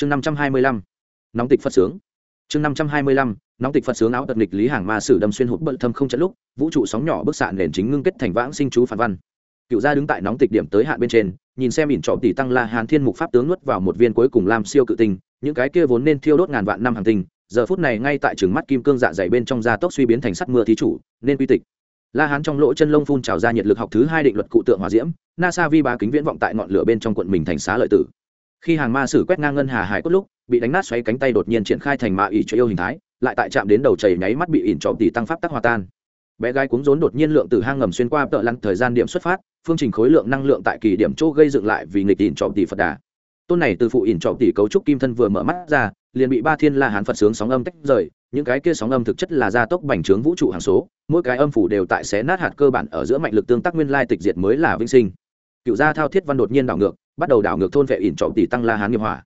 chương năm trăm hai mươi lăm, nóng tịch phật sướng. Chương năm trăm hai mươi lăm, nóng tịch phật sướng áo tật nghịch lý hàng ma sử đâm xuyên hụt bận thâm không trận lúc, vũ trụ sóng nhỏ bức xạ nền chính ngưng kết thành vãng sinh chú phản văn. Cựu gia đứng tại nóng tịch điểm tới hạn bên trên, nhìn xem ỉn trọ tỷ tăng la hàn thiên mục pháp tướng nuốt vào một viên cuối cùng làm siêu cự tinh, những cái kia vốn nên thiêu đốt ngàn vạn năm hàng tinh, giờ phút này ngay tại trường mắt kim cương dạ dày bên trong da tốc suy biến thành sắt mưa thí chủ, nên quy tịch. La hán trong lỗ chân lông phun trào ra nhiệt lực học thứ hai định luật cụ tượng hòa diễm, nasa vi ba kính viễn vọng tại ngọn lửa bên trong quận mình thành xá lợi tử khi hàng ma sử quét ngang ngân hà hải cốt lúc, bị đánh nát xoáy cánh tay đột nhiên triển khai thành mạ ỉ cho yêu hình thái, lại tại chạm đến đầu chảy nháy mắt bị ỉn trọ tỷ tăng pháp tắc hòa tan. Bé gái cuống rốn đột nhiên lượng từ hang ngầm xuyên qua tợ lăn thời gian điểm xuất phát, phương trình khối lượng năng lượng tại kỳ điểm chỗ gây dựng lại vì nghịch ỉn trọ tỷ phật đà. Tôn này từ phụ ỉn trọ tỷ cấu trúc kim thân vừa mở mắt ra, liền bị ba thiên la hán phật sướng sóng âm tách rời, những cái kia sóng âm thực chất là gia tốc bành trướng vũ trụ hàng số, mỗi cái âm phủ đều tại xé nát hạt cơ bản ở giữa mạnh lực tương tác nguyên lai tịch diệt mới là vinh sinh. Cựu gia thao thiết văn đột nhiên đảo ngược bắt đầu đảo ngược thôn vệ ỉn trọng tỷ tăng la hán nghiệp hỏa.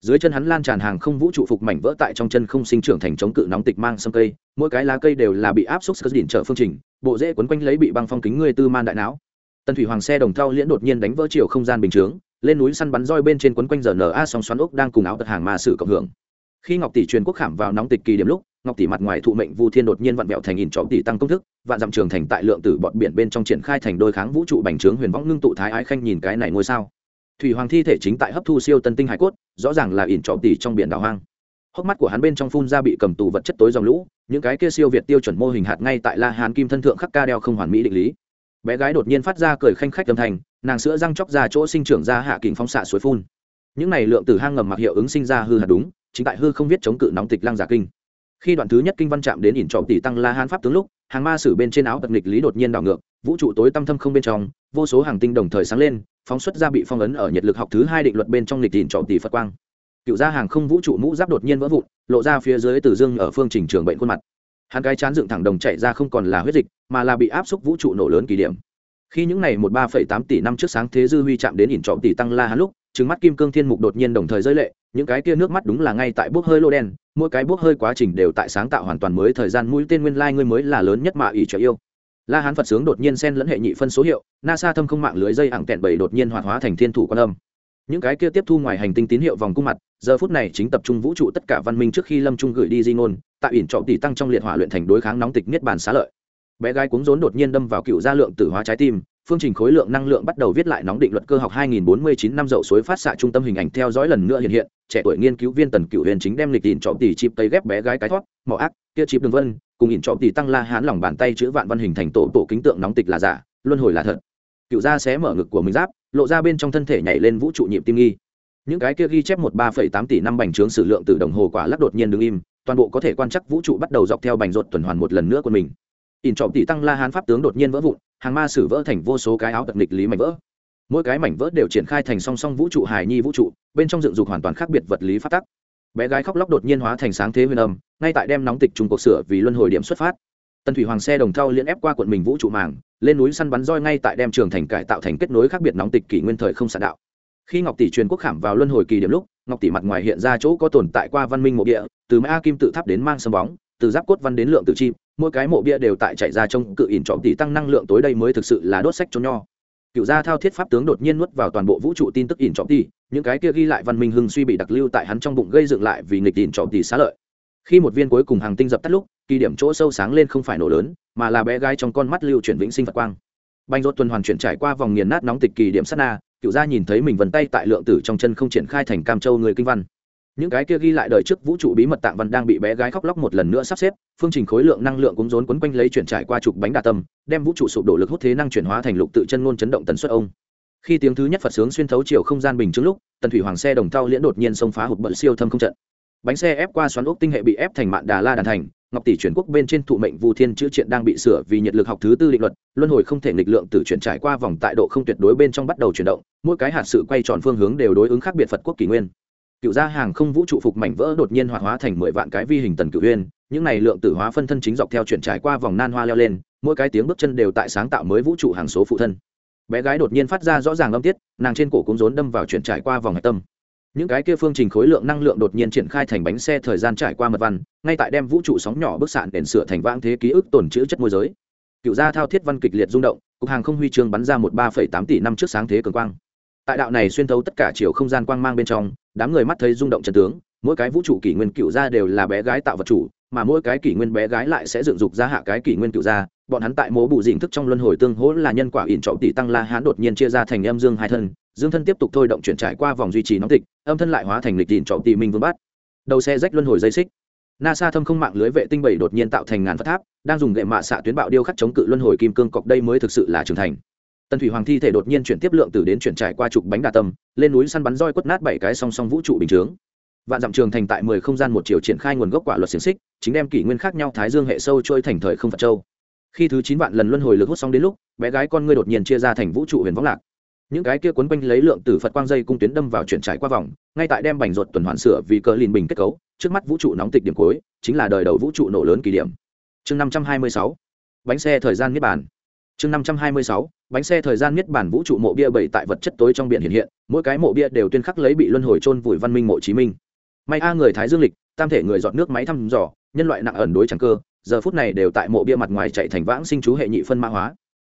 Dưới chân hắn lan tràn hàng không vũ trụ phục mảnh vỡ tại trong chân không sinh trưởng thành chống cự nóng tịch mang sâm cây, mỗi cái lá cây đều là bị áp suất skất đỉnh trở phương trình, bộ rễ quấn quanh lấy bị băng phong kính ngươi tư man đại não. Tần thủy hoàng xe đồng thau liễn đột nhiên đánh vỡ chiều không gian bình chướng, lên núi săn bắn roi bên trên quấn quanh giờ na sóng xoắn ốc đang cùng áo tật hàng mà sử cộng hưởng. Khi ngọc tỷ truyền quốc khảm vào nóng tịch kỳ điểm lúc, ngọc tỷ mặt ngoài thụ mệnh vu thiên đột nhiên vặn vẹo thành nghìn trọng tỷ tăng công thức, vạn dặm trường thành tại lượng tử bọn biển bên trong triển khai thành đôi kháng vũ trụ bành trướng huyền võng ngưng tụ thái ái khanh nhìn cái này ngôi sao thủy hoàng thi thể chính tại hấp thu siêu tân tinh hải cốt, rõ ràng là ỉn trọ tỷ trong biển đảo hoang. Hốc mắt của hắn bên trong phun ra bị cầm tù vật chất tối dòng lũ, những cái kia siêu việt tiêu chuẩn mô hình hạt ngay tại la hán kim thân thượng khắc ca đeo không hoàn mỹ định lý. Bé gái đột nhiên phát ra cười khanh khách âm thanh, nàng sữa răng chóc ra chỗ sinh trưởng ra hạ kình phóng xạ suối phun. Những này lượng tử hang ngầm mặc hiệu ứng sinh ra hư hạt đúng, chính tại hư không viết chống cự nóng tịch lăng giả kinh. Khi đoạn thứ nhất kinh văn chạm đến ỉn trọng tỷ tăng la hán pháp tướng lúc, hàng ma sử bên trên áo tật nghịch lý đột nhiên đảo ngược, vũ trụ tối tăm thâm không bên trong, vô số hàng tinh đồng thời sáng lên phóng xuất ra bị phong ấn ở nhiệt lực học thứ hai định luật bên trong lịch tìm trọng tỷ phật quang. Cựu gia hàng không vũ trụ mũ giáp đột nhiên vỡ vụn, lộ ra phía dưới từ dương ở phương trình trường bệnh khuôn mặt. Hắn cái chán dựng thẳng đồng chạy ra không còn là huyết dịch, mà là bị áp xúc vũ trụ nổ lớn kỳ điểm khi những này một ba phẩy tám tỷ năm trước sáng thế dư huy chạm đến ỉn trọng tỷ tăng la hắn lúc trứng mắt kim cương thiên mục đột nhiên đồng thời rơi lệ, những cái kia nước mắt đúng là ngay tại bốc hơi lô đen, mỗi cái bốc hơi quá trình đều tại sáng tạo hoàn toàn mới thời gian mũi tên nguyên lai ngươi mới là lớn nhất mà ỷ trợ yêu la hán phật sướng đột nhiên xen lẫn hệ nhị phân số hiệu, nasa thâm không mạng lưới dây ảng tẹn bảy đột nhiên hoạt hóa thành thiên thủ quan âm. Những cái kia tiếp thu ngoài hành tinh tín hiệu vòng cung mặt, giờ phút này chính tập trung vũ trụ tất cả văn minh trước khi lâm trung gửi đi di ngôn, tại ỉn trọng tỷ tăng trong liệt hỏa luyện thành đối kháng nóng tịch niết bàn xá lợi. Bé gái cuống rốn đột nhiên đâm vào cựu gia lượng tử hóa trái tim, phương trình khối lượng năng lượng bắt đầu viết lại nóng định luật cơ học 2049 năm dậu suối phát xạ trung tâm hình ảnh theo dõi lần nữa hiện hiện, trẻ tuổi nghiên cứu viên tần cửu huyền chính đem lịch ỉn trọng tỷ chip tây ghép bé gái cái thoát, mỏ ác, kia chip đường vân cùng ỉn trọng tỷ tăng la hán lòng bàn tay chữ vạn văn hình thành tổ tổ kính tượng nóng tịch là giả, luân hồi là thật. Cựu gia xé mở ngực của mình giáp, lộ ra bên trong thân thể nhảy lên vũ trụ nhịp tim nghi. Những cái kia ghi chép một ba phẩy tám tỷ năm bành trướng sử lượng từ đồng hồ quả lắc đột nhiên đứng im, toàn bộ có thể quan trắc vũ trụ bắt đầu dọc theo bành ruột tuần hoàn một lần nữa của mình. Ỉn trọng tỷ tăng la hán pháp tướng đột nhiên vỡ vụn, hàng ma sử vỡ thành vô số cái áo tật nghịch lý mảnh vỡ. Mỗi cái mảnh vỡ đều triển khai thành song song vũ trụ hài nhi vũ trụ, bên trong dựng dục hoàn toàn khác biệt vật lý phát tắc bé gái khóc lóc đột nhiên hóa thành sáng thế huyền âm, ngay tại đem nóng tịch trùng cuộc sửa vì luân hồi điểm xuất phát. Tần thủy hoàng xe đồng thau liên ép qua quận mình vũ trụ màng, lên núi săn bắn roi ngay tại đem trường thành cải tạo thành kết nối khác biệt nóng tịch kỷ nguyên thời không sản đạo. Khi ngọc tỷ truyền quốc khảm vào luân hồi kỳ điểm lúc, ngọc tỷ mặt ngoài hiện ra chỗ có tồn tại qua văn minh mộ địa, từ mã kim tự tháp đến mang sâm bóng, từ giáp cốt văn đến lượng tử chim mỗi cái mộ bia đều tại chạy ra trong cự ỉn trọng tỷ tăng năng lượng tối đây mới thực sự là đốt sách cho nho cựu gia thao thiết pháp tướng đột nhiên nuốt vào toàn bộ vũ trụ tin tức ỉn trọng tỷ, những cái kia ghi lại văn minh hưng suy bị đặc lưu tại hắn trong bụng gây dựng lại vì nghịch ỉn trọng tỷ xá lợi. Khi một viên cuối cùng hàng tinh dập tắt lúc, kỳ điểm chỗ sâu sáng lên không phải nổ lớn, mà là bé gái trong con mắt lưu chuyển vĩnh sinh phật quang. Banh rốt tuần hoàn chuyển trải qua vòng nghiền nát nóng tịch kỳ điểm sát na, cựu gia nhìn thấy mình vần tay tại lượng tử trong chân không triển khai thành cam châu người kinh văn những cái kia ghi lại đời trước vũ trụ bí mật tạng văn đang bị bé gái khóc lóc một lần nữa sắp xếp, phương trình khối lượng năng lượng cũng rốn quấn quanh lấy chuyển trải qua trục bánh đa tâm, đem vũ trụ sụp đổ lực hút thế năng chuyển hóa thành lục tự chân ngôn chấn động tần suất ông. Khi tiếng thứ nhất phật sướng xuyên thấu chiều không gian bình chứng lúc, tần thủy hoàng xe đồng thau liễn đột nhiên xông phá hụt bận siêu thâm không trận. Bánh xe ép qua xoắn ốc tinh hệ bị ép thành mạn đà la đàn thành, ngọc tỷ chuyển quốc bên trên thụ mệnh vu thiên chữ triện đang bị sửa vì nhiệt lực học thứ tư định luật, luân hồi không thể nghịch lượng từ chuyển trải qua vòng tại độ không tuyệt đối bên trong bắt đầu chuyển động, mỗi cái hạt sự quay tròn phương hướng đều đối ứng khác biệt phật quốc kỷ nguyên cựu gia hàng không vũ trụ phục mảnh vỡ đột nhiên hoạt hóa thành mười vạn cái vi hình tần cửu huyên những này lượng tử hóa phân thân chính dọc theo chuyển trải qua vòng nan hoa leo lên, mỗi cái tiếng bước chân đều tại sáng tạo mới vũ trụ hàng số phụ thân. Bé gái đột nhiên phát ra rõ ràng âm tiết, nàng trên cổ cũng rốn đâm vào chuyển trải qua vòng hạch tâm. Những cái kia phương trình khối lượng năng lượng đột nhiên triển khai thành bánh xe thời gian trải qua mật văn, ngay tại đem vũ trụ sóng nhỏ bức sạn đền sửa thành vãng thế ký ức tồn chữ chất môi giới. Cựu gia thao thiết văn kịch liệt rung động, cục hàng không huy chương bắn ra một ba phẩy tám tỷ năm trước sáng thế cường quang. Tại đạo này xuyên thấu tất cả chiều không gian quang mang bên trong đám người mắt thấy rung động chân tướng, mỗi cái vũ trụ kỷ nguyên cựu gia đều là bé gái tạo vật chủ, mà mỗi cái kỷ nguyên bé gái lại sẽ dựng dục ra hạ cái kỷ nguyên cựu gia. Bọn hắn tại mố bù dình thức trong luân hồi tương hỗ là nhân quả ỉn trọng tỷ tăng la hán đột nhiên chia ra thành âm dương hai thân, dương thân tiếp tục thôi động chuyển trải qua vòng duy trì nóng tịch, âm thân lại hóa thành lịch ỉn trọng tỷ minh vương bát. Đầu xe rách luân hồi dây xích. Nasa thâm không mạng lưới vệ tinh bảy đột nhiên tạo thành ngàn phát tháp, đang dùng gậy mạ xạ tuyến bạo điêu khắc chống cự luân hồi kim cương cọc đây mới thực sự là trưởng thành tần thủy hoàng thi thể đột nhiên chuyển tiếp lượng từ đến chuyển trải qua trục bánh đà tâm, lên núi săn bắn roi quất nát bảy cái song song vũ trụ bình chướng. Vạn dặm trường thành tại mười không gian một chiều triển khai nguồn gốc quả luật xiềng xích, chính đem kỷ nguyên khác nhau thái dương hệ sâu trôi thành thời không phật châu. Khi thứ chín vạn lần luân hồi lực hút xong đến lúc, bé gái con ngươi đột nhiên chia ra thành vũ trụ huyền võng lạc. Những cái kia quấn quanh lấy lượng tử phật quang dây cung tuyến đâm vào chuyển trải qua vòng, ngay tại đem bành ruột tuần hoàn sửa vì cờ lìn bình kết cấu, trước mắt vũ trụ nóng tịch điểm cuối, chính là đời đầu vũ trụ nổ lớn kỷ điểm. Chương năm trăm hai mươi sáu. Bánh xe thời gian niết bàn chương năm trăm hai mươi sáu, bánh xe thời gian miết bản vũ trụ mộ bia bảy tại vật chất tối trong biển hiện hiện, mỗi cái mộ bia đều tuyên khắc lấy bị luân hồi trôn vùi văn minh mộ chí minh. May a người thái dương lịch, tam thể người dọn nước máy thăm dò, nhân loại nặng ẩn đối chẳng cơ, giờ phút này đều tại mộ bia mặt ngoài chạy thành vãng sinh chú hệ nhị phân mã hóa.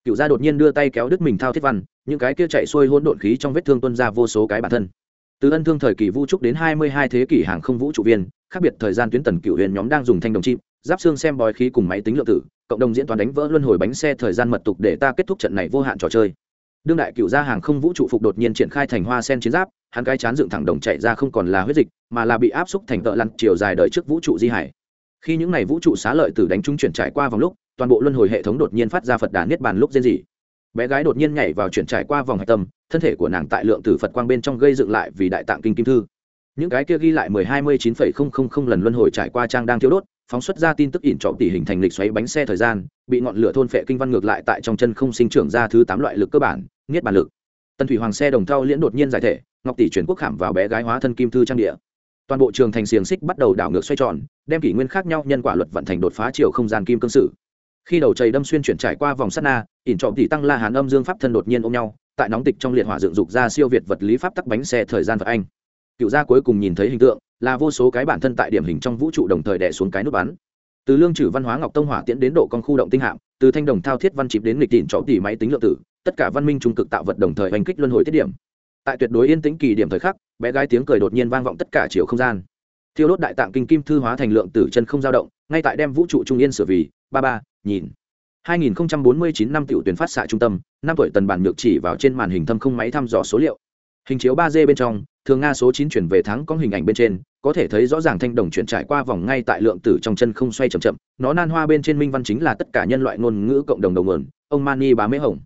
Cựu gia đột nhiên đưa tay kéo đứt mình thao thiết văn, những cái kia chạy xuôi hỗn độn khí trong vết thương tuân ra vô số cái bản thân. Từ ân thương thời kỳ vũ trúc đến hai mươi hai thế kỷ hàng không vũ trụ viên, khác biệt thời gian tuyến tần cựu huyền nhóm đang dùng thanh đồng chim, giáp xương xem bói khí cùng máy tính lượng tử cộng đồng diễn toán đánh vỡ luân hồi bánh xe thời gian mật tục để ta kết thúc trận này vô hạn trò chơi. Đương đại cựu gia hàng không vũ trụ phục đột nhiên triển khai thành hoa sen chiến giáp, hắn cái chán dựng thẳng đồng chạy ra không còn là huyết dịch, mà là bị áp xúc thành tợ lặn chiều dài đợi trước vũ trụ di hải. Khi những ngày vũ trụ xá lợi từ đánh trúng chuyển trải qua vòng lúc, toàn bộ luân hồi hệ thống đột nhiên phát ra phật đà niết bàn lúc diễn dị bé gái đột nhiên nhảy vào chuyển trải qua vòng hạch tâm, thân thể của nàng tại lượng tử phật quang bên trong gây dựng lại vì đại tạng kinh kim thư. Những cái kia ghi lại mười hai mươi chín phẩy không không không lần luân hồi trải qua trang đang thiếu đốt phóng xuất ra tin tức ỉn trọng tỷ hình thành lịch xoáy bánh xe thời gian, bị ngọn lửa thôn phệ kinh văn ngược lại tại trong chân không sinh trưởng ra thứ tám loại lực cơ bản, niết bản lực. Tân thủy hoàng xe đồng thau liễn đột nhiên giải thể, ngọc tỷ chuyển quốc khảm vào bé gái hóa thân kim thư trang địa. Toàn bộ trường thành xiềng xích bắt đầu đảo ngược xoay tròn, đem kỷ nguyên khác nhau nhân quả luật vận thành đột phá chiều không gian kim cương sử. Khi đầu chảy đâm xuyên chuyển trải qua vòng sắt na, ỉn trọng tỷ tăng la hán âm dương pháp thân đột nhiên ôm nhau, tại nóng tịch trong liệt hỏa dựng dục ra siêu việt vật lý pháp tắc bánh xe thời gian vật anh cựu gia cuối cùng nhìn thấy hình tượng, là vô số cái bản thân tại điểm hình trong vũ trụ đồng thời đè xuống cái nút bắn. Từ lương trừ văn hóa ngọc tông hỏa tiễn đến độ con khu động tinh hạm, từ thanh đồng thao thiết văn chịp đến lịch tỉn trọng tỉ máy tính lượng tử, tất cả văn minh trung cực tạo vật đồng thời hành kích luân hồi tiết điểm. Tại tuyệt đối yên tĩnh kỳ điểm thời khắc, bé gái tiếng cười đột nhiên vang vọng tất cả chiều không gian. Thiêu đốt đại tạng kinh kim thư hóa thành lượng tử chân không dao động, ngay tại đem vũ trụ trung yên sửa vì, ba ba, nhìn. 2049 năm tiểu tuyển phát xạ trung tâm, năm tuổi tần bản nhược chỉ vào trên màn hình thâm không máy thăm dò số liệu. Hình chiếu 3D bên trong thường nga số 9 chuyển về thắng có hình ảnh bên trên, có thể thấy rõ ràng thanh đồng chuyển trải qua vòng ngay tại lượng tử trong chân không xoay chậm chậm, nó nan hoa bên trên minh văn chính là tất cả nhân loại ngôn ngữ cộng đồng đầu nguồn, ông mani bá mễ hồng.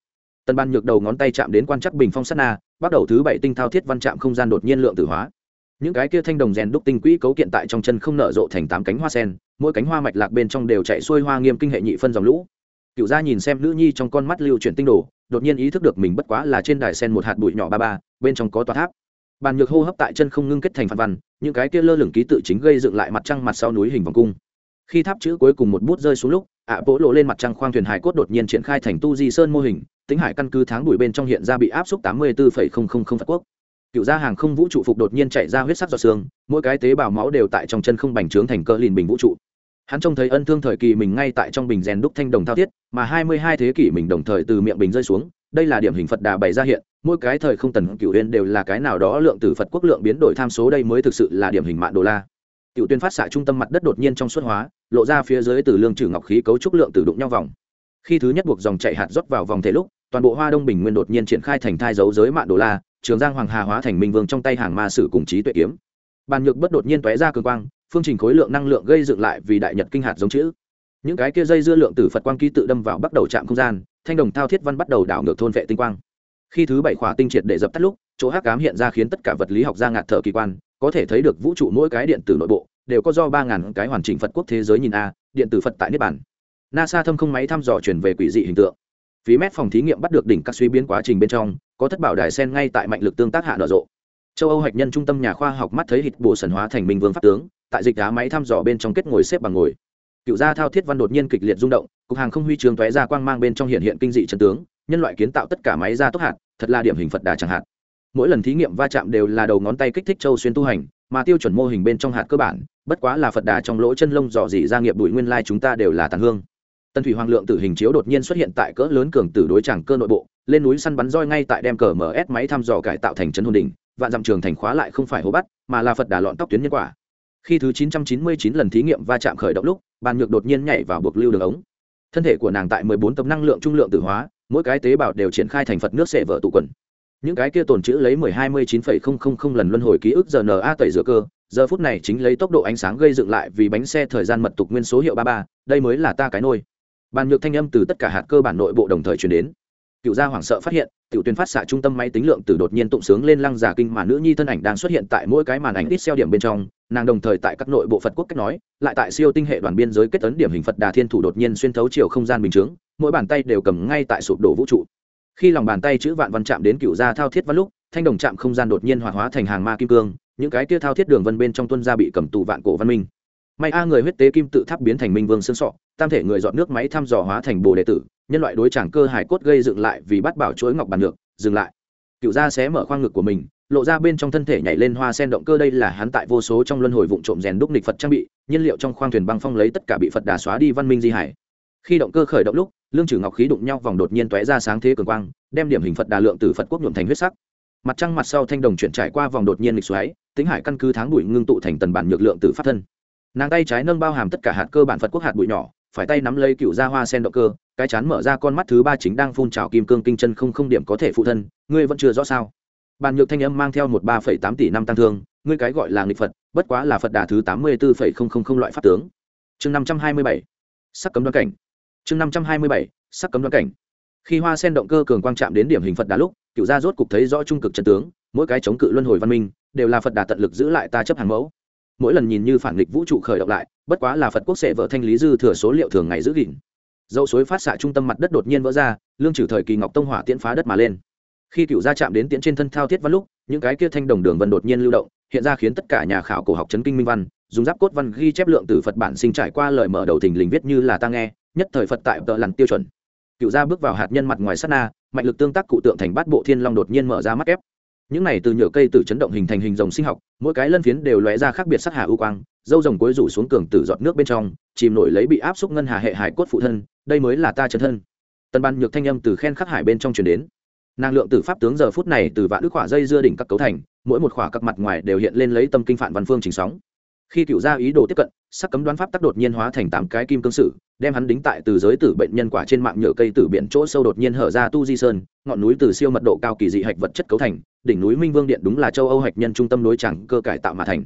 Tần ban nhược đầu ngón tay chạm đến quan chắc bình phong sát na, bắt đầu thứ bảy tinh thao thiết văn chạm không gian đột nhiên lượng tử hóa. Những cái kia thanh đồng rèn đúc tinh quỹ cấu kiện tại trong chân không nở rộ thành tám cánh hoa sen, mỗi cánh hoa mạch lạc bên trong đều chạy xuôi hoa nghiêm kinh hệ nhị phân dòng lũ. Cựu gia nhìn xem nữ nhi trong con mắt lưu chuyển tinh đồ, đột nhiên ý thức được mình bất quá là trên đài sen một hạt bụi nhỏ ba ba, bên trong có tòa tháp bàn nhược hô hấp tại chân không ngưng kết thành phản văn, những cái kia lơ lửng ký tự chính gây dựng lại mặt trăng mặt sau núi hình vòng cung. Khi tháp chữ cuối cùng một bút rơi xuống lúc, ạ bố lộ lên mặt trăng khoang thuyền hải cốt đột nhiên triển khai thành tu di sơn mô hình, tính hải căn cứ tháng bụi bên trong hiện ra bị áp suất tám mươi bốn phạt quốc. Cựu gia hàng không vũ trụ phục đột nhiên chạy ra huyết sắc giọt xương mỗi cái tế bào máu đều tại trong chân không bành trướng thành cơ lìn bình vũ trụ. Hắn trông thấy ân thương thời kỳ mình ngay tại trong bình rèn đúc thanh đồng thao thiết, mà hai mươi hai thế kỷ mình đồng thời từ miệng bình rơi xuống đây là điểm hình phật đà bày ra hiện, mỗi cái thời không tần cựu huyên đều là cái nào đó lượng từ phật quốc lượng biến đổi tham số đây mới thực sự là điểm hình mạng đô la. Cựu tuyên phát xạ trung tâm mặt đất đột nhiên trong suốt hóa, lộ ra phía dưới từ lương trừ ngọc khí cấu trúc lượng từ đụng nhau vòng. Khi thứ nhất buộc dòng chạy hạt rót vào vòng thể lúc, toàn bộ hoa đông bình nguyên đột nhiên triển khai thành thai dấu giới mạng đô la, trường giang hoàng hà hóa thành minh vương trong tay hàng ma sử cùng trí tuệ kiếm. Bàn nhược bất đột nhiên tóe ra cường quang, phương trình khối lượng năng lượng gây dựng lại vì đại nhật kinh hạt giống chữ. Những cái kia dây dưa lượng tử phật quang ký tự đâm vào bắt đầu chạm không gian thanh đồng thao thiết văn bắt đầu đảo ngược thôn vệ tinh quang. Khi thứ bảy khỏa tinh triệt để dập tắt lúc, chỗ hắc cám hiện ra khiến tất cả vật lý học ra ngạt thở kỳ quan, có thể thấy được vũ trụ mỗi cái điện tử nội bộ đều có do ba ngàn cái hoàn chỉnh phật quốc thế giới nhìn a, điện tử phật tại niết bản nasa thâm không máy thăm dò chuyển về quỷ dị hình tượng. Phí mét phòng thí nghiệm bắt được đỉnh các suy biến quá trình bên trong, có thất bảo đài sen ngay tại mạnh lực tương tác hạ nở rộ. Châu âu hạch nhân trung tâm nhà khoa học mắt thấy hít bổ sần hóa thành minh vương pháp tướng, tại dịch đá máy thăm dò bên trong kết ngồi xếp bằng ngồi. Cựu gia thao thiết văn đột nhiên kịch liệt rung động cục hàng không huy trường tóe ra quang mang bên trong hiện hiện kinh dị chân tướng, nhân loại kiến tạo tất cả máy ra tốc hạt, thật là điểm hình phật đà chẳng hạn. Mỗi lần thí nghiệm va chạm đều là đầu ngón tay kích thích châu xuyên tu hành, mà tiêu chuẩn mô hình bên trong hạt cơ bản, bất quá là phật đà trong lỗ chân lông dò dỉ ra nghiệp bụi nguyên lai chúng ta đều là tàn hương. Tân thủy hoàng lượng tử hình chiếu đột nhiên xuất hiện tại cỡ lớn cường tử đối chẳng cơ nội bộ, lên núi săn bắn roi ngay tại đem cờ ms máy thăm dò cải tạo thành trấn hồn đỉnh, vạn dặm trường thành khóa lại không phải hố bắt, mà là phật đà lọn tóc tuyến nhân quả. Khi thứ 999 lần thí nghiệm va chạm khởi động lúc, bàn nhược đột nhiên nhảy vào buộc lưu đường ống thân thể của nàng tại 14 tấm năng lượng trung lượng tử hóa mỗi cái tế bào đều triển khai thành phật nước sệ vỡ tụ quần. Những cái kia tồn chữ lấy 1029,000 lần luân hồi ký ức giờ nA tẩy rửa cơ giờ phút này chính lấy tốc độ ánh sáng gây dựng lại vì bánh xe thời gian mật tục nguyên số hiệu 33, đây mới là ta cái nôi. Bàn nhược thanh âm từ tất cả hạt cơ bản nội bộ đồng thời truyền đến. Cựu gia hoảng sợ phát hiện tiểu tuyến phát xạ trung tâm máy tính lượng từ đột nhiên tụng sướng lên lăng giả kinh mà nữ nhi thân ảnh đang xuất hiện tại mỗi cái màn ảnh ít xeo điểm bên trong nàng đồng thời tại các nội bộ phật quốc cách nói, lại tại siêu tinh hệ đoàn biên giới kết ấn điểm hình phật đà thiên thủ đột nhiên xuyên thấu chiều không gian bình chướng, mỗi bàn tay đều cầm ngay tại sụp đổ vũ trụ. Khi lòng bàn tay chữ vạn văn chạm đến cựu gia thao thiết văn lúc, thanh đồng chạm không gian đột nhiên hoạt hóa thành hàng ma kim cương, những cái kia thao thiết đường vân bên trong tuân gia bị cầm tù vạn cổ văn minh. May a người huyết tế kim tự tháp biến thành minh vương xương sọ, tam thể người dọn nước máy thăm dò hóa thành bồ đệ tử, nhân loại đối tràng cơ hải cốt gây dựng lại vì bắt bảo chuỗi ngọc bàn ngược, dừng lại. Cựu gia xé mở khoang ngực của mình lộ ra bên trong thân thể nhảy lên hoa sen động cơ, đây là hắn tại vô số trong luân hồi vụn trộm rèn đúc nịch phật trang bị, nhiên liệu trong khoang thuyền băng phong lấy tất cả bị phật đà xóa đi văn minh di hải. Khi động cơ khởi động lúc, lương trừ ngọc khí đụng nhau vòng đột nhiên tóe ra sáng thế cường quang, đem điểm hình phật đà lượng từ phật quốc nhuộm thành huyết sắc. Mặt trăng mặt sau thanh đồng chuyển trải qua vòng đột nhiên lịch xoáy, tính hải căn cứ tháng bụi ngưng tụ thành tần bản nhược lượng từ phát thân. Nàng tay trái nâng bao hàm tất cả hạt cơ bản phật quốc hạt bụi nhỏ, phải tay nắm lấy cựu ra hoa sen động cơ, cái chán mở ra con mắt thứ ba chính đang phun trào kim cương kinh chân không không điểm có thể phụ thân, ngươi vẫn chưa rõ sao? Bàn nhược thanh âm mang theo một ba phẩy tám tỷ năm tăng thương, ngươi cái gọi là nghịch phật, bất quá là phật đà thứ tám mươi bốn phẩy không không không loại pháp tướng. Chương năm trăm hai mươi bảy, sắc cấm đoan cảnh. Chương năm trăm hai mươi bảy, sắc cấm đoan cảnh. Khi hoa sen động cơ cường quang chạm đến điểm hình phật đà lúc, cựu gia rốt cục thấy rõ trung cực trần tướng, mỗi cái chống cự luân hồi văn minh, đều là phật đà tận lực giữ lại ta chấp hàng mẫu. Mỗi lần nhìn như phản nghịch vũ trụ khởi động lại, bất quá là phật quốc sẽ vợ thanh lý dư thừa số liệu thường ngày giữ gìn. Dậu suối phát xạ trung tâm mặt đất đột nhiên vỡ ra, lương trừ thời kỳ ngọc tông hỏa tiễn phá đất mà lên khi cựu gia chạm đến tiễn trên thân thao thiết văn lúc, những cái kia thanh đồng đường vân đột nhiên lưu động, hiện ra khiến tất cả nhà khảo cổ học chấn kinh minh văn, dùng giáp cốt văn ghi chép lượng từ phật bản sinh trải qua lời mở đầu thình lình viết như là ta nghe, nhất thời phật tại tợ lằn tiêu chuẩn. Cựu gia bước vào hạt nhân mặt ngoài sát na, mạnh lực tương tác cụ tượng thành bát bộ thiên long đột nhiên mở ra mắt ép những này từ nhựa cây từ chấn động hình thành hình rồng sinh học, mỗi cái lân phiến đều lóe ra khác biệt sắc hà ưu quang, dâu rồng cuối rủ xuống cường tử giọt nước bên trong, chìm nổi lấy bị áp xúc ngân hà hệ hải cốt phụ thân, đây mới là ta chân thân. Tân ban nhược thanh âm từ khen khắc hải bên trong truyền đến năng lượng tử pháp tướng giờ phút này từ vạn đức khỏa dây dưa đỉnh các cấu thành, mỗi một khỏa các mặt ngoài đều hiện lên lấy tâm kinh phản văn phương trình sóng. Khi cựu gia ý đồ tiếp cận, sắc cấm đoán pháp tác đột nhiên hóa thành tám cái kim cương sử, đem hắn đính tại từ giới tử bệnh nhân quả trên mạng nhựa cây tử biển chỗ sâu đột nhiên hở ra tu di sơn, ngọn núi từ siêu mật độ cao kỳ dị hạch vật chất cấu thành, đỉnh núi minh vương điện đúng là châu âu hạch nhân trung tâm núi chẳng cơ cải tạo mà thành.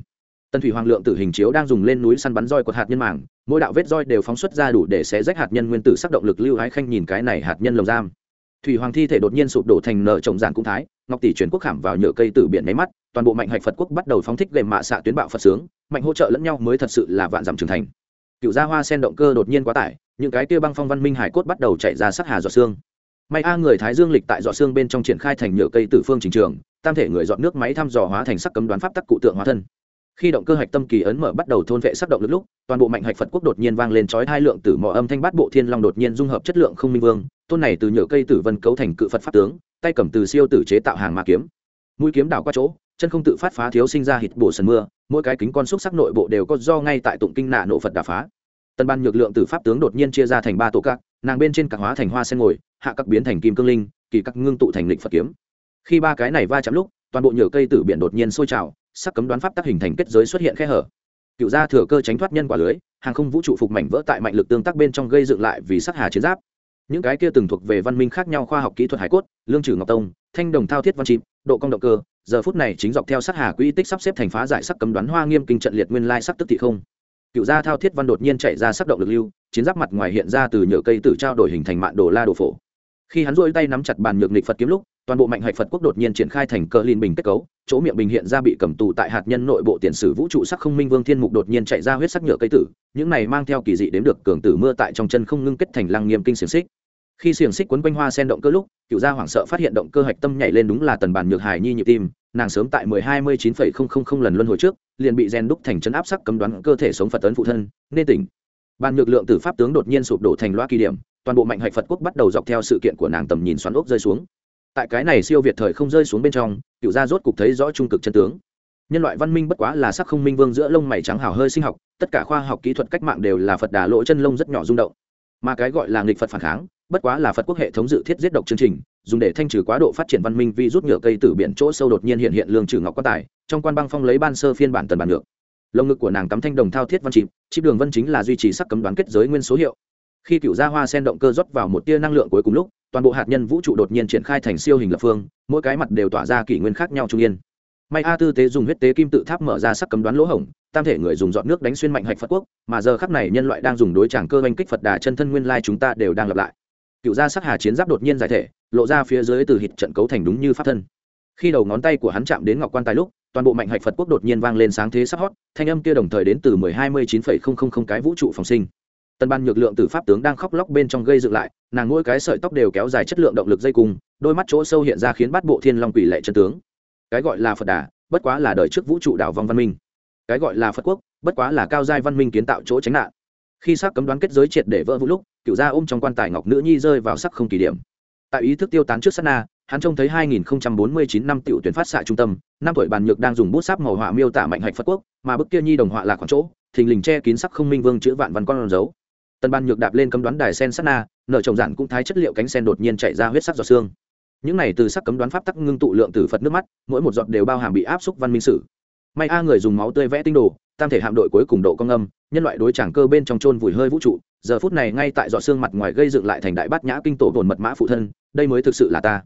Tân thủy hoàng lượng tử hình chiếu đang dùng lên núi săn bắn roi quật hạt nhân màng, mỗi đạo vết roi đều phóng xuất ra đủ để xé rách hạt nhân nguyên tử sắc động lực lưu hái khanh nhìn cái này hạt nhân lồng giam thủy hoàng thi thể đột nhiên sụp đổ thành nợ trồng giản cung thái, ngọc tỷ chuyển quốc khảm vào nhựa cây tử biển máy mắt, toàn bộ mạnh hạch phật quốc bắt đầu phóng thích gềm mạ xạ tuyến bạo phật sướng, mạnh hỗ trợ lẫn nhau mới thật sự là vạn dặm trưởng thành. Cựu gia hoa sen động cơ đột nhiên quá tải, những cái kia băng phong văn minh hải cốt bắt đầu chạy ra sắc hà dọa xương may a người thái dương lịch tại dọa xương bên trong triển khai thành nhựa cây tử phương trình trường, tam thể người dọn nước máy thăm dò hóa thành sắc cấm đoán pháp tắc cụ tượng hóa thân. Khi động cơ hạch tâm kỳ ấn mở bắt đầu thôn vệ sắc động lực lúc, toàn bộ mạnh hạch phật quốc đột nhiên vang lên chói hai lượng tử mỏ âm thanh bát bộ thiên long đột nhiên dung hợp chất lượng không minh vương tôn này từ nhựa cây tử vân cấu thành cự phật pháp tướng, tay cầm từ siêu tử chế tạo hàng ma kiếm. Mũi kiếm đảo qua chỗ, chân không tự phát phá thiếu sinh ra hít bổ sần mưa, mỗi cái kính con xúc sắc nội bộ đều có do ngay tại tụng kinh nạ nộ phật đà phá. Tân ban nhược lượng từ pháp tướng đột nhiên chia ra thành ba tổ các, nàng bên trên các hóa thành hoa sen ngồi, hạ các biến thành kim cương linh, kỳ các ngưng tụ thành lịch phật kiếm. Khi ba cái này va chạm lúc, toàn bộ nhựa cây tử biển đột nhiên sôi trào, sắc cấm đoán pháp tác hình thành kết giới xuất hiện khe hở. Cựu gia thừa cơ tránh thoát nhân quả lưới, hàng không vũ trụ phục mảnh vỡ tại mạnh lực tương tác bên trong gây dựng lại vì sắc hà chiến giáp những cái kia từng thuộc về văn minh khác nhau khoa học kỹ thuật hải cốt, lương trừ ngọc tông, thanh đồng thao thiết văn chìm độ cong động cơ, giờ phút này chính dọc theo sát hà quỹ tích sắp xếp thành phá giải sắc cấm đoán hoa nghiêm kinh trận liệt nguyên lai sắc tức thị không. Cựu gia thao thiết văn đột nhiên chạy ra sắc động lực lưu, chiến giáp mặt ngoài hiện ra từ nhựa cây tử trao đổi hình thành mạng đồ la đồ phổ. Khi hắn rỗi tay nắm chặt bàn nhược nghịch phật kiếm lúc, toàn bộ mạnh hạch phật quốc đột nhiên triển khai thành cờ lìn bình kết cấu, chỗ miệng bình hiện ra bị cầm tù tại hạt nhân nội bộ tiền sử vũ trụ sắc không minh vương thiên mục đột nhiên chạy ra huyết sắc nhựa cây tử, những này mang theo kỳ dị đến được cường tử mưa tại trong chân không ngưng kết thành lăng nghiêm kinh xiềng xích khi xiềng xích quấn quanh hoa sen động cơ lúc, cựu gia hoảng sợ phát hiện động cơ hạch tâm nhảy lên đúng là tần bản nhược hải nhi nhịp tim, nàng sớm tại mười hai mươi chín phẩy không không không lần luân hồi trước, liền bị gen đúc thành chân áp sắc cấm đoán cơ thể sống phật tấn phụ thân, nên tỉnh. Bàn nhược lượng tử pháp tướng đột nhiên sụp đổ thành loa kỳ điểm, toàn bộ mạnh hạch phật quốc bắt đầu dọc theo sự kiện của nàng tầm nhìn xoắn ốc rơi xuống. Tại cái này siêu việt thời không rơi xuống bên trong, cựu gia rốt cục thấy rõ trung cực chân tướng. Nhân loại văn minh bất quá là sắc không minh vương giữa lông mày trắng hào hơi sinh học, tất cả khoa học kỹ thuật cách mạng đều là phật đà lỗ chân lông rất nhỏ rung động. Mà cái gọi là nghịch phật phản kháng bất quá là phật quốc hệ thống dự thiết giết độc chương trình, dùng để thanh trừ quá độ phát triển văn minh vi rút nhựa cây từ biển chỗ sâu đột nhiên hiện hiện lương trừ ngọc quan tài, trong quan băng phong lấy ban sơ phiên bản tần bản ngược. Lồng ngực của nàng cắm thanh đồng thao thiết văn chìm, chip đường vân chính là duy trì sắc cấm đoán kết giới nguyên số hiệu. Khi cựu gia hoa sen động cơ rót vào một tia năng lượng cuối cùng lúc, toàn bộ hạt nhân vũ trụ đột nhiên triển khai thành siêu hình lập phương, mỗi cái mặt đều tỏa ra kỷ nguyên khác nhau trung yên. May a tư tế dùng huyết tế kim tự tháp mở ra sắc cấm đoán lỗ hổng, tam thể người dùng dọn nước đánh xuyên mạnh hạch phật quốc, mà giờ khắc này nhân loại đang dùng đối tràng cơ oanh kích phật đà chân thân nguyên lai chúng ta đều đang lặp lại cựu gia sắc hà chiến giáp đột nhiên giải thể lộ ra phía dưới từ hít trận cấu thành đúng như pháp thân. Khi đầu ngón tay của hắn chạm đến ngọc quan tài lúc toàn bộ mạnh hạch phật quốc đột nhiên vang lên sáng thế sắc hót thanh âm kia đồng thời đến từ mười hai mươi chín phẩy không không không cái vũ trụ phòng sinh. Tân ban nhược lượng từ pháp tướng đang khóc lóc bên trong gây dựng lại nàng mỗi cái sợi tóc đều kéo dài chất lượng động lực dây cùng, đôi mắt chỗ sâu hiện ra khiến bắt bộ thiên long quỷ lệ chân tướng. Cái gọi là phật đà bất quá là đời trước vũ trụ đảo vong văn minh. Cái gọi là phật quốc bất quá là cao giai văn minh kiến tạo chỗ tránh nạn khi xác cấm đoán kết giới triệt để vỡ vũ lúc, cựu gia ôm trong quan tài ngọc nữ nhi rơi vào sắc không kỳ điểm. Tại ý thức tiêu tán trước sát na, hắn trông thấy 2049 năm tiểu tuyển phát xạ trung tâm, năm tuổi bàn nhược đang dùng bút sáp màu họa miêu tả mạnh hạch phật quốc, mà bức kia nhi đồng họa là khoảng chỗ, thình lình che kín sắc không minh vương chữ vạn văn con dấu. Tân ban nhược đạp lên cấm đoán đài sen sát na, nở trồng giản cũng thái chất liệu cánh sen đột nhiên chạy ra huyết sắc giọt xương. Những này từ sắc cấm đoán pháp tắc ngưng tụ lượng từ phật nước mắt, mỗi một giọt đều bao hàm bị áp xúc văn minh sử. May a người dùng máu tươi vẽ tinh đồ, tam thể hạm đội cuối cùng độ công âm nhân loại đối chàng cơ bên trong trôn vùi hơi vũ trụ, giờ phút này ngay tại giọt xương mặt ngoài gây dựng lại thành đại bát nhã kinh tổ đồn mật mã phụ thân, đây mới thực sự là ta.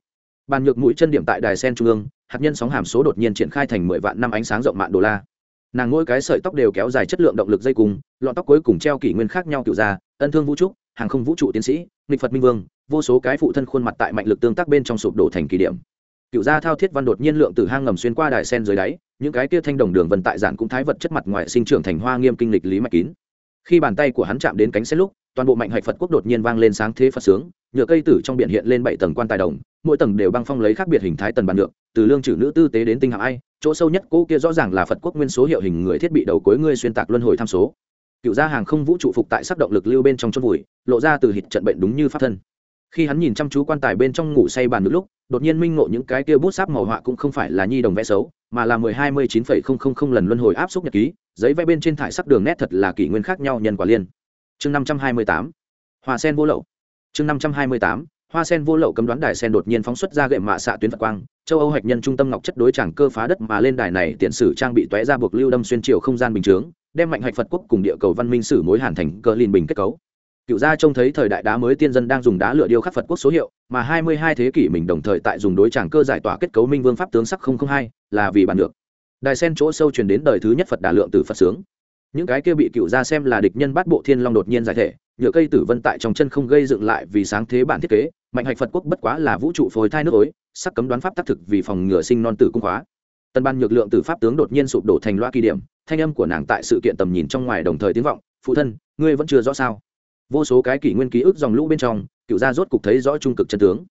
Bàn nhược mũi chân điểm tại đài sen trung ương, hạt nhân sóng hàm số đột nhiên triển khai thành mười vạn năm ánh sáng rộng mạn đô la. Nàng mỗi cái sợi tóc đều kéo dài chất lượng động lực dây cùng, lọn tóc cuối cùng treo kỷ nguyên khác nhau kiểu ra ân thương vũ trúc hàng không vũ trụ tiến sĩ, nghịch phật minh vương, vô số cái phụ thân khuôn mặt tại mạnh lực tương tác bên trong sụp đổ thành kỳ điểm cựu gia thao thiết văn đột nhiên lượng từ hang ngầm xuyên qua đài sen dưới đáy những cái kia thanh đồng đường vận tại giản cũng thái vật chất mặt ngoài sinh trưởng thành hoa nghiêm kinh lịch lý mạch kín. Khi bàn tay của hắn chạm đến cánh xe lúc toàn bộ mạnh hạch phật quốc đột nhiên vang lên sáng thế phật sướng nhựa cây tử trong biển hiện lên bảy tầng quan tài đồng mỗi tầng đều băng phong lấy khác biệt hình thái tần bàn lượng, từ lương trừ nữ tư tế đến tinh hạng ai chỗ sâu nhất cũ kia rõ ràng là phật quốc nguyên số hiệu hình người thiết bị đầu cuối ngươi xuyên tạc luân hồi tham số. Cựu gia hàng không vũ trụ phục tại sắc động lực lưu bên trong chốt vùi lộ ra từ hịt trận bệnh đúng như pháp thân khi hắn nhìn chăm chú quan tài bên trong ngủ say bàn nước lúc, đột nhiên minh ngộ những cái kia bút sáp màu họa cũng không phải là nhi đồng vẽ xấu, mà là mười hai mươi chín phẩy không không không lần luân hồi áp suất nhật ký, giấy vẽ bên trên thải sắc đường nét thật là kỷ nguyên khác nhau nhân quả liên. Chương năm trăm hai mươi tám, hoa sen vô lậu. Chương năm trăm hai mươi tám, hoa sen vô lậu cấm đoán đài sen đột nhiên phóng xuất ra gậy mạ xạ tuyến phật quang, châu âu hạch nhân trung tâm ngọc chất đối chẳng cơ phá đất mà lên đài này tiện sử trang bị tóe ra buộc lưu đâm xuyên chiều không gian bình chướng, đem mạnh hạch phật quốc cùng địa cầu văn minh sử mối hàn thành cơ liên bình kết cấu cựu gia trông thấy thời đại đá mới tiên dân đang dùng đá lửa điêu khắc phật quốc số hiệu, mà hai mươi hai thế kỷ mình đồng thời tại dùng đối tràng cơ giải tỏa kết cấu minh vương pháp tướng sắc hai, là vì bản được đài sen chỗ sâu truyền đến đời thứ nhất phật đà lượng từ phật sướng. Những cái kia bị cựu gia xem là địch nhân bắt bộ thiên long đột nhiên giải thể, nhựa cây tử vân tại trong chân không gây dựng lại vì sáng thế bản thiết kế, mạnh hạch phật quốc bất quá là vũ trụ phôi thai nước ối, sắc cấm đoán pháp tác thực vì phòng ngừa sinh non tử cung khóa tân ban nhược lượng tử pháp tướng đột nhiên sụp đổ thành loa kỳ điểm, thanh âm của nàng tại sự kiện tầm nhìn trong ngoài đồng thời tiếng vọng, phụ thân, ngươi vẫn chưa rõ sao? Vô số cái kỷ nguyên ký ức dòng lũ bên trong, cựu gia rốt cục thấy rõ trung cực chân tướng.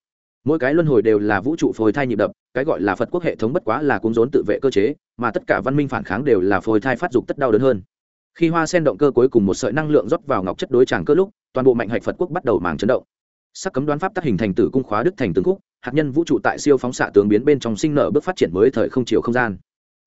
Mỗi cái luân hồi đều là vũ trụ phôi thai nhịp đập, cái gọi là phật quốc hệ thống bất quá là cung rốn tự vệ cơ chế, mà tất cả văn minh phản kháng đều là phôi thai phát dục tất đau đớn hơn. Khi hoa sen động cơ cuối cùng một sợi năng lượng rót vào ngọc chất đối tràng cơ lúc, toàn bộ mạnh hạch phật quốc bắt đầu màng chấn động. Sắc cấm đoán pháp tác hình thành tử cung khóa đức thành tướng khúc, hạt nhân vũ trụ tại siêu phóng xạ tướng biến bên trong sinh nở bước phát triển mới thời không chiều không gian.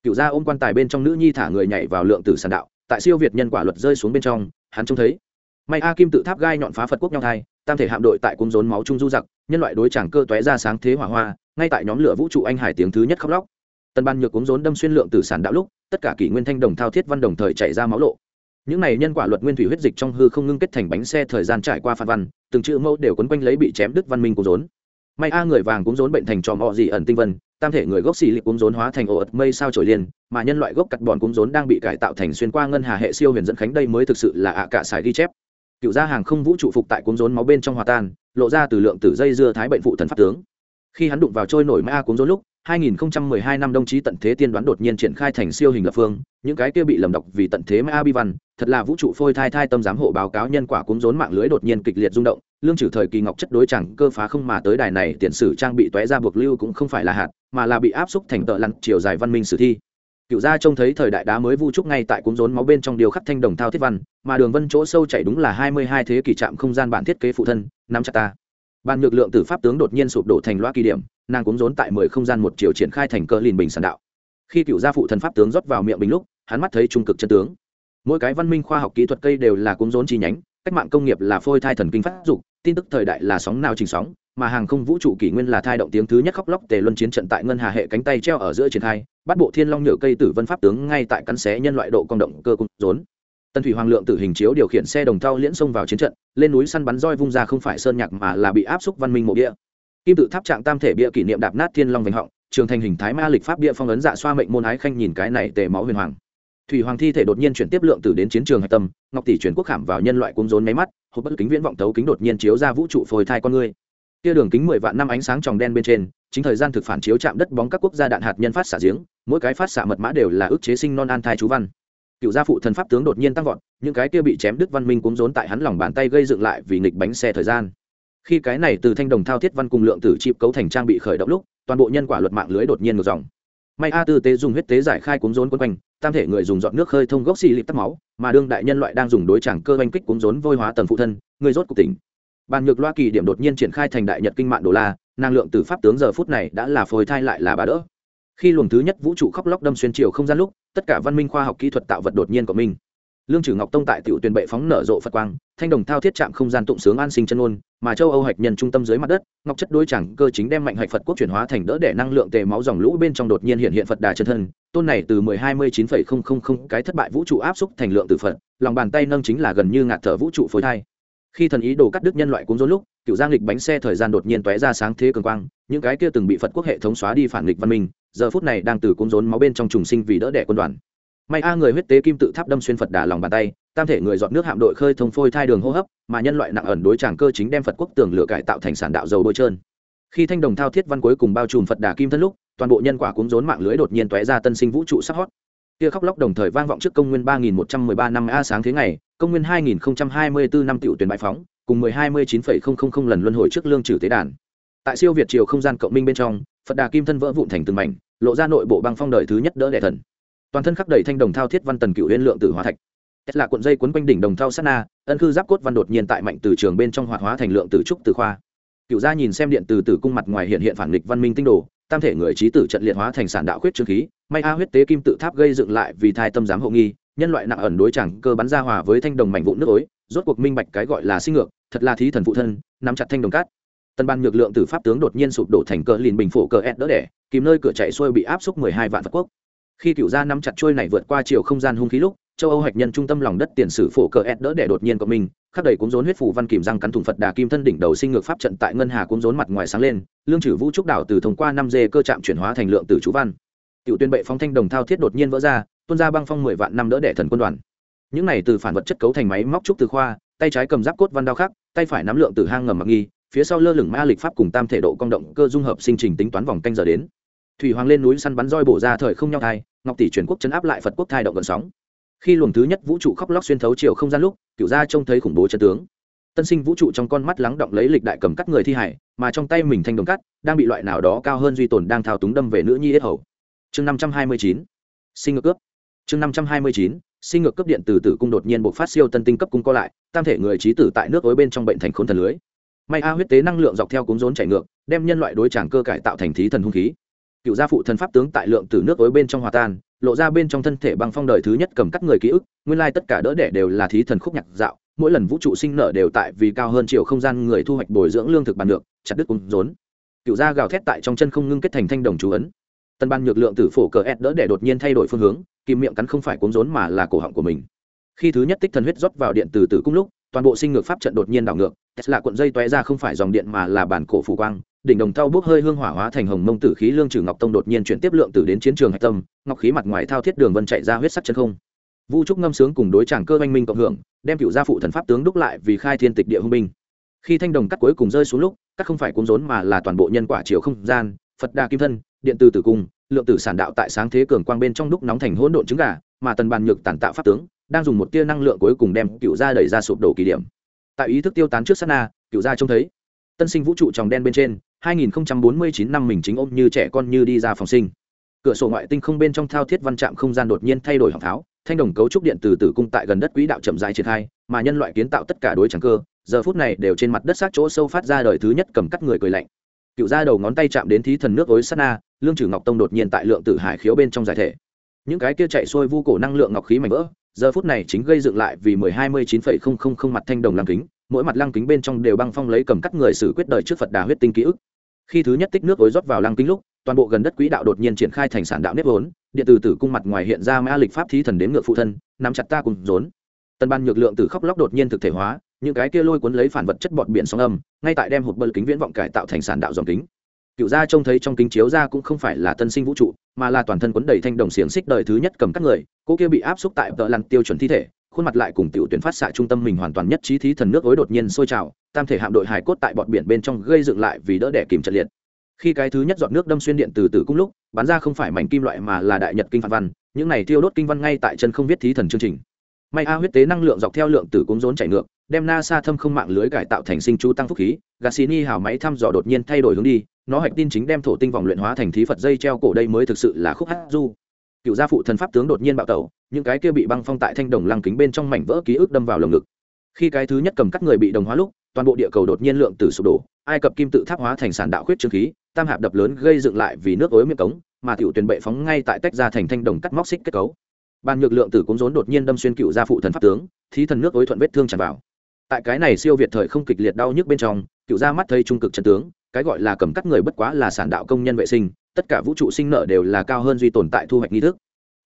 Cựu gia ôm quan tài bên trong nữ nhi thả người nhảy vào lượng tử sàn đạo, tại siêu việt nhân quả luật rơi xuống bên trong, hắn trông thấy may a kim tự tháp gai nhọn phá phật quốc nhau thai, tam thể hạm đội tại cung rốn máu trung du giặc, nhân loại đối tràng cơ tóe ra sáng thế hỏa hoa, ngay tại nhóm lửa vũ trụ anh hải tiếng thứ nhất khóc lóc. Tân ban nhược cúng rốn đâm xuyên lượng tử sản đạo lúc, tất cả kỷ nguyên thanh đồng thao thiết văn đồng thời chạy ra máu lộ. Những này nhân quả luật nguyên thủy huyết dịch trong hư không ngưng kết thành bánh xe thời gian trải qua phan văn, từng chữ mẫu đều quấn quanh lấy bị chém đứt văn minh cúng rốn. May a người vàng cúng rốn bệnh thành tròm họ dị ẩn tinh vân, tam thể người gốc xì lịp cúng rốn hóa thành ổ ật mây sao trổi liên mà nhân loại gốc cắt bòn cúng rốn đang bị cải tạo thành xuyên qua ngân hà hệ siêu huyền dẫn khánh đây mới thực sự là ạ cả sải ghi chép cựu gia hàng không vũ trụ phục tại cuốn rốn máu bên trong hòa tan, lộ ra từ lượng tử dây dưa thái bệnh phụ thần pháp tướng. Khi hắn đụng vào trôi nổi ma cuốn rốn lúc 2012 năm đồng chí tận thế tiên đoán đột nhiên triển khai thành siêu hình lập phương, những cái kia bị lầm độc vì tận thế ma bi văn, thật là vũ trụ phôi thai thai tâm giám hộ báo cáo nhân quả cúng rốn mạng lưới đột nhiên kịch liệt rung động, lương trừ thời kỳ ngọc chất đối chẳng cơ phá không mà tới đài này tiền sử trang bị tóe ra buộc lưu cũng không phải là hạt, mà là bị áp xúc thành tợ lặn chiều dài văn minh sử thi cựu gia trông thấy thời đại đá mới vu trúc ngay tại cuốn rốn máu bên trong điều khắc thanh đồng thao thiết văn, mà đường vân chỗ sâu chảy đúng là hai mươi hai thế kỷ trạm không gian bản thiết kế phụ thân, nắm chặt ta. Bàn nhược lượng tử pháp tướng đột nhiên sụp đổ thành loa kỳ điểm, nàng cuốn rốn tại mười không gian một chiều triển khai thành cơ lìn bình sản đạo. Khi cựu gia phụ thần pháp tướng rót vào miệng bình lúc, hắn mắt thấy trung cực chân tướng. Mỗi cái văn minh khoa học kỹ thuật cây đều là cuốn rốn chi nhánh, cách mạng công nghiệp là phôi thai thần kinh phát dục, tin tức thời đại là sóng nào trình sóng mà hàng không vũ trụ kỷ nguyên là thai động tiếng thứ nhất khóc lóc tề luân chiến trận tại ngân hà hệ cánh tay treo ở giữa triển khai, bắt bộ thiên long nhựa cây tử vân pháp tướng ngay tại cắn xé nhân loại độ công động cơ cung rốn. Tần thủy hoàng lượng tử hình chiếu điều khiển xe đồng thau liễn xông vào chiến trận, lên núi săn bắn roi vung ra không phải sơn nhạc mà là bị áp xúc văn minh mộ bia kim tự tháp trạng tam thể bia kỷ niệm đạp nát thiên long vành họng, trường thành hình thái ma lịch pháp bia phong ấn dạ xoa mệnh môn ái khanh nhìn cái này tề máu huyền hoàng. Thủy hoàng thi thể đột nhiên chuyển tiếp lượng tử đến chiến trường hạch tâm, ngọc tỷ chuyển quốc khảm vào nhân loại cung rốn máy mắt, hộp bất kính viễn vọng tấu kính đột nhiên chiếu ra vũ trụ phôi thai con người kia đường kính mười vạn năm ánh sáng tròng đen bên trên, chính thời gian thực phản chiếu chạm đất bóng các quốc gia đạn hạt nhân phát xạ giếng, mỗi cái phát xạ mật mã đều là ức chế sinh non an thai chú văn. Cựu gia phụ thần pháp tướng đột nhiên tăng vọt, những cái kia bị chém đứt văn minh cuốn rốn tại hắn lòng bàn tay gây dựng lại vì nghịch bánh xe thời gian. Khi cái này từ thanh đồng thao thiết văn cùng lượng tử chip cấu thành trang bị khởi động lúc, toàn bộ nhân quả luật mạng lưới đột nhiên ngược dòng. May a tư tế dùng huyết tế giải khai cuốn rốn quấn quanh, tam thể người dùng giọt nước khơi thông gốc xì lịp tắt máu, mà đương đại nhân loại đang dùng đối chẳng cơ oanh kích cuốn rốn vôi hóa tầng phụ thân, người rốt cục tỉnh bàn nhược loa kỳ điểm đột nhiên triển khai thành đại nhật kinh mạng đô la, năng lượng từ pháp tướng giờ phút này đã là phôi thai lại là bà đỡ. Khi luồng thứ nhất vũ trụ khóc lóc đâm xuyên chiều không gian lúc, tất cả văn minh khoa học kỹ thuật tạo vật đột nhiên của mình. Lương trừ ngọc tông tại tiểu tuyển bệ phóng nở rộ phật quang, thanh đồng thao thiết trạm không gian tụng sướng an sinh chân ôn, mà châu âu hạch nhân trung tâm dưới mặt đất, ngọc chất đối chẳng cơ chính đem mạnh hạch phật quốc chuyển hóa thành đỡ để năng lượng tề máu dòng lũ bên trong đột nhiên hiện hiện phật đà chân thân, tôn này từ mười hai mươi chín phẩy không không không cái thất bại vũ trụ áp xúc thành lượng từ phật, lòng bàn tay nâng chính là gần như ngạt thở vũ trụ phối thai khi thần ý đồ cắt đứt nhân loại cuốn rốn lúc, cựu giang lịch bánh xe thời gian đột nhiên tóe ra sáng thế cường quang, những cái kia từng bị phật quốc hệ thống xóa đi phản lịch văn minh, giờ phút này đang từ cuốn rốn máu bên trong trùng sinh vì đỡ đẻ quân đoàn. May a người huyết tế kim tự tháp đâm xuyên phật đà lòng bàn tay, tam thể người dọn nước hạm đội khơi thông phôi thai đường hô hấp, mà nhân loại nặng ẩn đối tràng cơ chính đem phật quốc tường lửa cải tạo thành sản đạo dầu bôi trơn. Khi thanh đồng thao thiết văn cuối cùng bao trùm phật đà kim thân lúc, toàn bộ nhân quả cuốn rốn mạng lưới đột nhiên tóe ra tân sinh vũ trụ sắc hót kia khóc lóc đồng thời vang vọng trước công nguyên ba nghìn một trăm mười ba năm a sáng thế ngày, công nguyên hai nghìn hai mươi bốn năm tiểu tuyển bãi phóng, cùng mười hai mươi chín phẩy không không không lần luân hồi trước lương trừ tế đàn. Tại siêu việt triều không gian cộng minh bên trong, phật đà kim thân vỡ vụn thành từng mảnh, lộ ra nội bộ băng phong đời thứ nhất đỡ đẻ thần. Toàn thân khắc đầy thanh đồng thao thiết văn tần cựu huyên lượng tử hóa thạch. Tất là cuộn dây quấn quanh đỉnh đồng thao sát na, ân khư giáp cốt văn đột nhiên tại mạnh từ trường bên trong hoạt hóa thành lượng tử trúc từ khoa. Cựu gia nhìn xem điện từ tử cung mặt ngoài hiện hiện phản nghịch văn minh tinh đồ, tam thể người trí tử trận liệt hóa thành sản đạo khuyết trương khí may a huyết tế kim tự tháp gây dựng lại vì thai tâm giám hậu nghi, nhân loại nặng ẩn đối chẳng cơ bắn ra hòa với thanh đồng mảnh vụn nước ối, rốt cuộc minh bạch cái gọi là sinh ngược, thật là thí thần phụ thân, nắm chặt thanh đồng cát. Tân ban nhược lượng từ pháp tướng đột nhiên sụp đổ thành cờ lìn bình phổ cờ ed đỡ đẻ, kìm nơi cửa chạy xuôi bị áp xúc mười hai vạn phật quốc. Khi cựu gia nắm chặt trôi này vượt qua chiều không gian hung khí lúc, châu âu hạch nhân trung tâm lòng đất tiền sử phổ cờ ed đỡ đẻ đột nhiên của mình khắc đầy cuốn rốn huyết phủ văn kìm răng cắn thủng phật đà kim thân đỉnh đầu sinh ngược pháp trận tại ngân hà cuốn rốn mặt ngoài sáng lên, lương trừ vũ trúc đảo từ thông qua năm dê cơ trạm chuyển hóa thành lượng tử chú văn cựu tuyên bệ phóng thanh đồng thao thiết đột nhiên vỡ ra, tuôn ra băng phong mười vạn năm đỡ đẻ thần quân đoàn. Những này từ phản vật chất cấu thành máy móc trúc từ khoa, tay trái cầm giáp cốt văn đao khắc, tay phải nắm lượng từ hang ngầm mặc nghi, phía sau lơ lửng ma lịch pháp cùng tam thể độ công động cơ dung hợp sinh trình tính toán vòng canh giờ đến. Thủy hoàng lên núi săn bắn roi bổ ra thời không nhau thai, ngọc tỷ truyền quốc chấn áp lại phật quốc thai động gần sóng. Khi luồng thứ nhất vũ trụ khóc lóc xuyên thấu chiều không gian lúc cựu gia trông thấy khủng bố chân tướng. Tân sinh vũ trụ trong con mắt lắng động lấy lịch đại cầm cắt người thi hải, mà trong tay mình thanh đồng cắt, đang bị loại nào đó cao hơn duy tồn đang thao túng đâm về nữ nhi yết hầu chương năm trăm hai mươi chín, sinh ngược cướp. Chương năm trăm hai mươi chín, sinh ngược cấp điện từ tử cung đột nhiên bộc phát siêu tân tinh cấp cung co lại, tam thể người trí tử tại nước ối bên trong bệnh thành khốn thần lưới. May a huyết tế năng lượng dọc theo cúng rốn chảy ngược, đem nhân loại đối tràng cơ cải tạo thành thí thần hung khí. Cựu gia phụ thần pháp tướng tại lượng từ nước ối bên trong hòa tan, lộ ra bên trong thân thể băng phong đời thứ nhất cầm cắt người ký ức, nguyên lai tất cả đỡ đẻ đều là thí thần khúc nhạc dạo, mỗi lần vũ trụ sinh nở đều tại vì cao hơn chiều không gian người thu hoạch bồi dưỡng lương thực bàn được, chặt đứt cung rốn. Cựu gia gào thét tại trong chân không ngưng kết thành thanh đồng chú ấn tân ban nhược lượng tử phổ cờ ed đỡ để đột nhiên thay đổi phương hướng, kìm miệng cắn không phải cuốn rốn mà là cổ họng của mình. Khi thứ nhất tích thần huyết rót vào điện từ tử cung lúc, toàn bộ sinh ngược pháp trận đột nhiên đảo ngược, tesla cuộn dây toé ra không phải dòng điện mà là bản cổ phủ quang, đỉnh đồng thau bốc hơi hương hỏa hóa thành hồng mông tử khí lương trừ ngọc tông đột nhiên chuyển tiếp lượng tử đến chiến trường hạch tâm, ngọc khí mặt ngoài thao thiết đường vân chạy ra huyết sắc chân không. Vu trúc ngâm sướng cùng đối tràng cơ oanh minh cộng hưởng, đem cựu gia phụ thần pháp tướng đúc lại vì khai thiên tịch địa hung binh. Khi thanh đồng cắt cuối cùng rơi xuống lúc, cắt không phải cuốn rốn mà là toàn bộ nhân quả chiều không gian, phật đa kim thân điện từ tử cung, lượng tử sản đạo tại sáng thế cường quang bên trong đúc nóng thành hỗn độn trứng gà, mà tần bàn nhược tàn tạo pháp tướng, đang dùng một tia năng lượng cuối cùng đem cựu gia đẩy ra sụp đổ kỳ điểm. Tại ý thức tiêu tán trước sát na, cựu gia trông thấy. Tân sinh vũ trụ tròng đen bên trên 2049 năm mình chính ôm như trẻ con như đi ra phòng sinh. Cửa sổ ngoại tinh không bên trong thao thiết văn trạm không gian đột nhiên thay đổi hỏng tháo, thanh đồng cấu trúc điện từ tử cung tại gần đất quỹ đạo chậm dài triển khai, mà nhân loại kiến tạo tất cả đối trắng cơ, giờ phút này đều trên mặt đất sát chỗ sâu phát ra đời thứ nhất cầm cắt người cười lạnh. Cựu ra đầu ngón tay chạm đến thí thần nước ối sát na lương trừ ngọc tông đột nhiên tại lượng tử hải khiếu bên trong giải thể. Những cái kia chạy xuôi vu cổ năng lượng ngọc khí mảnh vỡ, giờ phút này chính gây dựng lại vì mười hai mươi chín phẩy không không không mặt thanh đồng lăng kính, mỗi mặt lăng kính bên trong đều băng phong lấy cầm cắt người xử quyết đời trước phật đà huyết tinh ký ức. Khi thứ nhất tích nước ối rót vào lăng kính lúc, toàn bộ gần đất quỹ đạo đột nhiên triển khai thành sản đạo nếp vốn, điện từ tử cung mặt ngoài hiện ra mã lịch pháp thí thần đến ngược phụ thân, nắm chặt ta cùng rốn. Tân ban nhược lượng từ khóc lóc đột nhiên thực thể hóa, những cái kia lôi cuốn lấy phản vật chất bọt biển sóng âm, ngay tại đem hộp bơ kính viễn vọng cải tạo thành sản đạo dòng kính cựu gia trông thấy trong kính chiếu ra cũng không phải là tân sinh vũ trụ, mà là toàn thân quấn đầy thanh đồng xiềng xích đời thứ nhất cầm các người, cô kia bị áp xúc tại vợ lăn tiêu chuẩn thi thể, khuôn mặt lại cùng tiểu tuyển phát xạ trung tâm mình hoàn toàn nhất trí thí thần nước ối đột nhiên sôi trào, tam thể hạm đội hải cốt tại bọt biển bên trong gây dựng lại vì đỡ đẻ kìm trận liệt. Khi cái thứ nhất dọn nước đâm xuyên điện từ từ cung lúc, bắn ra không phải mảnh kim loại mà là đại nhật kinh phản văn, những này tiêu đốt kinh văn ngay tại chân không viết thí thần chương trình may a huyết tế năng lượng dọc theo lượng tử cũng rốn chảy ngược, đem nasa thâm không mạng lưới cải tạo thành sinh chu tăng phúc khí. Gassini hào máy thăm dò đột nhiên thay đổi hướng đi, nó hạch tin chính đem thổ tinh vòng luyện hóa thành thí phật dây treo cổ đây mới thực sự là khúc hát du. Cựu gia phụ thần pháp tướng đột nhiên bạo tẩu, những cái kia bị băng phong tại thanh đồng lăng kính bên trong mảnh vỡ ký ức đâm vào lồng ngực. Khi cái thứ nhất cầm cắt người bị đồng hóa lúc, toàn bộ địa cầu đột nhiên lượng tử sụp đổ, ai cập kim tự tháp hóa thành sản đạo khuyết trương khí, tam hạp đập lớn gây dựng lại vì nước ối miệng cống, mà tiểu tuyển bệ phóng ngay tại tách ra thành thanh đồng cắt móc xích kết cấu bàn nhược lượng tử cũng rốn đột nhiên đâm xuyên cựu gia phụ thần pháp tướng, thí thần nước ối thuận vết thương tràn vào. Tại cái này siêu việt thời không kịch liệt đau nhức bên trong, cựu gia mắt thấy trung cực trận tướng, cái gọi là cầm cắt người bất quá là sản đạo công nhân vệ sinh, tất cả vũ trụ sinh nợ đều là cao hơn duy tồn tại thu hoạch nghi thức.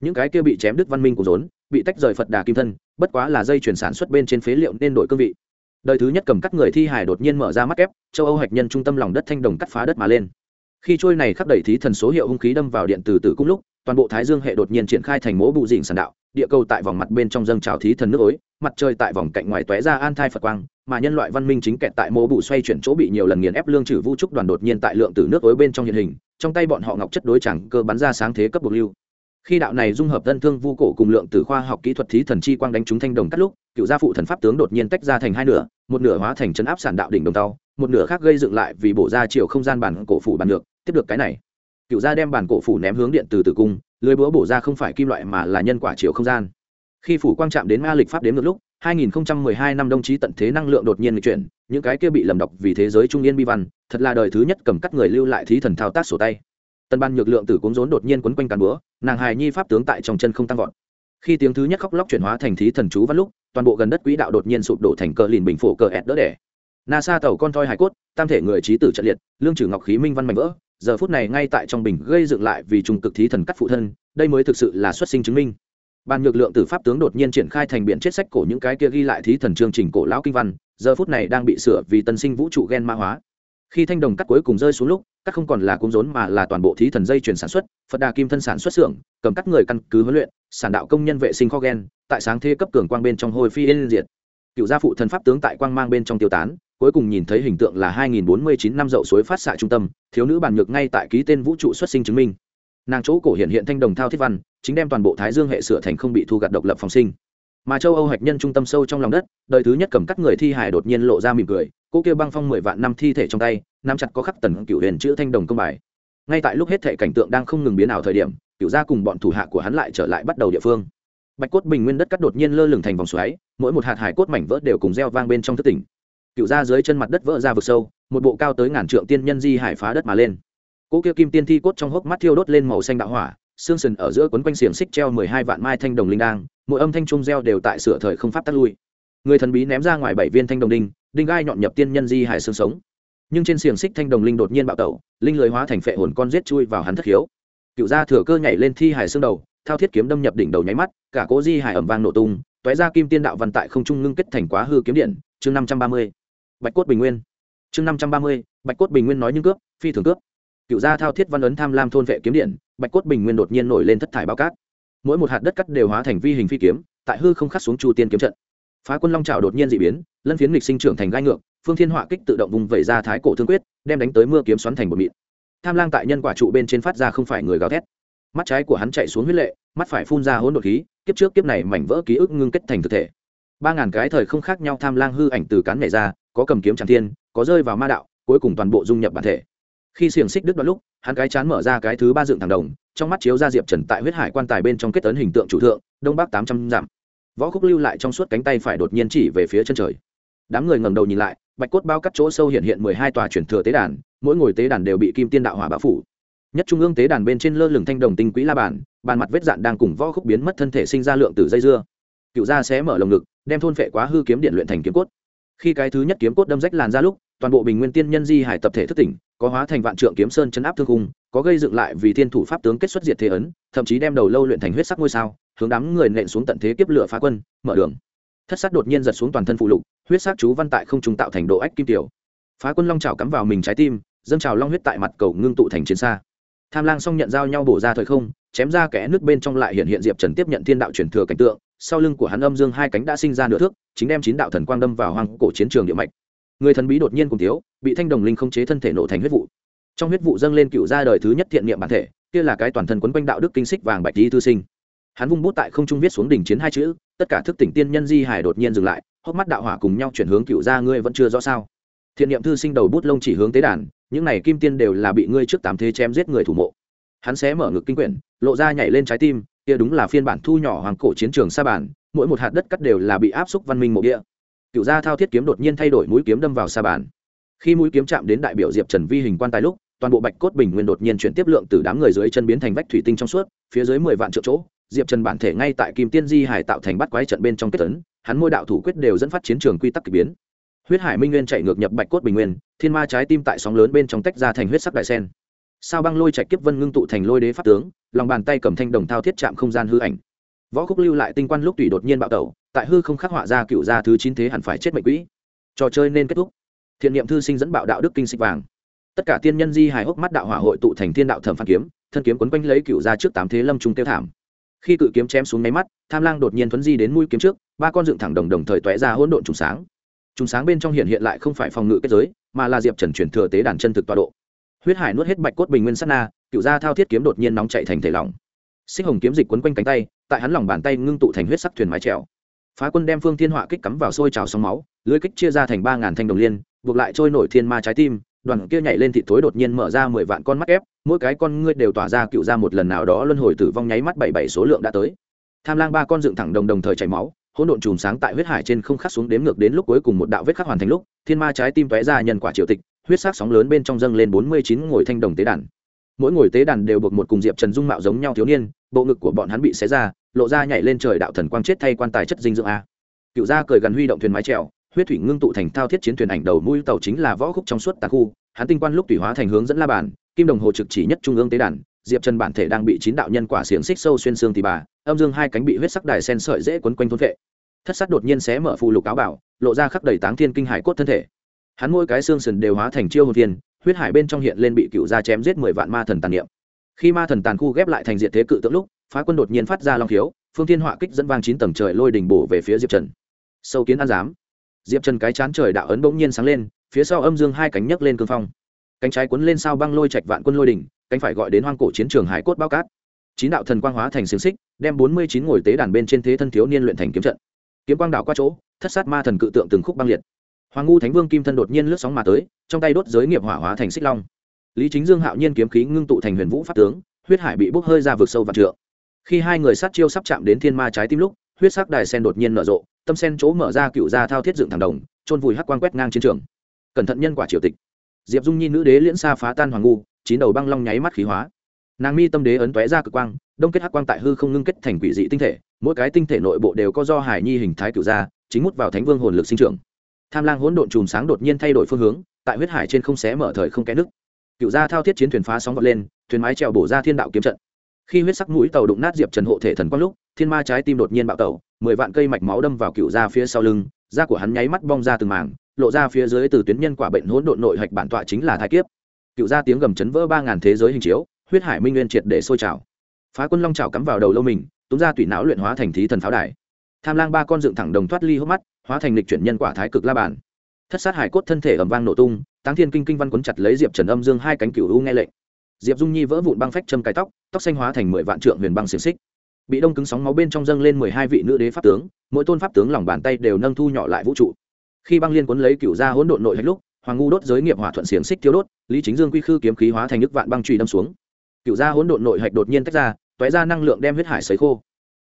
Những cái kia bị chém đứt văn minh của rốn, bị tách rời phật đà kim thân, bất quá là dây chuyển sản xuất bên trên phế liệu nên đổi cương vị. Đời thứ nhất cầm cắt người thi hải đột nhiên mở ra mắt ép châu âu hạch nhân trung tâm lòng đất thanh đồng cắt phá đất mà lên. Khi trôi này khắc đẩy thí thần số hiệu hung khí đâm vào điện từ tử cung lúc toàn bộ thái dương hệ đột nhiên triển khai thành mố bụ dịnh sản đạo, địa cầu tại vòng mặt bên trong dâng trào thí thần nước ối, mặt trời tại vòng cạnh ngoài tóe ra an thai phật quang, mà nhân loại văn minh chính kẹt tại mố bụ xoay chuyển chỗ bị nhiều lần nghiền ép lương trừ vũ trúc đoàn đột nhiên tại lượng tử nước ối bên trong hiện hình, trong tay bọn họ ngọc chất đối chẳng cơ bắn ra sáng thế cấp bột lưu. Khi đạo này dung hợp dân thương vu cổ cùng lượng tử khoa học kỹ thuật thí thần chi quang đánh trúng thanh đồng cắt lúc, cựu gia phụ thần pháp tướng đột nhiên tách ra thành hai nửa, một nửa hóa thành chấn áp sản đạo đỉnh đồng tàu, một nửa khác gây dựng lại vì bổ ra chiều không gian bản cổ phủ bàn được tiếp được cái này cựu gia đem bản cổ phủ ném hướng điện từ tử cung, lưới búa bổ ra không phải kim loại mà là nhân quả chiều không gian. Khi phủ quang chạm đến ma lịch pháp đến ngược lúc 2012 năm đồng chí tận thế năng lượng đột nhiên chuyển, những cái kia bị lầm đọc vì thế giới trung yên bi văn, thật là đời thứ nhất cầm cắt người lưu lại thí thần thao tác sổ tay. Tân ban nhược lượng tử cuốn rốn đột nhiên quấn quanh càn búa, nàng hài nhi pháp tướng tại trong chân không tăng vọt. Khi tiếng thứ nhất khóc lóc chuyển hóa thành thí thần chú văn lúc, toàn bộ gần đất quỹ đạo đột nhiên sụp đổ thành cờ lìn bình phổ cờ ẹt đỡ đẻ. Nasa tàu con thoi hải cốt, tam thể người trí tử trận liệt, lương trừ ngọc khí minh văn mạnh vỡ giờ phút này ngay tại trong bình gây dựng lại vì trùng cực thí thần cắt phụ thân, đây mới thực sự là xuất sinh chứng minh. Ban nhược lượng tử pháp tướng đột nhiên triển khai thành biện chết sách cổ những cái kia ghi lại thí thần chương trình cổ lão kinh văn, giờ phút này đang bị sửa vì tân sinh vũ trụ gen ma hóa. Khi thanh đồng cắt cuối cùng rơi xuống lúc, cắt không còn là cung rốn mà là toàn bộ thí thần dây chuyển sản xuất, phật đà kim thân sản xuất xưởng, cầm cắt người căn cứ huấn luyện, sản đạo công nhân vệ sinh kho gen, tại sáng thế cấp cường quang bên trong hồi phi yên diệt. Cựu gia phụ thần pháp tướng tại quang mang bên trong tiêu tán cuối cùng nhìn thấy hình tượng là 2049 năm dậu suối phát xạ trung tâm, thiếu nữ bàn nhược ngay tại ký tên vũ trụ xuất sinh chứng minh. Nàng chỗ cổ hiện hiện thanh đồng thao thiết văn, chính đem toàn bộ thái dương hệ sửa thành không bị thu gặt độc lập phòng sinh. Mà châu âu hạch nhân trung tâm sâu trong lòng đất, đời thứ nhất cầm cắt người thi hài đột nhiên lộ ra mỉm cười, cô kêu băng phong mười vạn năm thi thể trong tay, nắm chặt có khắc tần cửu huyền chữ thanh đồng công bài. Ngay tại lúc hết thể cảnh tượng đang không ngừng biến ảo thời điểm, cửu gia cùng bọn thủ hạ của hắn lại trở lại bắt đầu địa phương. Bạch cốt bình nguyên đất cắt đột nhiên lơ lửng thành vòng xoáy, mỗi một hạt hải cốt mảnh vỡ đều cùng reo vang bên trong thức tỉnh cựu gia dưới chân mặt đất vỡ ra vực sâu, một bộ cao tới ngàn trượng tiên nhân di hải phá đất mà lên. Cỗ kia kim tiên thi cốt trong hốc mắt thiêu đốt lên màu xanh đạo hỏa, xương sần ở giữa quấn quanh xiềng xích treo mười hai vạn mai thanh đồng linh đang mỗi âm thanh trung reo đều tại sửa thời không pháp tắt lui. Người thần bí ném ra ngoài bảy viên thanh đồng đinh đinh gai nhọn nhập tiên nhân di hải xương sống. Nhưng trên xiềng xích thanh đồng linh đột nhiên bạo tẩu, linh lưới hóa thành phệ hồn con giết chui vào hắn thất hiếu. cựu gia thừa cơ nhảy lên thi hải xương đầu, thao thiết kiếm đâm nhập đỉnh đầu nháy mắt, cả cố di hải ẩm vang nổ tung toé ra kim tiên đạo văn tại không trung ngưng kết thành quá hư kiếm điện, chương năm trăm ba mươi bạch cốt bình nguyên. Chương năm trăm ba mươi, bạch cốt bình nguyên nói những cướp, phi thường cướp. Cựu gia thao thiết văn ấn tham lam thôn vệ kiếm điện, bạch cốt bình nguyên đột nhiên nổi lên thất thải bao cát. Mỗi một hạt đất cắt đều hóa thành vi hình phi kiếm, tại hư không khắc xuống chu tiên kiếm trận. Phá quân long trào đột nhiên d ị biến, lân phiến lịch sinh trưởng thành gai ngược, phương thiên họa kích tự động vùng vẩy ra thái cổ thương quyết, đem đánh tới mưa kiếm xoắn thành một mịn. Tham lang tại nhân quả trụ bên trên phát ra không phải người gào thét. Mắt trái của hắn chạy xuống huyết lệ, mắt phải phun ra hỗn đột khí, kiếp trước kiếp này mảnh vỡ ký ức ngưng kết thành thực thể. Ba ngàn cái thời không khác nhau tham lang hư ảnh từ cán nhảy ra có cầm kiếm tràn thiên, có rơi vào ma đạo, cuối cùng toàn bộ dung nhập bản thể. Khi xiềng xích đứt đoạn lúc, hắn cái chán mở ra cái thứ ba dựng thẳng đồng, trong mắt chiếu ra diệp trần tại huyết hải quan tài bên trong kết tấn hình tượng chủ thượng, đông bắc tám trăm dặm. Võ khúc lưu lại trong suốt cánh tay phải đột nhiên chỉ về phía chân trời. Đám người ngẩng đầu nhìn lại, bạch cốt bao cắt chỗ sâu hiện hiện mười hai tòa chuyển thừa tế đàn, mỗi ngồi tế đàn đều bị kim tiên đạo hỏa bão phủ. Nhất trung ương tế đàn bên trên lơ lửng thanh đồng tinh quỹ la bàn bàn mặt vết dạn đang cùng võ khúc biến mất thân thể sinh ra lượng từ dây dưa. Cựu gia sẽ mở lồng ngực, đem thôn phệ quá hư kiếm điện luyện thành kiếm cốt khi cái thứ nhất kiếm cốt đâm rách làn ra lúc, toàn bộ bình nguyên tiên nhân di hải tập thể thất tỉnh, có hóa thành vạn trượng kiếm sơn chấn áp thương cung có gây dựng lại vì thiên thủ pháp tướng kết xuất diệt thế ấn, thậm chí đem đầu lâu luyện thành huyết sắc ngôi sao, hướng đám người nện xuống tận thế kiếp lửa phá quân, mở đường. Thất sát đột nhiên giật xuống toàn thân phụ lục, huyết sắc chú văn tại không trùng tạo thành độ ách kim tiểu. Phá quân long trào cắm vào mình trái tim, dâng trào long huyết tại mặt cầu ngưng tụ thành chiến xa. Tham lang xong nhận giao nhau bổ ra thời không, chém ra kẽ nước bên trong lại hiện hiện diệp trần tiếp nhận thiên đạo truyền thừa cảnh tượng sau lưng của hắn âm dương hai cánh đã sinh ra nửa thước, chính đem chín đạo thần quang đâm vào hoang cổ chiến trường địa mạch. Người thần bí đột nhiên cùng thiếu, bị thanh đồng linh không chế thân thể nổ thành huyết vụ. Trong huyết vụ dâng lên cựu ra đời thứ nhất thiện niệm bản thể, kia là cái toàn thân quấn quanh đạo đức kinh xích vàng bạch di thư sinh. Hắn vung bút tại không trung viết xuống đỉnh chiến hai chữ, tất cả thức tỉnh tiên nhân di hải đột nhiên dừng lại, hốc mắt đạo hỏa cùng nhau chuyển hướng cựu ra ngươi vẫn chưa rõ sao. Thiện niệm thư sinh đầu bút lông chỉ hướng tế đàn, những này kim tiên đều là bị ngươi trước tám thế chém giết người thủ mộ. Hắn xé mở ngực kinh quyển, lộ ra nhảy lên trái tim kia đúng là phiên bản thu nhỏ hoàng cổ chiến trường sa bản mỗi một hạt đất cắt đều là bị áp xúc văn minh mộ địa. Cựu gia thao thiết kiếm đột nhiên thay đổi mũi kiếm đâm vào sa bản khi mũi kiếm chạm đến đại biểu diệp trần vi hình quan tài lúc, toàn bộ bạch cốt bình nguyên đột nhiên chuyển tiếp lượng từ đám người dưới chân biến thành vách thủy tinh trong suốt, phía dưới mười vạn triệu chỗ, diệp trần bản thể ngay tại kim tiên di hải tạo thành bắt quái trận bên trong kết tấn, hắn môi đạo thủ quyết đều dẫn phát chiến trường quy tắc k ỳ biến. Huyết hải minh nguyên chạy ngược nhập bạch cốt bình nguyên, thiên ma trái tim tại sóng lớn bên trong tách ra thành huyết sắc đại sen sao băng lôi chạy kiếp vân ngưng tụ thành lôi đế pháp tướng, lòng bàn tay cầm thanh đồng thao thiết chạm không gian hư ảnh. Võ khúc lưu lại tinh quan lúc tùy đột nhiên bạo tẩu, tại hư không khắc họa ra cựu gia thứ chín thế hẳn phải chết mệnh quỹ. Trò chơi nên kết thúc. Thiện niệm thư sinh dẫn bạo đạo đức kinh xích vàng. Tất cả tiên nhân di hài hốc mắt đạo hỏa hội tụ thành thiên đạo thẩm phán kiếm, thân kiếm quấn quanh lấy cựu gia trước tám thế lâm trung tiêu thảm. Khi cự kiếm chém xuống máy mắt, tham lang đột nhiên thuấn di đến mũi kiếm trước, ba con dựng thẳng đồng đồng thời tóe ra hỗn độn trùng sáng. Trùng sáng bên trong hiện hiện lại không phải phòng ngự kết giới, mà là diệp trần chuyển thừa tế đàn chân thực tọa độ huyết hải nuốt hết bạch cốt bình nguyên sát na, cựu gia thao thiết kiếm đột nhiên nóng chạy thành thể lỏng. Xích hồng kiếm dịch quấn quanh cánh tay, tại hắn lòng bàn tay ngưng tụ thành huyết sắc thuyền mái trèo. Phá quân đem phương thiên họa kích cắm vào sôi trào sóng máu, lưới kích chia ra thành ba ngàn thanh đồng liên, buộc lại trôi nổi thiên ma trái tim, đoàn kia nhảy lên thị thối đột nhiên mở ra mười vạn con mắt ép, mỗi cái con ngươi đều tỏa ra cựu ra một lần nào đó luân hồi tử vong nháy mắt bảy bảy số lượng đã tới. Tham lang ba con dựng thẳng đồng đồng thời chảy máu, hỗn độn chùm sáng tại huyết hải trên không khắc xuống đếm ngược đến lúc cuối cùng một đạo vết khắc hoàn thành lúc, thiên ma trái tim tóe ra nhân quả triều tịch huyết sắc sóng lớn bên trong dâng lên bốn mươi chín ngồi thanh đồng tế đàn. Mỗi ngồi tế đàn đều buộc một cùng diệp trần dung mạo giống nhau thiếu niên, bộ ngực của bọn hắn bị xé ra, lộ ra nhảy lên trời đạo thần quang chết thay quan tài chất dinh dưỡng a. Cựu gia cười gần huy động thuyền mái trèo huyết thủy ngưng tụ thành thao thiết chiến thuyền ảnh đầu mũi tàu chính là võ khúc trong suốt tà khu. Hắn tinh quan lúc thủy hóa thành hướng dẫn la bàn, kim đồng hồ trực chỉ nhất trung ương tế đàn, diệp trần bản thể đang bị chín đạo nhân quả xiềng xích sâu xuyên xương thì bà, âm dương hai cánh bị huyết sắc đài sen sợi dễ quấn quanh thôn vệ. Thất sắc đột nhiên xé mở phù lục áo bảo, lộ ra khắc đầy táng thiên kinh hải cốt thân thể hắn mỗi cái xương sườn đều hóa thành chiêu hồn viên huyết hải bên trong hiện lên bị cựu gia chém giết mười vạn ma thần tàn niệm. Khi ma thần tàn khu ghép lại thành diện thế cự tượng lúc, phá quân đột nhiên phát ra long khiếu, phương thiên họa kích dẫn vang chín tầng trời lôi đỉnh bổ về phía diệp trần. Sâu kiến an giám. Diệp trần cái chán trời đạo ấn bỗng nhiên sáng lên, phía sau âm dương hai cánh nhấc lên cương phong. Cánh trái cuốn lên sao băng lôi trạch vạn quân lôi đỉnh cánh phải gọi đến hoang cổ chiến trường hải cốt bao cát. Chín đạo thần quang hóa thành xiềng xích, đem bốn mươi chín ngồi tế đàn bên trên thế thân thiếu niên luyện thành kiếm trận. Kiếm quang đạo qua chỗ, thất sát ma thần cự tượng từng khúc băng liệt hoàng ngu thánh vương kim thân đột nhiên lướt sóng mà tới trong tay đốt giới nghiệp hỏa hóa thành xích long. Lý chính dương hạo nhiên kiếm khí ngưng tụ thành huyền vũ pháp tướng huyết hải bị bốc hơi ra vực sâu và trượng. Khi hai người sát chiêu sắp chạm đến thiên ma trái tim lúc huyết sắc đài sen đột nhiên nở rộ tâm sen chỗ mở ra cựu gia thao thiết dựng thẳng đồng trôn vùi hắc quang quét ngang chiến trường. Cẩn thận nhân quả triều tịch. Diệp dung nhi nữ đế liễn xa phá tan hoàng ngu chín đầu băng long nháy mắt khí hóa. Nàng mi tâm đế ấn tóe ra cực quang đông kết hắc quang tại hư không ngưng kết thành quỷ dị tinh thể mỗi cái tinh thể nội bộ đều có do hải nhi hình thái cựu gia, chính mút vào thánh vương hồn lực sinh trưởng tham lang hỗn độn chùm sáng đột nhiên thay đổi phương hướng, tại huyết hải trên không xé mở thời không kẽ nước cựu gia thao thiết chiến thuyền phá sóng vọt lên, thuyền mái trèo bổ ra thiên đạo kiếm trận. Khi huyết sắc mũi tàu đụng nát diệp trần hộ thể thần quang lúc, thiên ma trái tim đột nhiên bạo tẩu, mười vạn cây mạch máu đâm vào cựu gia phía sau lưng, da của hắn nháy mắt bong ra từng mảng, lộ ra phía dưới từ tuyến nhân quả bệnh hỗn độn nội hạch bản tọa chính là thái kiếp. Cựu gia tiếng gầm chấn vỡ ba ngàn thế giới hình chiếu, huyết hải minh nguyên triệt để sôi trào. Phá quân long trào cắm vào đầu lâu mình, túm ra tủy não luyện hóa thành thí thần pháo đài. Tham lang ba con dựng thẳng đồng thoát ly hốc mắt hóa thành lịch chuyển nhân quả thái cực la bàn. Thất sát hải cốt thân thể ầm vang nổ tung, táng thiên kinh kinh văn quấn chặt lấy diệp trần âm dương hai cánh cửu u nghe lệnh. Diệp dung nhi vỡ vụn băng phách châm cái tóc tóc xanh hóa thành mười vạn trượng huyền băng xiềng xích. Bị đông cứng sóng máu bên trong dâng lên mười hai vị nữ đế pháp tướng, mỗi tôn pháp tướng lòng bàn tay đều nâng thu nhỏ lại vũ trụ. Khi băng liên quấn lấy cựu gia hỗn độn nội hạch lúc, hoàng ngu đốt giới nghiệp hỏa thuận xiềng xích thiếu đốt, lý chính dương quy khư kiếm khí hóa thành nước vạn băng trùy đâm xuống. Cựu gia hỗn độn nội hạch đột nhiên tách ra toé ra năng lượng đem huyết hải sấy khô.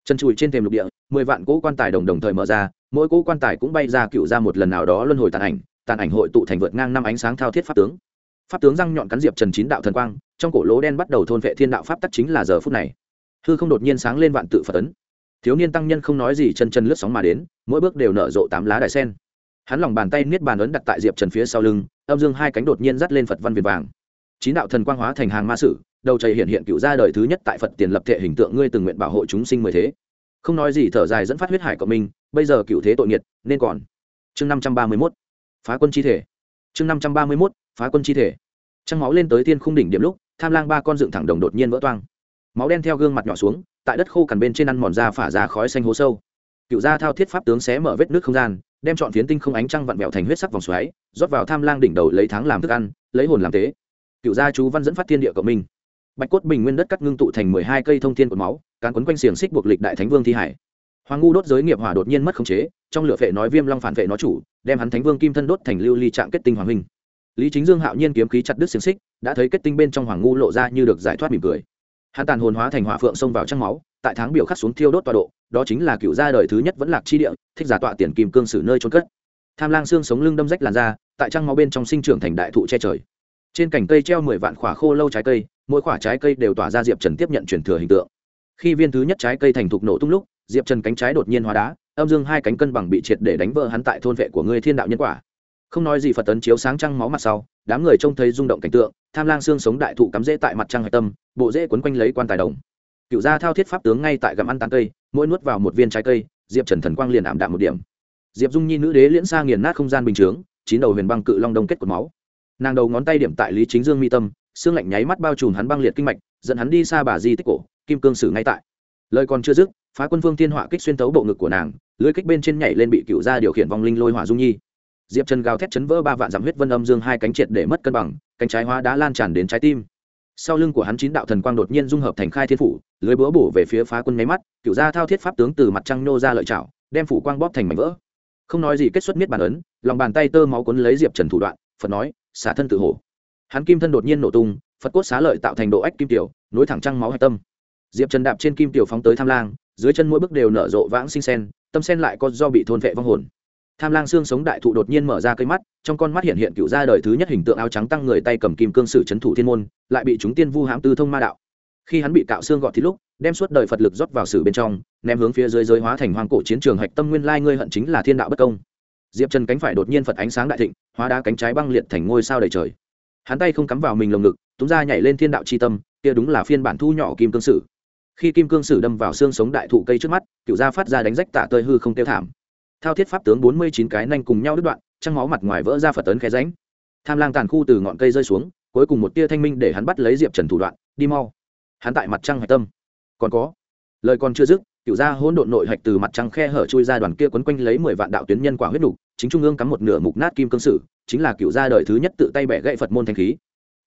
Chân chùi trên thềm lục địa mười vạn cỗ quan tài đồng đồng thời mở ra, mỗi cỗ quan tài cũng bay ra cựu ra một lần nào đó luân hồi tàn ảnh tàn ảnh hội tụ thành vượt ngang năm ánh sáng thao thiết pháp tướng. Pháp tướng răng nhọn cắn diệp trần chín đạo thần quang, trong cổ lỗ đen bắt đầu thôn vệ thiên đạo pháp tắc chính là giờ phút này. Hư không đột nhiên sáng lên vạn tự phật tấn thiếu niên tăng nhân không nói gì, chân chân lướt sóng mà đến, mỗi bước đều nở rộ tám lá đài sen. Hắn lòng bàn tay niết bàn ấn đặt tại diệp trần phía sau lưng, âm dương hai cánh đột nhiên dắt lên phật văn viền vàng. Chín đạo thần quang hóa thành hàng ma sử, đầu chảy hiện hiện cựu ra đời thứ nhất tại phật tiền lập thệ hình tượng ngươi từng nguyện bảo hộ chúng sinh mười thế không nói gì thở dài dẫn phát huyết hải của mình bây giờ cựu thế tội nghiệt, nên còn. Chương năm trăm ba mươi mốt, phá quân chi thể. Chương năm trăm ba mươi mốt, phá quân chi thể. Trăng máu lên tới thiên khung đỉnh điểm lúc, tham lang ba con dựng thẳng đồng đột nhiên vỡ toang. Máu đen theo gương mặt nhỏ xuống, tại đất khô cằn bên trên ăn mòn ra phả ra khói xanh hố sâu. Cựu gia thao thiết pháp tướng xé mở vết nước không gian, đem chọn phiến tinh không ánh trăng vặn vẹo thành huyết sắc vòng xoáy, rót vào tham lang đỉnh đầu lấy tháng làm thức ăn, lấy hồn làm tế. Cựu gia chú văn dẫn phát thiên địa cộng minh. Bạch cốt bình nguyên đất cắt ngưng tụ thành mười hai cây thông thiên cột máu cán quấn quanh xiềng xích buộc lịch đại thánh vương thi hải. Hoàng ngu đốt giới nghiệp hỏa đột nhiên mất khống chế, trong lửa vệ nói viêm long phản vệ nó chủ, đem hắn thánh vương kim thân đốt thành lưu ly trạng kết tinh hoàng huynh. Lý chính dương hạo nhiên kiếm khí chặt đứt xiềng xích, đã thấy kết tinh bên trong hoàng ngu lộ ra như được giải thoát mỉm cười. Hắn tàn hồn hóa thành hỏa phượng xông vào trăng máu, tại tháng biểu khắc xuống thiêu đốt tọa độ, đó chính là cựu gia đời thứ nhất vẫn lạc chi địa, thích giả tọa tiền kim cương sử nơi trôn cất. Tham lang xương sống lưng đâm rách làn da, tại trăng máu bên trong sinh trưởng thành đại thụ che trời. Trên cành cây treo mười vạn khỏa khô lâu trái cây, mỗi khỏa trái cây đều tỏa ra diệp trần tiếp nhận truyền thừa hình tượng khi viên thứ nhất trái cây thành thục nổ tung lúc, diệp trần cánh trái đột nhiên hóa đá, âm dương hai cánh cân bằng bị triệt để đánh vỡ hắn tại thôn vệ của ngươi thiên đạo nhân quả. Không nói gì phật tấn chiếu sáng trăng máu mặt sau, đám người trông thấy rung động cảnh tượng, tham lang xương sống đại thụ cắm rễ tại mặt trăng hạch tâm, bộ rễ quấn quanh lấy quan tài đồng. Cựu gia thao thiết pháp tướng ngay tại gặm ăn tán cây, mỗi nuốt vào một viên trái cây, diệp trần thần quang liền ảm đạm một điểm. Diệp dung nhi nữ đế liễn xa nghiền nát không gian bình chướng, chín đầu huyền băng cự long đông kết cột máu. Nàng đầu ngón tay điểm tại lý chính dương mi tâm, xương lạnh nháy mắt bao trùm hắn băng liệt kinh mạch, dẫn hắn đi xa bà di tích cổ kim cương sử ngay tại. Lời còn chưa dứt, phá quân vương thiên họa kích xuyên tấu bộ ngực của nàng lưới kích bên trên nhảy lên bị cựu gia điều khiển vong linh lôi hỏa dung nhi. Diệp trần gào thét chấn vỡ ba vạn dặm huyết vân âm dương hai cánh triệt để mất cân bằng, cánh trái hóa đã lan tràn đến trái tim. Sau lưng của hắn chín đạo thần quang đột nhiên dung hợp thành khai thiên phủ, lưới búa bổ về phía phá quân máy mắt, cựu gia thao thiết pháp tướng từ mặt trăng nô ra lợi chảo đem phủ quang bóp thành mảnh vỡ. Không nói gì kết xuất miết bản ấn, lòng bàn tay tơ máu cuốn lấy diệp trần thủ đoạn, phật nói, xả thân tự hổ. Hắn kim thân đột nhiên nổ tung, phật cốt xá lợi tạo thành độ ách kim tiểu, nối thẳng trăng máu hạch tâm diệp trần đạp trên kim tiểu phóng tới tham lang, dưới chân mỗi bước đều nở rộ vãng sinh sen, tâm sen lại có do bị thôn vệ vong hồn. Tham lang xương sống đại thụ đột nhiên mở ra cây mắt, trong con mắt hiện hiện cựu ra đời thứ nhất hình tượng áo trắng tăng người tay cầm kim cương sử c thủ thiên môn, lại bị chúng tiên vu hãm tư thông ma đạo. Khi hắn bị cạo xương gọt thì lúc, đem suốt đời phật lực rót vào sử bên trong, ném hướng phía dưới giới hóa thành hoang cổ chiến trường hạch tâm nguyên lai ngươi hận chính là thiên đạo bất công. Diệp trần cánh phải đột nhiên phật ánh sáng đại thịnh, hóa đá cánh trái băng liệt thành ngôi sao đầy trời. Hắn tay không cắm vào mình lồng ngực túng ra nhảy lên thiên đạo c tâm, kia đúng là phiên bản thu nhỏ kim cương sử khi kim cương sử đâm vào xương sống đại thụ cây trước mắt cựu gia phát ra đánh rách tạ tơi hư không tiêu thảm. Thao thiết pháp tướng bốn mươi chín cái nanh cùng nhau đứt đoạn trăng máu mặt ngoài vỡ ra phật tấn khe ránh tham lang tàn khu từ ngọn cây rơi xuống cuối cùng một tia thanh minh để hắn bắt lấy diệp trần thủ đoạn đi mau. Hắn tại mặt trăng hạch tâm. Còn có lời còn chưa dứt cựu gia hỗn độn nội hạch từ mặt trăng khe hở chui ra đoàn kia quấn quanh lấy mười vạn đạo tuyến nhân quả huyết đủ, chính trung ương cắm một nửa mục nát kim cương sử chính là cựu gia đời thứ nhất tự tay bẻ gậy phật môn thanh khí.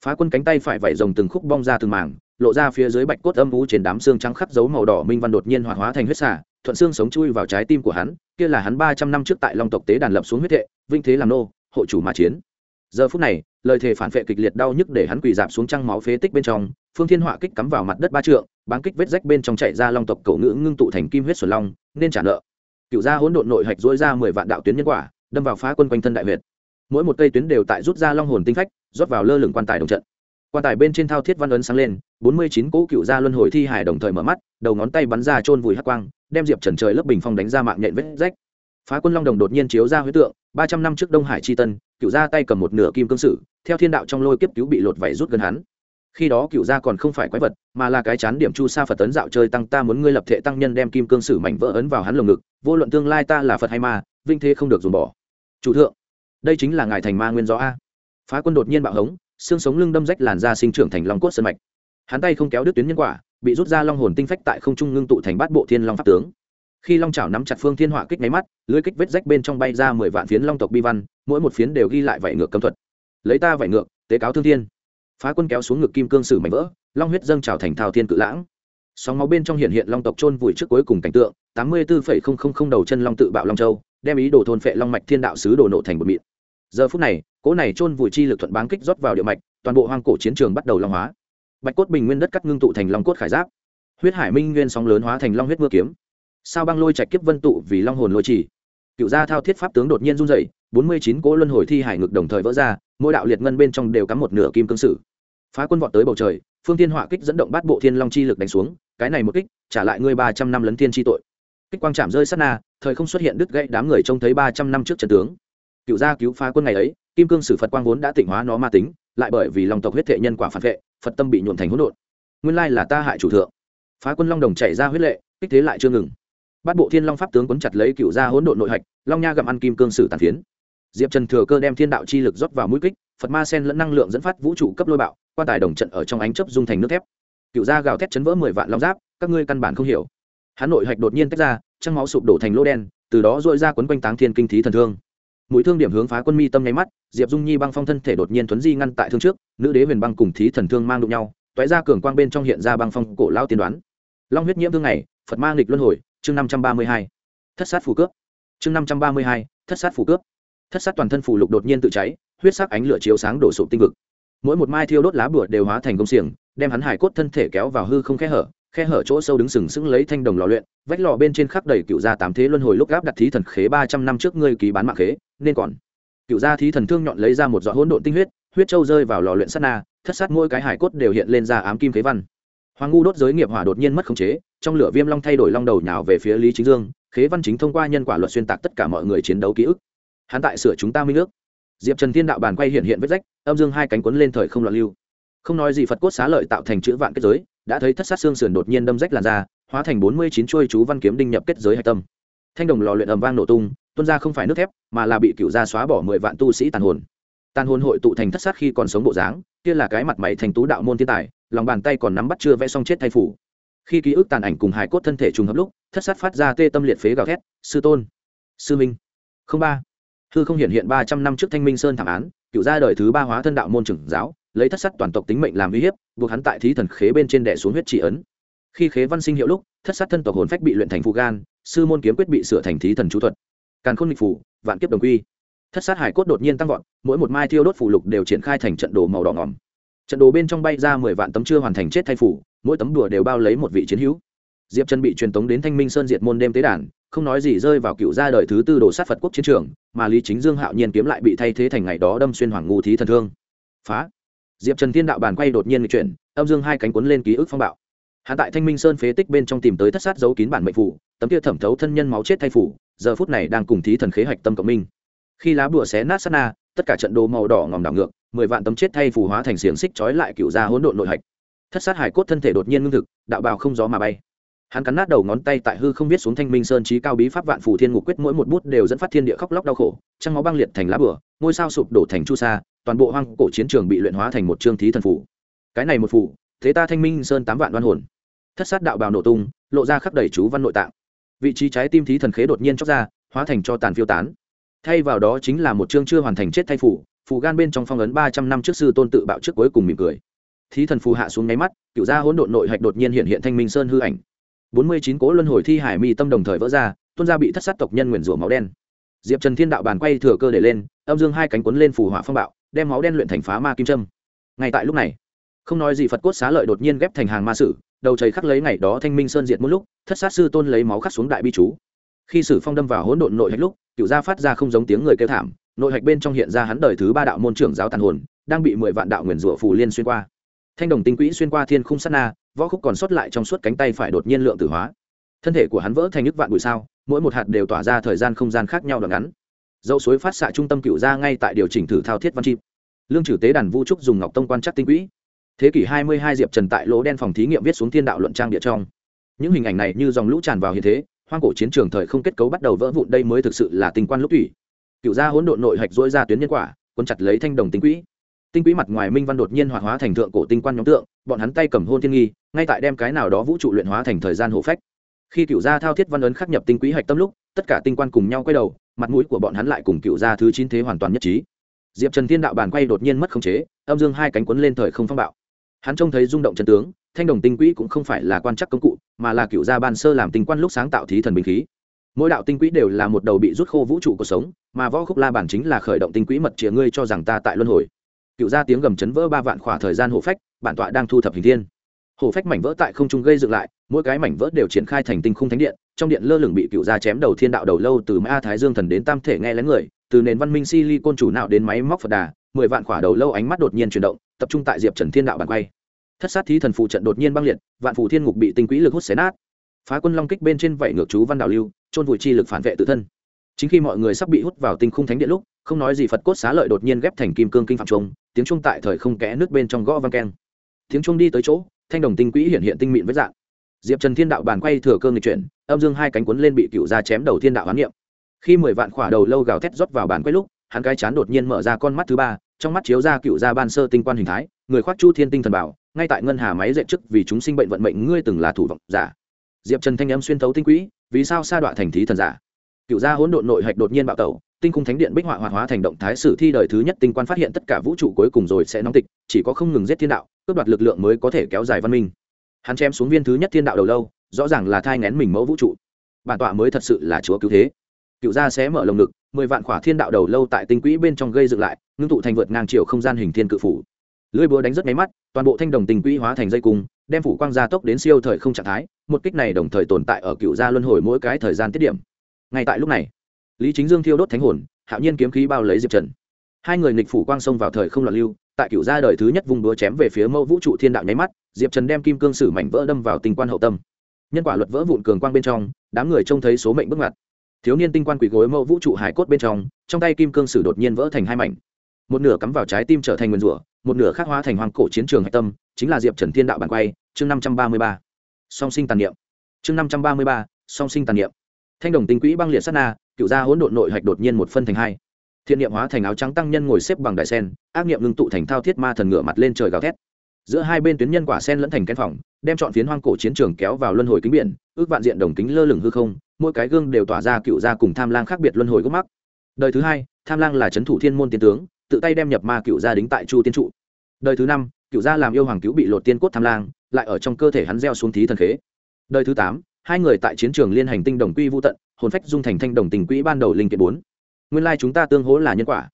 Phá quân cánh tay phải vẩy rồng từng khúc bong ra từng mảng lộ ra phía dưới bạch cốt âm u trên đám xương trắng khắc dấu màu đỏ minh văn đột nhiên hoạt hóa thành huyết xả thuận xương sống chui vào trái tim của hắn, kia là hắn ba trăm năm trước tại long tộc tế đàn lập xuống huyết thệ vinh thế làm nô, hộ chủ mà chiến. Giờ phút này, lời thề phản vệ kịch liệt đau nhức để hắn quỳ dạp xuống trăng máu phế tích bên trong, phương thiên họa kích cắm vào mặt đất ba trượng bán kích vết rách bên trong chạy ra long tộc cổ ngữ ngưng tụ thành kim huyết xuân long, nên trả nợ. Cựu gia hỗn độn nội hạch dỗi ra mười vạn đạo tuyến nhân quả, đâm vào phá quân quanh thân đại việt mỗi một cây tuyến đều tại rút ra long hồn tinh phách, rót vào lơ lửng quan tài đồng trận quan tài bên trên thao thiết văn ấn sáng lên, bốn mươi chín cỗ cựu gia luân hồi thi hải đồng thời mở mắt, đầu ngón tay bắn ra chôn vùi hắc quang, đem diệp trần trời lớp bình phong đánh ra mạng nhện vết rách. Phá quân long đồng đột nhiên chiếu ra huế tượng, ba trăm năm trước đông hải tri tân, cựu gia tay cầm một nửa kim cương sử, theo thiên đạo trong lôi kiếp cứu bị lột vảy rút gần hắn. Khi đó cựu gia còn không phải quái vật, mà là cái chán điểm chu sa phật tấn dạo chơi tăng ta muốn ngươi lập thể tăng nhân đem kim cương sử mảnh vỡ ấn vào hắn lồng ngực, vô luận tương lai ta là phật hay ma, vinh thế không được dùng bỏ. Chủ thượng, đây chính là ngài thành ma nguyên gió a. Phá quân đột nhiên bạo hống xương sống lưng đâm rách làn da sinh trưởng thành long cốt sân mạch. Hắn tay không kéo đứt tuyến nhân quả, bị rút ra long hồn tinh phách tại không trung ngưng tụ thành bát bộ thiên long pháp tướng. Khi long chảo nắm chặt phương thiên họa kích máy mắt, lưới kích vết rách bên trong bay ra mười vạn phiến long tộc bi văn, mỗi một phiến đều ghi lại vảy ngược cấm thuật. Lấy ta vảy ngược, tế cáo thương thiên. Phá quân kéo xuống ngực kim cương sử mảnh vỡ, long huyết dâng trào thành thao thiên cự lãng. Sóng máu bên trong hiện hiện long tộc chôn vùi trước cuối cùng cảnh tượng, tám mươi bốn đầu chân long tự bạo long châu, đem ý đồ thôn phệ long mạch thiên đạo sứ đồ nộ thành một mịn. Giờ phút này cỗ này chôn vùi chi lực thuận báng kích rót vào địa mạch, toàn bộ hoang cổ chiến trường bắt đầu long hóa. Bạch cốt bình nguyên đất cắt ngưng tụ thành long cốt khải giáp. Huyết hải minh nguyên sóng lớn hóa thành long huyết mưa kiếm. Sao băng lôi trạch kiếp vân tụ vì long hồn lôi trì. Cựu gia thao thiết pháp tướng đột nhiên run dậy bốn mươi chín cỗ luân hồi thi hải ngực đồng thời vỡ ra, mỗi đạo liệt ngân bên trong đều cắm một nửa kim cương sử. Phá quân vọt tới bầu trời, phương tiên họa kích dẫn động bát bộ thiên long chi lực đánh xuống, cái này một kích, trả lại ngươi ba trăm năm lấn thiên chi tội. Kích quang chạm rơi sát na, thời không xuất hiện đứt gãy đám người trông thấy ba trăm năm trước trận tướng cựu gia cứu phá quân ngày ấy, kim cương sử phật quang vốn đã tỉnh hóa nó ma tính, lại bởi vì lòng tộc huyết thệ nhân quả phản vệ, phật tâm bị nhuộn thành hỗn độn. Nguyên lai là ta hại chủ thượng. Phá quân long đồng chảy ra huyết lệ, kích thế lại chưa ngừng. Bắt bộ thiên long pháp tướng quấn chặt lấy cựu gia hỗn độn nội hạch, long nha gặm ăn kim cương sử tàn phiến. Diệp trần thừa cơ đem thiên đạo chi lực rót vào mũi kích, phật ma sen lẫn năng lượng dẫn phát vũ trụ cấp lôi bạo, quan tài đồng trận ở trong ánh chấp dung thành nước thép. Cựu gia gào thét chấn vỡ mười vạn long giáp, các ngươi căn bản không hiểu. Hà nội hạch đột nhiên tách ra, trăng máu sụp đổ thành lỗ đen, từ đó dội ra quấn quanh táng thiên kinh thí thần thương mũi thương điểm hướng phá quân mi tâm nháy mắt, diệp dung nhi băng phong thân thể đột nhiên tuấn di ngăn tại thương trước, nữ đế huyền băng cùng thí thần thương mang đụng nhau, toé ra cường quang bên trong hiện ra băng phong cổ lao tiên đoán. Long huyết nhiễm thương này, phật mang lịch luân hồi, chương năm trăm ba mươi hai. Thất sát phù cướp. Chương năm trăm ba mươi hai, thất sát phù cướp. Thất sát toàn thân phù lục đột nhiên tự cháy, huyết sắc ánh lửa chiếu sáng đổ sụp tinh vực. Mỗi một mai thiêu đốt lá bửa đều hóa thành công xiềng, đem hắn hải cốt thân thể kéo vào hư không khe hở khe hở chỗ sâu đứng sừng sững lấy thanh đồng lò luyện, vách lò bên trên khắc đầy cựu gia tám thế luân hồi lúc gáp đặt thí thần khế ba trăm năm trước ngươi ký bán mạng khế, nên còn. Cựu gia thí thần thương nhọn lấy ra một giọt hỗn độn tinh huyết huyết châu rơi vào lò luyện sắt na, thất sát mỗi cái hải cốt đều hiện lên ra ám kim khế văn. Hoàng ngu đốt giới nghiệp hỏa đột nhiên mất khống chế, trong lửa viêm long thay đổi long đầu nhào về phía lý chính dương, khế văn chính thông qua nhân quả luật xuyên tạc tất cả mọi người chiến đấu ký ức. Hắn tại sửa chúng ta minh nước diệp trần thiên đạo bàn quay hiện hiện vết rách, âm dương hai cánh quấn lên thời không loạn lưu. Không nói gì phật cốt xá lợi tạo thành chữ vạn kết giới đã thấy thất sát xương sườn đột nhiên đâm rách làn ra hóa thành bốn mươi chín chuôi chú văn kiếm đinh nhập kết giới hạch tâm. Thanh đồng lò luyện ầm vang nổ tung, tuôn ra không phải nước thép, mà là bị cựu gia xóa bỏ mười vạn tu sĩ tàn hồn. Tàn hồn hội tụ thành thất sát khi còn sống bộ dáng, kia là cái mặt mày thành tú đạo môn thiên tài, lòng bàn tay còn nắm bắt chưa vẽ xong chết thay phủ. Khi ký ức tàn ảnh cùng hải cốt thân thể trùng hợp lúc, thất sát phát ra tê tâm liệt phế gào thét, sư tôn, sư minh. Không ba. Hư không hiện hiện ba trăm năm trước thanh minh sơn thảm án, cựu gia đời thứ ba hóa thân đạo môn trưởng giáo lấy thất sát toàn tộc tính mệnh làm uy hiếp, buộc hắn tại thí thần khế bên trên đẻ xuống huyết trị ấn. Khi khế văn sinh hiệu lúc, thất sát thân tộc hồn phách bị luyện thành phù gan, sư môn kiếm quyết bị sửa thành thí thần chú thuật. Càn khôn lịch phủ, vạn kiếp đồng quy. Thất sát hải cốt đột nhiên tăng vọt, mỗi một mai thiêu đốt phủ lục đều triển khai thành trận đồ màu đỏ ngỏm. Trận đồ bên trong bay ra mười vạn tấm chưa hoàn thành chết thay phủ, mỗi tấm đùa đều bao lấy một vị chiến hữu. Diệp chân bị truyền tống đến thanh minh sơn diệt môn đêm tế đàn, không nói gì rơi vào cựu gia đời thứ tư đồ sát phật quốc chiến trường, mà lý chính dương hạo nhiên kiếm lại bị thay thế thành ngày đó đâm xuyên hoàng ngu thí thần thương. Phá! Diệp trần thiên đạo bàn quay đột nhiên chuyển, âm dương hai cánh quấn lên ký ức phong bạo. Hạ tại thanh minh sơn phế tích bên trong tìm tới thất sát dấu kín bản mệnh phủ, tấm kia thẩm thấu thân nhân máu chết thay phủ, giờ phút này đang cùng thí thần khế hạch tâm cộng minh. Khi lá bùa xé nát sát na, tất cả trận đồ màu đỏ ngòm đảo ngược, mười vạn tấm chết thay phủ hóa thành xiềng xích trói lại cựu gia hỗn độn nội hạch. Thất sát hải cốt thân thể đột nhiên ngưng thực, đạo bào không gió mà bay. Hắn cắn nát đầu ngón tay tại hư không biết xuống thanh minh sơn trí cao bí pháp vạn phủ thiên ngục quyết mỗi một bút đều dẫn phát thiên địa khóc lóc đau khổ, trăng máu băng liệt thành lá bửa ngôi sao sụp đổ thành chu sa toàn bộ hoang cổ chiến trường bị luyện hóa thành một trương thí thần phủ. Cái này một phủ, thế ta thanh minh sơn tám vạn đoan hồn. Thất sát đạo bào nổ tung, lộ ra khắp đầy chú văn nội tạng. Vị trí trái tim thí thần khế đột nhiên chóc ra, hóa thành cho tàn phiêu tán. Thay vào đó chính là một chương chưa hoàn thành chết thay phủ phủ gan bên trong phong ấn ba trăm năm trước sư tôn tự bạo trước cuối cùng mỉm cười. Thí thần phù hạ xuống nháy mắt, cựu gia hỗn độn nội hạch đột nhiên hiện hiện thanh minh sơn hư ảnh. Bốn mươi chín cố luân hồi thi hải mi tâm đồng thời vỡ ra, tuôn ra bị thất sát tộc nhân nguyền rủa máu đen. Diệp trần thiên đạo bàn quay thừa cơ để lên, âm dương hai cánh quấn lên phù hỏa phong bạo đem máu đen luyện thành phá ma kim trâm ngay tại lúc này, không nói gì phật cốt xá lợi đột nhiên ghép thành hàng ma sử, đầu chảy khắc lấy ngày đó thanh minh sơn diệt một lúc, thất sát sư tôn lấy máu khắc xuống đại bi chú. Khi sử phong đâm vào hỗn độn nội hạch lúc, cựu gia phát ra không giống tiếng người kêu thảm, nội hạch bên trong hiện ra hắn đời thứ ba đạo môn trưởng giáo tàn hồn, đang bị mười vạn đạo nguyền rủa phù liên xuyên qua. Thanh đồng tinh quỹ xuyên qua thiên khung sát na, võ khúc còn sót lại trong suốt cánh tay phải đột nhiên lượng tử hóa. Thân thể của hắn vỡ thành nước vạn bụi sao, mỗi một hạt đều tỏa ra thời gian không gian khác nhau đoạn ngắn dậu suối phát xạ trung tâm cựu ra ngay tại điều chỉnh thử thao thiết văn chim. Lương trừ tế đàn vu trúc dùng ngọc tông quan trắc tinh quỹ. Thế kỷ hai mươi hai diệp trần tại lỗ đen phòng thí nghiệm viết xuống thiên đạo luận trang địa trong. Những hình ảnh này như dòng lũ tràn vào hiện thế, hoang cổ chiến trường thời không kết cấu bắt đầu vỡ vụn đây mới thực sự là tinh quan lúc thủy cựu gia hỗn độn nội hạch dỗi ra tuyến nhân quả quân chặt lấy thanh đồng tinh quỹ. Tinh quỹ mặt ngoài minh văn đột nhiên hoạt hóa thành thượng cổ tinh quan nhóm tượng, bọn hắn tay cầm hôn thiên nghi, ngay tại đem cái nào đó vũ trụ luyện hóa thành thời gian hộ phách khi cựu gia thao thiết văn ấn khắc nhập tinh quỹ hạch tâm lúc, tất cả tinh quan cùng nhau quay đầu, mặt mũi của bọn hắn lại cùng cựu gia thứ chín thế hoàn toàn nhất trí. Diệp trần thiên đạo bàn quay đột nhiên mất khống chế, âm dương hai cánh quấn lên thời không phong bạo. Hắn trông thấy rung động chân tướng, thanh đồng tinh quỹ cũng không phải là quan chắc công cụ, mà là cựu gia ban sơ làm tinh quan lúc sáng tạo thí thần binh khí. Mỗi đạo tinh quỹ đều là một đầu bị rút khô vũ trụ cuộc sống, mà võ khúc la bản chính là khởi động tinh quỹ mật chìa ngươi cho rằng ta tại luân hồi. Cựu gia tiếng gầm chấn vỡ ba vạn khỏa thời gian hộ phách, bản tọa đang thu thập hình thiên hổ phách mảnh vỡ tại không trung gây dựng lại, mỗi cái mảnh vỡ đều triển khai thành tinh khung thánh điện, trong điện lơ lửng bị cựu gia chém đầu thiên đạo đầu lâu từ ma thái dương thần đến tam thể nghe lén người, từ nền văn minh si ly côn chủ nào đến máy móc phật đà, mười vạn khỏa đầu lâu ánh mắt đột nhiên chuyển động, tập trung tại diệp trần thiên đạo bàn quay. Thất sát thí thần phụ trận đột nhiên băng liệt, vạn phủ thiên ngục bị tinh quỹ lực hút xé nát. Phá quân long kích bên trên vảy ngược chú văn đạo lưu trôn vùi chi lực phản vệ tự thân. Chính khi mọi người sắp bị hút vào tinh khung thánh điện lúc, không nói gì phật cốt xá lợi đột nhiên ghép thành kim cương kinh phạm trung, tiếng trung tại thời không kẽ nước bên trong gõ vang keng. Tiếng trung đi tới chỗ thanh đồng tinh quỹ hiện hiện tinh mịn với dạng. Diệp trần thiên đạo bàn quay thừa cơ người chuyển, âm dương hai cánh cuốn lên bị cựu ra chém đầu thiên đạo hoán niệm. Khi mười vạn khỏa đầu lâu gào thét rót vào bàn quay lúc, hắn cái chán đột nhiên mở ra con mắt thứ ba, trong mắt chiếu ra cựu ra ban sơ tinh quan hình thái, người khoác chu thiên tinh thần bảo, ngay tại ngân hà máy dạy chức vì chúng sinh bệnh vận mệnh ngươi từng là thủ vọng giả. Diệp trần thanh âm xuyên thấu tinh quỹ, vì sao sa đọa thành thí thần giả? Cựu gia hỗn độn nội hạch đột nhiên bạo tẩu tinh cung thánh điện bích họa hoạt hóa thành động thái sử thi đời thứ nhất tinh quan phát hiện tất cả vũ trụ cuối cùng rồi sẽ nóng tịch, chỉ có không ngừng giết thiên đạo, cướp đoạt lực lượng mới có thể kéo dài văn minh. Hắn chém xuống viên thứ nhất thiên đạo đầu lâu, rõ ràng là thai ngén mình mẫu vũ trụ. Bản tọa mới thật sự là chúa cứu thế. Cựu gia sẽ mở lồng ngực, mười vạn khỏa thiên đạo đầu lâu tại tinh quỹ bên trong gây dựng lại, ngưng tụ thành vượt ngang chiều không gian hình thiên cự phủ. Lưỡi búa đánh rất máy mắt, toàn bộ thanh đồng tinh quỹ hóa thành dây cung, đem phủ quang gia tốc đến siêu thời không trạng thái, một kích này đồng thời tồn tại ở cựu gia luân hồi mỗi cái thời gian tiết điểm. Ngay tại lúc này lý chính dương thiêu đốt thánh hồn, hạo nhiên kiếm khí bao lấy diệp trần. Hai người nghịch phủ quang sông vào thời không loạn lưu, tại cựu gia đời thứ nhất vùng đúa chém về phía mẫu vũ trụ thiên đạo nháy mắt, diệp trần đem kim cương sử mảnh vỡ đâm vào tinh quan hậu tâm. Nhân quả luật vỡ vụn cường quang bên trong, đám người trông thấy số mệnh bước ngoặt. Thiếu niên tinh quan quỳ gối mẫu vũ trụ hải cốt bên trong trong tay kim cương sử đột nhiên vỡ thành hai mảnh. Một nửa cắm vào trái tim trở thành nguyên rủa, một nửa khác hóa thành hoàng cổ chiến trường hạch tâm, chính là diệp trần thiên đạo bản quay, chương năm trăm ba mươi ba. Song sinh tàn niệm. Chương năm trăm ba mươi ba, song sinh tàn niệm. Thanh đồng tinh quỹ băng liệt sát na cựu gia hỗn độn nội hạch đột nhiên một phân thành hai. Thiện niệm hóa thành áo trắng tăng nhân ngồi xếp bằng đại sen, ác niệm ngưng tụ thành thao thiết ma thần ngựa mặt lên trời gào thét. Giữa hai bên tuyến nhân quả sen lẫn thành kén phòng, đem chọn phiến hoang cổ chiến trường kéo vào luân hồi kính biển, ước vạn diện đồng kính lơ lửng hư không, mỗi cái gương đều tỏa ra cựu gia cùng tham lang khác biệt luân hồi gốc mắc. Đời thứ hai, tham lang là trấn thủ thiên môn tiên tướng, tự tay đem nhập ma cựu gia đính tại chu tiên trụ. Đời thứ năm, cựu gia làm yêu hoàng cứu bị lột tiên cốt tham lang, lại ở trong cơ thể hắn gieo xuống thí thần khế. Đời thứ tám, hai người tại chiến trường liên hành tinh đồng quy vô tận hồn phách dung thành thanh đồng tình quỹ ban đầu linh kiện bốn. Nguyên lai chúng ta tương hỗ là nhân quả.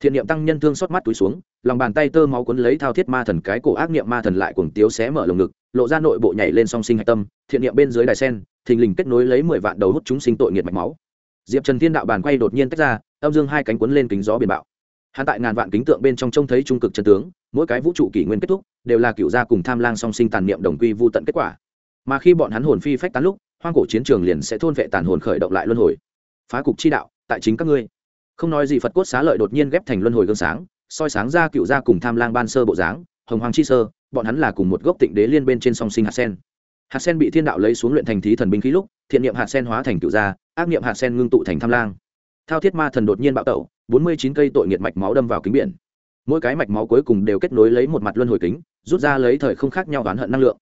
Thiện niệm tăng nhân thương xót mắt túi xuống, lòng bàn tay tơ máu cuốn lấy thao thiết ma thần cái cổ ác niệm ma thần lại cuồng tiếu xé mở lồng ngực, lộ ra nội bộ nhảy lên song sinh hạch tâm, thiện niệm bên dưới đài sen, thình lình kết nối lấy mười vạn đầu hút chúng sinh tội nghiệt mạch máu. Diệp trần thiên đạo bàn quay đột nhiên tách ra, âm dương hai cánh cuốn lên kính gió biển bạo. Hắn tại ngàn vạn kính tượng bên trong trông thấy trung cực chân tướng, mỗi cái vũ trụ kỷ nguyên kết thúc, đều là cựu gia cùng tham lang song sinh tàn niệm đồng quy vô tận kết quả. Mà khi bọn hắn hồn phi phách tán lúc hoang cổ chiến trường liền sẽ thôn vệ tàn hồn khởi động lại luân hồi. Phá cục chi đạo, tại chính các ngươi. Không nói gì phật cốt xá lợi đột nhiên ghép thành luân hồi gương sáng, soi sáng ra cựu gia cùng tham lang ban sơ bộ dáng, hồng hoàng chi sơ, bọn hắn là cùng một gốc tịnh đế liên bên trên song sinh hạt sen. Hạt sen bị thiên đạo lấy xuống luyện thành thí thần binh khí lúc, thiện niệm hạt sen hóa thành cựu gia, ác niệm hạt sen ngưng tụ thành tham lang. Thao thiết ma thần đột nhiên bạo tẩu, bốn mươi chín cây tội nghiệt mạch máu đâm vào kính biển. Mỗi cái mạch máu cuối cùng đều kết nối lấy một mặt luân hồi kính, rút ra lấy thời không khác nhau oán hận năng lượng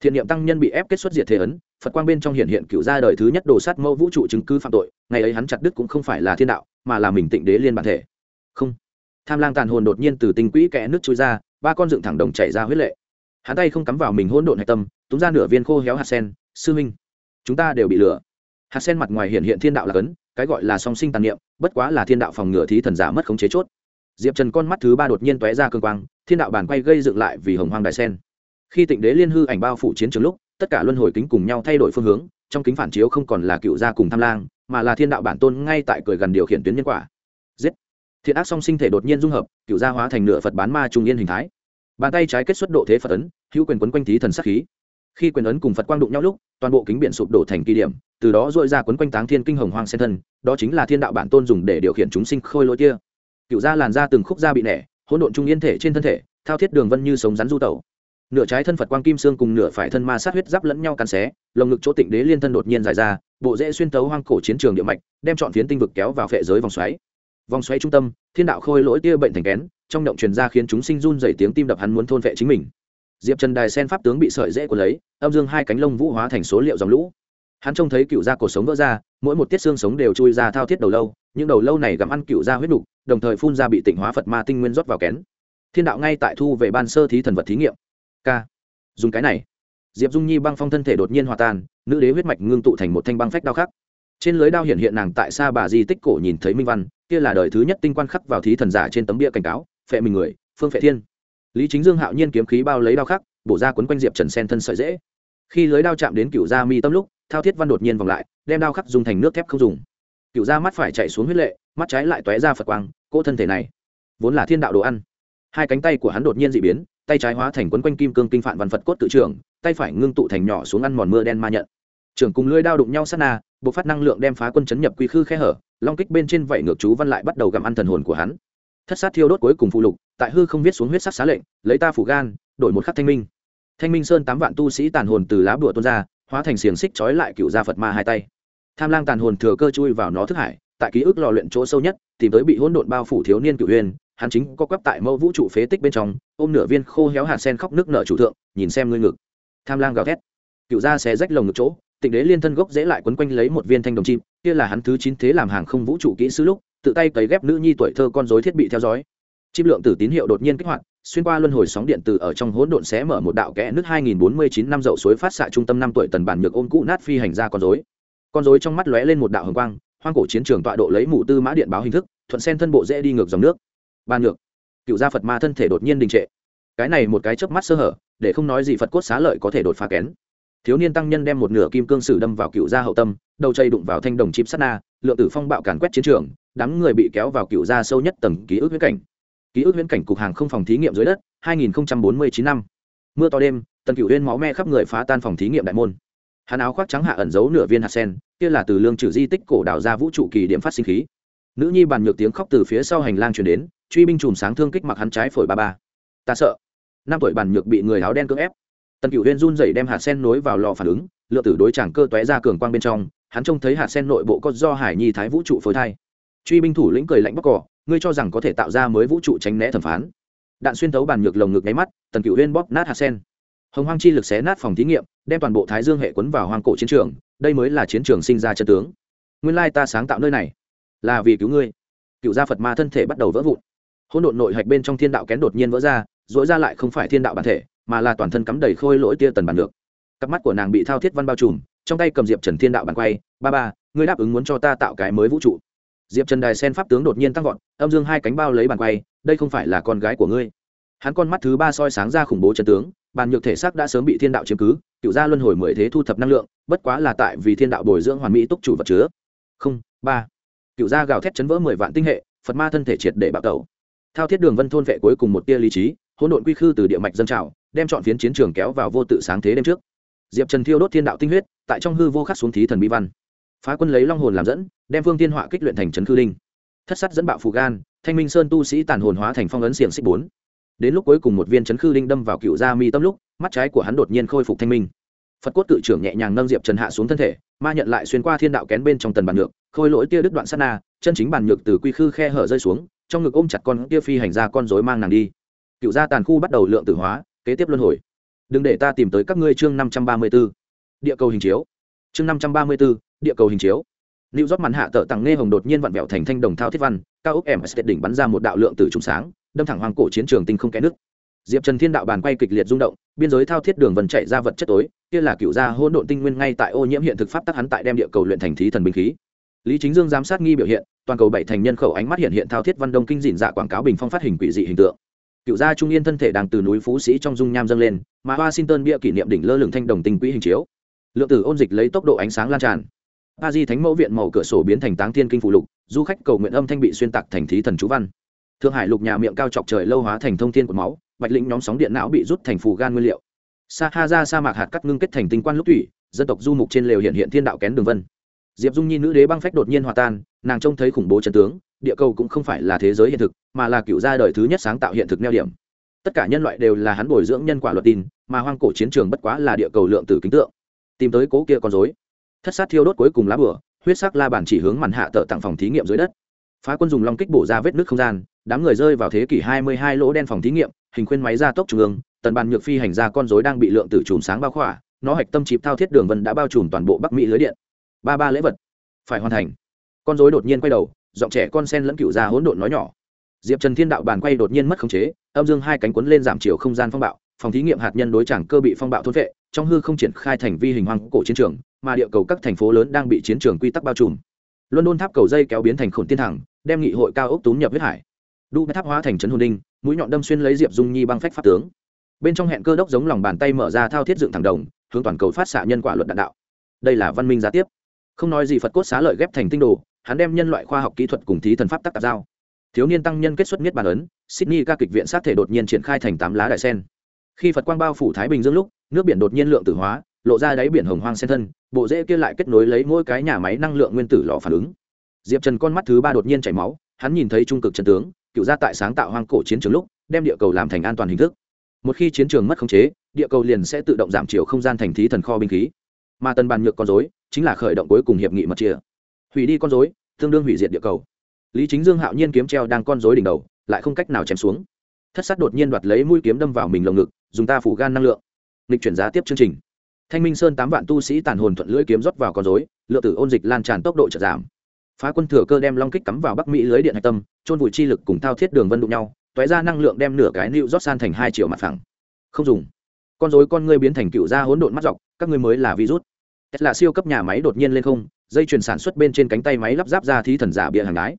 thiện niệm tăng nhân bị ép kết xuất diệt thế ấn, phật quang bên trong hiện hiện cựu gia đời thứ nhất đồ sát mẫu vũ trụ chứng cứ phạm tội, ngày ấy hắn chặt đức cũng không phải là thiên đạo, mà là mình tịnh đế liên bản thể. Không. Tham lang tàn hồn đột nhiên từ tinh quỹ kẽ nước trôi ra, ba con dựng thẳng đồng chảy ra huyết lệ. Hắn tay không cắm vào mình hỗn độn hạch tâm túng ra nửa viên khô héo hạt sen, sư minh, chúng ta đều bị lừa. Hạt sen mặt ngoài hiện hiện thiên đạo là cấn, cái gọi là song sinh tàn niệm, bất quá là thiên đạo phòng ngừa thí thần giả mất khống chế chốt. Diệp trần con mắt thứ ba đột nhiên tóe ra cương quang, thiên đạo bàn quay gây dựng lại vì hồng hoang đại sen khi tịnh đế liên hư ảnh bao phủ chiến trường lúc, tất cả luân hồi kính cùng nhau thay đổi phương hướng, trong kính phản chiếu không còn là cựu gia cùng tham lang, mà là thiên đạo bản tôn ngay tại cười gần điều khiển tuyến nhân quả. Giết! Thiện ác song sinh thể đột nhiên dung hợp, cựu gia hóa thành nửa phật bán ma trung yên hình thái. Bàn tay trái kết xuất độ thế phật ấn, hữu quyền quấn quanh thí thần sắc khí. Khi quyền ấn cùng phật quang đụng nhau lúc, toàn bộ kính biển sụp đổ thành kỳ điểm, từ đó dội ra quấn quanh táng thiên kinh hồng hoang sen thân, đó chính là thiên đạo bản tôn dùng để điều khiển chúng sinh khôi lỗi kia. Cựu gia làn ra từng khúc da bị nẻ, hỗn độn trung yên thể trên thân thể, thao thiết đường vân như sống rắn du tẩu nửa trái thân phật quang kim xương cùng nửa phải thân ma sát huyết giáp lẫn nhau cắn xé lồng ngực chỗ tịnh đế liên thân đột nhiên dài ra bộ dễ xuyên tấu hoang cổ chiến trường địa mạch đem chọn phiến tinh vực kéo vào phệ giới vòng xoáy vòng xoáy trung tâm thiên đạo khôi lỗi tia bệnh thành kén trong động truyền ra khiến chúng sinh run dày tiếng tim đập hắn muốn thôn vệ chính mình diệp trần đài sen pháp tướng bị sợi dễ của lấy âm dương hai cánh lông vũ hóa thành số liệu dòng lũ hắn trông thấy cựu da cổ sống vỡ ra mỗi một tiết xương sống đều chui ra thao thiết đầu lâu những đầu lâu này gặm ăn cựu da huyết đục đồng thời phun ra bị tịnh hóa phật ma tinh nguyên rót vào kén thiên đạo ngay tại thu về ban sơ thí thần vật thí nghiệm k dùng cái này. Diệp dung nhi băng phong thân thể đột nhiên hòa tan, nữ đế huyết mạch ngưng tụ thành một thanh băng phách đao khắc. Trên lưới đao hiện hiện nàng tại xa bà di tích cổ nhìn thấy minh văn, kia là đời thứ nhất tinh quan khắc vào thí thần giả trên tấm bia cảnh cáo, phệ mình người, phương phệ thiên. Lý chính dương hạo nhiên kiếm khí bao lấy đao khắc, bổ ra quấn quanh diệp trần sen thân sợi dễ. Khi lưới đao chạm đến cựu gia mi tâm lúc, thao thiết văn đột nhiên vòng lại, đem đao khắc dùng thành nước thép không dùng. Cựu gia mắt phải chạy xuống huyết lệ, mắt trái lại tóe ra phật quang cỗ thân thể này, vốn là thiên đạo đồ ăn. Hai cánh tay của hắn đột nhiên dị biến tay trái hóa thành quấn quanh kim cương kinh phạn văn phật cốt tự trưởng tay phải ngưng tụ thành nhỏ xuống ăn mòn mưa đen ma nhận. Trưởng cùng lưỡi đao đụng nhau sát na bộ phát năng lượng đem phá quân chấn nhập quy khư khe hở, long kích bên trên vảy ngược chú văn lại bắt đầu gặm ăn thần hồn của hắn. Thất sát thiêu đốt cuối cùng phụ lục, tại hư không viết xuống huyết sắc xá lệnh, lấy ta phủ gan, đổi một khắc thanh minh. Thanh minh sơn tám vạn tu sĩ tàn hồn từ lá bùa tuôn ra, hóa thành xiềng xích trói lại cựu gia phật ma hai tay. Tham lang tàn hồn thừa cơ chui vào nó thức hải, tại ký ức lò luyện chỗ sâu nhất, tìm tới bị hỗn độn bao phủ thiếu niên cựu huyền hắn chính có quắp tại mẫu vũ trụ phế tích bên trong ôm nửa viên khô héo hạt sen khóc nước nở chủ thượng nhìn xem ngươi ngực tham lang gào thét cựu gia xé rách lồng ngực chỗ tịnh đế liên thân gốc dễ lại quấn quanh lấy một viên thanh đồng chim kia là hắn thứ chín thế làm hàng không vũ trụ kỹ sư lúc tự tay cấy ghép nữ nhi tuổi thơ con dối thiết bị theo dõi chim lượng tử tín hiệu đột nhiên kích hoạt xuyên qua luân hồi sóng điện từ ở trong hỗn độn xé mở một đạo kẽ nước 2049 năm dậu suối phát xạ trung tâm năm tuổi tần bản nhược ôn cũ nát phi hành ra con rối. Con rối trong mắt lóe lên một đạo hồng quang, hoang cổ chiến trường tọa độ lấy mụ tư mã điện báo hình thức, thuận sen thân bộ dễ đi ngược dòng nước. Ban nhược, cựu gia Phật ma thân thể đột nhiên đình trệ. Cái này một cái chớp mắt sơ hở, để không nói gì Phật cốt xá lợi có thể đột phá kén. Thiếu niên tăng nhân đem một nửa kim cương sử đâm vào cựu gia hậu tâm, đầu chây đụng vào thanh đồng chim sát na, lượng tử phong bạo càn quét chiến trường, đám người bị kéo vào cựu gia sâu nhất tầng ký ức huyễn cảnh. Ký ức huyễn cảnh cục hàng không phòng thí nghiệm dưới đất 2049 năm. Mưa to đêm tần cửu huyên máu me khắp người phá tan phòng thí nghiệm đại môn. Hắn áo khoác trắng hạ ẩn giấu nửa viên hạt sen kia là từ lương trừ di tích cổ đảo ra vũ trụ kỳ điểm phát sinh khí. Nữ nhi bàn nhược tiếng khóc từ phía sau hành lang truyền đến truy binh chùm sáng thương kích mặc hắn trái phổi ba ba. Ta sợ. Năm tuổi bàn nhược bị người áo đen cưỡng ép. Tần cửu huyên run rẩy đem hạt sen nối vào lò phản ứng, lựa tử đối chàng cơ tóe ra cường quang bên trong, hắn trông thấy hạt sen nội bộ có do hải nhi thái vũ trụ phối thai. Truy binh thủ lĩnh cười lạnh bóc cỏ, ngươi cho rằng có thể tạo ra mới vũ trụ tránh né thẩm phán. Đạn xuyên thấu bàn nhược lồng ngực nháy mắt, tần cựu huyên bóp nát hạt sen. Hồng hoang chi lực xé nát phòng thí nghiệm, đem toàn bộ thái dương hệ quấn vào hoang cổ chiến trường, đây mới là chiến trường sinh ra chân tướng. Nguyên lai ta sáng tạo nơi này là vì cứu ngươi. Cựu gia phật ma thân thể bắt đầu vỡ vụn hỗn độn nội hạch bên trong thiên đạo kén đột nhiên vỡ ra dỗi ra lại không phải thiên đạo bản thể, mà là toàn thân cắm đầy khôi lỗi tia tần bản được cặp mắt của nàng bị thao thiết văn bao trùm, trong tay cầm diệp trần thiên đạo bản quay, ba ba, ngươi đáp ứng muốn cho ta tạo cái mới vũ trụ. Diệp trần đài sen pháp tướng đột nhiên tăng vọt, âm dương hai cánh bao lấy bàn quay, đây không phải là con gái của ngươi. Hắn con mắt thứ ba soi sáng ra khủng bố trần tướng bàn nhược thể xác đã sớm bị thiên đạo chiếm cứ, cựu gia luân hồi mười thế thu thập năng lượng, bất quá là tại vì thiên đạo bồi dưỡng hoàn mỹ túc chủ vật chứa. Không, ba. Cựu gia gào thét chấn vỡ mười vạn tinh hệ, phật ma thân thể triệt để bạo tẩu thao thiết đường vân thôn vệ cuối cùng một tia lý trí, hỗn độn quy khư từ địa mạch dân trào, đem chọn phiến chiến trường kéo vào vô tự sáng thế đêm trước. Diệp trần thiêu đốt thiên đạo tinh huyết, tại trong hư vô khắc xuống thí thần bi văn. Phá quân lấy long hồn làm dẫn, đem phương tiên họa kích luyện thành trấn khư linh. Thất sắt dẫn bạo phù gan, thanh minh sơn tu sĩ tàn hồn hóa thành phong ấn xiềng xích bốn. Đến lúc cuối cùng một viên trấn khư linh đâm vào cựu gia mi tâm lúc, mắt trái của hắn đột nhiên khôi phục thanh minh. Phật cốt cự trưởng nhẹ nhàng nâng diệp trần hạ xuống thân thể, ma nhận lại xuyên qua thiên đạo kén bên trong tần bàn nhược, khôi lỗi tia đứt đoạn sát na, chân chính bàn nhược từ quy khư khe hở rơi xuống trong ngực ôm chặt con kia phi hành ra con rối mang nàng đi. Cựu gia tàn khu bắt đầu lượng tử hóa kế tiếp luân hồi. Đừng để ta tìm tới các ngươi chương năm trăm ba mươi b ố địa cầu hình chiếu. Chương năm trăm ba mươi b ố địa cầu hình chiếu. Lưu Rót màn hạ tợ tặng nghe hồng đột nhiên vặn vẹo thành thanh đồng thao thiết văn, cao ốc em đỉnh bắn ra một đạo lượng tử trùng sáng, đâm thẳng hoàng cổ chiến trường tinh không kẽ nước. Diệp Trần Thiên đạo bàn quay kịch liệt rung động, biên giới thao thiết đường vần chạy ra vật chất tối, kia là cựu gia hỗn độn tinh nguyên ngay tại ô nhiễm hiện thực pháp tắc hắn tại đem địa cầu luyện thành thí thần binh khí. Lý Chính Dương giám sát nghi biểu hiện, toàn cầu bảy thành nhân khẩu ánh mắt hiện hiện thao thiết văn đông kinh dịn dạ quảng cáo bình phong phát hình quỷ dị hình tượng. Cựu gia trung yên thân thể đang từ núi phú sĩ trong dung nham dâng lên, mà Washington bia kỷ niệm đỉnh lơ lửng thanh đồng tinh quỹ hình chiếu. Lượng tử ôn dịch lấy tốc độ ánh sáng lan tràn Ba di thánh mẫu viện màu cửa sổ biến thành táng thiên kinh phụ lục du khách cầu nguyện âm thanh bị xuyên tạc thành thí thần chú văn thượng hải lục nhà miệng cao chọc trời lâu hóa thành thông thiên của máu bạch lĩnh nhóm sóng điện não bị rút thành phù gan nguyên liệu sa ha ra sa mạc hạt cắt ngưng kết thành tinh quan lúc thủy dân tộc du mục trên lều hiện hiện thiên đạo kén đường vân diệp dung nhi nữ đế băng phách đột nhiên hòa tan, nàng trông thấy khủng bố trần tướng, địa cầu cũng không phải là thế giới hiện thực, mà là cựu gia đời thứ nhất sáng tạo hiện thực neo điểm. Tất cả nhân loại đều là hắn bồi dưỡng nhân quả luật tin, mà hoang cổ chiến trường bất quá là địa cầu lượng tử kính tượng. Tìm tới cố kia con dối thất sát thiêu đốt cuối cùng lá bửa huyết sắc la bản chỉ hướng màn hạ tờ tặng phòng thí nghiệm dưới đất. Phá quân dùng long kích bổ ra vết nước không gian, đám người rơi vào thế kỷ hai mươi hai lỗ đen phòng thí nghiệm, hình khuyên máy ra tốc trung ương, tần bàn nhược phi hành ra con dối đang bị lượng tử chùm sáng bao khỏa, nó hạch tâm chịp thao thiết đường vân đã bao trùm toàn bộ bắc mỹ lưới điện ba ba lễ vật. Phải hoàn thành. Con dối đột nhiên quay đầu, giọng trẻ con sen lẫn cựu ra hỗn độn nói nhỏ. Diệp trần thiên đạo bàn quay đột nhiên mất khống chế, âm dương hai cánh quấn lên giảm chiều không gian phong bạo, phòng thí nghiệm hạt nhân đối chẳng cơ bị phong bạo thôn vệ, trong hư không triển khai thành vi hình hoang cổ chiến trường, mà địa cầu các thành phố lớn đang bị chiến trường quy tắc bao trùm. London tháp cầu dây kéo biến thành khổn tiên thẳng, đem nghị hội cao ốc túm nhập huyết hải. Đu tháp hóa thành trấn hồn đinh, mũi nhọn đâm xuyên lấy diệp dung nhi băng phách pháp tướng. Bên trong hẹn cơ đốc giống lòng bàn tay mở ra thao thiết dựng thẳng đồng, hướng toàn cầu phát xạ nhân quả luật đạn đạo. Đây là văn minh giá tiếp không nói gì phật cốt xá lợi ghép thành tinh đồ hắn đem nhân loại khoa học kỹ thuật cùng thí thần pháp tắc tạp giao thiếu niên tăng nhân kết xuất niết bàn ấn sydney ca kịch viện sát thể đột nhiên triển khai thành tám lá đại sen khi phật quang bao phủ thái bình dương lúc nước biển đột nhiên lượng tử hóa lộ ra đáy biển hồng hoang sen thân bộ rễ kia lại kết nối lấy mỗi cái nhà máy năng lượng nguyên tử lò phản ứng diệp trần con mắt thứ ba đột nhiên chảy máu hắn nhìn thấy trung cực trần tướng cựu gia tại sáng tạo hoang cổ chiến trường lúc đem địa cầu làm thành an toàn hình thức một khi chiến trường mất khống chế địa cầu liền sẽ tự động giảm chiều không gian thành thí thần kho binh khí mà tần bàn nhược con dối chính là khởi động cuối cùng hiệp nghị mật chia hủy đi con dối tương đương hủy diệt địa cầu. Lý chính dương hạo nhiên kiếm treo đang con dối đỉnh đầu, lại không cách nào chém xuống. Thất sát đột nhiên đoạt lấy mũi kiếm đâm vào mình lồng ngực, dùng ta phủ gan năng lượng. Lịch chuyển giá tiếp chương trình. Thanh minh sơn tám vạn tu sĩ tàn hồn thuận lưỡi kiếm rót vào con dối lựa tử ôn dịch lan tràn tốc độ chợt giảm. Phá quân thừa cơ đem long kích cắm vào bắc mỹ lưới điện hạch tâm trôn vùi chi lực cùng thao thiết đường vân đụng nhau t ra năng lượng đem nửa cái nịu rót san thành hai triệu mặt phẳng. Không dùng. Con dối con ngươi biến thành cựu da hỗn độn mắt dọc, các ngươi mới là virus là siêu cấp nhà máy đột nhiên lên không, dây chuyền sản xuất bên trên cánh tay máy lắp ráp ra thí thần giả bịa hàng đái.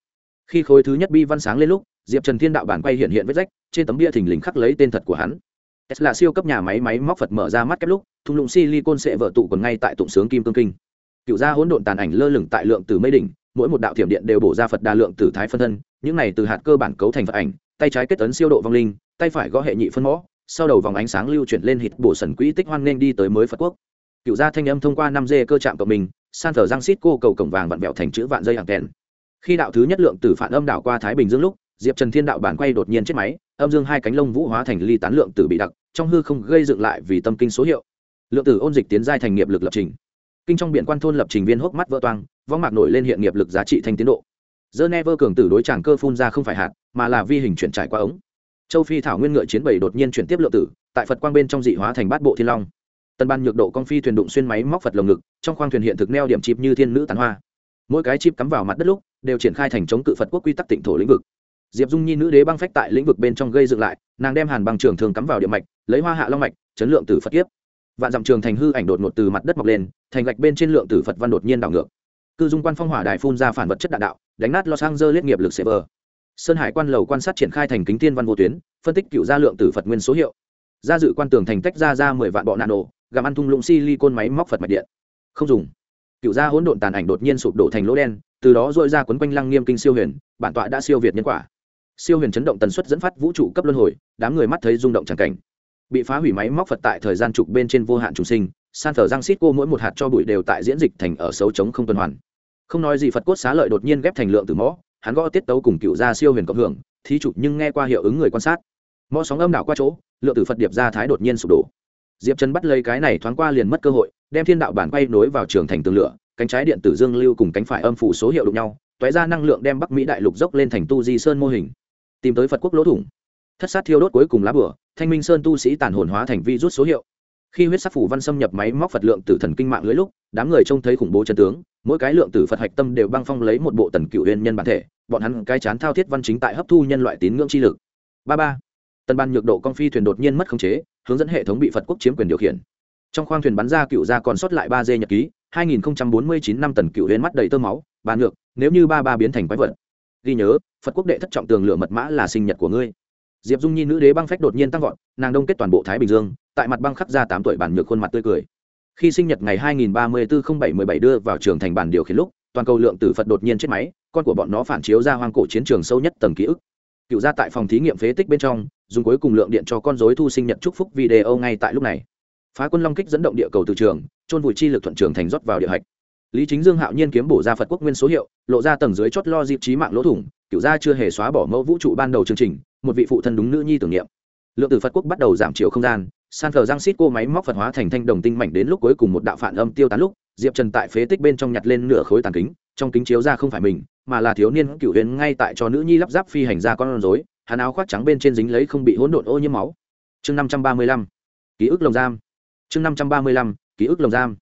Khi khối thứ nhất bi văn sáng lên lúc, diệp trần thiên đạo bản quay hiện hiện vết rách, trên tấm bia thình lình khắc lấy tên thật của hắn. Là siêu cấp nhà máy máy móc phật mở ra mắt kép lúc, thung lũng silicon sẽ vỡ tụ còn ngay tại tụng sướng kim cương kinh. Cựu gia hỗn độn tàn ảnh lơ lửng tại lượng từ mây đỉnh, mỗi một đạo thiểm điện đều bổ ra phật đa lượng từ thái phân thân, những này từ hạt cơ bản cấu thành phật ảnh, tay trái kết tấn siêu độ vong linh, tay phải gõ hệ nhị phân mõ, sau đầu vòng ánh sáng lưu chuyển lên hít bổ sần quỹ tích hoan nên đi tới mới phật quốc cựu gia thanh âm thông qua năm dê cơ trạm cộng mình, san thờ giang xít cô cầu cổng vàng vặn vẹo thành chữ vạn dây hàng kèn. Khi đạo thứ nhất lượng từ phản âm đảo qua thái bình dương lúc, diệp trần thiên đạo bản quay đột nhiên chết máy, âm dương hai cánh lông vũ hóa thành ly tán lượng tử bị đặc, trong hư không gây dựng lại vì tâm kinh số hiệu. Lượng tử ôn dịch tiến giai thành nghiệp lực lập trình. Kinh trong biển quan thôn lập trình viên hốc mắt vỡ toang, vong mạc nổi lên hiện nghiệp lực giá trị thanh tiến độ. Dơ ne vơ cường tử đối tràng cơ phun ra không phải hạt, mà là vi hình chuyển trải qua ống. Châu phi thảo nguyên ngựa chiến bảy đột nhiên chuyển tiếp lượng tử, tại phật quang bên trong dị hóa thành bát bộ thiên long tân ban nhược độ con phi thuyền đụng xuyên máy móc phật lồng ngực, trong khoang thuyền hiện thực neo điểm chip như thiên nữ tán hoa. Mỗi cái chip cắm vào mặt đất lúc, đều triển khai thành chống cự phật quốc quy tắc tịnh thổ lĩnh vực. Diệp dung nhi nữ đế băng phách tại lĩnh vực bên trong gây dựng lại, nàng đem hàn bằng trường thường cắm vào địa mạch, lấy hoa hạ long mạch, chấn lượng tử phật kiếp. Vạn dặm trường thành hư ảnh đột ngột từ mặt đất mọc lên, thành gạch bên trên lượng tử phật văn đột nhiên đảo ngược. Cư dung quan phong hỏa đài phun ra phản vật chất đạn đạo, đánh nát los angeles nghiệp lực server. Sơn hải quan lầu quan sát triển khai thành kính tiên văn vô tuyến, phân tích cựu gia lượng tử phật nguyên số hiệu. Gia dự quan tường thành tách ra ra mười vạn bọ nạn nổ gặm ăn thung lũng silicon máy móc phật mạch điện. Không dùng. Cựu gia hỗn độn tàn ảnh đột nhiên sụp đổ thành lỗ đen, từ đó dội ra quấn quanh lăng nghiêm kinh siêu huyền, bản tọa đã siêu việt nhân quả. Siêu huyền chấn động tần suất dẫn phát vũ trụ cấp luân hồi, đám người mắt thấy rung động tràn cảnh. Bị phá hủy máy móc phật tại thời gian trục bên trên vô hạn trùng sinh, san thờ giang xít cô mỗi một hạt cho bụi đều tại diễn dịch thành ở xấu chống không tuần hoàn. Không nói gì phật cốt xá lợi đột nhiên ghép thành lượng từ mõ, hắn gõ tiết tấu cùng cựu gia siêu huyền cộng hưởng, thí chủ nhưng nghe qua hiệu ứng người quan sát. Mõ sóng âm đảo qua chỗ, lượng tử phật điệp ra thái đột nhiên sụp đổ diệp trần bắt lấy cái này thoáng qua liền mất cơ hội, đem thiên đạo bản quay nối vào trường thành tường lửa, cánh trái điện tử dương lưu cùng cánh phải âm phủ số hiệu đụng nhau t ó é ra năng lượng đem bắc mỹ đại lục dốc lên thành tu di sơn mô hình. Tìm tới phật quốc lỗ thủng. Thất sát thiêu đốt cuối cùng lá bửa, thanh minh sơn tu sĩ tàn hồn hóa thành vi rút số hiệu. Khi huyết sắc phủ văn xâm nhập máy móc phật lượng tử thần kinh mạng lưới lúc, đám người trông thấy khủng bố chân tướng, mỗi cái lượng tử phật hạch tâm đều băng phong lấy một bộ tần cựu huyền nhân bản thể, bọn hắn cái chán thao thiết văn chính tại hấp thu nhân loại tín ngưỡng chi lực. Ba ba tần ban nhược độ con phi thuyền đột nhiên mất khống chế, hướng dẫn hệ thống bị phật quốc chiếm quyền điều khiển. Trong khoang thuyền bắn ra cựu ra còn sót lại ba dê nhật ký 2049 năm tần cựu lên mắt đầy tơ máu, bà ngược nếu như ba ba biến thành quái vật. Ghi nhớ, phật quốc đệ thất trọng tường lửa mật mã là sinh nhật của ngươi. Diệp dung nhi nữ đế băng phách đột nhiên tăng vọt, nàng đông kết toàn bộ thái bình dương, tại mặt băng khắc ra tám tuổi bản nhược khuôn mặt tươi cười. Khi sinh nhật ngày 2034-07-17 đưa vào trường thành bản điều khiển lúc, toàn cầu lượng tử phật đột nhiên chết máy, con của bọn nó phản chiếu ra hoang cổ chiến trường sâu nhất tầng ký ức. Cựu ra tại phòng thí nghiệm phế tích bên trong dùng cuối cùng lượng điện cho con dối thu sinh nhật chúc phúc video ngay tại lúc này. Phá quân long kích dẫn động địa cầu từ trường trôn vùi chi lực thuận trường thành rót vào địa hạch. Lý chính dương hạo nhiên kiếm bổ ra phật quốc nguyên số hiệu, lộ ra tầng dưới chót lo dịp trí mạng lỗ thủng cựu gia chưa hề xóa bỏ mẫu vũ trụ ban đầu chương trình, một vị phụ thân đúng nữ nhi tưởng niệm. Lượng từ phật quốc bắt đầu giảm chiều không gian, san thờ giang xít cô máy móc phật hóa thành thanh đồng tinh mảnh đến lúc cuối cùng một đạo phản âm tiêu tán lúc, diệp trần tại phế tích bên trong nhặt lên nửa khối tàn kính, trong kính chiếu ra không phải mình, mà là thiếu niên cựu huyền ngay tại cho nữ nhi lắp ráp phi hành ra con rối hắn áo khoác trắng bên trên dính lấy không bị hỗn độn ô nhiễm máu. Chương năm trăm ba mươi lăm, ký ức lồng giam. Chương năm trăm ba mươi lăm, ký ức lồng giam.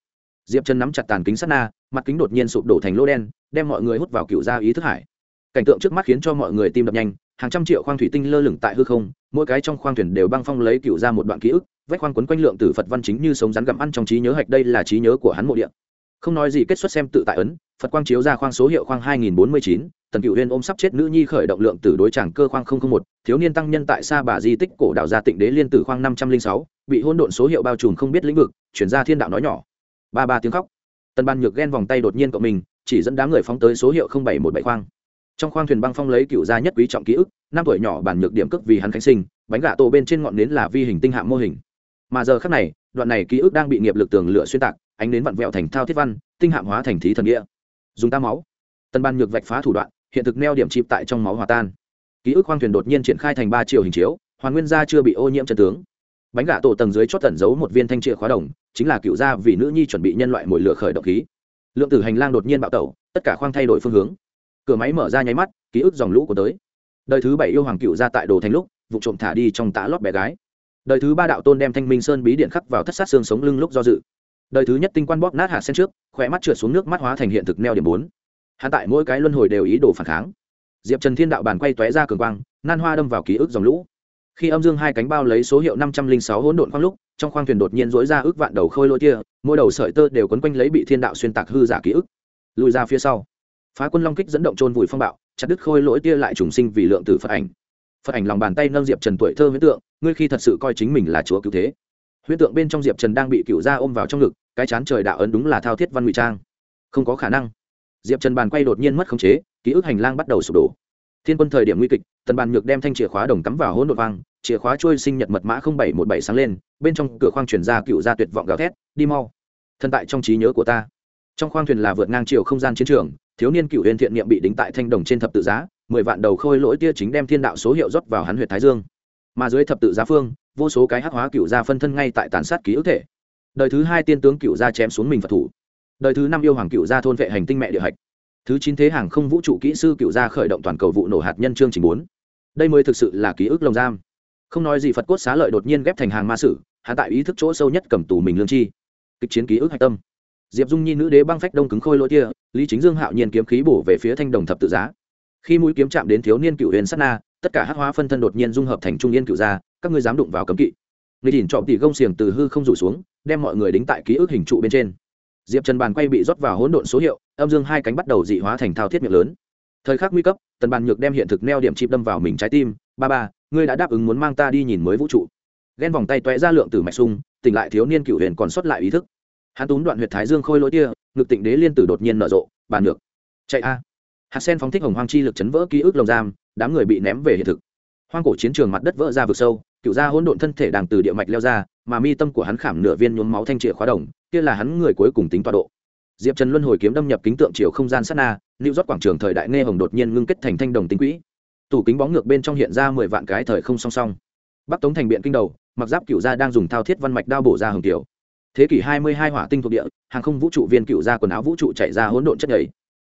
Diệp chân nắm chặt tàn kính sắt na, mặt kính đột nhiên sụp đổ thành lô đen, đem mọi người hút vào cựu gia ý thức hải. Cảnh tượng trước mắt khiến cho mọi người tim đập nhanh, hàng trăm triệu khoang thủy tinh lơ lửng tại hư không, mỗi cái trong khoang thuyền đều băng phong lấy cựu ra một đoạn ký ức, vách khoang quấn quanh lượng tử phật văn chính như sống rắn gặm ăn trong trí nhớ hạch đây là trí nhớ của hắn mộ điện không nói gì kết xuất xem tự tại ấn, phật quang chiếu ra khoang số hiệu khoang hai nghìn bốn mươi chín, tần cựu huyên ôm sắp chết nữ nhi khởi động lượng tử đối tràng cơ khoang một, thiếu niên tăng nhân tại xa bà di tích cổ đạo gia tịnh đế liên tử khoang năm trăm linh sáu, bị hôn độn số hiệu bao trùm không biết lĩnh vực, chuyển ra thiên đạo nói nhỏ. Ba ba tiếng khóc. Tần ban nhược ghen vòng tay đột nhiên cộng mình, chỉ dẫn đám người phóng tới số hiệu bảy một bảy khoang. Trong khoang thuyền băng phong lấy cựu gia nhất quý trọng ký ức, năm tuổi nhỏ bản nhược điểm cước vì hắn khánh sinh, bánh gà tổ bên trên ngọn nến là vi hình tinh hạng mô hình. Mà giờ khác này, đoạn này ký ức đang bị nghiệp lực tường lửa xuyên tạc ánh đến vặn vẹo thành thao thiết văn, tinh hạng hóa thành thí thần nghĩa. Dùng ta máu. Tân ban nhược vạch phá thủ đoạn, hiện thực neo điểm chịp tại trong máu hòa tan. Ký ức khoang thuyền đột nhiên triển khai thành ba chiều hình chiếu hoàn nguyên gia chưa bị ô nhiễm chân tướng. Bánh gà tổ tầng dưới chót tẩn giấu một viên thanh chìa khóa đồng, chính là cựu gia vì nữ nhi chuẩn bị nhân loại mồi lửa khởi động khí. Lượng tử hành lang đột nhiên bạo tẩu, tất cả khoang thay đổi phương hướng. Cửa máy mở ra nháy mắt, ký ức dòng lũ của tới. Đời thứ bảy yêu hoàng cựu gia tại đồ thành lúc, vụ trộm thả đi trong tã lót bé gái. Đời thứ ba đạo tôn đem thanh minh sơn bí điện khắc vào thất sát xương sống lưng lúc do dự đời thứ nhất tinh quan bóp nát hạ sen trước khỏe mắt trượt xuống nước mắt hóa thành hiện thực neo điểm bốn. Hạ tại mỗi cái luân hồi đều ý đồ phản kháng. Diệp trần thiên đạo bàn quay tóe ra cường quang, nan hoa đâm vào ký ức dòng lũ. Khi âm dương hai cánh bao lấy số hiệu năm trăm linh sáu hỗn độn khoang lúc, trong khoang thuyền đột nhiên dối ra ước vạn đầu khôi lỗ tia, mỗi đầu sợi tơ đều quấn quanh lấy bị thiên đạo xuyên tạc hư giả ký ức. Lùi ra phía sau, phá quân long kích dẫn động trôn vùi phong bạo, chặt đứt khôi lỗi tia lại trùng sinh vì lượng tử phật ảnh. Phật ảnh lòng bàn tay nâng diệp trần tuổi thơ huyễn tượng, ngươi khi thật sự coi chính mình là chúa cứu thế huyễn tượng bên trong diệp trần đang bị cựu gia ôm vào trong ngực, cái chán trời đạo ấn đúng là thao thiết văn ngụy trang. Không có khả năng. Diệp trần bàn quay đột nhiên mất khống chế, ký ức hành lang bắt đầu sụp đổ. Thiên quân thời điểm nguy kịch, tần bàn nhược đem thanh chìa khóa đồng cắm vào hỗn độn vang, chìa khóa trôi sinh nhật mật mã bảy một bảy sáng lên, bên trong cửa khoang chuyển ra cựu gia tuyệt vọng gào thét, đi mau. Thân tại trong trí nhớ của ta. Trong khoang thuyền là vượt ngang chiều không gian chiến trường, thiếu niên cựu huyền thiện niệm bị đính tại thanh đồng trên thập tự giá, mười vạn đầu khôi lỗi tia chính đem thiên đạo số hiệu rót vào hắn huyện thái dương mà dưới thập tự giá phương, vô số cái hắc hóa cựu gia phân thân ngay tại tàn sát ký ức thể. Đời thứ hai tiên tướng cựu gia chém xuống mình phật thủ. Đời thứ năm yêu hoàng cựu gia thôn vệ hành tinh mẹ địa hạch. Thứ chín thế hàng không vũ trụ kỹ sư cựu gia khởi động toàn cầu vụ nổ hạt nhân chương trình bốn. Đây mới thực sự là ký ức lồng giam. Không nói gì phật cốt xá lợi đột nhiên ghép thành hàng ma sử, hạ tại ý thức chỗ sâu nhất cầm tù mình lương chi. Kịch chiến ký ức hạch tâm. Diệp dung nhi nữ đế băng phách đông cứng khôi lỗi tia, lý chính dương hạo nhiên kiếm khí bổ về phía thanh đồng thập tự giá. Khi mũi kiếm chạm đến thiếu niên cựu huyền sát na tất cả hắc hóa phân thân đột nhiên dung hợp thành trung yên cựu gia các ngươi dám đụng vào cấm kỵ. Người nhìn trọm tỷ gông xiềng từ hư không rủ xuống đem mọi người đính tại ký ức hình trụ bên trên. Diệp trần bàn quay bị rót vào hỗn độn số hiệu âm dương hai cánh bắt đầu dị hóa thành thao thiết miệng lớn. Thời khắc nguy cấp tần bàn nhược đem hiện thực neo điểm chịp đâm vào mình trái tim. Ba ba ngươi đã đáp ứng muốn mang ta đi nhìn mới vũ trụ. Ghen vòng tay toé ra lượng từ mạch sung tỉnh lại thiếu niên cựu huyền còn sót lại ý thức. Hắn túm đoạn huyệt thái dương khôi lỗi tia ngực tịnh đế liên tử đột nhiên nở rộ bàn Nhược, chạy a hạt sen phóng thích hồng hoang chi lực chấn vỡ ký ức lồng giam, đám người bị ném về hiện thực. Hoang cổ chiến trường mặt đất vỡ ra vực sâu, cựu gia hỗn độn thân thể đang từ địa mạch leo ra, mà mi tâm của hắn khảm nửa viên nhuốm máu thanh trịa khóa đồng, kia là hắn người cuối cùng tính tọa độ. Diệp trần luân hồi kiếm đâm nhập kính tượng chiều không gian sát na, lưu rót quảng trường thời đại nghe hồng đột nhiên ngưng kết thành thanh đồng tính quỹ. Tủ kính bóng ngược bên trong hiện ra mười vạn cái thời không song song. Bắc tống thành biện kinh đầu, mặc giáp cựu gia đang dùng thao thiết văn mạch đao bổ ra hồng tiểu. Thế kỷ hai mươi hai hỏa tinh thuộc địa, hàng không vũ trụ viên cựu gia quần áo vũ trụ chạy ra hỗn độn chất nhảy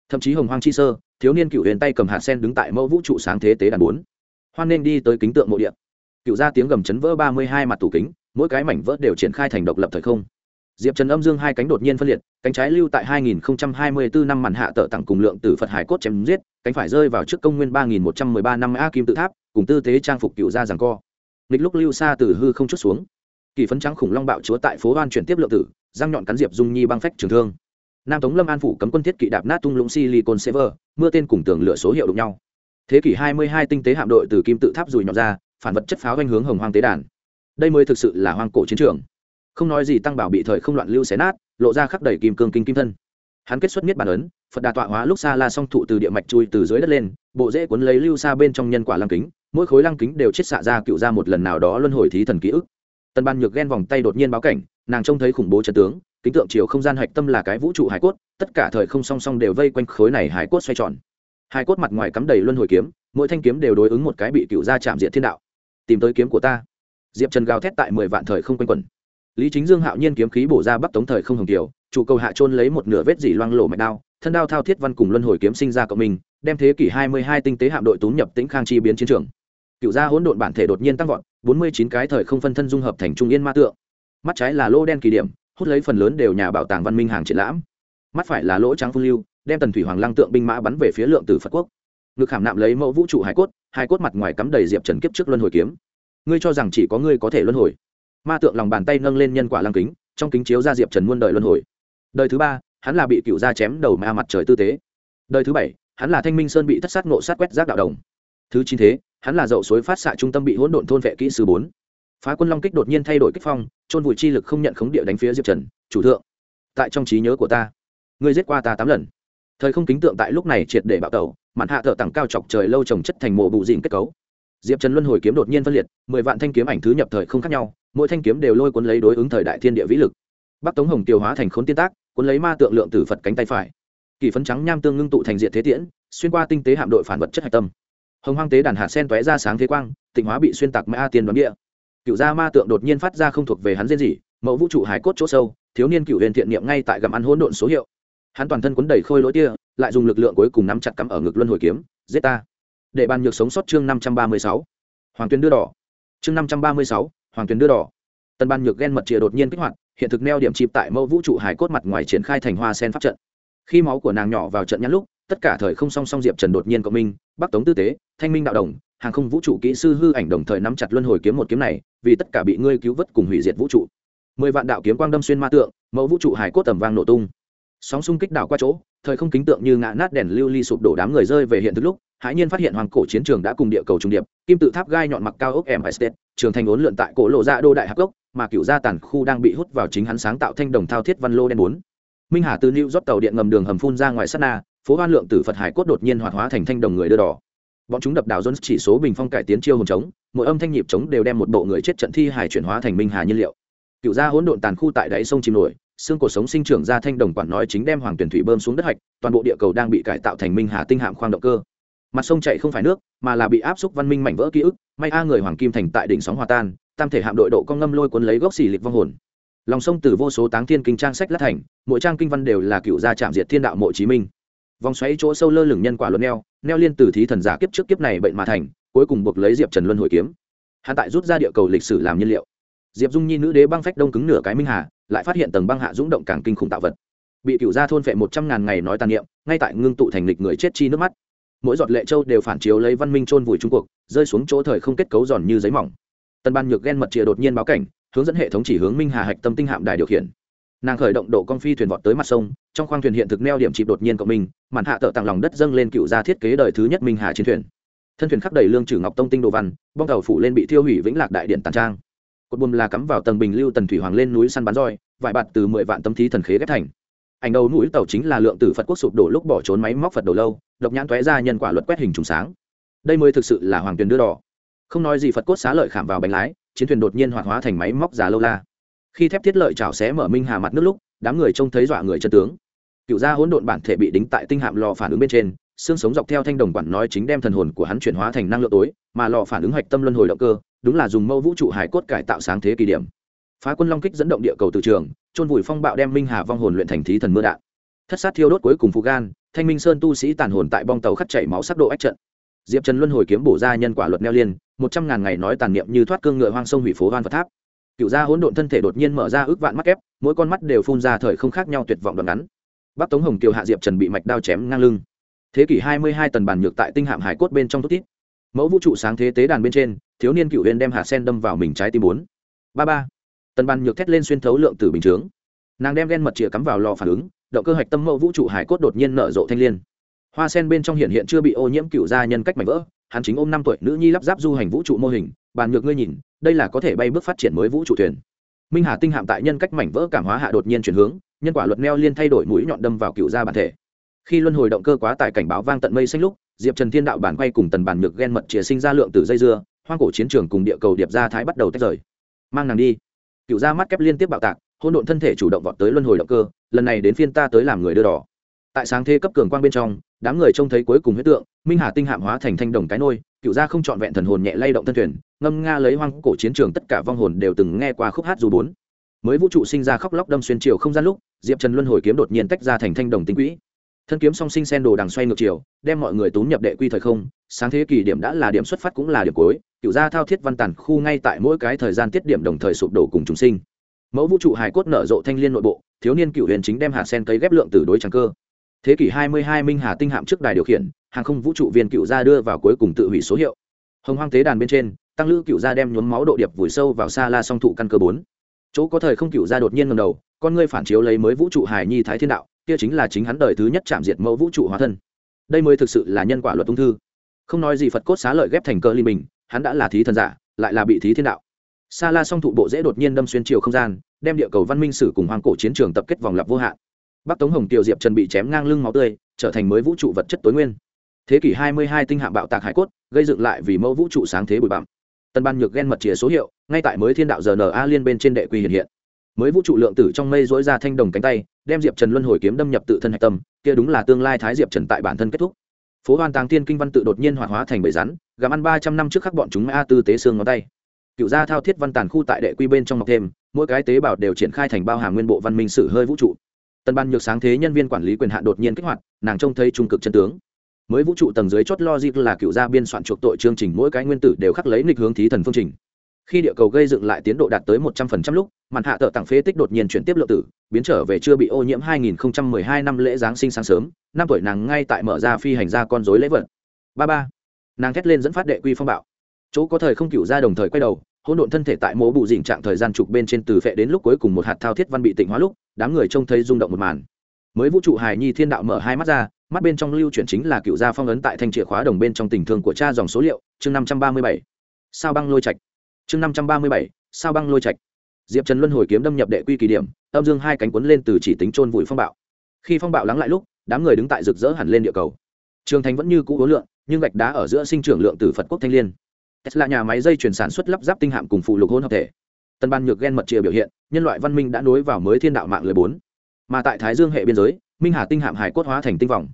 thậm chí hồng hoang chi sơ, thiếu niên cựu huyền tay cầm hạt sen đứng tại mẫu vũ trụ sáng thế tế đàn bốn. Hoan nên đi tới kính tượng mộ điện cựu gia tiếng gầm chấn vỡ ba mươi hai mặt tủ kính, mỗi cái mảnh vỡ đều triển khai thành độc lập thời không. Diệp trần âm dương hai cánh đột nhiên phân liệt, cánh trái lưu tại 2024 năm màn hạ tợ tặng cùng lượng tử phật hải cốt chém giết, cánh phải rơi vào trước công nguyên 3113 năm a kim tự tháp, cùng tư thế trang phục cựu gia giằng co. Nghịch lúc lưu xa từ hư không chút xuống. Kỳ phấn trắng khủng long bạo chúa tại phố đoan chuyển tiếp lượng tử, răng nhọn cắn diệp dung nhi băng phách trường thương nam tống lâm an phủ cấm quân thiết kỵ đạp nát tung lũng silicon sever mưa tên cùng tường lửa số hiệu đụng nhau. Thế kỷ 22 tinh tế hạm đội từ kim tự tháp dùi nhọn ra, phản vật chất pháo anh hướng hồng hoang tế đàn. Đây mới thực sự là hoang cổ chiến trường. Không nói gì tăng bảo bị thời không loạn lưu xé nát, lộ ra khắc đầy kim cương kinh kim thân. Hắn kết xuất miết bản ấn, phật đà tọa hóa lúc xa la song thụ từ địa mạch chui từ dưới đất lên, bộ dễ cuốn lấy lưu xa bên trong nhân quả lăng kính, mỗi khối lăng kính đều chết xạ ra cựu ra một lần nào đó luân hồi thí thần ký ức. Tân ban nhược ghen vòng tay đột nhiên báo cảnh, nàng trông thấy khủng bố trận tướng kính tượng chiều không gian hạch tâm là cái vũ trụ hải cốt, tất cả thời không song song đều vây quanh khối này hải cốt xoay tròn. Hải cốt mặt ngoài cắm đầy luân hồi kiếm, mỗi thanh kiếm đều đối ứng một cái bị cựu ra chạm diện thiên đạo. Tìm tới kiếm của ta. Diệp trần gào thét tại mười vạn thời không quanh quẩn. Lý chính dương hạo nhiên kiếm khí bổ ra bắc tống thời không hồng kiều chủ cầu hạ trôn lấy một nửa vết dỉ loang lổ mạch đao, thân đao thao thiết văn cùng luân hồi kiếm sinh ra cộng mình, đem thế kỷ hai mươi hai tinh tế hạm đội tú nhập tĩnh khang chi biến chiến trường. Cựu gia hỗn độn bản thể đột nhiên tăng vọt, bốn mươi chín cái thời không phân thân dung hợp thành trung yên ma tượng. Mắt trái là lô đen kỳ điểm hút lấy phần lớn đều nhà bảo tàng văn minh hàng triển lãm. Mắt phải là lỗ trắng phương lưu, đem tần thủy hoàng lăng tượng binh mã bắn về phía lượng tử phật quốc. Ngực hàm nạm lấy mẫu vũ trụ hải cốt, hai cốt mặt ngoài cắm đầy diệp trần kiếp trước luân hồi kiếm. Ngươi cho rằng chỉ có ngươi có thể luân hồi. Ma tượng lòng bàn tay nâng lên nhân quả lăng kính, trong kính chiếu ra diệp trần muôn đời luân hồi. Đời thứ ba, hắn là bị cựu gia chém đầu ma mặt trời tư tế. Đời thứ bảy, hắn là thanh minh sơn bị thất sát nộ sát quét rác đạo đồng. Thứ chín thế, hắn là dậu suối phát xạ trung tâm bị hỗn độn thôn vệ kỹ sư bốn. Phá quân long kích đột nhiên thay đổi kích phong trôn vùi chi lực không nhận khống địa đánh phía diệp trần, chủ thượng, tại trong trí nhớ của ta, ngươi giết qua ta tám lần. Thời không kính tượng tại lúc này triệt để bạo tẩu, mạn hạ thợ tặng cao chọc trời lâu trồng chất thành mộ bụ dịn kết cấu. Diệp trần luân hồi kiếm đột nhiên phân liệt, mười vạn thanh kiếm ảnh thứ nhập thời không khác nhau, mỗi thanh kiếm đều lôi cuốn lấy đối ứng thời đại thiên địa vĩ lực. Bắc tống hồng tiêu hóa thành khốn tiên tác, cuốn lấy ma tượng lượng tử phật cánh tay phải. Kỳ phấn trắng nham tương ngưng tụ thành diện thế tiễn, xuyên qua tinh tế hạm đội phản vật chất hạch tâm. Hồng hoang tế đàn hạ sen tóe ra sáng thế quang, tịnh hóa bị xuyên tạc ma tiên đoán địa cựu gia ma tượng đột nhiên phát ra không thuộc về hắn riêng gì, mẫu vũ trụ hải cốt chỗ sâu, thiếu niên cựu huyền thiện niệm ngay tại gặm ăn hỗn độn số hiệu. Hắn toàn thân quấn đầy khôi lỗi tia, lại dùng lực lượng cuối cùng nắm chặt cắm ở ngực luân hồi kiếm, giết ta. Để bàn nhược sống sót chương năm trăm ba mươi sáu. Hoàng tuyến đưa đỏ. Chương năm trăm ba mươi sáu, hoàng tuyến đưa đỏ. Tân ban nhược ghen mật chìa đột nhiên kích hoạt, hiện thực neo điểm chịp tại mẫu vũ trụ hải cốt mặt ngoài triển khai thành hoa sen pháp trận. Khi máu của nàng nhỏ vào trận nhắn lúc, tất cả thời không song song diệp trần đột nhiên cộng minh, bắc tống tư tế, thanh minh đạo đồng hàng không vũ trụ kỹ sư hư ảnh đồng thời nắm chặt luân hồi kiếm một kiếm này, vì tất cả bị ngươi cứu vớt cùng hủy diệt vũ trụ. Mười vạn đạo kiếm quang đâm xuyên ma tượng, mẫu vũ trụ hải cốt tầm vang nổ tung. Sóng xung kích đảo qua chỗ, thời không kính tượng như ngã nát đèn lưu ly sụp đổ đám người rơi về hiện thực lúc, hãi nhiên phát hiện hoàng cổ chiến trường đã cùng địa cầu trung điệp, kim tự tháp gai nhọn mặc cao ốc em estate trường thành ốn lượn tại cổ lộ ra đô đại hạc gốc, mà cựu gia tàn khu đang bị hút vào chính hắn sáng tạo thanh đồng thao thiết văn lô đen bốn. Minh hà từ lưu rót tàu điện ngầm đường hầm phun ra ngoài sát na, phố hoan lượng tử phật hải cốt đột nhiên hoạt hóa thành thanh đồng người đưa đỏ bọn chúng đập đảo jones chỉ số bình phong cải tiến chiêu hồn trống mỗi âm thanh nhịp trống đều đem một bộ người chết trận thi hải chuyển hóa thành minh hà nhiên liệu. Cựu gia hỗn độn tàn khu tại đáy sông chìm nổi, xương cổ sống sinh trưởng ra thanh đồng quản nói chính đem hoàng tuyển thủy bơm xuống đất hạch, toàn bộ địa cầu đang bị cải tạo thành minh hà tinh hạm khoang động cơ. Mặt sông chạy không phải nước, mà là bị áp xúc văn minh mảnh vỡ ký ức, may a người hoàng kim thành tại đỉnh sóng hòa tan, tam thể hạm đội độ con ngâm lôi cuốn lấy gốc xỉ lịch vong hồn. Lòng sông từ vô số táng thiên kinh trang sách lát thành, mỗi trang kinh văn đều là cựu gia trạm diệt thiên đạo mộ chí minh vòng xoáy chỗ sâu lơ lửng nhân quả luận neo neo liên từ thí thần giả kiếp trước kiếp này bệnh mà thành, cuối cùng buộc lấy diệp trần luân hồi kiếm. Hạ tại rút ra địa cầu lịch sử làm nhiên liệu. Diệp dung nhi nữ đế băng phách đông cứng nửa cái minh hà, lại phát hiện tầng băng hạ rúng động càng kinh khủng tạo vật. Bị cựu gia thôn phệ một trăm ngàn ngày nói tàn niệm, ngay tại ngưng tụ thành lịch người chết chi nước mắt. Mỗi giọt lệ châu đều phản chiếu lấy văn minh chôn vùi trung cuộc, rơi xuống chỗ thời không kết cấu giòn như giấy mỏng. Tân ban nhược ghen mật chìa đột nhiên báo cảnh, hướng dẫn hệ thống chỉ hướng minh hà hạch tâm tinh hạm đài điều khiển nàng khởi động độ con phi thuyền vọt tới mặt sông, trong khoang thuyền hiện thực neo điểm chịp đột nhiên cộng minh màn hạ tợ tặng lòng đất dâng lên cựu gia thiết kế đời thứ nhất minh hà chiến thuyền. Thân thuyền khắc đầy lương trừ ngọc tông tinh đồ văn, bong tàu phủ lên bị thiêu hủy vĩnh lạc đại điện tàn trang. Cột buồm là cắm vào tầng bình lưu tần thủy hoàng lên núi săn bắn roi, vải bạt từ mười vạn tâm thí thần khế ghép thành. Ảnh đầu núi tàu chính là lượng tử phật quốc sụp đổ lúc bỏ trốn máy móc phật đầu lâu, độc nhãn tóe ra nhân quả luật quét hình trùng sáng. Đây mới thực sự là hoàng tuyền đưa đỏ. Không nói gì phật cốt xá lợi khảm vào bánh lái, chiến thuyền đột nhiên hoạt hóa thành máy móc già lâu la khi thép thiết lợi chảo xé mở minh hà mặt nước lúc, đám người trông thấy dọa người chân tướng. Cựu gia hỗn độn bản thể bị đính tại tinh hạm lò phản ứng bên trên, xương sống dọc theo thanh đồng quản nói chính đem thần hồn của hắn chuyển hóa thành năng lượng tối, mà lò phản ứng hạch tâm luân hồi động cơ, đúng là dùng mâu vũ trụ hải cốt cải tạo sáng thế kỳ điểm. Phá quân long kích dẫn động địa cầu từ trường trôn vùi phong bạo đem minh hà vong hồn luyện thành thí thần mưa đạn. Thất sát thiêu đốt cuối cùng phụ gan, thanh minh sơn tu sĩ tàn hồn tại bong tàu khắt chảy máu sắc độ ách trận. Diệp trần luân hồi kiếm bổ ra nhân quả luật neo liên, một trăm ngàn ngày nói tàn niệm như thoát cương ngựa hoang sông hủy phố hoan phật tháp cựu gia hỗn độn thân thể đột nhiên mở ra ước vạn mắt kép, mỗi con mắt đều phun ra thời không khác nhau tuyệt vọng đoạn ngắn. Bắc tống hồng kiều hạ diệp trần bị mạch đao chém ngang lưng. Thế kỷ hai mươi hai tần bàn nhược tại tinh hạm hải cốt bên trong thút tít mẫu vũ trụ sáng thế tế đàn bên trên, thiếu niên cựu huyền đem hạt sen đâm vào mình trái tim bốn. Ba ba. Tần bàn nhược thét lên xuyên thấu lượng từ bình chướng. Nàng đem ghen mật chĩa cắm vào lò phản ứng, động cơ hạch tâm mẫu vũ trụ hải cốt đột nhiên nở rộ thanh liên. Hoa sen bên trong hiện hiện chưa bị ô nhiễm cựu gia nhân cách mảnh vỡ hắn chính ôm năm tuổi nữ nhi lắp ráp du hành vũ trụ mô hình, bàn nhược ngươi nhìn, đây là có thể bay bước phát triển mới vũ trụ thuyền. Minh hà tinh hạm tại nhân cách mảnh vỡ cảm hóa hạ đột nhiên chuyển hướng, nhân quả luật neo liên thay đổi mũi nhọn đâm vào cựu gia bản thể. Khi luân hồi động cơ quá tải cảnh báo vang tận mây xanh lúc, diệp trần thiên đạo bản quay cùng tần bản nhược ghen mật chìa sinh ra lượng từ dây dưa, hoang cổ chiến trường cùng địa cầu điệp gia thái bắt đầu tách rời. Mang nàng đi. Cựu gia mắt kép liên tiếp bạo tạc hôn độn thân thể chủ động vọt tới luân hồi động cơ, lần này đến phiên ta tới làm người đưa đỏ. Tại sáng thế cấp cường quang bên trong đám người trông thấy cuối cùng huyết tượng, minh hà tinh hạm hóa thành thanh đồng cái nôi, cựu gia không trọn vẹn thần hồn nhẹ lay động thân thuyền, ngâm nga lấy hoang cổ chiến trường tất cả vong hồn đều từng nghe qua khúc hát dù bốn. Mới vũ trụ sinh ra khóc lóc đâm xuyên chiều không gian lúc, diệp trần luân hồi kiếm đột nhiên tách ra thành thanh đồng tinh quỹ. Thân kiếm song sinh sen đồ đằng xoay ngược chiều, đem mọi người tốn nhập đệ quy thời không, sáng thế kỷ điểm đã là điểm xuất phát cũng là điểm cuối, cựu gia thao thiết văn tàn khu ngay tại mỗi cái thời gian tiết điểm đồng thời sụp đổ cùng chúng sinh. Mẫu vũ trụ hài cốt nở rộ thanh liên nội bộ, thiếu niên cựu huyền chính đem hạt sen cấy ghép lượng từ đối trắng cơ thế kỷ 22 minh hà tinh hạm trước đài điều khiển, hàng không vũ trụ viên cựu gia đưa vào cuối cùng tự hủy số hiệu. Hồng hoang tế đàn bên trên, tăng lữ cựu gia đem nhuốm máu độ điệp vùi sâu vào xa la song thụ căn cơ bốn. Chỗ có thời không cựu gia đột nhiên ngầm đầu, con ngươi phản chiếu lấy mới vũ trụ hài nhi thái thiên đạo, kia chính là chính hắn đời thứ nhất chạm diệt mẫu vũ trụ hóa thân. Đây mới thực sự là nhân quả luật ung thư. Không nói gì phật cốt xá lợi ghép thành cơ ly mình hắn đã là thí thần giả, lại là bị thí thiên đạo. Sa la song thụ bộ dễ đột nhiên đâm xuyên chiều không gian, đem địa cầu văn minh sử cùng hoàng cổ chiến trường tập kết vòng lặp vô hạn bắc tống hồng tiểu diệp trần bị chém ngang lưng máu tươi, trở thành mới vũ trụ vật chất tối nguyên. Thế kỷ 22 tinh hạm bạo tạc hải cốt, gây dựng lại vì mẫu vũ trụ sáng thế bụi bặm. Tân ban nhược ghen mật chìa số hiệu, ngay tại mới thiên đạo rna liên bên trên đệ quy hiện hiện. Mới vũ trụ lượng tử trong mây dối ra thanh đồng cánh tay, đem diệp trần luân hồi kiếm đâm nhập tự thân hạch tâm, kia đúng là tương lai thái diệp trần tại bản thân kết thúc. Phố hoan tàng tiên kinh văn tự đột nhiên hoạt hóa thành bầy rắn, gặm ăn ba trăm năm trước khắc bọn chúng a tư tế xương ngón tay. Cựu gia thao thiết văn tàn khu tại đệ quy bên trong mọc thêm, mỗi cái tế bào đều triển khai thành bao hàm nguyên bộ văn minh sử hơi vũ trụ tân ban nhược sáng thế nhân viên quản lý quyền hạn đột nhiên kích hoạt, nàng trông thấy trung cực chân tướng. Mới vũ trụ tầng dưới chót logic là cựu gia biên soạn chuộc tội chương trình, mỗi cái nguyên tử đều khắc lấy nghịch hướng thí thần phương trình. Khi địa cầu gây dựng lại tiến độ đạt tới một trăm phần trăm lúc, màn hạ tợ tặng phế tích đột nhiên chuyển tiếp lượng tử, biến trở về chưa bị ô nhiễm 2012 năm lễ giáng sinh sáng sớm, năm tuổi nàng ngay tại mở ra phi hành ra con rối lễ vật. Ba ba, nàng thét lên dẫn phát đệ quy phong bạo. Chỗ có thời không cựu ra đồng thời quay đầu, hỗn độn thân thể tại mố bụ dình trạng thời gian trục bên trên từ phệ đến lúc cuối cùng một hạt thao thiết văn bị tịnh hóa lúc đám người trông thấy rung động một màn. Mới vũ trụ hài nhi thiên đạo mở hai mắt ra, mắt bên trong lưu chuyển chính là cựu gia phong ấn tại thanh chìa khóa đồng bên trong tình thương của cha dòng số liệu, chương năm trăm ba mươi bảy. Sao băng lôi trạch. Chương năm trăm ba mươi bảy, sao băng lôi trạch. Diệp trần luân hồi kiếm đâm nhập đệ quy kỳ điểm, âm dương hai cánh quấn lên từ chỉ tính trôn vùi phong bạo. Khi phong bạo lắng lại lúc, đám người đứng tại rực rỡ hẳn lên địa cầu. Trường thành vẫn như cũ hối lượng nhưng gạch đá ở giữa sinh trưởng lượng từ phật quốc thanh liên. Tesla nhà máy dây chuyển sản xuất lắp ráp tinh hạm cùng phụ lục hôn hợp thể tân ban nhược gen mật chìa biểu hiện, nhân loại văn minh đã nối vào mới thiên đạo mạng lưới bốn. Mà tại thái dương hệ biên giới, minh hà tinh hạm hải cốt hóa thành tinh vòng.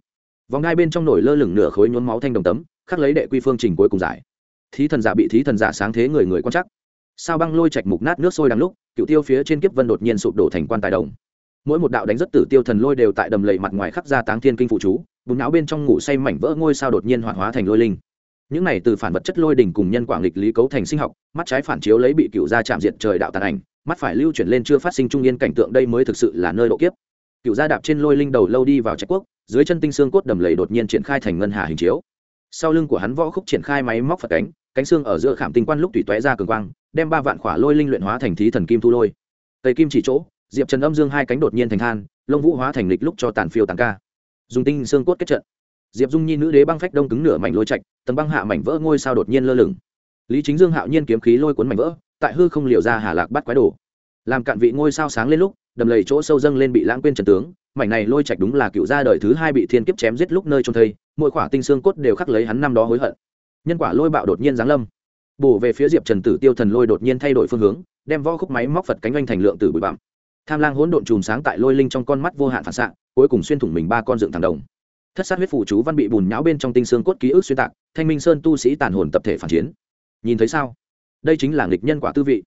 Vòng hai bên trong nổi lơ lửng nửa khối nhốn máu thanh đồng tấm, khắc lấy đệ quy phương trình cuối cùng giải. Thí thần giả bị thí thần giả sáng thế người người quan chắc sao băng lôi chạch mục nát nước sôi đằng lúc, cựu tiêu phía trên kiếp vân đột nhiên sụp đổ thành quan tài đồng. Mỗi một đạo đánh rất tử tiêu thần lôi đều tại đầm lầy mặt ngoài khắc ra táng thiên kinh phụ chú, bùn não bên trong ngủ say mảnh vỡ ngôi sao đột nhiên hoạt hóa thành lôi linh những này từ phản vật chất lôi đỉnh cùng nhân quảng lịch lý cấu thành sinh học, mắt trái phản chiếu lấy bị cựu gia chạm diệt trời đạo tàn ảnh, mắt phải lưu chuyển lên chưa phát sinh trung yên cảnh tượng đây mới thực sự là nơi độ kiếp. Cựu gia đạp trên lôi linh đầu lâu đi vào trạch quốc, dưới chân tinh xương cốt đầm lầy đột nhiên triển khai thành ngân hà hình chiếu. Sau lưng của hắn võ khúc triển khai máy móc phật cánh cánh xương ở giữa khảm tinh quan lúc tùy tóe ra cường quang, đem ba vạn khỏa lôi linh luyện hóa thành thí thần kim thu lôi. Tây kim chỉ chỗ, diệp trần âm dương hai cánh đột nhiên thành than, lông vũ hóa thành lịch lúc cho tàn phiêu tàn ca. Dùng tinh xương cốt kết trận diệp dung nhi nữ đế băng phách đông cứng nửa mảnh lôi trạch, tầng băng hạ mảnh vỡ ngôi sao đột nhiên lơ lửng. Lý chính dương hạo nhiên kiếm khí lôi cuốn mảnh vỡ, tại hư không liều ra hà lạc bắt quái đồ. Làm cạn vị ngôi sao sáng lên lúc, đầm lầy chỗ sâu dâng lên bị lãng quên trần tướng, mảnh này lôi trạch đúng là cựu gia đời thứ hai bị thiên kiếp chém giết lúc nơi trôn thây mỗi khỏa tinh xương cốt đều khắc lấy hắn năm đó hối hận. Nhân quả lôi bạo đột nhiên giáng lâm. Bổ về phía diệp trần tử tiêu thần lôi đột nhiên thay đổi phương hướng, đem võ khúc máy móc phật cánh oanh thành lượng tử bụi bặm. Tham lang hỗn độn chùm sáng tại lôi linh trong con mắt vô hạn phản xạ, cuối cùng xuyên thủng mình ba con dựng thẳng đồng thất sát huyết phủ chú văn bị bùn nhão bên trong tinh xương cốt ký ức xuyên tạc, thanh minh sơn tu sĩ tàn hồn tập thể phản chiến. Nhìn thấy sao? Đây chính là nghịch nhân quả tư vị.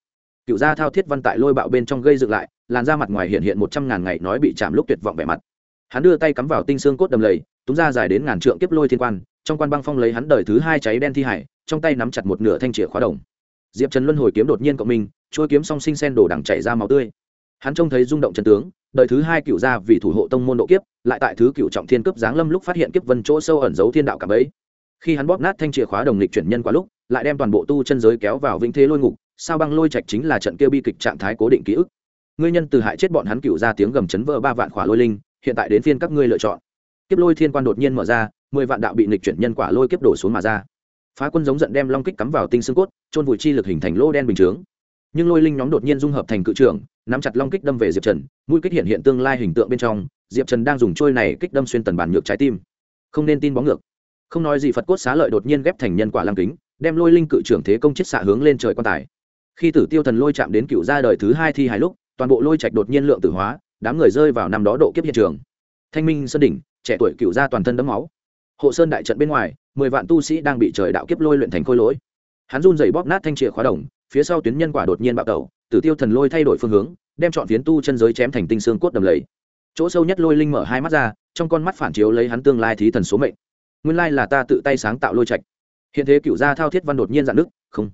Cựu gia thao thiết văn tại lôi bạo bên trong gây dựng lại, làn ra mặt ngoài hiện hiện một trăm ngàn ngày nói bị chạm lúc tuyệt vọng vẻ mặt. Hắn đưa tay cắm vào tinh xương cốt đầm lầy túng ra dài đến ngàn trượng kiếp lôi thiên quan, trong quan băng phong lấy hắn đời thứ hai cháy đen thi hải, trong tay nắm chặt một nửa thanh chìa khóa đồng. Diệp trần luân hồi kiếm đột nhiên cộng minh trôi kiếm song sinh sen đổ đằng chảy ra máu tươi hắn trông thấy rung động chân tướng, đời thứ hai cựu gia vì thủ hộ tông môn độ kiếp, lại tại thứ cựu trọng thiên cấp giáng lâm lúc phát hiện kiếp vân chỗ sâu ẩn giấu thiên đạo cả bấy khi hắn bóp nát thanh chìa khóa đồng lịch chuyển nhân quá lúc, lại đem toàn bộ tu chân giới kéo vào vĩnh thế lôi ngục, sao băng lôi trạch chính là trận kia bi kịch trạng thái cố định ký ức. Ngươi nhân từ hại chết bọn hắn cựu ra tiếng gầm chấn vỡ ba vạn khỏa lôi linh, hiện tại đến phiên các ngươi lựa chọn. Kiếp lôi thiên quan đột nhiên mở ra, mười vạn đạo bị nịch chuyển nhân quả lôi kiếp đổ xuống mà ra. Phá quân giống giận đem long kích cắm vào tinh xương cốt trôn vùi chi lực hình thành lô đen bình chướng nhưng lôi linh nhóm đột nhiên dung hợp thành cự trưởng, nắm chặt long kích đâm về diệp trần, mũi kích hiện hiện tương lai hình tượng bên trong, diệp trần đang dùng trôi này kích đâm xuyên tần bản nhược trái tim. Không nên tin bóng ngược. Không nói gì phật cốt xá lợi đột nhiên ghép thành nhân quả lăng kính, đem lôi linh cự trưởng thế công chết xạ hướng lên trời quan tài. Khi tử tiêu thần lôi chạm đến cựu gia đời thứ hai thi hài lúc, toàn bộ lôi trạch đột nhiên lượng tử hóa, đám người rơi vào năm đó độ kiếp hiện trường. Thanh minh sơn đỉnh, trẻ tuổi cựu gia toàn thân đấm máu. Hộ sơn đại trận bên ngoài, mười vạn tu sĩ đang bị trời đạo kiếp lôi luyện thành khôi lỗi. Hắn run dày bóp nát thanh chìa khóa đồng phía sau tuyến nhân quả đột nhiên bạo tẩu, tử tiêu thần lôi thay đổi phương hướng, đem chọn phiến tu chân giới chém thành tinh xương cốt đầm lầy. Chỗ sâu nhất lôi linh mở hai mắt ra, trong con mắt phản chiếu lấy hắn tương lai thí thần số mệnh. Nguyên lai là ta tự tay sáng tạo lôi trạch. Hiện thế cựu gia thao thiết văn đột nhiên dạn nước không.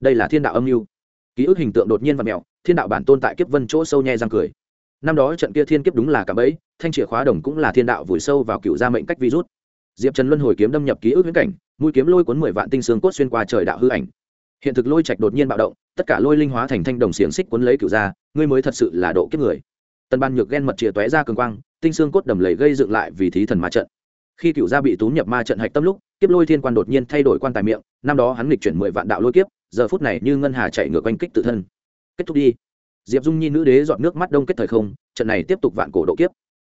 Đây là thiên đạo âm mưu. Ký ức hình tượng đột nhiên và mẹo thiên đạo bản tôn tại kiếp vân chỗ sâu nhe răng cười. Năm đó trận kia thiên kiếp đúng là cả bẫy, thanh chìa khóa đồng cũng là thiên đạo vùi sâu vào cựu gia mệnh cách virus diệp trần luân hồi kiếm đâm nhập ký ức viễn cảnh, mũi kiếm lôi cuốn mười vạn tinh xương cốt xuyên qua trời đạo hư ảnh hiện thực lôi trạch đột nhiên bạo động, tất cả lôi linh hóa thành thanh đồng xiềng xích cuốn lấy cựu gia, ngươi mới thật sự là độ kiếp người. Tân ban nhược ghen mật chìa tóe ra cường quang, tinh xương cốt đầm lầy gây dựng lại vì thí thần ma trận. Khi cựu gia bị túm nhập ma trận hạch tâm lúc, kiếp lôi thiên quan đột nhiên thay đổi quan tài miệng, năm đó hắn lịch chuyển mười vạn đạo lôi kiếp, giờ phút này như ngân hà chạy ngược quanh kích tự thân. Kết thúc đi. Diệp dung nhi nữ đế dọn nước mắt đông kết thời không, trận này tiếp tục vạn cổ độ kiếp.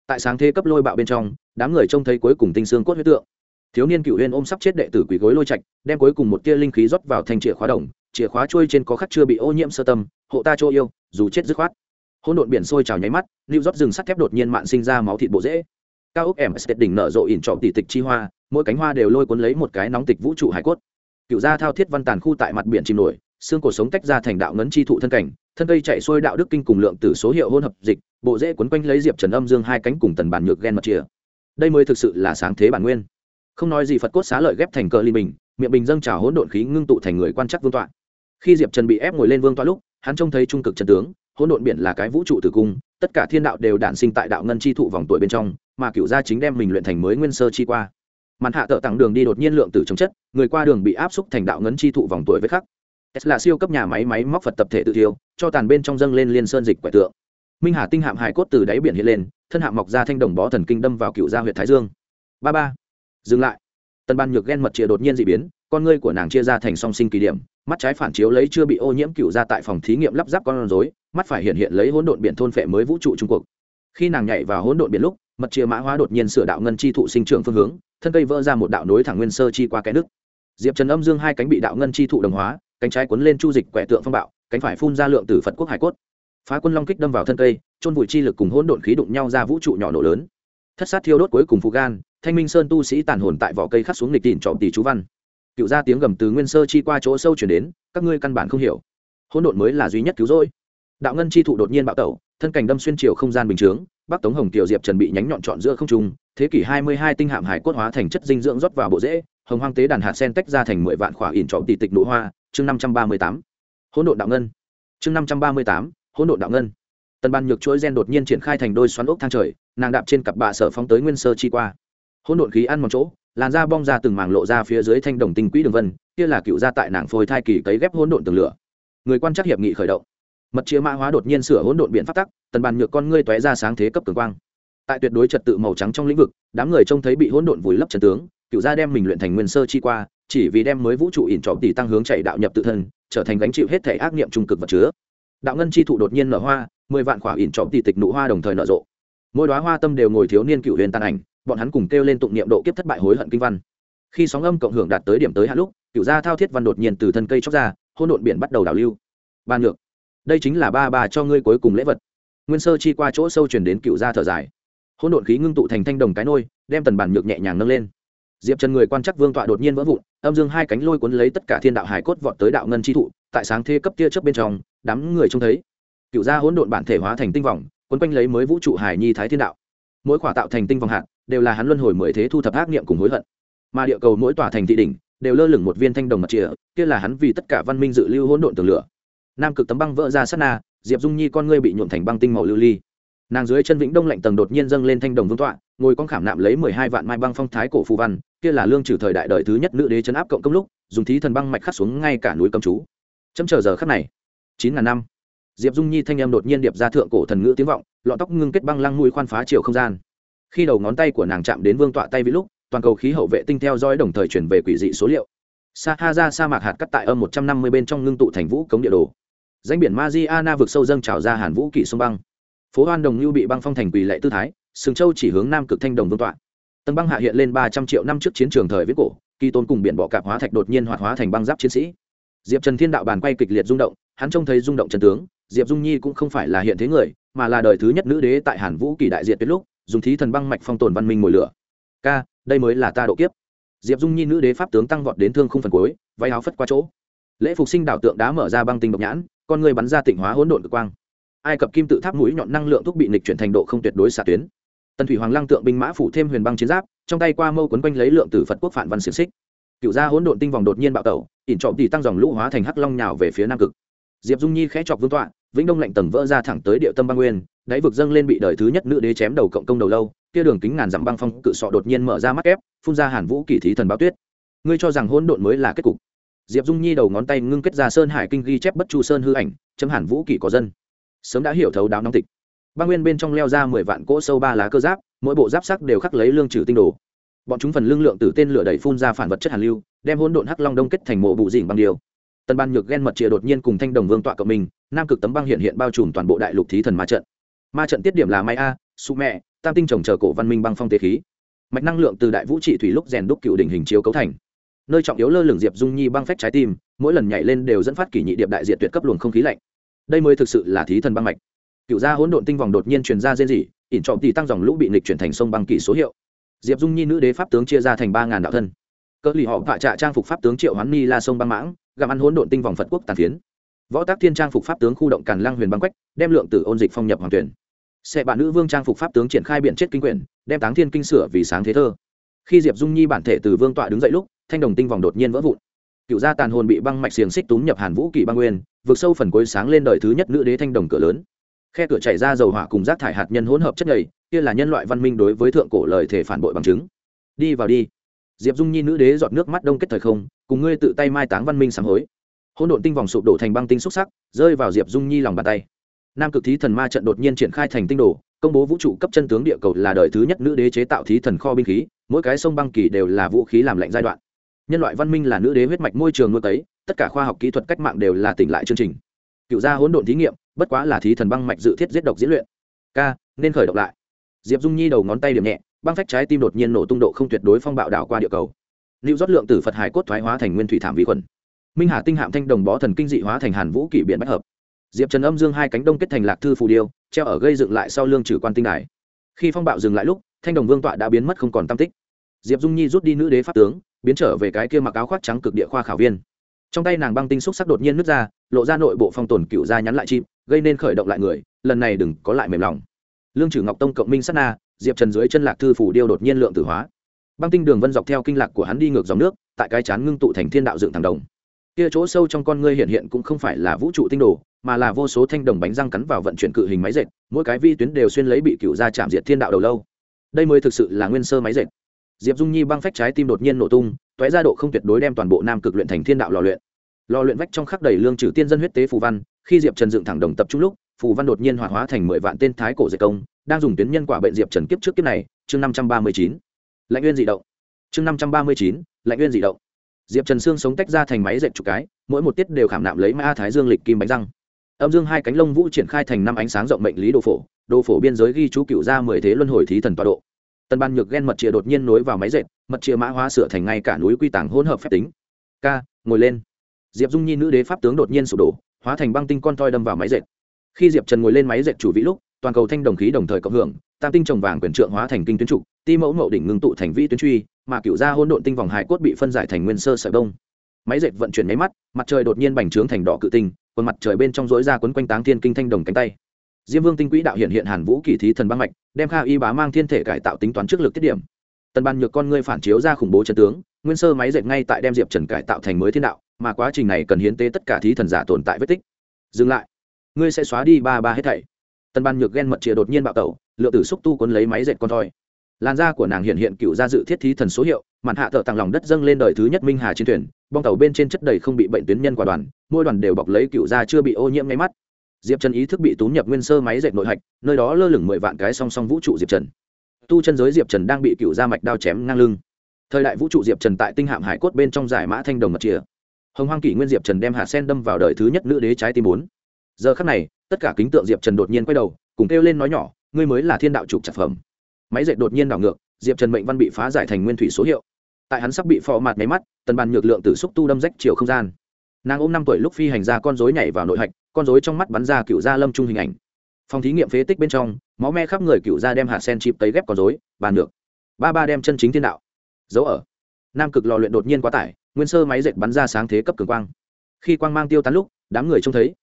Tại sáng thế cấp lôi bạo bên trong, đám người trông thấy cuối cùng tinh xương cốt huyết tượng thiếu niên cựu huyên ôm sắp chết đệ tử quỷ gối lôi trạch, đem cuối cùng một tia linh khí rót vào thành chìa khóa đồng, chìa khóa trôi trên có khắc chưa bị ô nhiễm sơ tâm, hộ ta chỗ yêu, dù chết dứt khoát. Hỗn độn biển sôi trào nháy mắt, lưu rót rừng sắt thép đột nhiên mạn sinh ra máu thịt bộ dễ cao ốc em stet đỉnh nở rộ ỉn trọm tỷ tịch chi hoa, mỗi cánh hoa đều lôi cuốn lấy một cái nóng tịch vũ trụ hải cốt. Cựu gia thao thiết văn tàn khu tại mặt biển chìm nổi, xương cổ sống tách ra thành đạo ngấn chi thụ thân cảnh, thân cây chạy xuôi đạo đức kinh cùng lượng tử số hiệu hôn hợp dịch, bộ dễ quấn quanh lấy diệp trần âm dương hai cánh cùng tần bản nhược ghen mật chìa. Đây mới thực sự là sáng thế bản nguyên không nói gì phật cốt xá lợi ghép thành cờ ly bình miệng bình dâng trào hỗn độn khí ngưng tụ thành người quan chắc vương tọa khi diệp trần bị ép ngồi lên vương tọa lúc hắn trông thấy trung cực trần tướng hỗn độn biển là cái vũ trụ tử cung tất cả thiên đạo đều đản sinh tại đạo ngân chi thụ vòng tuổi bên trong mà cựu gia chính đem mình luyện thành mới nguyên sơ chi qua màn hạ tợ tặng đường đi đột nhiên lượng tử chống chất người qua đường bị áp xúc thành đạo ngân chi thụ vòng tuổi với khắc là siêu cấp nhà máy máy móc phật tập thể tự thiêu, cho tàn bên trong dâng lên liên sơn dịch quẻ tượng. Minh hà tinh hạm hải cốt từ đáy biển hiện lên, thân hạm mọc ra thanh đồng bó thần kinh đâm vào cựu gia huyện thái dương. Ba ba dừng lại. Tần ban nhược ghen mật chia đột nhiên d ị biến, con ngươi của nàng chia ra thành song sinh kỳ điểm, mắt trái phản chiếu lấy chưa bị ô nhiễm cựu ra tại phòng thí nghiệm lắp ráp con rối, mắt phải hiện hiện lấy hỗn độn biển thôn phệ mới vũ trụ trung cuộc. Khi nàng nhảy vào hỗn độn biển lúc, mật chia mã hóa đột nhiên sửa đạo ngân chi thụ sinh trưởng phương hướng, thân cây vỡ ra một đạo nối thẳng nguyên sơ chi qua cái nước diệp trần âm dương hai cánh bị đạo ngân chi thụ đồng hóa, cánh trái cuốn lên chu dịch quẻ tượng phong bạo, cánh phải phun ra lượng từ phật quốc hải cốt. Phá quân long kích đâm vào thân cây trôn vùi chi lực cùng hỗn độn khí đụng nhau ra vũ trụ nhỏ nổ lớn thất sát thiêu đốt cuối cùng phù gan, thanh minh sơn tu sĩ tàn hồn tại vỏ cây khắc xuống lịch tìm trọm tỷ chú văn. Cựu ra tiếng gầm từ nguyên sơ chi qua chỗ sâu chuyển đến, các ngươi căn bản không hiểu. Hỗn độn mới là duy nhất cứu rỗi. Đạo ngân chi thụ đột nhiên bạo tẩu, thân cảnh đâm xuyên chiều không gian bình chướng, bắc tống hồng tiểu diệp trần bị nhánh nhọn trọn giữa không trung, thế kỷ hai mươi hai tinh hạm hải cốt hóa thành chất dinh dưỡng rót vào bộ rễ, hồng hoang tế đàn hạt sen tách ra thành mười vạn khỏa ỉn trọm tỷ tịch nụ hoa, chương năm trăm ba mươi tám. Hỗn độn đạo ngân. Chương năm trăm ba mươi tám, hỗn độn đạo ngân. Tần ban nhược chuỗi gen đột nhiên triển khai thành đôi xoắn ốc thang trời nàng đạp trên cặp bạ sở phóng tới nguyên sơ chi qua. Hỗn độn khí ăn một chỗ, làn da bong ra từng màng lộ ra phía dưới thanh đồng tinh quỹ đường vân, kia là cựu gia tại nàng phôi thai kỳ cấy ghép hỗn độn tường lửa. Người quan trắc hiệp nghị khởi động. Mật chia mã hóa đột nhiên sửa hỗn độn biện pháp tắc, tần bàn nhược con ngươi tóe ra sáng thế cấp cường quang. Tại tuyệt đối trật tự màu trắng trong lĩnh vực, đám người trông thấy bị hỗn độn vùi lấp trần tướng, cựu gia đem mình luyện thành nguyên sơ chi qua, chỉ vì đem mới vũ trụ ỉn trọm tỷ tăng hướng chạy đạo nhập tự thân, trở thành gánh chịu hết thể ác niệm trung cực vật chứa. Đạo ngân chi thụ đột nhiên nở hoa, mười vạn khỏa ỉn trọm tỷ tịch nụ hoa đồng thời nở rộ mỗi đoá hoa tâm đều ngồi thiếu niên cựu huyền tàn ảnh, bọn hắn cùng kêu lên tụng niệm độ kiếp thất bại hối hận kinh văn. Khi sóng âm cộng hưởng đạt tới điểm tới hạn lúc, cựu gia thao thiết văn đột nhiên từ thân cây chóc ra hôn đột biển bắt đầu đảo lưu. Ban ngược. Đây chính là ba bà cho ngươi cuối cùng lễ vật. Nguyên sơ chi qua chỗ sâu chuyển đến cựu gia thở dài. Hôn đột khí ngưng tụ thành thanh đồng cái nôi, đem tần bản nhược nhẹ nhàng nâng lên. Diệp trần người quan chắc vương tọa đột nhiên vỡ vụn, âm dương hai cánh lôi cuốn lấy tất cả thiên đạo hải cốt vọt tới đạo ngân chi thụ, tại sáng thê cấp tia chớp bên trong, đám người trông thấy. Cựu gia hỗn độn bản thể hóa thành tinh vòng quấn quanh lấy mới vũ trụ hải nhi thái thiên đạo. Mỗi khỏa tạo thành tinh vòng hạt, đều là hắn luân hồi mười thế thu thập ác niệm cùng hối hận. Mà địa cầu mỗi tòa thành thị đỉnh, đều lơ lửng một viên thanh đồng mật trịa, kia là hắn vì tất cả văn minh dự lưu hỗn độn tường lửa. Nam cực tấm băng vỡ ra sát na, diệp dung nhi con ngươi bị nhuộm thành băng tinh màu lưu ly. Nàng dưới chân vĩnh đông lạnh tầng đột nhiên dâng lên thanh đồng vương tọa, ngồi con khảm nạm lấy mười hai vạn mai băng phong thái cổ phù văn, kia là lương trừ thời đại đời thứ nhất nữ đế chấn áp cộng công lúc, dùng thí thần băng mạch khắc xuống ngay cả núi cầm chú. Chấm chờ giờ khắc này, chín ngàn năm diệp dung nhi thanh em đột nhiên điệp ra thượng cổ thần ngữ tiếng vọng, lọn tóc ngưng kết băng lăng mùi khoan phá chiều không gian. Khi đầu ngón tay của nàng chạm đến vương tọa tay vĩ lúc, toàn cầu khí hậu vệ tinh theo dõi đồng thời chuyển về quỷ dị số liệu. Sa ha ra sa mạc hạt cắt tại âm một trăm năm mươi bên trong ngưng tụ thành vũ cống địa đồ. Danh biển Mariana vực sâu dâng trào ra hàn vũ kỷ sông băng. Phố hoan đồng lưu bị băng phong thành quỷ lệ tư thái, sừng châu chỉ hướng nam cực thanh đồng vương tọa. Tầng băng hạ hiện lên ba trăm triệu năm trước chiến trường thời viết cổ, kỳ tôn cùng biển bọ cạp hóa thạch đột nhiên hoạt hóa thành băng giáp chiến sĩ. Diệp trần thiên đạo bàn quay kịch liệt rung động, hắn trông thấy rung động trần tướng diệp dung nhi cũng không phải là hiện thế người, mà là đời thứ nhất nữ đế tại hàn vũ kỳ đại diệt tuyết lúc, dùng thí thần băng mạch phong tồn văn minh mồi lửa. Ca, đây mới là ta độ kiếp. Diệp dung nhi nữ đế pháp tướng tăng vọt đến thương không phần cuối, váy áo phất qua chỗ. Lễ phục sinh đảo tượng đá mở ra băng tinh độc nhãn, con người bắn ra tịnh hóa hỗn độn cực quang. Ai cập kim tự tháp mũi nhọn năng lượng thuốc bị nịch chuyển thành độ không tuyệt đối xạ tuyến. Tần thủy hoàng lăng tượng binh mã phủ thêm huyền băng chiến giáp, trong tay qua mâu quấn quanh lấy lượng từ phật quốc phản văn xiềng xích. Cựu gia hỗn độn tinh vòng đột nhiên bạo tẩu, ỉn trọm thì tăng dòng lũ hóa thành hắc long nhào về phía nam cực. Diệp dung nhi khẽ chọc vương tọa vĩnh đông lạnh tầng vỡ ra thẳng tới địa tâm băng nguyên, đáy vực dâng lên bị đời thứ nhất nữ đế chém đầu cộng công đầu lâu, kia đường kính ngàn dặm băng phong cự sọ đột nhiên mở ra mắt ép phun ra hàn vũ kỳ thí thần báo tuyết. Ngươi cho rằng hỗn độn mới là kết cục? Diệp dung nhi đầu ngón tay ngưng kết ra sơn hải kinh ghi chép bất chu sơn hư ảnh, chấm hàn vũ kỳ có dân. Sớm đã hiểu thấu đáo nóng tịch. Băng nguyên bên trong leo ra mười vạn cỗ sâu ba lá cơ giáp, mỗi bộ giáp sắc đều khắc lấy lương trừ tinh đồ. Bọn chúng phần lương lượng từ tên lửa đẩy phun ra phản vật chất hàn lưu, đem hỗn độn hắc long đông kết thành mộ bụ dỉnh bằng điều Tần ban nhược ghen mật chìa đột nhiên cùng thanh đồng vương tọa cộng mình, nam cực tấm băng hiện hiện bao trùm toàn bộ đại lục thí thần ma trận. Ma trận tiết điểm là mai a, su mẹ, tam tinh trồng chờ cổ văn minh băng phong tế khí. Mạch năng lượng từ đại vũ trị thủy lúc rèn đúc cựu đỉnh hình chiếu cấu thành. Nơi trọng yếu lơ lửng diệp dung nhi băng phách trái tim, mỗi lần nhảy lên đều dẫn phát kỷ nhị điệp đại diện tuyệt cấp luồng không khí lạnh. Đây mới thực sự là thí thần băng mạch. Cựu gia hỗn độn tinh vòng đột nhiên truyền ra rên rỉ, ỉn trọng tỷ tăng dòng lũ bị nghịch chuyển thành sông băng kỳ số hiệu. Diệp dung nhi nữ đế pháp tướng chia ra thành ba ngàn đạo thân. Cỡ lì họ vạ trạ trang phục pháp tướng triệu hoán ni la sông băng mãng gặm ăn hỗn độn tinh vòng phật quốc tàn phiến. Võ tác thiên trang phục pháp tướng khu động càn lang huyền băng quách, đem lượng tử ôn dịch phong nhập hoàng tuyển. Xe bạn nữ vương trang phục pháp tướng triển khai biện chết kinh quyển, đem táng thiên kinh sửa vì sáng thế thơ. Khi diệp dung nhi bản thể từ vương tọa đứng dậy lúc, thanh đồng tinh vòng đột nhiên vỡ vụn. Cựu gia tàn hồn bị băng mạch xiềng xích túm nhập hàn vũ kỷ băng nguyên vượt sâu phần cuối sáng lên đời thứ nhất nữ đế thanh đồng cửa lớn. Khe cửa chảy ra dầu hỏa cùng rác thải hạt nhân hỗn hợp chất nhầy, kia là nhân loại văn minh đối với thượng cổ lời thể phản bội bằng chứng. Đi vào đi diệp dung nhi nữ đế giọt nước mắt đông kết thời không, cùng ngươi tự tay mai táng văn minh sáng hối. Hỗn độn tinh vòng sụp đổ thành băng tinh xúc sắc, rơi vào diệp dung nhi lòng bàn tay. Nam cực thí thần ma trận đột nhiên triển khai thành tinh đồ, công bố vũ trụ cấp chân tướng địa cầu là đời thứ nhất nữ đế chế tạo thí thần kho binh khí, mỗi cái sông băng kỳ đều là vũ khí làm lạnh giai đoạn. Nhân loại văn minh là nữ đế huyết mạch môi trường nuôi tấy tất cả khoa học kỹ thuật cách mạng đều là tỉnh lại chương trình. Cựu gia hỗn độn thí nghiệm, bất quá là thí thần băng mạch dự thiết giết độc diễn luyện. K nên khởi động lại. Diệp dung nhi đầu ngón tay điểm nhẹ băng phách trái tim đột nhiên nổ tung độ không tuyệt đối phong bạo đảo qua địa cầu. Lưu rót lượng tử phật hải cốt thoái hóa thành nguyên thủy thảm vi khuẩn. Minh hà tinh hạm thanh đồng bó thần kinh dị hóa thành hàn vũ kỷ biện bách hợp. Diệp trần âm dương hai cánh đông kết thành lạc thư phù điêu, treo ở gây dựng lại sau lương trừ quan tinh đài. Khi phong bạo dừng lại lúc, thanh đồng vương tọa đã biến mất không còn tam tích. Diệp dung nhi rút đi nữ đế pháp tướng, biến trở về cái kia mặc áo khoác trắng cực địa khoa khảo viên. Trong tay nàng băng tinh xúc sắc đột nhiên nứt ra, lộ ra nội bộ phong tồn cựu ra nhắn lại chim, gây nên khởi động lại người, lần này đừng có lại mềm lòng. Lương trừ ngọc tông cộng minh sát na diệp trần dưới chân lạc thư phủ điêu đột nhiên lượng tử hóa băng tinh đường vân dọc theo kinh lạc của hắn đi ngược dòng nước tại cái chán ngưng tụ thành thiên đạo dựng thẳng đồng kia chỗ sâu trong con ngươi hiện hiện cũng không phải là vũ trụ tinh đồ mà là vô số thanh đồng bánh răng cắn vào vận chuyển cự hình máy dệt mỗi cái vi tuyến đều xuyên lấy bị cựu ra chạm diệt thiên đạo đầu lâu đây mới thực sự là nguyên sơ máy dệt diệp dung nhi băng phách trái tim đột nhiên nổ tung t ra độ không tuyệt đối đem toàn bộ nam cực luyện thành thiên đạo lò luyện lò luyện vách trong khắc đầy lương trừ tiên dân huyết tế phù văn khi diệp trần dựng thẳng đồng tập trung lúc phù văn đột nhiên hoạt hóa thành mười vạn tên thái cổ dệt công đang dùng tuyến nhân quả bệnh diệp trần kiếp trước kiếp này, chương năm trăm ba mươi chín. Lãnh nguyên dị động. Chương năm trăm ba mươi chín lãnh nguyên dị động. Diệp trần xương sống tách ra thành máy dệt chục cái, mỗi một tiết đều khảm nạm lấy ma thái dương lịch kim bánh răng. Âm dương hai cánh lông vũ triển khai thành năm ánh sáng rộng mệnh lý đồ phổ đồ phổ biên giới ghi chú cựu ra mười thế luân hồi thí thần tọa độ. Tân ban nhược ghen mật chìa đột nhiên nối vào máy dệt, mật chìa mã hóa sửa thành ngay cả núi quy tàng hỗn hợp phép tính. K ngồi lên. Diệp dung nhi nữ đế pháp tướng đột nhiên sụp đổ, hóa thành băng tinh con toi đâm vào máy dệt. Khi diệp trần ngồi lên máy dệt chủ vĩ lúc toàn cầu thanh đồng khí đồng thời cộng hưởng, tam tinh trồng vàng quyền trượng hóa thành kinh tuyến trục, ti mẫu mậu đỉnh ngưng tụ thành vĩ tuyến truy, mà cựu ra hôn độn tinh vòng hải cốt bị phân giải thành nguyên sơ sợi bông. Máy dệt vận chuyển máy mắt, mặt trời đột nhiên bành trướng thành đỏ cự tinh còn mặt trời bên trong dối ra quấn quanh táng thiên kinh thanh đồng cánh tay. Diêm vương tinh quỹ đạo hiện hiện hàn vũ kỳ thí thần băng mạch, đem kha y bá mang thiên thể cải tạo tính toán trước lực tiết điểm. Tần ban nhược con ngươi phản chiếu ra khủng bố chân tướng, nguyên sơ máy dệt ngay tại đem diệp trần cải tạo thành mới thiên đạo, mà quá trình này cần hiến tế tất cả thí thần giả tồn tại vết tích. Dừng lại. Ngươi sẽ xóa đi ba ba hết thảy tần ban nhược ghen mật chìa đột nhiên bạo tẩu, lựa tử xúc tu cuốn lấy máy dệt con thoi. Làn da của nàng hiện hiện cựu gia dự thiết thí thần số hiệu, màn hạ thợ tặng lòng đất dâng lên đời thứ nhất minh hà chiến thuyền, bong tàu bên trên chất đầy không bị bệnh tuyến nhân quả đoàn, mỗi đoàn đều bọc lấy cựu gia chưa bị ô nhiễm ngay mắt. Diệp trần ý thức bị tú nhập nguyên sơ máy dệt nội hạch, nơi đó lơ lửng mười vạn cái song song vũ trụ diệp trần. Tu chân giới diệp trần đang bị cựu gia mạch đao chém ngang lưng. Thời đại vũ trụ diệp trần tại tinh hạm hải cốt bên trong giải mã thanh đồng mật chìa. Hồng hoang kỷ nguyên diệp trần đem hạ sen đâm vào đời thứ nhất nữ đế trái tim bốn. Giờ khắc này tất cả kính tượng diệp trần đột nhiên quay đầu, cùng kêu lên nói nhỏ, ngươi mới là thiên đạo trục trạc phẩm. Máy dệt đột nhiên đảo ngược, diệp trần mệnh văn bị phá giải thành nguyên thủy số hiệu. Tại hắn sắp bị phò mạt máy mắt, tần bàn nhược lượng từ xúc tu đâm rách chiều không gian. Nàng ôm năm tuổi lúc phi hành ra con dối nhảy vào nội hạch, con dối trong mắt bắn ra cựu gia lâm trung hình ảnh. Phòng thí nghiệm phế tích bên trong, máu me khắp người cựu gia đem hạt sen chịp tấy ghép con dối bàn được ba ba đem chân chính thiên đạo. Giấu ở. Nam cực lò luyện đột nhiên quá tải, nguyên sơ máy dệt bắn ra sáng thế cấp cường quang. Khi quang mang tiêu tán lúc, đám người trông thấy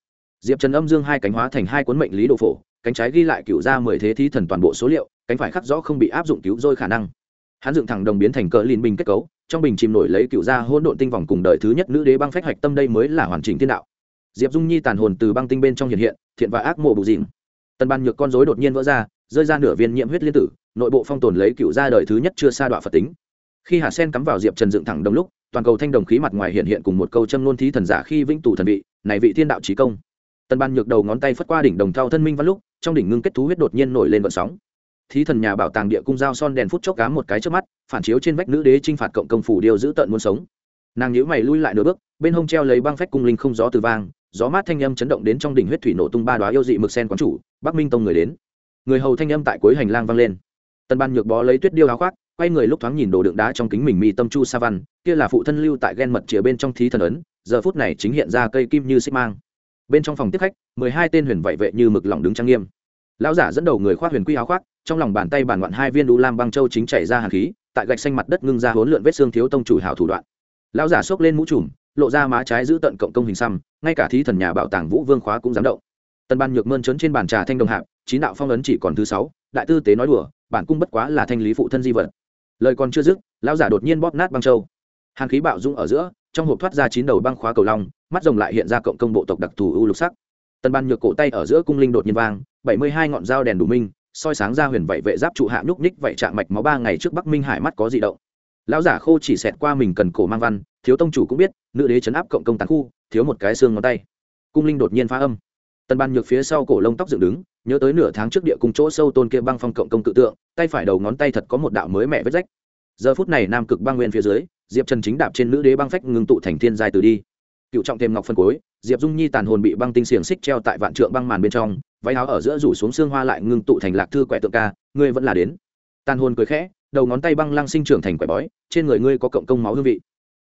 diệp trần âm dương hai cánh hóa thành hai cuốn mệnh lý đồ phổ, cánh trái ghi lại cựu ra mười thế thí thần toàn bộ số liệu, cánh phải khắc rõ không bị áp dụng cứu dôi khả năng. Hắn dựng thẳng đồng biến thành cờ lìn bình kết cấu, trong bình chìm nổi lấy cựu ra hôn độn tinh vòng cùng đời thứ nhất nữ đế băng phách hạch tâm đây mới là hoàn chỉnh thiên đạo. Diệp dung nhi tàn hồn từ băng tinh bên trong hiện hiện, thiện và ác mộ bù dìm tần ban nhược con dối đột nhiên vỡ ra, rơi ra nửa viên nhiễm huyết liên tử, nội bộ phong tồn lấy cựu ra đời thứ nhất chưa sa đọa phật tính. Khi Hà sen cắm vào diệp trần dựng thẳng đồng lúc, toàn cầu thanh đồng khí mặt ngoài hiện hiện cùng một câu châm nôn thí thần giả khi vĩnh tù thần vị, này vị thiên đạo trí công tần ban nhược đầu ngón tay phất qua đỉnh đồng thao thân minh văn lúc, trong đỉnh ngưng kết thú huyết đột nhiên nổi lên vận sóng. Thí thần nhà bảo tàng địa cung giao son đèn phút chốc cá một cái trước mắt, phản chiếu trên vách nữ đế t r i n h phạt cộng công phủ điều giữ tận muốn sống. Nàng nhữ mày lui lại nửa bước, bên hông treo lấy băng phách cung linh không gió từ vang, gió mát thanh âm chấn động đến trong đỉnh huyết thủy nổ tung ba đoá yêu dị mực sen quán chủ, bắc minh tông người đến. Người hầu thanh âm tại cuối hành lang vang lên. Tần ban nhược bó lấy tuyết điêu áo khoác, quay người lúc thoáng nhìn đồ đựng đá trong kính mình mi tâm chu sa văn, kia là phụ thân lưu tại ghen mật chìa bên trong thí thần ấn, giờ phút này chính hiện ra cây kim như xích mang bên trong phòng tiếp khách, mười hai tên huyền vệ vệ như mực lỏng đứng trang nghiêm. Lão giả dẫn đầu người khoác huyền quy áo khoác, trong lòng bàn tay bàn ngoạn hai viên đu lam băng châu chính chảy ra hàn khí, tại gạch xanh mặt đất ngưng ra hỗn lượn vết xương thiếu tông chủ hào thủ đoạn. Lão giả xốc lên mũ trùm, lộ ra má trái giữ tận cộng công hình xăm, ngay cả thí thần nhà bảo tàng vũ vương khóa cũng dám động. Tân ban nhược mơn trấn trên bàn trà thanh đồng hạp, chín đạo phong ấn chỉ còn thứ sáu, đại tư tế nói đùa, bản cung bất quá là thanh lý phụ thân di vật. Lời còn chưa dứt, lão giả đột nhiên bóp nát băng châu. Hàn khí bạo dung ở giữa trong hộp thoát ra chín đầu băng khóa cầu long, mắt rồng lại hiện ra cộng công bộ tộc đặc thù u lục sắc. Tân ban nhược cổ tay ở giữa cung linh đột nhiên vang, bảy mươi hai ngọn dao đèn đủ minh, soi sáng ra huyền vậy vệ giáp trụ hạ nhúc nhích vậy trạng mạch máu ba ngày trước bắc minh hải mắt có gì động. Lão giả khô chỉ xẹt qua mình cần cổ mang văn, thiếu tông chủ cũng biết, nữ đế chấn áp cộng công tàn khu, thiếu một cái xương ngón tay. Cung linh đột nhiên phá âm. Tân ban nhược phía sau cổ lông tóc dựng đứng, nhớ tới nửa tháng trước địa cung chỗ sâu tôn kia băng phong cộng công tự tượng, tay phải đầu ngón tay thật có một đạo mới mẹ vết rách. Giờ phút này nam cực băng nguyên phía dưới diệp trần chính đạp trên nữ đế băng phách ngưng tụ thành thiên giai từ đi cựu trọng thêm ngọc phân cối diệp dung nhi tàn hồn bị băng tinh xiềng xích treo tại vạn trượng băng màn bên trong váy áo ở giữa rủ xuống xương hoa lại ngưng tụ thành lạc thư quẹ tượng ca ngươi vẫn là đến tàn hồn cười khẽ đầu ngón tay băng lăng sinh trưởng thành quẻ bói trên người ngươi có cộng công máu hương vị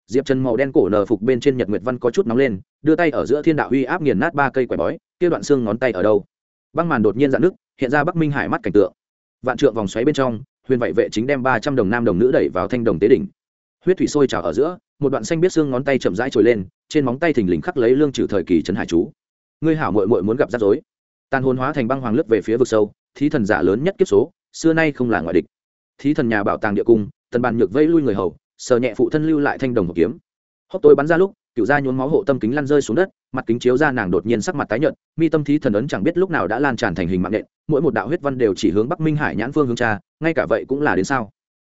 diệp trần màu đen cổ nờ phục bên trên nhật nguyệt văn có chút nóng lên đưa tay ở giữa thiên đạo uy áp nghiền nát ba cây quẻ bói kia đoạn xương ngón tay ở đâu băng màn đột nhiên dạn nước hiện ra bắc minh hải mắt cảnh tượng vạn trượng vòng xoáy bên trong huyền vậy vệ chính đem ba trăm đồng nam đồng nữ đẩy vào thanh đồng tế đỉnh huyết thủy sôi trào ở giữa, một đoạn xanh biết xương ngón tay chậm rãi trồi lên, trên móng tay thình lình khắc lấy lương trừ thời kỳ trấn hải chú. Ngươi hảo mội mội muốn gặp rắc rối. Tàn hồn hóa thành băng hoàng lướt về phía vực sâu, thí thần giả lớn nhất kiếp số, xưa nay không là ngoại địch. Thí thần nhà bảo tàng địa cung, tần bàn nhược vây lui người hầu, sờ nhẹ phụ thân lưu lại thanh đồng hộp kiếm. Hốc tôi bắn ra lúc, cựu da nhốn máu hộ tâm kính lăn rơi xuống đất, mặt kính chiếu ra nàng đột nhiên sắc mặt tái nhợt, mi tâm thí thần ấn chẳng biết lúc nào đã lan tràn thành hình mạng nện, mỗi một đạo huyết văn đều chỉ hướng bắc minh hải nhãn phương hướng cha, ngay cả vậy cũng là đến sao?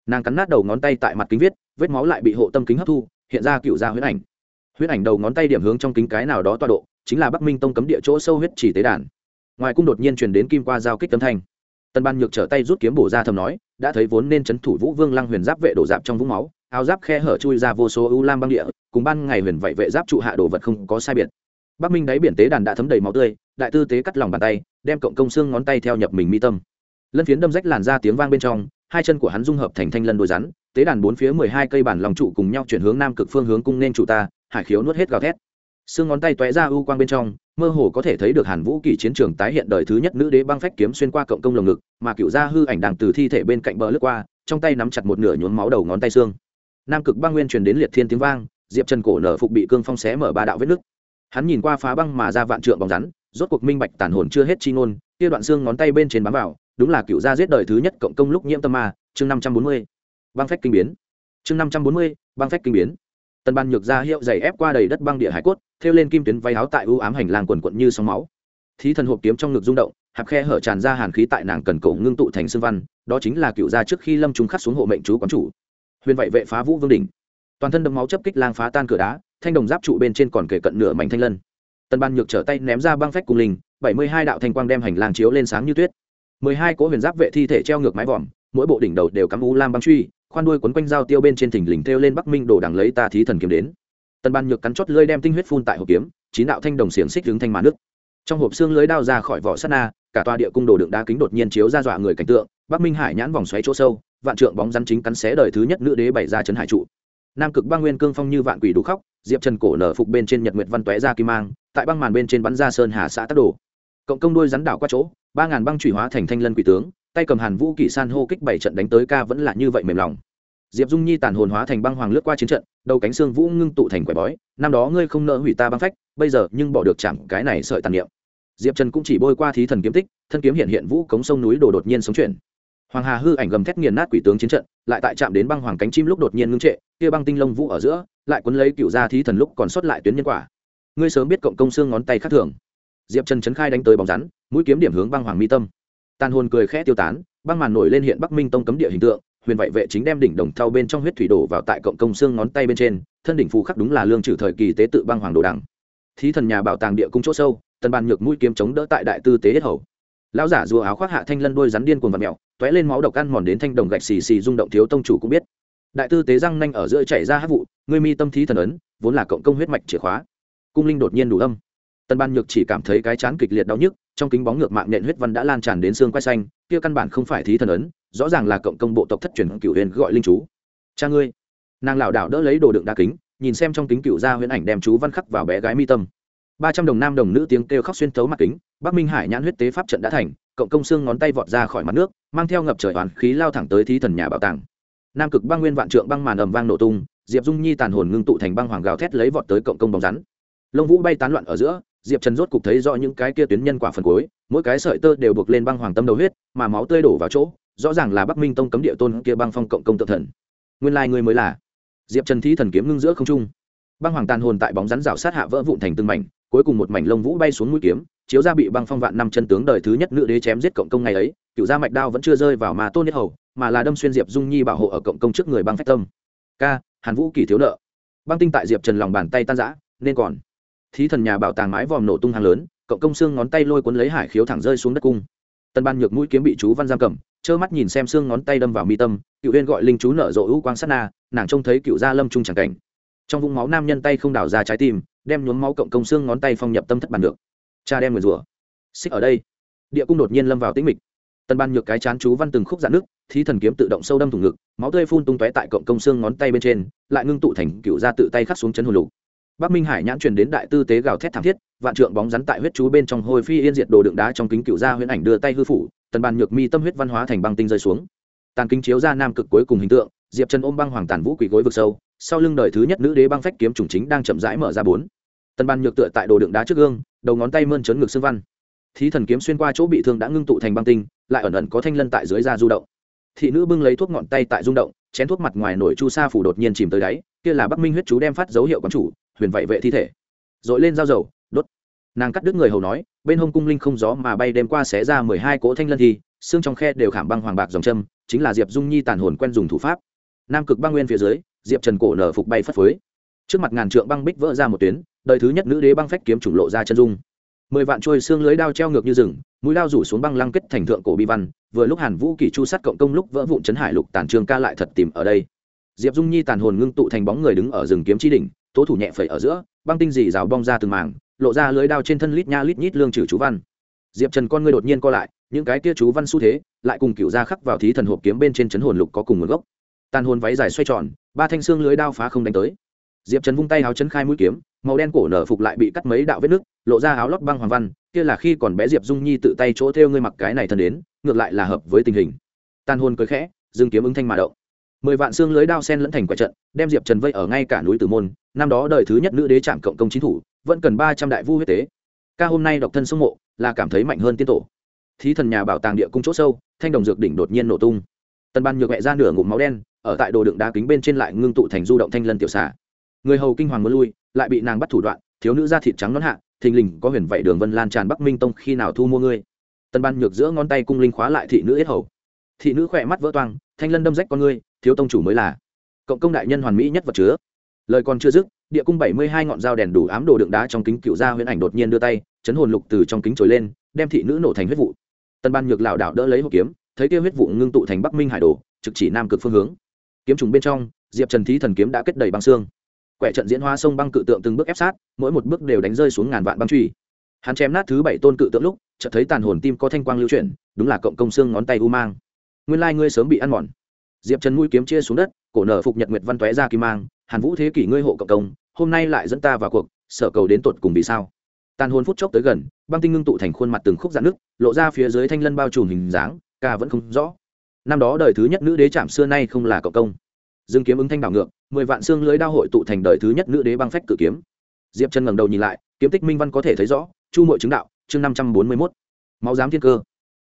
Nàng cắn nát đầu ngón tay tại mặt kính viết vết máu lại bị hộ tâm kính hấp thu, hiện ra cựu ra huyết ảnh. Huyết ảnh đầu ngón tay điểm hướng trong kính cái nào đó toa độ, chính là bắc minh tông cấm địa chỗ sâu huyết chỉ tế đàn. Ngoài cung đột nhiên truyền đến kim qua giao kích tấm thanh. Tân ban nhược trở tay rút kiếm bổ ra thầm nói, đã thấy vốn nên c h ấ n thủ vũ vương lăng huyền giáp vệ đổ dạp trong vũng máu, áo giáp khe hở chui ra vô số ưu lam băng địa, cùng ban ngày huyền vậy vệ giáp trụ hạ đồ vật không có sai biệt. Bắc minh đáy biển tế đàn đã thấm đầy máu tươi, đại tư tế cắt lòng bàn tay, đem cộng công xương ngón tay theo nhập mình mi tâm. Lân phiến đâm rách làn ra tiếng vang bên trong hai chân của hắn dung hợp thành thanh lân đôi rắn, tế đàn bốn phía mười hai cây bản lòng trụ cùng nhau chuyển hướng nam cực phương hướng cung nên trụ ta, hải khiếu nuốt hết gào thét. Xương ngón tay tóe ra ưu quang bên trong, mơ hồ có thể thấy được hàn vũ kỳ chiến trường tái hiện đời thứ nhất nữ đế băng phách kiếm xuyên qua cộng công lồng ngực, mà cựu gia hư ảnh đằng từ thi thể bên cạnh bờ lướt qua, trong tay nắm chặt một nửa nhuốm máu đầu ngón tay xương. Nam cực băng nguyên truyền đến liệt thiên tiếng vang, diệp trần cổ nở phục bị cương phong xé mở ba đạo vết nứt. Hắn nhìn qua phá băng mà ra vạn trượng bóng rắn, rốt cuộc minh bạch tàn hồn chưa hết chi ngôn, kia đoạn xương ngón tay bên trên bám vào đúng là cựu gia giết đời thứ nhất cộng công lúc nhiễm tâm ma, chương năm trăm bốn mươi. Băng phách kinh biến. Chương năm trăm bốn mươi, băng phách kinh biến. Tần ban nhược ra hiệu dày ép qua đầy đất băng địa hải cốt, thêu lên kim tuyến váy áo tại ưu ám hành lang quần quận như sóng máu. Thí thần hộp kiếm trong ngực rung động, hạp khe hở tràn ra hàn khí tại nàng cần cổ ngưng tụ thành xương văn, đó chính là cựu gia trước khi lâm chúng khắc xuống hộ mệnh chú quán chủ. Huyền vậy vệ phá vũ vương đỉnh. Toàn thân đấm máu chấp kích lang phá tan cửa đá, thanh đồng giáp trụ bên trên còn kể cận nửa mảnh thanh lân. Tần ban nhược trở tay ném ra băng phách cùng linh, bảy mươi hai đạo thanh quang đem hành lang chiếu lên sáng như tuyết mười hai cỗ huyền giáp vệ thi thể treo ngược mái vòm, mỗi bộ đỉnh đầu đều cắm u lam băng truy, khoan đuôi quấn quanh dao tiêu bên trên thỉnh lình thêu lên bắc minh đồ đằng lấy ta thí thần kiếm đến. Tần ban nhược cắn chót lưỡi đem tinh huyết phun tại hộp kiếm, chín đạo thanh đồng xiềng xích đứng thanh màn nước. Trong hộp xương lưới đao ra khỏi vỏ sắt na, cả tòa địa cung đồ đựng đá kính đột nhiên chiếu ra dọa người cảnh tượng, bắc minh hải nhãn vòng xoáy chỗ sâu, vạn trượng bóng rắn chính cắn xé đời thứ nhất nữ đế bày ra trấn hải trụ. Nam cực băng nguyên cương phong như vạn quỷ đủ khóc, diệp trần cổ nở phục bên trên nhật nguyệt văn tóe ra kim mang, tại băng màn bên trên bắn ra sơn hà xã tắc đồ. Cộng công đôi rắn đảo qua chỗ ba ngàn băng trụy hóa thành thanh lân quỷ tướng, tay cầm hàn vũ kỷ san hô kích bảy trận đánh tới ca vẫn là như vậy mềm lòng. Diệp dung nhi tàn hồn hóa thành băng hoàng lướt qua chiến trận, đầu cánh xương vũ ngưng tụ thành quẻ bói, năm đó ngươi không nỡ hủy ta băng phách, bây giờ nhưng bỏ được chạm cái này sợi tàn niệm. Diệp trần cũng chỉ bôi qua thí thần kiếm tích, thân kiếm hiện hiện vũ cống sông núi đồ đột nhiên sống chuyển. Hoàng hà hư ảnh gầm thét nghiền nát quỷ tướng chiến trận, lại tại chạm đến băng hoàng cánh chim lúc đột nhiên ngưng trệ, kia băng tinh lông vũ ở giữa, lại quấn lấy cựu gia thí thần lúc còn sót lại tuyến nhân quả. Ngươi sớm biết cộng công xương ngón tay khác thường diệp trần trấn khai đánh tới bóng rắn mũi kiếm điểm hướng băng hoàng mi tâm tàn hồn cười khẽ tiêu tán băng màn nổi lên hiện bắc minh tông cấm địa hình tượng huyền vậy vệ chính đem đỉnh đồng thau bên trong huyết thủy đổ vào tại cộng công xương ngón tay bên trên thân đỉnh phù khắc đúng là lương trừ thời kỳ tế tự băng hoàng đồ đằng thí thần nhà bảo tàng địa cung chỗ sâu tần bàn nhược mũi kiếm chống đỡ tại đại tư tế hết hầu lão giả rùa áo khoác hạ thanh lân đôi rắn điên cuồng vật mèo t lên máu độc ăn mòn đến thanh đồng gạch xì xì rung động thiếu tông chủ cũng biết đại tư tế răng nanh ở giữa chảy ra hát vụ ngươi mi tâm thí thần ấn vốn là cộng công huyết mạch chìa khóa cung linh đột nhiên đủ âm tần ban nhược chỉ cảm thấy cái chán kịch liệt đau nhức, trong kính bóng ngược mạng nện huyết văn đã lan tràn đến xương quay xanh, kia căn bản không phải thí thần ấn, rõ ràng là cộng công bộ tộc thất truyền cựu huyền gọi linh chú. Cha ngươi. Nàng lảo đảo đỡ lấy đồ đựng đa kính, nhìn xem trong kính cựu gia huyễn ảnh đem chú văn khắc vào bé gái mi tâm. Ba trăm đồng nam đồng nữ tiếng kêu khóc xuyên tấu mặt kính, bắc minh hải nhãn huyết tế pháp trận đã thành, cộng công xương ngón tay vọt ra khỏi mặt nước, mang theo ngập trời hoàn khí lao thẳng tới thí thần nhà bảo tàng. Nam cực băng nguyên vạn trượng băng màn ầm vang nổ tung, diệp dung nhi tàn hồn ngưng tụ thành băng hoàng gào thét lấy vọt tới cộng công bóng rắn. Lông vũ bay tán loạn ở giữa diệp trần rốt cục thấy rõ những cái kia tuyến nhân quả phần cuối, mỗi cái sợi tơ đều buộc lên băng hoàng tâm đầu huyết, mà máu tươi đổ vào chỗ, rõ ràng là bắc minh tông cấm địa tôn kia băng phong cộng công tự thần. Nguyên lai、like、người mới là diệp trần thí thần kiếm ngưng giữa không trung. Băng hoàng tàn hồn tại bóng rắn rào sát hạ vỡ vụn thành từng mảnh, cuối cùng một mảnh lông vũ bay xuống mũi kiếm, chiếu ra bị băng phong vạn năm chân tướng đời thứ nhất nữ đế chém giết cộng công ngày ấy, cựu gia mạch đao vẫn chưa rơi vào mà tôn nhất hầu, mà là đâm xuyên diệp dung nhi bảo hộ ở cộng công trước người băng phách tâm. K hàn vũ kỳ thiếu nợ. Băng tinh tại diệp trần lòng bàn tay tan giã nên còn thí thần nhà bảo tàng mái vòm nổ tung hàng lớn, cộng công xương ngón tay lôi cuốn lấy hải khiếu thẳng rơi xuống đất cung. Tân ban nhược mũi kiếm bị chú văn giam cầm, trơ mắt nhìn xem xương ngón tay đâm vào mi tâm, cựu huyên gọi linh chú nở rộ ưu quang sát na, nàng trông thấy cựu gia lâm trung chẳng cảnh. Trong vũng máu nam nhân tay không đào ra trái tim, đem nhuốm máu cộng công xương ngón tay phong nhập tâm thất bàn được. Cha đem người rủa. Xích ở đây. Địa cung đột nhiên lâm vào tĩnh mịch. Tân ban nhược cái chán chú văn từng khúc dạn nước, thí thần kiếm tự động sâu đâm thủng ngực, máu tươi phun tung tóe tại cộng công xương ngón tay bên trên, lại ngưng tụ thành cựu gia tự tay khắc xuống chân hồn lục bắc minh hải nhãn truyền đến đại tư tế gào thét thảm thiết, vạn trượng bóng rắn tại huyết chú bên trong hôi phi yên diệt đồ đựng đá trong kính cựu gia huyễn ảnh đưa tay hư phủ, tần bàn nhược mi tâm huyết văn hóa thành băng tinh rơi xuống. Tàn kính chiếu ra nam cực cuối cùng hình tượng, diệp chân ôm băng hoàng tàn vũ quỷ gối vực sâu, sau lưng đời thứ nhất nữ đế băng phách kiếm chủng chính đang chậm rãi mở ra bốn. Tần bàn nhược tựa tại đồ đựng đá trước gương, đầu ngón tay mơn trớn ngực xương văn. Thí thần kiếm xuyên qua chỗ bị thương đã ngưng tụ thành băng tinh, lại ẩn ẩn có thanh lân tại dưới da du động. Thị nữ bưng lấy thuốc ngọn tay tại rung động, chén thuốc mặt ngoài nổi chu sa phủ đột nhiên chìm tới đáy, kia là bắc minh huyết chú đem phát dấu hiệu quán chủ huyền vậy vệ thi thể. Dội lên dao dầu, đốt. Nàng cắt đứt người hầu nói, bên hông cung linh không gió mà bay đêm qua xé ra mười hai cỗ thanh lân thi, xương trong khe đều khảm băng hoàng bạc dòng châm, chính là diệp dung nhi tàn hồn quen dùng thủ pháp. Nam cực băng nguyên phía dưới, diệp trần cổ nở phục bay phất phới. Trước mặt ngàn trượng băng bích vỡ ra một tuyến, đời thứ nhất nữ đế băng phách kiếm chủng lộ ra chân dung. Mười vạn trôi xương lưới đao treo ngược như rừng, mũi đao rủ xuống băng lăng kết thành thượng cổ bi văn, vừa lúc hàn vũ kỷ chu sát cộng công lúc vỡ vụn chấn hải lục tàn trường ca lại thật tìm ở đây. Diệp dung nhi tàn hồn ngưng tụ thành bóng người đứng ở rừng kiếm chi đỉnh tố thủ nhẹ phẩy ở giữa, băng tinh dì rào bong ra từng mảng, lộ ra lưới đao trên thân lít nha lít nhít lương trừ chú văn. Diệp trần con ngươi đột nhiên co lại, những cái kia chú văn xu thế, lại cùng cựu ra khắc vào thí thần hộp kiếm bên trên chấn hồn lục có cùng nguồn gốc. Tàn hồn váy dài xoay tròn, ba thanh xương lưới đao phá không đánh tới. Diệp trần vung tay áo chân khai mũi kiếm, màu đen cổ nở phục lại bị cắt mấy đạo vết nứt, lộ ra áo lót băng hoàng văn, kia là khi còn bé diệp dung nhi tự tay chỗ theo ngươi mặc cái này thân đến, ngược lại là hợp với tình hình. Tàn hồn cười khẽ, dương kiếm ứng thanh mà động. Mười vạn xương lưới đao sen lẫn thành quả trận, đem diệp trần vây ở ngay cả núi tử môn năm đó đời thứ nhất nữ đế trạm cộng công chính thủ, vẫn cần ba trăm đại vu huyết tế. Ca hôm nay độc thân sông mộ, là cảm thấy mạnh hơn tiên tổ. Thí thần nhà bảo tàng địa cung chỗ sâu, thanh đồng dược đỉnh đột nhiên nổ tung. Tần ban nhược mẹ ra nửa ngụm máu đen, ở tại đồ đựng đá kính bên trên lại ngưng tụ thành du động thanh lân tiểu xả người hầu kinh hoàng muốn lui, lại bị nàng bắt thủ đoạn, thiếu nữ da thịt trắng nón hạ, thình lình có huyền vậy đường vân lan tràn bắc minh tông khi nào thu mua ngươi? Tần ban nhược giữa ngón tay cung linh khóa lại thị nữ yết hầu. Thị nữ khỏe mắt vỡ toang, thanh lân đâm rách con ngươi, thiếu tông chủ mới là. Cộng công đại nhân hoàn mỹ nhất vật chứa lời còn chưa dứt, địa cung bảy mươi hai ngọn dao đèn đủ ám đồ đựng đá trong kính cựu gia huyễn ảnh đột nhiên đưa tay, chấn hồn lục từ trong kính trồi lên, đem thị nữ nổ thành huyết vụ. Tân ban nhược lảo đảo đỡ lấy hộp kiếm, thấy kia huyết vụ ngưng tụ thành bắc minh hải đồ, trực chỉ nam cực phương hướng. Kiếm trùng bên trong, diệp trần thí thần kiếm đã kết đầy băng xương. Quẻ trận diễn hóa sông băng cự tượng từng bước ép sát, mỗi một bước đều đánh rơi xuống ngàn vạn băng truy hắn chém nát thứ bảy tôn cự tượng lúc, chợt thấy tàn hồn tim có thanh quang lưu chuyển, đúng là cộng công xương ngón tay u mang. Nguyên lai ngươi sớm bị ăn mòn. Diệp trần mũi kiếm chia xuống đất cổ nở phục nhật nguyệt văn tóe ra kim mang, hàn vũ thế kỷ ngươi hộ cộng công, hôm nay lại dẫn ta vào cuộc, sở cầu đến tột cùng vì sao? Tàn hồn phút chốc tới gần, băng tinh ngưng tụ thành khuôn mặt từng khúc dạn nước, lộ ra phía dưới thanh lân bao trùm hình dáng, ca vẫn không rõ. Năm đó đời thứ nhất nữ đế chạm xưa nay không là cộng công. Dương kiếm ứng thanh đảo ngược, mười vạn xương lưới đao hội tụ thành đời thứ nhất nữ đế băng phách cử kiếm. Diệp chân ngẩng đầu nhìn lại, kiếm tích minh văn có thể thấy rõ, chu mội chứng đạo, chương năm trăm bốn mươi mốt. Máu giám thiên cơ.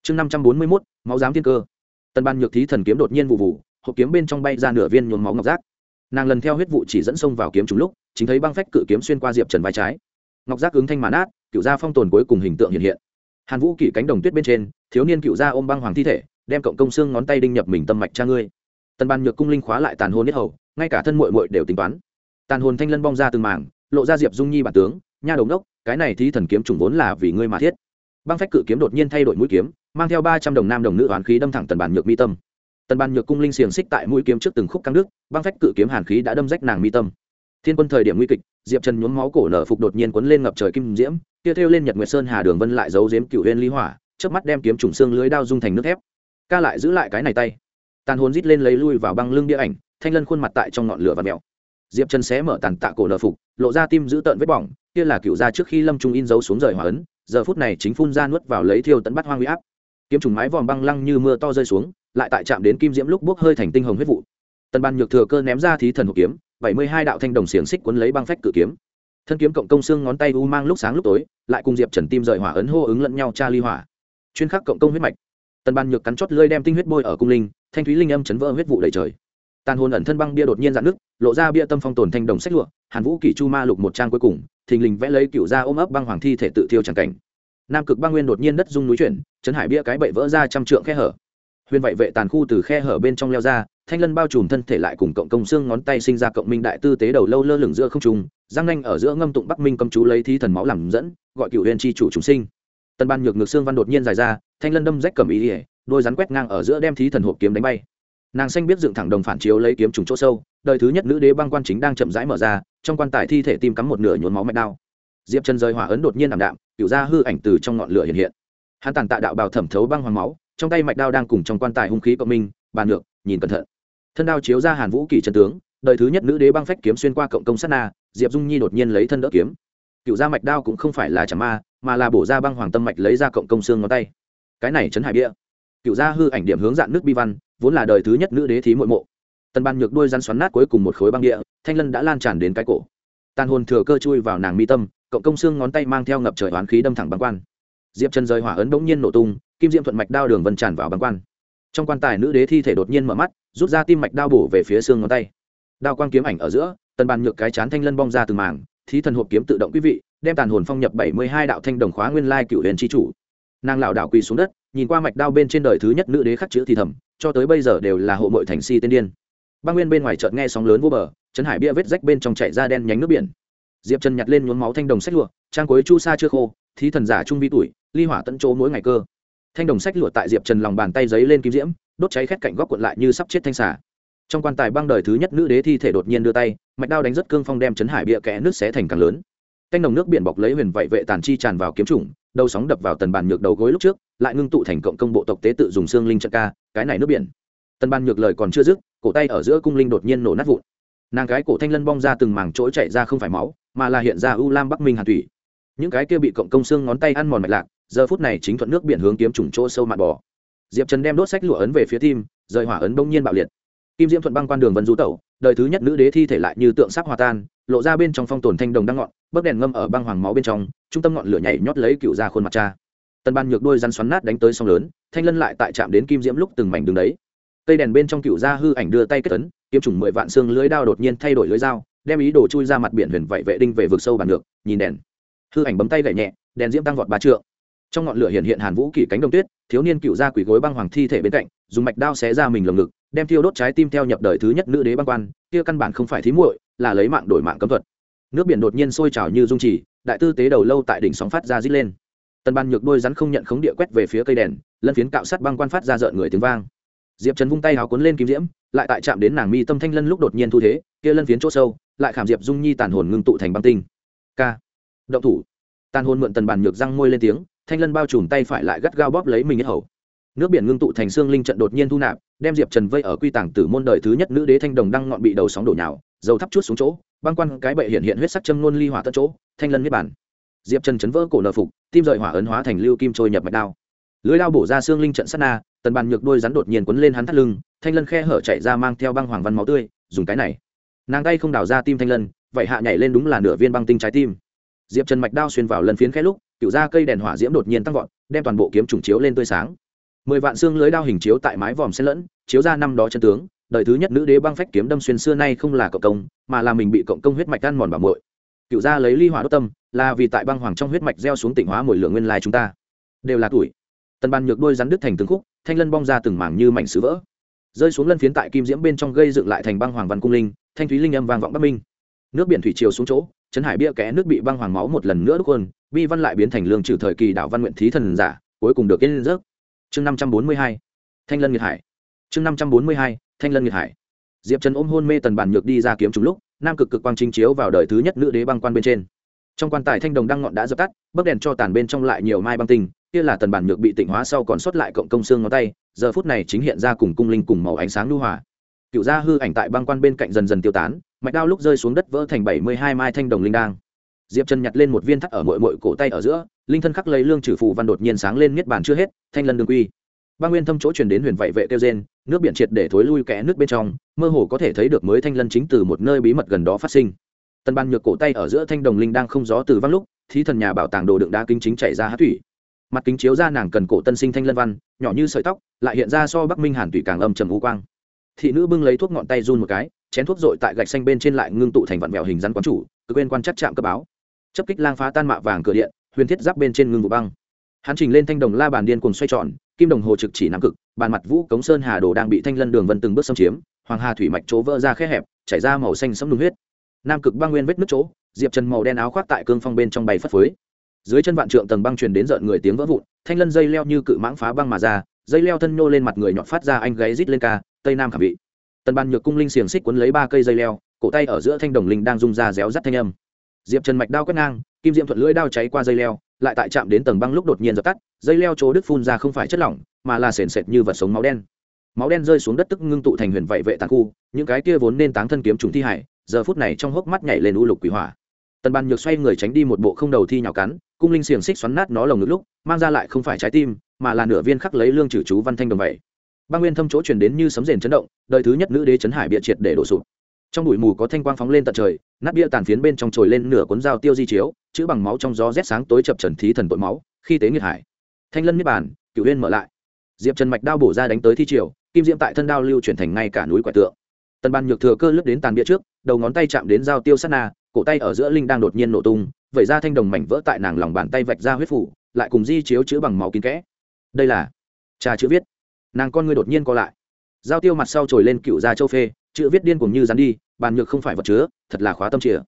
Chương năm trăm bốn mươi mốt, máu giám thiên cơ. Tân ban nhược thí thần kiếm đột nhiên vụ vụ hộp kiếm bên trong bay ra nửa viên nhuốm máu ngọc giác. Nàng lần theo huyết vụ chỉ dẫn sông vào kiếm trúng lúc, chính thấy băng phách cự kiếm xuyên qua diệp trần vai trái. Ngọc giác ứng thanh màn át, cựu gia phong tồn cuối cùng hình tượng hiện hiện. Hàn vũ kỷ cánh đồng tuyết bên trên, thiếu niên cựu gia ôm băng hoàng thi thể, đem cộng công xương ngón tay đinh nhập mình tâm mạch cha ngươi. Tần ban nhược cung linh khóa lại tàn hồn nhất hầu, ngay cả thân mội mội đều tính toán. Tàn hồn thanh lân bong ra từng mảng, lộ ra diệp dung nhi bản tướng, nha đầu ngốc, cái này thi thần kiếm trùng vốn là vì ngươi mà thiết. Băng phách cự kiếm đột nhiên thay đổi mũi kiếm, mang theo ba trăm đồng nam đồng nữ oán khí đâm thẳng tần bản nhược mi tâm tần ban nhược cung linh xiềng xích tại mũi kiếm trước từng khúc căng nước băng phách cự kiếm hàn khí đã đâm rách nàng mi tâm. Thiên quân thời điểm nguy kịch, diệp trần nhuốm máu cổ nở phục đột nhiên quấn lên ngập trời kim diễm, kia thêu lên nhật nguyệt sơn hà đường vân lại giấu giếm cựu huyên ly hỏa trước mắt đem kiếm trùng xương lưới đao dung thành nước thép. Ca lại giữ lại cái này tay. Tàn hồn rít lên lấy lui vào băng lưng đĩa ảnh, thanh lân khuôn mặt tại trong ngọn lửa và mèo. Diệp trần xé mở tàn tạ cổ nở phục, lộ ra tim giữ tợn vết bỏng, kia là cựu gia trước khi lâm trung in dấu xuống rời hỏa ấn, giờ phút này chính phun ra nuốt vào lấy thiêu tận bắt hoang huy áp. Kiếm trùng mái vòm băng lăng như mưa to rơi xuống lại tại chạm đến kim diễm lúc bốc hơi thành tinh hồng huyết vụ. Tần ban nhược thừa cơ ném ra thí thần hộ kiếm, bảy mươi hai đạo thanh đồng xiềng xích quấn lấy băng phách cự kiếm. Thân kiếm cộng công xương ngón tay u mang lúc sáng lúc tối, lại cùng diệp trần tim rời hỏa ấn hô ứng lẫn nhau cha ly hỏa. Chuyên khắc cộng công huyết mạch. Tần ban nhược cắn chót lơi đem tinh huyết bôi ở cung linh, thanh thúy linh âm chấn vỡ huyết vụ đầy trời. Tàn hồn ẩn thân băng bia đột nhiên dạn nước lộ ra bia tâm phong tồn thanh đồng sách lụa, hàn vũ, kỷ chu ma lục một trang cuối cùng, thình lình vẽ lấy cựu ra ôm ấp băng hoàng thi thể tự thiêu chẳng cảnh. Nam cực băng nguyên đột nhiên đất dung núi chuyển chấn hải bia cái bậy vỡ ra trăm trượng khe hở huyền vậy vệ tàn khu từ khe hở bên trong leo ra, thanh lân bao trùm thân thể lại cùng cộng công xương ngón tay sinh ra cộng minh đại tư tế đầu lâu lơ lửng giữa không trung giang nanh ở giữa ngâm tụng bắc minh cầm chú lấy thí thần máu làm dẫn, gọi cựu huyền tri chủ chúng sinh. Tân ban nhược ngược xương văn đột nhiên dài ra, thanh lân đâm rách cầm ý ỉa đôi rắn quét ngang ở giữa đem thí thần hộp kiếm đánh bay. Nàng xanh biết dựng thẳng đồng phản chiếu lấy kiếm trùng chỗ sâu, đời thứ nhất nữ đế băng quan chính đang chậm rãi mở ra, trong quan tài thi thể tim cắm một nửa nhốn máu mạch đao. Diệp chân rơi hỏa ấn đột nhiên ảm đạm cựu ra hư ảnh từ trong ngọn lửa hiện hiện. Hắn tàn tạ đạo bào thẩm thấu băng hoàng máu trong tay mạch đao đang cùng trong quan tài hung khí cộng minh, bàn ngược, nhìn cẩn thận. Thân đao chiếu ra hàn vũ kỳ trần tướng, đời thứ nhất nữ đế băng phách kiếm xuyên qua cộng công sát na, diệp dung nhi đột nhiên lấy thân đỡ kiếm. Cựu ra mạch đao cũng không phải là chả ma, mà là bổ ra băng hoàng tâm mạch lấy ra cộng công xương ngón tay. Cái này chấn hải bia. Cựu gia hư ảnh điểm hướng dạng nước bi văn, vốn là đời thứ nhất nữ đế thí muội mộ. Tần ban nhược đuôi rắn xoắn nát cuối cùng một khối băng địa, thanh lân đã lan tràn đến cái cổ. Tàn hồn thừa cơ chui vào nàng mi tâm, cộng công xương ngón tay mang theo ngập trời oán khí đâm thẳng băng quan diệp Trần rời hỏa ấn bỗng nhiên nổ tung, kim diệm thuận mạch đao đường vân tràn vào băng quan. Trong quan tài nữ đế thi thể đột nhiên mở mắt, rút ra tim mạch đao bổ về phía xương ngón tay. Đao quang kiếm ảnh ở giữa, tần bàn nhược cái chán thanh lân bong ra từ mảng, thí thần hộp kiếm tự động quý vị, đem tàn hồn phong nhập bảy mươi hai đạo thanh đồng khóa nguyên lai cựu huyền tri chủ. Nàng lảo đảo quỳ xuống đất, nhìn qua mạch đao bên trên đời thứ nhất nữ đế khắc chữ thì thầm, cho tới bây giờ đều là hộ mội thành si tên điên. Băng nguyên bên ngoài chợt nghe sóng lớn vô bờ trấn hải bia vết rách bên trong chạy ra đen nhánh nước biển. Diệp trần nhặt lên nhuốm máu thanh đồng sách lụa, trang cuối chu sa chưa khô, thí thần giả trung vi tuổi ly hỏa tận chỗ mỗi ngày cơ. Thanh đồng sách lụa tại diệp trần lòng bàn tay giấy lên kim diễm, đốt cháy khét cạnh góc cuộn lại như sắp chết thanh xả trong quan tài băng đời thứ nhất nữ đế thi thể đột nhiên đưa tay, mạch đao đánh rất cương phong đem chấn hải bịa kẽ nước xé thành càng lớn. Canh đồng nước biển bọc lấy huyền vậy vệ tàn chi tràn vào kiếm trùng đầu sóng đập vào tần bàn nhược đầu gối lúc trước, lại ngưng tụ thành cộng công bộ tộc tế tự dùng xương linh trận ca, cái này nước biển. Tần bàn nhược lời còn chưa dứt, cổ tay ở giữa cung linh đột nhiên nổ nát vụn. Nàng cái cổ thanh lân bong ra từng mảng chỗ chạy ra không phải máu, mà là hiện ra u lam bắc minh hàn thủy. Những cái kia bị cộng công xương ngón tay ăn mòn mạch lạc giờ phút này chính thuận nước biển hướng kiếm trùng chỗ sâu mạn bò. Diệp trần đem đốt sách lụa ấn về phía tim, rời hỏa ấn bỗng nhiên bạo liệt. Kim diễm thuận băng quan đường vân du tẩu, đời thứ nhất nữ đế thi thể lại như tượng sắc hòa tan, lộ ra bên trong phong tồn thanh đồng đang ngọn bấc đèn ngâm ở băng hoàng máu bên trong, trung tâm ngọn lửa nhảy nhót lấy cựu ra khuôn mặt cha. Tần ban nhược đôi rắn xoắn nát đánh tới sông lớn, thanh lân lại tại chạm đến kim diễm lúc từng mảnh đường đấy. Cây đèn bên trong cựu ra hư ảnh đưa tay kết tấn kiếm trùng mười vạn xương lưới đao đột nhiên thay đổi lưới dao, đem ý đồ chui ra mặt biển huyền vậy vệ đinh về vực sâu bàn được nhìn đèn. Hư ảnh bấm tay gậy nhẹ, đèn diễm tăng vọt ba trượng trong ngọn lửa hiện hiện hàn vũ kỷ cánh đồng tuyết, thiếu niên cựu ra quỷ gối băng hoàng thi thể bên cạnh, dùng mạch đao xé ra mình lồng ngực, đem thiêu đốt trái tim theo nhập đời thứ nhất nữ đế băng quan, kia căn bản không phải thí muội, là lấy mạng đổi mạng cấm thuật. Nước biển đột nhiên sôi trào như dung trì đại tư tế đầu lâu tại đỉnh sóng phát ra rít lên. Tần ban nhược đôi rắn không nhận khống địa quét về phía cây đèn, lân phiến cạo sắt băng quan phát ra rợn người tiếng vang. Diệp trần vung tay háo cuốn lên kim diễm, lại tại chạm đến nàng mi tâm thanh lân lúc đột nhiên thu thế, kia lân phiến chỗ sâu, lại khảm diệp dung nhi tàn hồn ngưng tụ thành băng tinh. K động thủ. Tàn hồn mượn tần bàn nhược răng môi lên tiếng thanh lân bao trùm tay phải lại gắt gao bóp lấy mình nhất hầu. Nước biển ngưng tụ thành xương linh trận đột nhiên thu nạp, đem diệp trần vây ở quy tàng tử môn đời thứ nhất nữ đế thanh đồng đăng ngọn bị đầu sóng đổ nhào, dầu thắp chút xuống chỗ, băng quan cái bệ hiện hiện huyết sắc châm nôn ly hỏa tất chỗ, thanh lân niết bản diệp trần chấn vỡ cổ nợ phục, tim rời hỏa ấn hóa thành lưu kim trôi nhập mạch đao. Lưới đao bổ ra xương linh trận sát na, tần bàn nhược đôi rắn đột nhiên quấn lên hắn thắt lưng, thanh lân khe hở chạy ra mang theo băng hoàng văn máu tươi, dùng cái này. Nàng tay không đào ra tim thanh lân, vậy hạ nhảy lên đúng là nửa viên băng tinh trái tim. Diệp trần mạch đao xuyên vào lần phiến khe lúc cựu ra cây đèn hỏa diễm đột nhiên tăng vọt, đem toàn bộ kiếm trùng chiếu lên tươi sáng. Mười vạn xương lưới đao hình chiếu tại mái vòm xen lẫn, chiếu ra năm đó chân tướng, đời thứ nhất nữ đế băng phách kiếm đâm xuyên xưa nay không là cộng công, mà là mình bị cộng công huyết mạch ăn mòn bảo mội cựu gia lấy ly hỏa đốt tâm, là vì tại băng hoàng trong huyết mạch gieo xuống tỉnh hóa mồi lượng nguyên lai chúng ta. Đều là tuổi. Tần bàn nhược đôi rắn đứt thành từng khúc, thanh lân bong ra từng mảng như mảnh sứ vỡ. Rơi xuống lân phiến tại kim diễm bên trong gây dựng lại thành băng hoàng văn cung linh, thanh thúy linh âm vang vọng bắc minh nước biển thủy chiều xuống chỗ, trấn hải bia kẽ nước bị băng hoàng máu một lần nữa đúc hơn bi văn lại biến thành lương trừ thời kỳ đạo văn nguyện thí thần giả, cuối cùng được yên rớt chương năm trăm bốn mươi hai, thanh lân nghiệt hải. Chương năm trăm bốn mươi hai, thanh lân nghiệt hải. Diệp trần ôm hôn mê tần bản nhược đi ra kiếm trúng lúc, nam cực cực quang chính chiếu vào đời thứ nhất nữ đế băng quan bên trên. Trong quan tài thanh đồng đăng ngọn đã dập tắt bấc đèn cho tàn bên trong lại nhiều mai băng tinh, kia là tần bản nhược bị tịnh hóa sau còn sót lại cộng công xương ngón tay, giờ phút này chính hiện ra cùng cung linh cùng màu ánh sáng lưu hòa. Cựu gia hư ảnh tại băng quan bên cạnh dần dần tiêu tán mạch đao lúc rơi xuống đất vỡ thành bảy mươi hai mai thanh đồng linh đang diệp trần nhặt lên một viên thắt ở mội mội cổ tay ở giữa, linh thân khắc lấy lương trừ phù văn đột nhiên sáng lên niết bàn chưa hết, thanh lân đương quy. Ba nguyên thâm chỗ truyền đến huyền vậy vệ kêu gen nước biển triệt để thối lui kẽ nước bên trong, mơ hồ có thể thấy được mới thanh lân chính từ một nơi bí mật gần đó phát sinh. Tân ban nhược cổ tay ở giữa thanh đồng linh đang không gió từ văng lúc, thí thần nhà bảo tàng đồ đựng đá kính chính chảy ra hát thủy. Mặt kính chiếu ra nàng cần cổ tân sinh thanh lân văn, nhỏ như sợi tóc, lại hiện ra so bắc minh hàn thủy càng âm trầm u quang. Thị nữ bưng lấy thuốc ngọn tay run một cái chén thuốc dội tại gạch xanh bên trên lại ngưng tụ thành vận mèo hình rắn quán chủ, cứ quên quan chắc chạm cấp báo. Chấp kích lang phá tan mạ vàng cửa điện, huyền thiết giáp bên trên ngưng vụ băng. Hắn trình lên thanh đồng la bàn điên cùng xoay tròn, kim đồng hồ trực chỉ nam cực, bàn mặt vũ cống sơn hà đồ đang bị thanh lân đường vân từng bước xâm chiếm, hoàng hà thủy mạch chỗ vỡ ra khe hẹp, chảy ra màu xanh sẫm đun huyết. Nam cực băng nguyên vết nước chỗ, diệp trần màu đen áo khoác tại cương phong bên trong bay phất phới. Dưới chân vạn trượng tầng băng truyền đến rợn người tiếng vỡ vụn, thanh lân dây leo như cự mãng phá băng mà ra, dây leo thân nhô lên mặt người nhọn phát ra anh gáy rít lên ca, tây nam khảm vị tần ban nhược cung linh xiềng xích quấn lấy ba cây dây leo, cổ tay ở giữa thanh đồng linh đang rung ra réo rắt thanh âm. Diệp trần mạch đao quét ngang, kim diệm thuận lưỡi đao cháy qua dây leo, lại tại chạm đến tầng băng lúc đột nhiên dập tắt, dây leo chỗ đứt phun ra không phải chất lỏng, mà là sền sệt như vật sống máu đen. Máu đen rơi xuống đất tức ngưng tụ thành huyền vậy vệ tàn khu, những cái kia vốn nên táng thân kiếm trùng thi hải, giờ phút này trong hốc mắt nhảy lên u lục quỷ hỏa. Tần ban nhược xoay người tránh đi một bộ không đầu thi nhào cắn, cung linh xiềng xích xoắn nát nó lồng ngực lúc, mang ra lại không phải trái tim, mà là nửa viên khắc lấy lương trừ chú văn thanh đồng vậy băng nguyên thâm chỗ truyền đến như sấm rền chấn động, đời thứ nhất nữ đế chấn hải bịa triệt để đổ sụp. Trong bụi mù có thanh quang phóng lên tận trời, nát bia tàn phiến bên trong trồi lên nửa cuốn dao tiêu di chiếu, chữ bằng máu trong gió rét sáng tối chập trần thí thần tội máu, khi tế nghiệt hải. Thanh lân niết bàn cựu huyên mở lại. Diệp trần mạch đao bổ ra đánh tới thi triều, kim diễm tại thân đao lưu chuyển thành ngay cả núi quẻ tượng. Tần ban nhược thừa cơ lướt đến tàn bia trước, đầu ngón tay chạm đến dao tiêu sát na, cổ tay ở giữa linh đang đột nhiên nổ tung, vẩy ra thanh đồng mảnh vỡ tại nàng lòng bàn tay vạch ra huyết phủ, lại cùng di chiếu chữ bằng máu kín kẽ. Đây là trà chữ viết nàng con người đột nhiên co lại. Giao tiêu mặt sau trồi lên cựu gia châu phê, chữ viết điên cùng như dán đi, bàn nhược không phải vật chứa, thật là khóa tâm chìa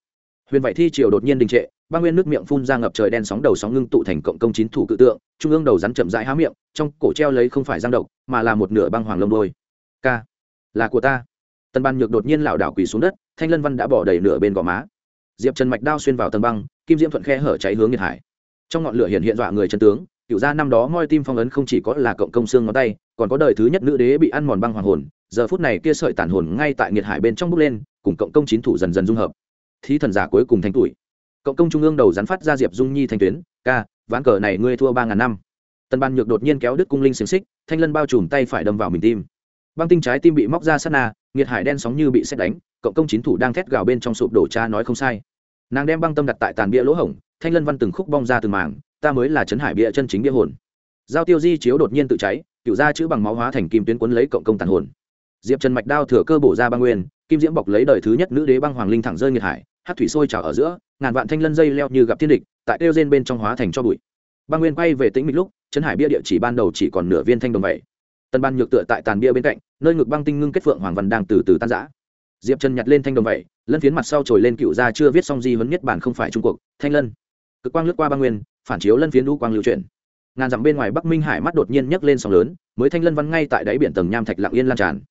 huyền vậy thi triều đột nhiên đình trệ ba nguyên nước miệng phun ra ngập trời đen sóng đầu sóng ngưng tụ thành cộng công chín thủ cự tượng, trung ương đầu rắn chậm rãi há miệng, trong cổ treo lấy không phải giang độc, mà là một nửa băng hoàng lông đôi k là của ta. Tần ban nhược đột nhiên lảo đảo quỳ xuống đất, thanh lân văn đã bỏ đầy nửa bên gò má. Diệp trần mạch đao xuyên vào tầng băng, kim diễm thuận khe hở cháy hướng nhiệt hải. Trong ngọn lửa hiện hiện dọa người chân tướng, cựu ra năm đó ngoi tim phong ấn không chỉ có là cộng công xương ngón tay còn có đời thứ nhất nữ đế bị ăn mòn băng hoàng hồn, giờ phút này kia sợi tản hồn ngay tại nhiệt hải bên trong bước lên, cùng cộng công chín thủ dần dần dung hợp. Thí thần giả cuối cùng thành tuổi. Cộng công trung ương đầu rắn phát ra diệp dung nhi thanh tuyến, ca ván cờ này ngươi thua ba ngàn năm. Tân ban nhược đột nhiên kéo đứt cung linh xiềng xích, thanh lân bao trùm tay phải đâm vào mình tim. Băng tinh trái tim bị móc ra sát na nhiệt hải đen sóng như bị xét đánh, cộng công chín thủ đang thét gào bên trong sụp đổ cha nói không sai. Nàng đem băng tâm đặt tại tàn bia lỗ hổng, thanh lân văn từng khúc bong ra từng mảng, ta mới là trấn hải bia chân chính bia hồn. Giao tiêu di chiếu đột nhiên tự cháy cựu ra chữ bằng máu hóa thành kim tuyến quấn lấy cộng công tàn hồn. Diệp trần mạch đao thừa cơ bổ ra băng nguyên, kim diễm bọc lấy đời thứ nhất nữ đế băng hoàng linh thẳng rơi nghiệt hải hát thủy sôi trào ở giữa, ngàn vạn thanh lân dây leo như gặp thiên địch, tại kêu trên bên trong hóa thành cho bụi. Băng nguyên quay về tĩnh mịch lúc trấn hải bia địa chỉ ban đầu chỉ còn nửa viên thanh đồng vậy. Tân ban nhược tựa tại tàn bia bên cạnh, nơi ngực băng tinh ngưng kết phượng hoàng văn đang từ từ tan giã diệp trần nhặt lên thanh đồng vậy, lân phiến mặt sau trồi lên cựu ra chưa viết xong di huấn nhất bản không phải trung cuộc, thanh lân. Cực quang lướt qua băng nguyên, phản chiếu lân phiến đu quang lưu chuyển ngàn dặm bên ngoài bắc minh hải mắt đột nhiên nhấc lên sóng lớn mới thanh lân văn ngay tại đáy biển tầng nham thạch lặng yên lan tràn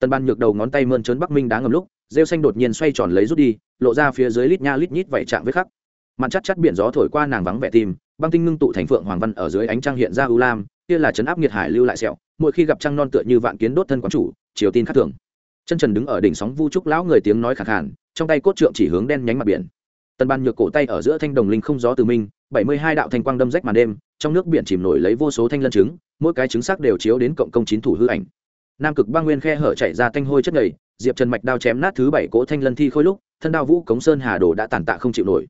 Tần ban nhược đầu ngón tay mơn trớn bắc minh đá ngầm lúc rêu xanh đột nhiên xoay tròn lấy rút đi lộ ra phía dưới lít nha lít nhít vảy chạm với khắc mặt chắc chắc biển gió thổi qua nàng vắng vẻ tim băng tinh ngưng tụ thành phượng hoàng văn ở dưới ánh trăng hiện ra ưu lam kia là chấn áp nhiệt hải lưu lại sẹo mỗi khi gặp trăng non tựa như vạn kiến đốt thân quán chủ chiều tin khắc thường chân trần đứng ở đỉnh sóng vu trúc lão người tiếng nói khẳng hẳn trong tay cốt trượng chỉ hướng đen nhánh mặt biển tần ban nhược cổ tay ở giữa thanh đồng linh không gió từ minh bảy mươi hai đạo thanh quang đâm rách màn đêm, trong nước biển chìm nổi lấy vô số thanh lân trứng mỗi cái trứng sắc đều chiếu đến cộng công chín thủ hư ảnh. Nam cực băng nguyên khe hở chạy ra thanh hôi chất nhầy, diệp trần mạch đao chém nát thứ bảy cỗ thanh lân thi khôi lúc, thân đao vũ cống sơn hà đồ đã tàn tạ không chịu nổi.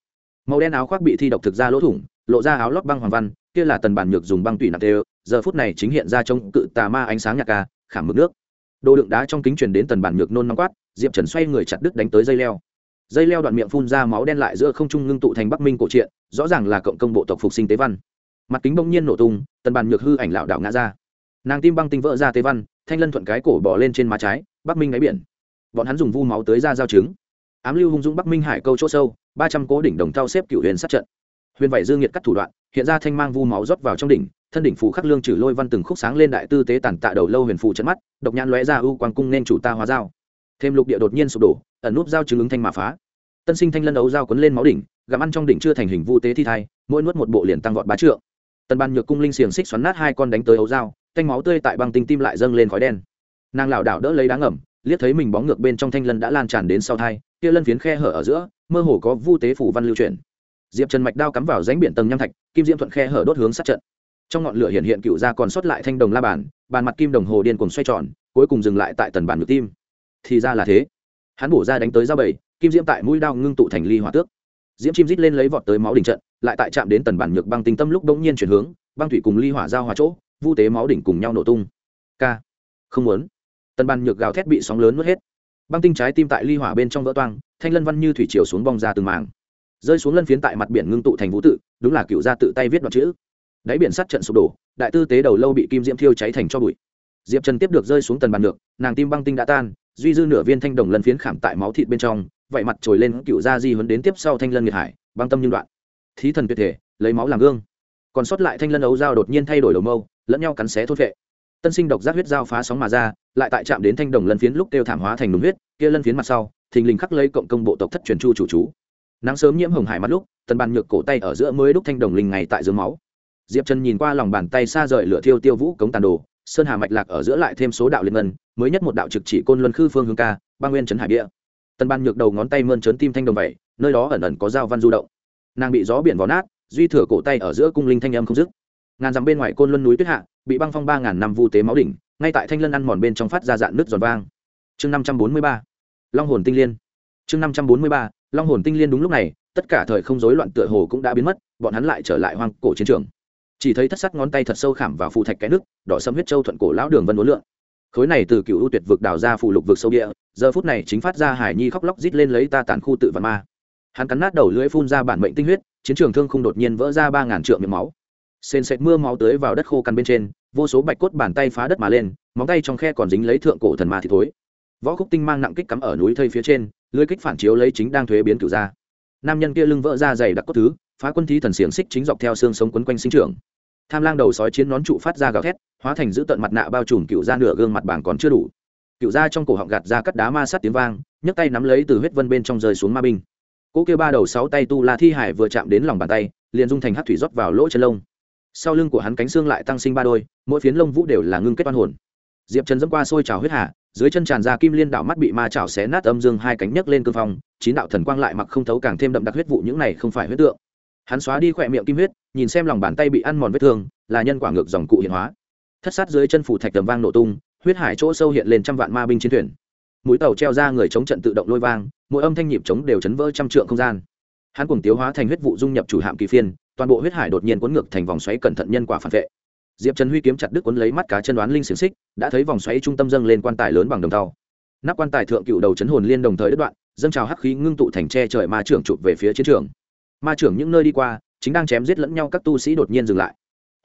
Màu đen áo khoác bị thi độc thực ra lỗ thủng, lộ ra áo lót băng hoàng văn, kia là tần bản nhược dùng băng tủy nạp tê giờ phút này chính hiện ra trong cự tà ma ánh sáng nhạc ca, khảm mực nước. Đồ đựng đá trong kính truyền đến tần bản nhược nôn nóng quát, diệp trần xoay người chặt đứt đánh tới dây leo dây leo đoạn miệng phun ra máu đen lại giữa không trung ngưng tụ thành bắc minh cổ truyện rõ ràng là cộng công bộ tộc phục sinh tế văn. Mặt kính bỗng nhiên nổ tung, tần bàn nhược hư ảnh lảo đảo ngã ra. Nàng tim băng tinh vỡ ra tế văn, thanh lân thuận cái cổ bỏ lên trên má trái, bắc minh đáy biển. Bọn hắn dùng vu máu tới ra giao trứng. Ám lưu hung dũng bắc minh hải câu chỗ sâu, ba trăm cố đỉnh đồng thao xếp cựu huyền sát trận. Huyền vải dương nhiệt cắt thủ đoạn, hiện ra thanh mang vu máu rót vào trong đỉnh, thân đỉnh phù khắc lương trừ lôi văn từng khúc sáng lên đại tư tế tàn tạ đầu lâu huyền phù trận mắt, độc nhãn lóe ra ưu quang cung nên chủ ta hóa dao thêm lục địa đột nhiên sụp đổ ẩn núp dao chứng ứng thanh mà phá. Tân sinh thanh lân ấu dao quấn lên máu đỉnh gặm ăn trong đỉnh chưa thành hình vu tế thi thai mỗi nuốt một bộ liền tăng vọt bá trượng. Tần ban nhược cung linh xiềng xích xoắn nát hai con đánh tới ấu dao thanh máu tươi tại băng tinh tim lại dâng lên khói đen. Nàng lảo đảo đỡ lấy đá ngẩm, liếc thấy mình bóng ngược bên trong thanh lân đã lan tràn đến sau thai kia lân phiến khe hở ở giữa mơ hồ có vu tế phủ văn lưu chuyển. Diệp trần mạch đao cắm vào ránh biển tầng nham thạch kim diễm thuận khe hở đốt hướng sát trận. Trong ngọn lửa hiện hiện cựu ra còn sót lại thanh đồng la bàn bàn mặt kim đồng hồ điên cùng xoay tròn cuối cùng dừng lại tại tần bàn ngược tim. Thì ra là thế hắn bổ ra đánh tới dao bảy kim diễm tại mũi đao ngưng tụ thành ly hỏa tước. Diễm chim rít lên lấy vọt tới máu đỉnh trận, lại tại chạm đến tần bản nhược băng tinh tâm lúc bỗng nhiên chuyển hướng, băng thủy cùng ly hỏa giao hòa chỗ, vu tế máu đỉnh cùng nhau nổ tung. K. Không muốn. Tần bản nhược gào thét bị sóng lớn nuốt hết. Băng tinh trái tim tại ly hỏa bên trong vỡ toang, thanh lân văn như thủy chiều xuống bong ra từng màng rơi xuống lân phiến tại mặt biển ngưng tụ thành vũ tự, đúng là cựu gia tự tay viết đoạn chữ. Đáy biển sát trận sụp đổ, đại tư tế đầu lâu bị kim diễm thiêu cháy thành cho bụi diệp trần tiếp được rơi xuống tần bàn được nàng tim băng tinh đã tan, duy dư nửa viên thanh đồng lân phiến khảm tại máu thịt bên trong, vậy mặt trồi lên cựu gia di huấn đến tiếp sau thanh lân nghiệt hải, băng tâm nhưng đoạn. Thí thần tuyệt thể, lấy máu làm gương. Còn sót lại thanh lân ấu dao đột nhiên thay đổi đầu mâu, lẫn nhau cắn xé thốt vệ tân sinh độc giác huyết dao phá sóng mà ra, lại tại chạm đến thanh đồng lân phiến lúc kêu thảm hóa thành đúng huyết, kia lân phiến mặt sau, thình lình khắc lấy cộng công bộ tộc thất truyền chu chủ chú. Nắng sớm nhiễm hồng hải mắt lúc, tần bàn nhược cổ tay ở giữa mới đúc thanh đồng linh ngày tại dưới máu. Diệp trần nhìn qua lòng bàn tay xa rời lửa thiêu tiêu vũ cống tàn đồ sơn hà mạch lạc ở giữa lại thêm số đạo liên ngân, mới nhất một đạo trực chỉ côn luân khư phương hương ca ba nguyên trấn hải địa tần ban nhược đầu ngón tay mơn trớn tim thanh đồng vậy, nơi đó ẩn ẩn có dao văn du động. Nàng bị gió biển vó nát, duy thừa cổ tay ở giữa cung linh thanh âm không dứt. Ngàn dặm bên ngoài côn luân núi tuyết hạ, bị băng phong ba ngàn năm vu tế máu đỉnh, ngay tại thanh lân ăn mòn bên trong phát ra dạn nước giòn vang. Chương năm trăm bốn mươi ba, long hồn tinh liên. Chương năm trăm bốn mươi ba, long hồn tinh liên đúng lúc này, tất cả thời không rối loạn tựa hồ cũng đã biến mất, bọn hắn lại trở lại hoang cổ chiến trường chỉ thấy thất sắc ngón tay thật sâu khảm vào phù thạch cái nước, đỏ sâm huyết châu thuận cổ lão đường vân uốn lượn. Khối này từ cựu ưu tuyệt vực đào ra phù lục vực sâu địa, giờ phút này chính phát ra hải nhi khóc lóc rít lên lấy ta tàn khu tự và ma. Hắn cắn nát đầu lưỡi phun ra bản mệnh tinh huyết, chiến trường thương không đột nhiên vỡ ra ba ngàn trượng miệng máu. Sền sệt mưa máu tới vào đất khô cằn bên trên, vô số bạch cốt bàn tay phá đất mà lên, móng tay trong khe còn dính lấy thượng cổ thần ma thì thối. Võ khúc tinh mang nặng kích cắm ở núi thây phía trên, lưới kích phản chiếu lấy chính đang thuế biến cửu ra. Nam nhân kia lưng vỡ ra dày đặc cốt thứ phá quân thí thần xiềng xích chính dọc theo xương sống quấn quanh sinh trưởng. Tham lang đầu sói chiến nón trụ phát ra gào thét, hóa thành giữ tận mặt nạ bao trùm cựu ra nửa gương mặt bảng còn chưa đủ. Cựu ra trong cổ họng gạt ra cắt đá ma sát tiếng vang, nhấc tay nắm lấy từ huyết vân bên trong rơi xuống ma binh. Cỗ kia ba đầu sáu tay tu la thi hải vừa chạm đến lòng bàn tay, liền dung thành hát thủy rót vào lỗ chân lông. Sau lưng của hắn cánh xương lại tăng sinh ba đôi, mỗi phiến lông vũ đều là ngưng kết oan hồn. Diệp trần dẫm qua sôi trào huyết hạ dưới chân tràn ra kim liên đạo mắt bị ma chảo xé nát âm dương hai cánh nhấc lên cương phong, chín đạo thần quang lại mặc không thấu càng thêm đậm đặc huyết vụ những này không phải huyết tượng hắn xóa đi khỏe miệng kim huyết, nhìn xem lòng bàn tay bị ăn mòn vết thương, là nhân quả ngược dòng cụ hiện hóa. Thất sát dưới chân phủ thạch tầm vang nổ tung, huyết hải chỗ sâu hiện lên trăm vạn ma binh chiến thuyền. Mũi tàu treo ra người chống trận tự động lôi vang, mỗi âm thanh nhịp chống đều chấn vỡ trăm trượng không gian. Hắn cùng tiêu hóa thành huyết vụ dung nhập chủ hạm kỳ phiên, toàn bộ huyết hải đột nhiên cuốn ngược thành vòng xoáy cẩn thận nhân quả phản vệ. Diệp trần huy kiếm chặt đứt cuốn lấy mắt cá chân đoán linh xiềng xích, đã thấy vòng xoáy trung tâm dâng lên quan tài lớn bằng đồng tàu nắp quan tài thượng cựu đầu chấn hồn liên đồng thời đứt đoạn, dâng trào hắc khí ngưng tụ thành tre trời ma trưởng chụp về phía chiến trường ma trưởng những nơi đi qua, chính đang chém giết lẫn nhau, các tu sĩ đột nhiên dừng lại.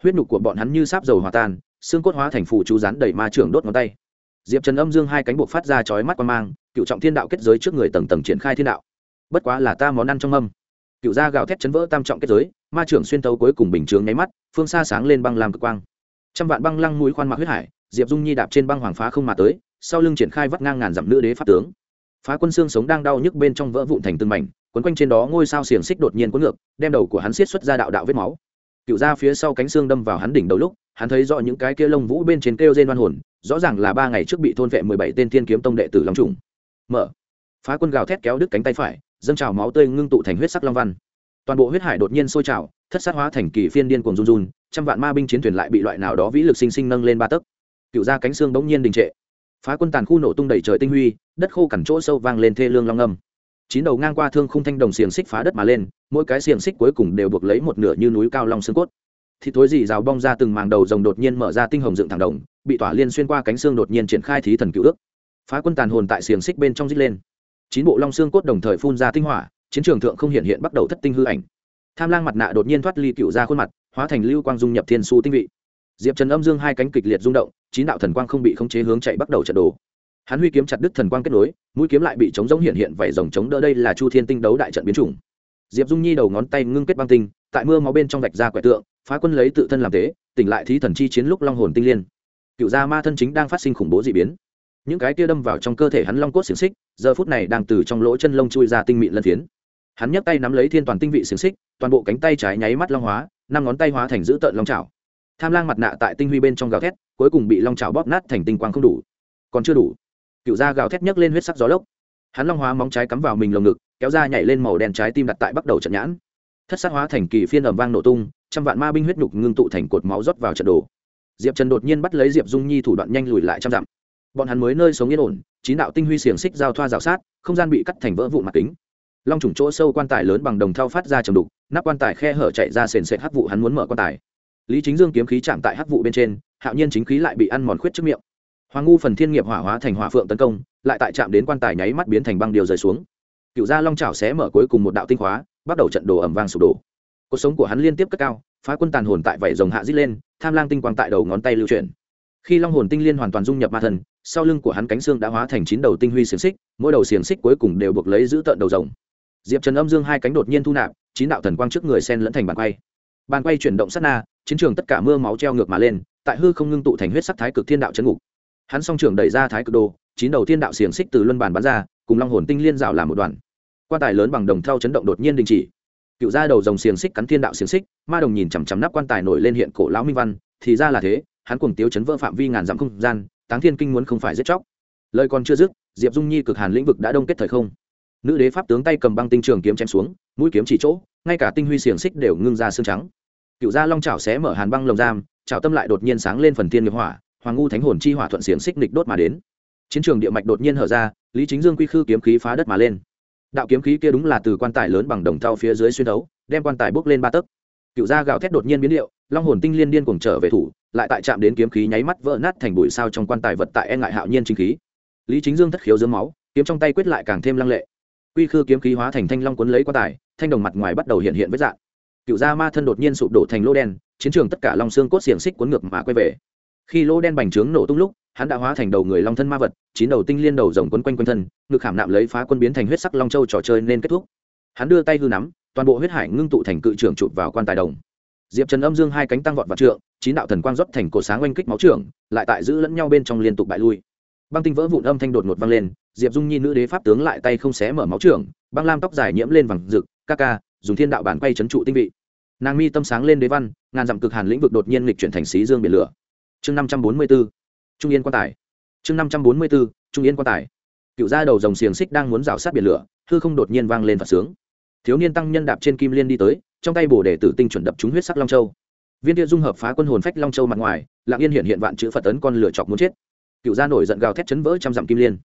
Huyết nhục của bọn hắn như sáp dầu hòa tan, xương cốt hóa thành phủ chú rán đẩy ma trưởng đốt ngón tay. Diệp trần âm dương hai cánh buộc phát ra chói mắt qua mang, cựu trọng thiên đạo kết giới trước người tầng tầng triển khai thiên đạo. Bất quá là ta món ăn trong mâm. Cựu da gào thét chấn vỡ tam trọng kết giới, ma trưởng xuyên tấu cuối cùng bình chướng nháy mắt, phương xa sáng lên băng làm cực quang. Trăm vạn băng lăng mũi khoan mạc huyết hải, diệp dung nhi đạp trên băng hoàng phá không mà tới, sau lưng triển khai vắt ngang ngàn dặm nữ đế pháp tướng. Phá quân xương sống đang đau nhức bên trong vỡ vụn thành từng mảnh quấn quanh trên đó ngôi sao xiềng xích đột nhiên cuốn ngược, đem đầu của hắn xiết xuất ra đạo đạo vết máu. Cựu ra phía sau cánh xương đâm vào hắn đỉnh đầu lúc, hắn thấy rõ những cái kia lông vũ bên trên kêu rên đoan hồn, rõ ràng là ba ngày trước bị thôn vệ mười bảy tên thiên kiếm tông đệ tử long trùng. Mở. Phá quân gào thét kéo đứt cánh tay phải, dâng trào máu tươi ngưng tụ thành huyết sắc long văn. Toàn bộ huyết hải đột nhiên sôi trào, thất sát hóa thành kỳ phiên điên cuồng run run, trăm vạn ma binh chiến thuyền lại bị loại nào đó vĩ lực sinh sinh nâng lên ba tấc. Cựu ra cánh xương bỗng nhiên đình trệ. Phá quân tàn khu nổ tung đầy trời tinh huy, đất khô cằn chỗ sâu vang lên thê lương long âm chín đầu ngang qua thương khung thanh đồng xiềng xích phá đất mà lên, mỗi cái xiềng xích cuối cùng đều buộc lấy một nửa như núi cao long xương cốt. Thì thối dì rào bong ra từng màng đầu rồng đột nhiên mở ra tinh hồng dựng thẳng đồng, bị tỏa liên xuyên qua cánh xương đột nhiên triển khai thí thần cựu ước. Phá quân tàn hồn tại xiềng xích bên trong dít lên. Chín bộ long xương cốt đồng thời phun ra tinh hỏa, chiến trường thượng không hiện hiện bắt đầu thất tinh hư ảnh. Tham lang mặt nạ đột nhiên thoát ly cựu ra khuôn mặt, hóa thành lưu quang dung nhập thiên su tinh vị. Diệp trần âm dương hai cánh kịch liệt rung động, chín đạo thần quang không bị khống chế hướng chạy bắt đầu trận đồ hắn huy kiếm chặt đứt thần quang kết nối, mũi kiếm lại bị chống giống hiện hiện vảy rồng chống đỡ đây là chu thiên tinh đấu đại trận biến chủng. Diệp dung nhi đầu ngón tay ngưng kết băng tinh, tại mưa máu bên trong vạch ra quẻ tượng, phá quân lấy tự thân làm thế tỉnh lại thí thần chi chiến lúc long hồn tinh liên. Cựu gia ma thân chính đang phát sinh khủng bố d ị biến. Những cái kia đâm vào trong cơ thể hắn long cốt xiềng xích, giờ phút này đang từ trong lỗ chân lông chui ra tinh mịn lân phiến. Hắn nhấc tay nắm lấy thiên toàn tinh vị xiềng xích, toàn bộ cánh tay trái nháy mắt long hóa, năm ngón tay hóa thành giữ tợn long trào tham lang mặt nạ tại tinh huy bên trong gào thét, cuối cùng bị long trào bóp nát thành tinh quang không đủ. Còn chưa đủ cựu da gào thét nhấc lên huyết sắc gió lốc. Hắn long hóa móng trái cắm vào mình lồng ngực, kéo ra nhảy lên màu đen trái tim đặt tại bắt đầu trận nhãn. Thất sát hóa thành kỳ phiên ầm vang nổ tung, trăm vạn ma binh huyết nhục ngưng tụ thành cột máu rót vào trận đồ. Diệp trần đột nhiên bắt lấy diệp dung nhi thủ đoạn nhanh lùi lại trăm dặm. Bọn hắn mới nơi sống yên ổn, chín đạo tinh huy xiềng xích giao thoa rào sát, không gian bị cắt thành vỡ vụn mặt kính. Long trùng chỗ sâu quan tài lớn bằng đồng thau phát ra trầm đục, nắp quan tài khe hở chạy ra sền sệt hắc vụ hắn muốn mở quan tài. Lý chính dương kiếm khí chạm tại hắc vụ bên trên, hạo nhiên chính khí lại bị ăn mòn khuyết trước miệng hoàng ngu phần thiên nghiệp hỏa hóa thành hỏa phượng tấn công lại tại chạm đến quan tài nháy mắt biến thành băng điều rời xuống. Cựu gia long chảo xé mở cuối cùng một đạo tinh hóa, bắt đầu trận đồ ẩm vang sụp đổ. Cuộc sống của hắn liên tiếp cất cao phá quân tàn hồn tại vảy rồng hạ dít lên tham lang tinh quang tại đầu ngón tay lưu chuyển. Khi long hồn tinh liên hoàn toàn dung nhập ma thần sau lưng của hắn cánh xương đã hóa thành chín đầu tinh huy xiềng xích mỗi đầu xiềng xích cuối cùng đều buộc lấy giữ tợn đầu rồng. Diệp trần âm dương hai cánh đột nhiên thu nạp chín đạo thần quang trước người sen lẫn thành bàn quay. Bàn quay chuyển động sát na chiến trường tất cả mưa máu treo ngược mà lên tại hư không ngưng tụ thành huyết sắc thái cực thiên đạo chấn ngục hắn song trường đẩy ra thái cực đồ, chín đầu thiên đạo xiềng xích từ luân bàn bắn ra, cùng long hồn tinh liên rào làm một đoàn. Quan tài lớn bằng đồng theo chấn động đột nhiên đình chỉ. Cựu ra đầu dòng xiềng xích cắn thiên đạo xiềng xích, ma đồng nhìn chằm chằm nắp quan tài nổi lên hiện cổ lão minh văn, thì ra là thế, hắn cùng tiếu chấn vỡ phạm vi ngàn dặm không gian, táng thiên kinh muốn không phải giết chóc. Lời còn chưa dứt, diệp dung nhi cực hàn lĩnh vực đã đông kết thời không. Nữ đế pháp tướng tay cầm băng tinh trường kiếm chém xuống, mũi kiếm chỉ chỗ, ngay cả tinh huy xiềng xích đều ngưng ra xương trắng. Cựu gia long chảo xé mở hàn băng lồng giam, chảo tâm lại đột nhiên sáng lên phần thiên nghiệp hỏa hoàng ngu thánh hồn chi hỏa thuận xiềng xích nịch đốt mà đến. Chiến trường địa mạch đột nhiên hở ra, lý chính dương quy khư kiếm khí phá đất mà lên. Đạo kiếm khí kia đúng là từ quan tài lớn bằng đồng thau phía dưới xuyên đấu đem quan tài bốc lên ba tấc. Cựu gia gào thét đột nhiên biến điệu, long hồn tinh liên điên Cuồng trở về thủ, lại tại chạm đến kiếm khí nháy mắt vỡ nát thành bụi sao trong quan tài vật tại e ngại hạo nhiên chính khí. Lý chính dương thất khiếu dưới máu, kiếm trong tay quyết lại càng thêm lăng lệ. Quy khư kiếm khí hóa thành thanh long cuốn lấy quan tài, thanh đồng mặt ngoài bắt đầu hiện hiện với dạng cựu gia ma thân đột nhiên sụp đổ thành lô đen, chiến trường tất cả long xương cốt xiềng xích cuốn ngược mà quay về khi lỗ đen bành trướng nổ tung lúc, hắn đã hóa thành đầu người long thân ma vật, chín đầu tinh liên đầu rồng quấn quanh quanh thân, ngực hàm nạm lấy phá quân biến thành huyết sắc long châu trò chơi nên kết thúc. Hắn đưa tay hư nắm, toàn bộ huyết hải ngưng tụ thành cự trưởng chụp vào quan tài đồng. Diệp trần âm dương hai cánh tăng vọt vào trượng, chín đạo thần quang rót thành cổ sáng oanh kích máu trưởng, lại tại giữ lẫn nhau bên trong liên tục bại lui. Băng tinh vỡ vụn âm thanh đột ngột vang lên, diệp dung nhi nữ đế pháp tướng lại tay không xé mở máu trưởng, băng lam tóc dài nhiễm lên vàng rực, ca ca, dùng thiên đạo bản quay trấn trụ tinh vị. Nàng mi tâm sáng lên đế văn, ngàn dặm cực hàn lĩnh vực đột nhiên lịch chuyển thành xí dương biển lửa chương năm trăm bốn mươi b ố trung yên quan tài. chương năm trăm bốn mươi b ố trung yên quan tài. cựu gia đầu dòng xiềng xích đang muốn rào sát biển lửa, hư không đột nhiên vang lên và sướng. thiếu niên tăng nhân đạp trên kim liên đi tới, trong tay bồ đề tử tinh chuẩn đập trúng huyết sắc long châu. viên địa dung hợp phá quân hồn phách long châu mặt ngoài, lạng yên hiện hiện vạn chữ phật tấn con lửa chọc muốn chết. cựu gia nổi giận gào thét chấn vỡ trăm dặm kim liên.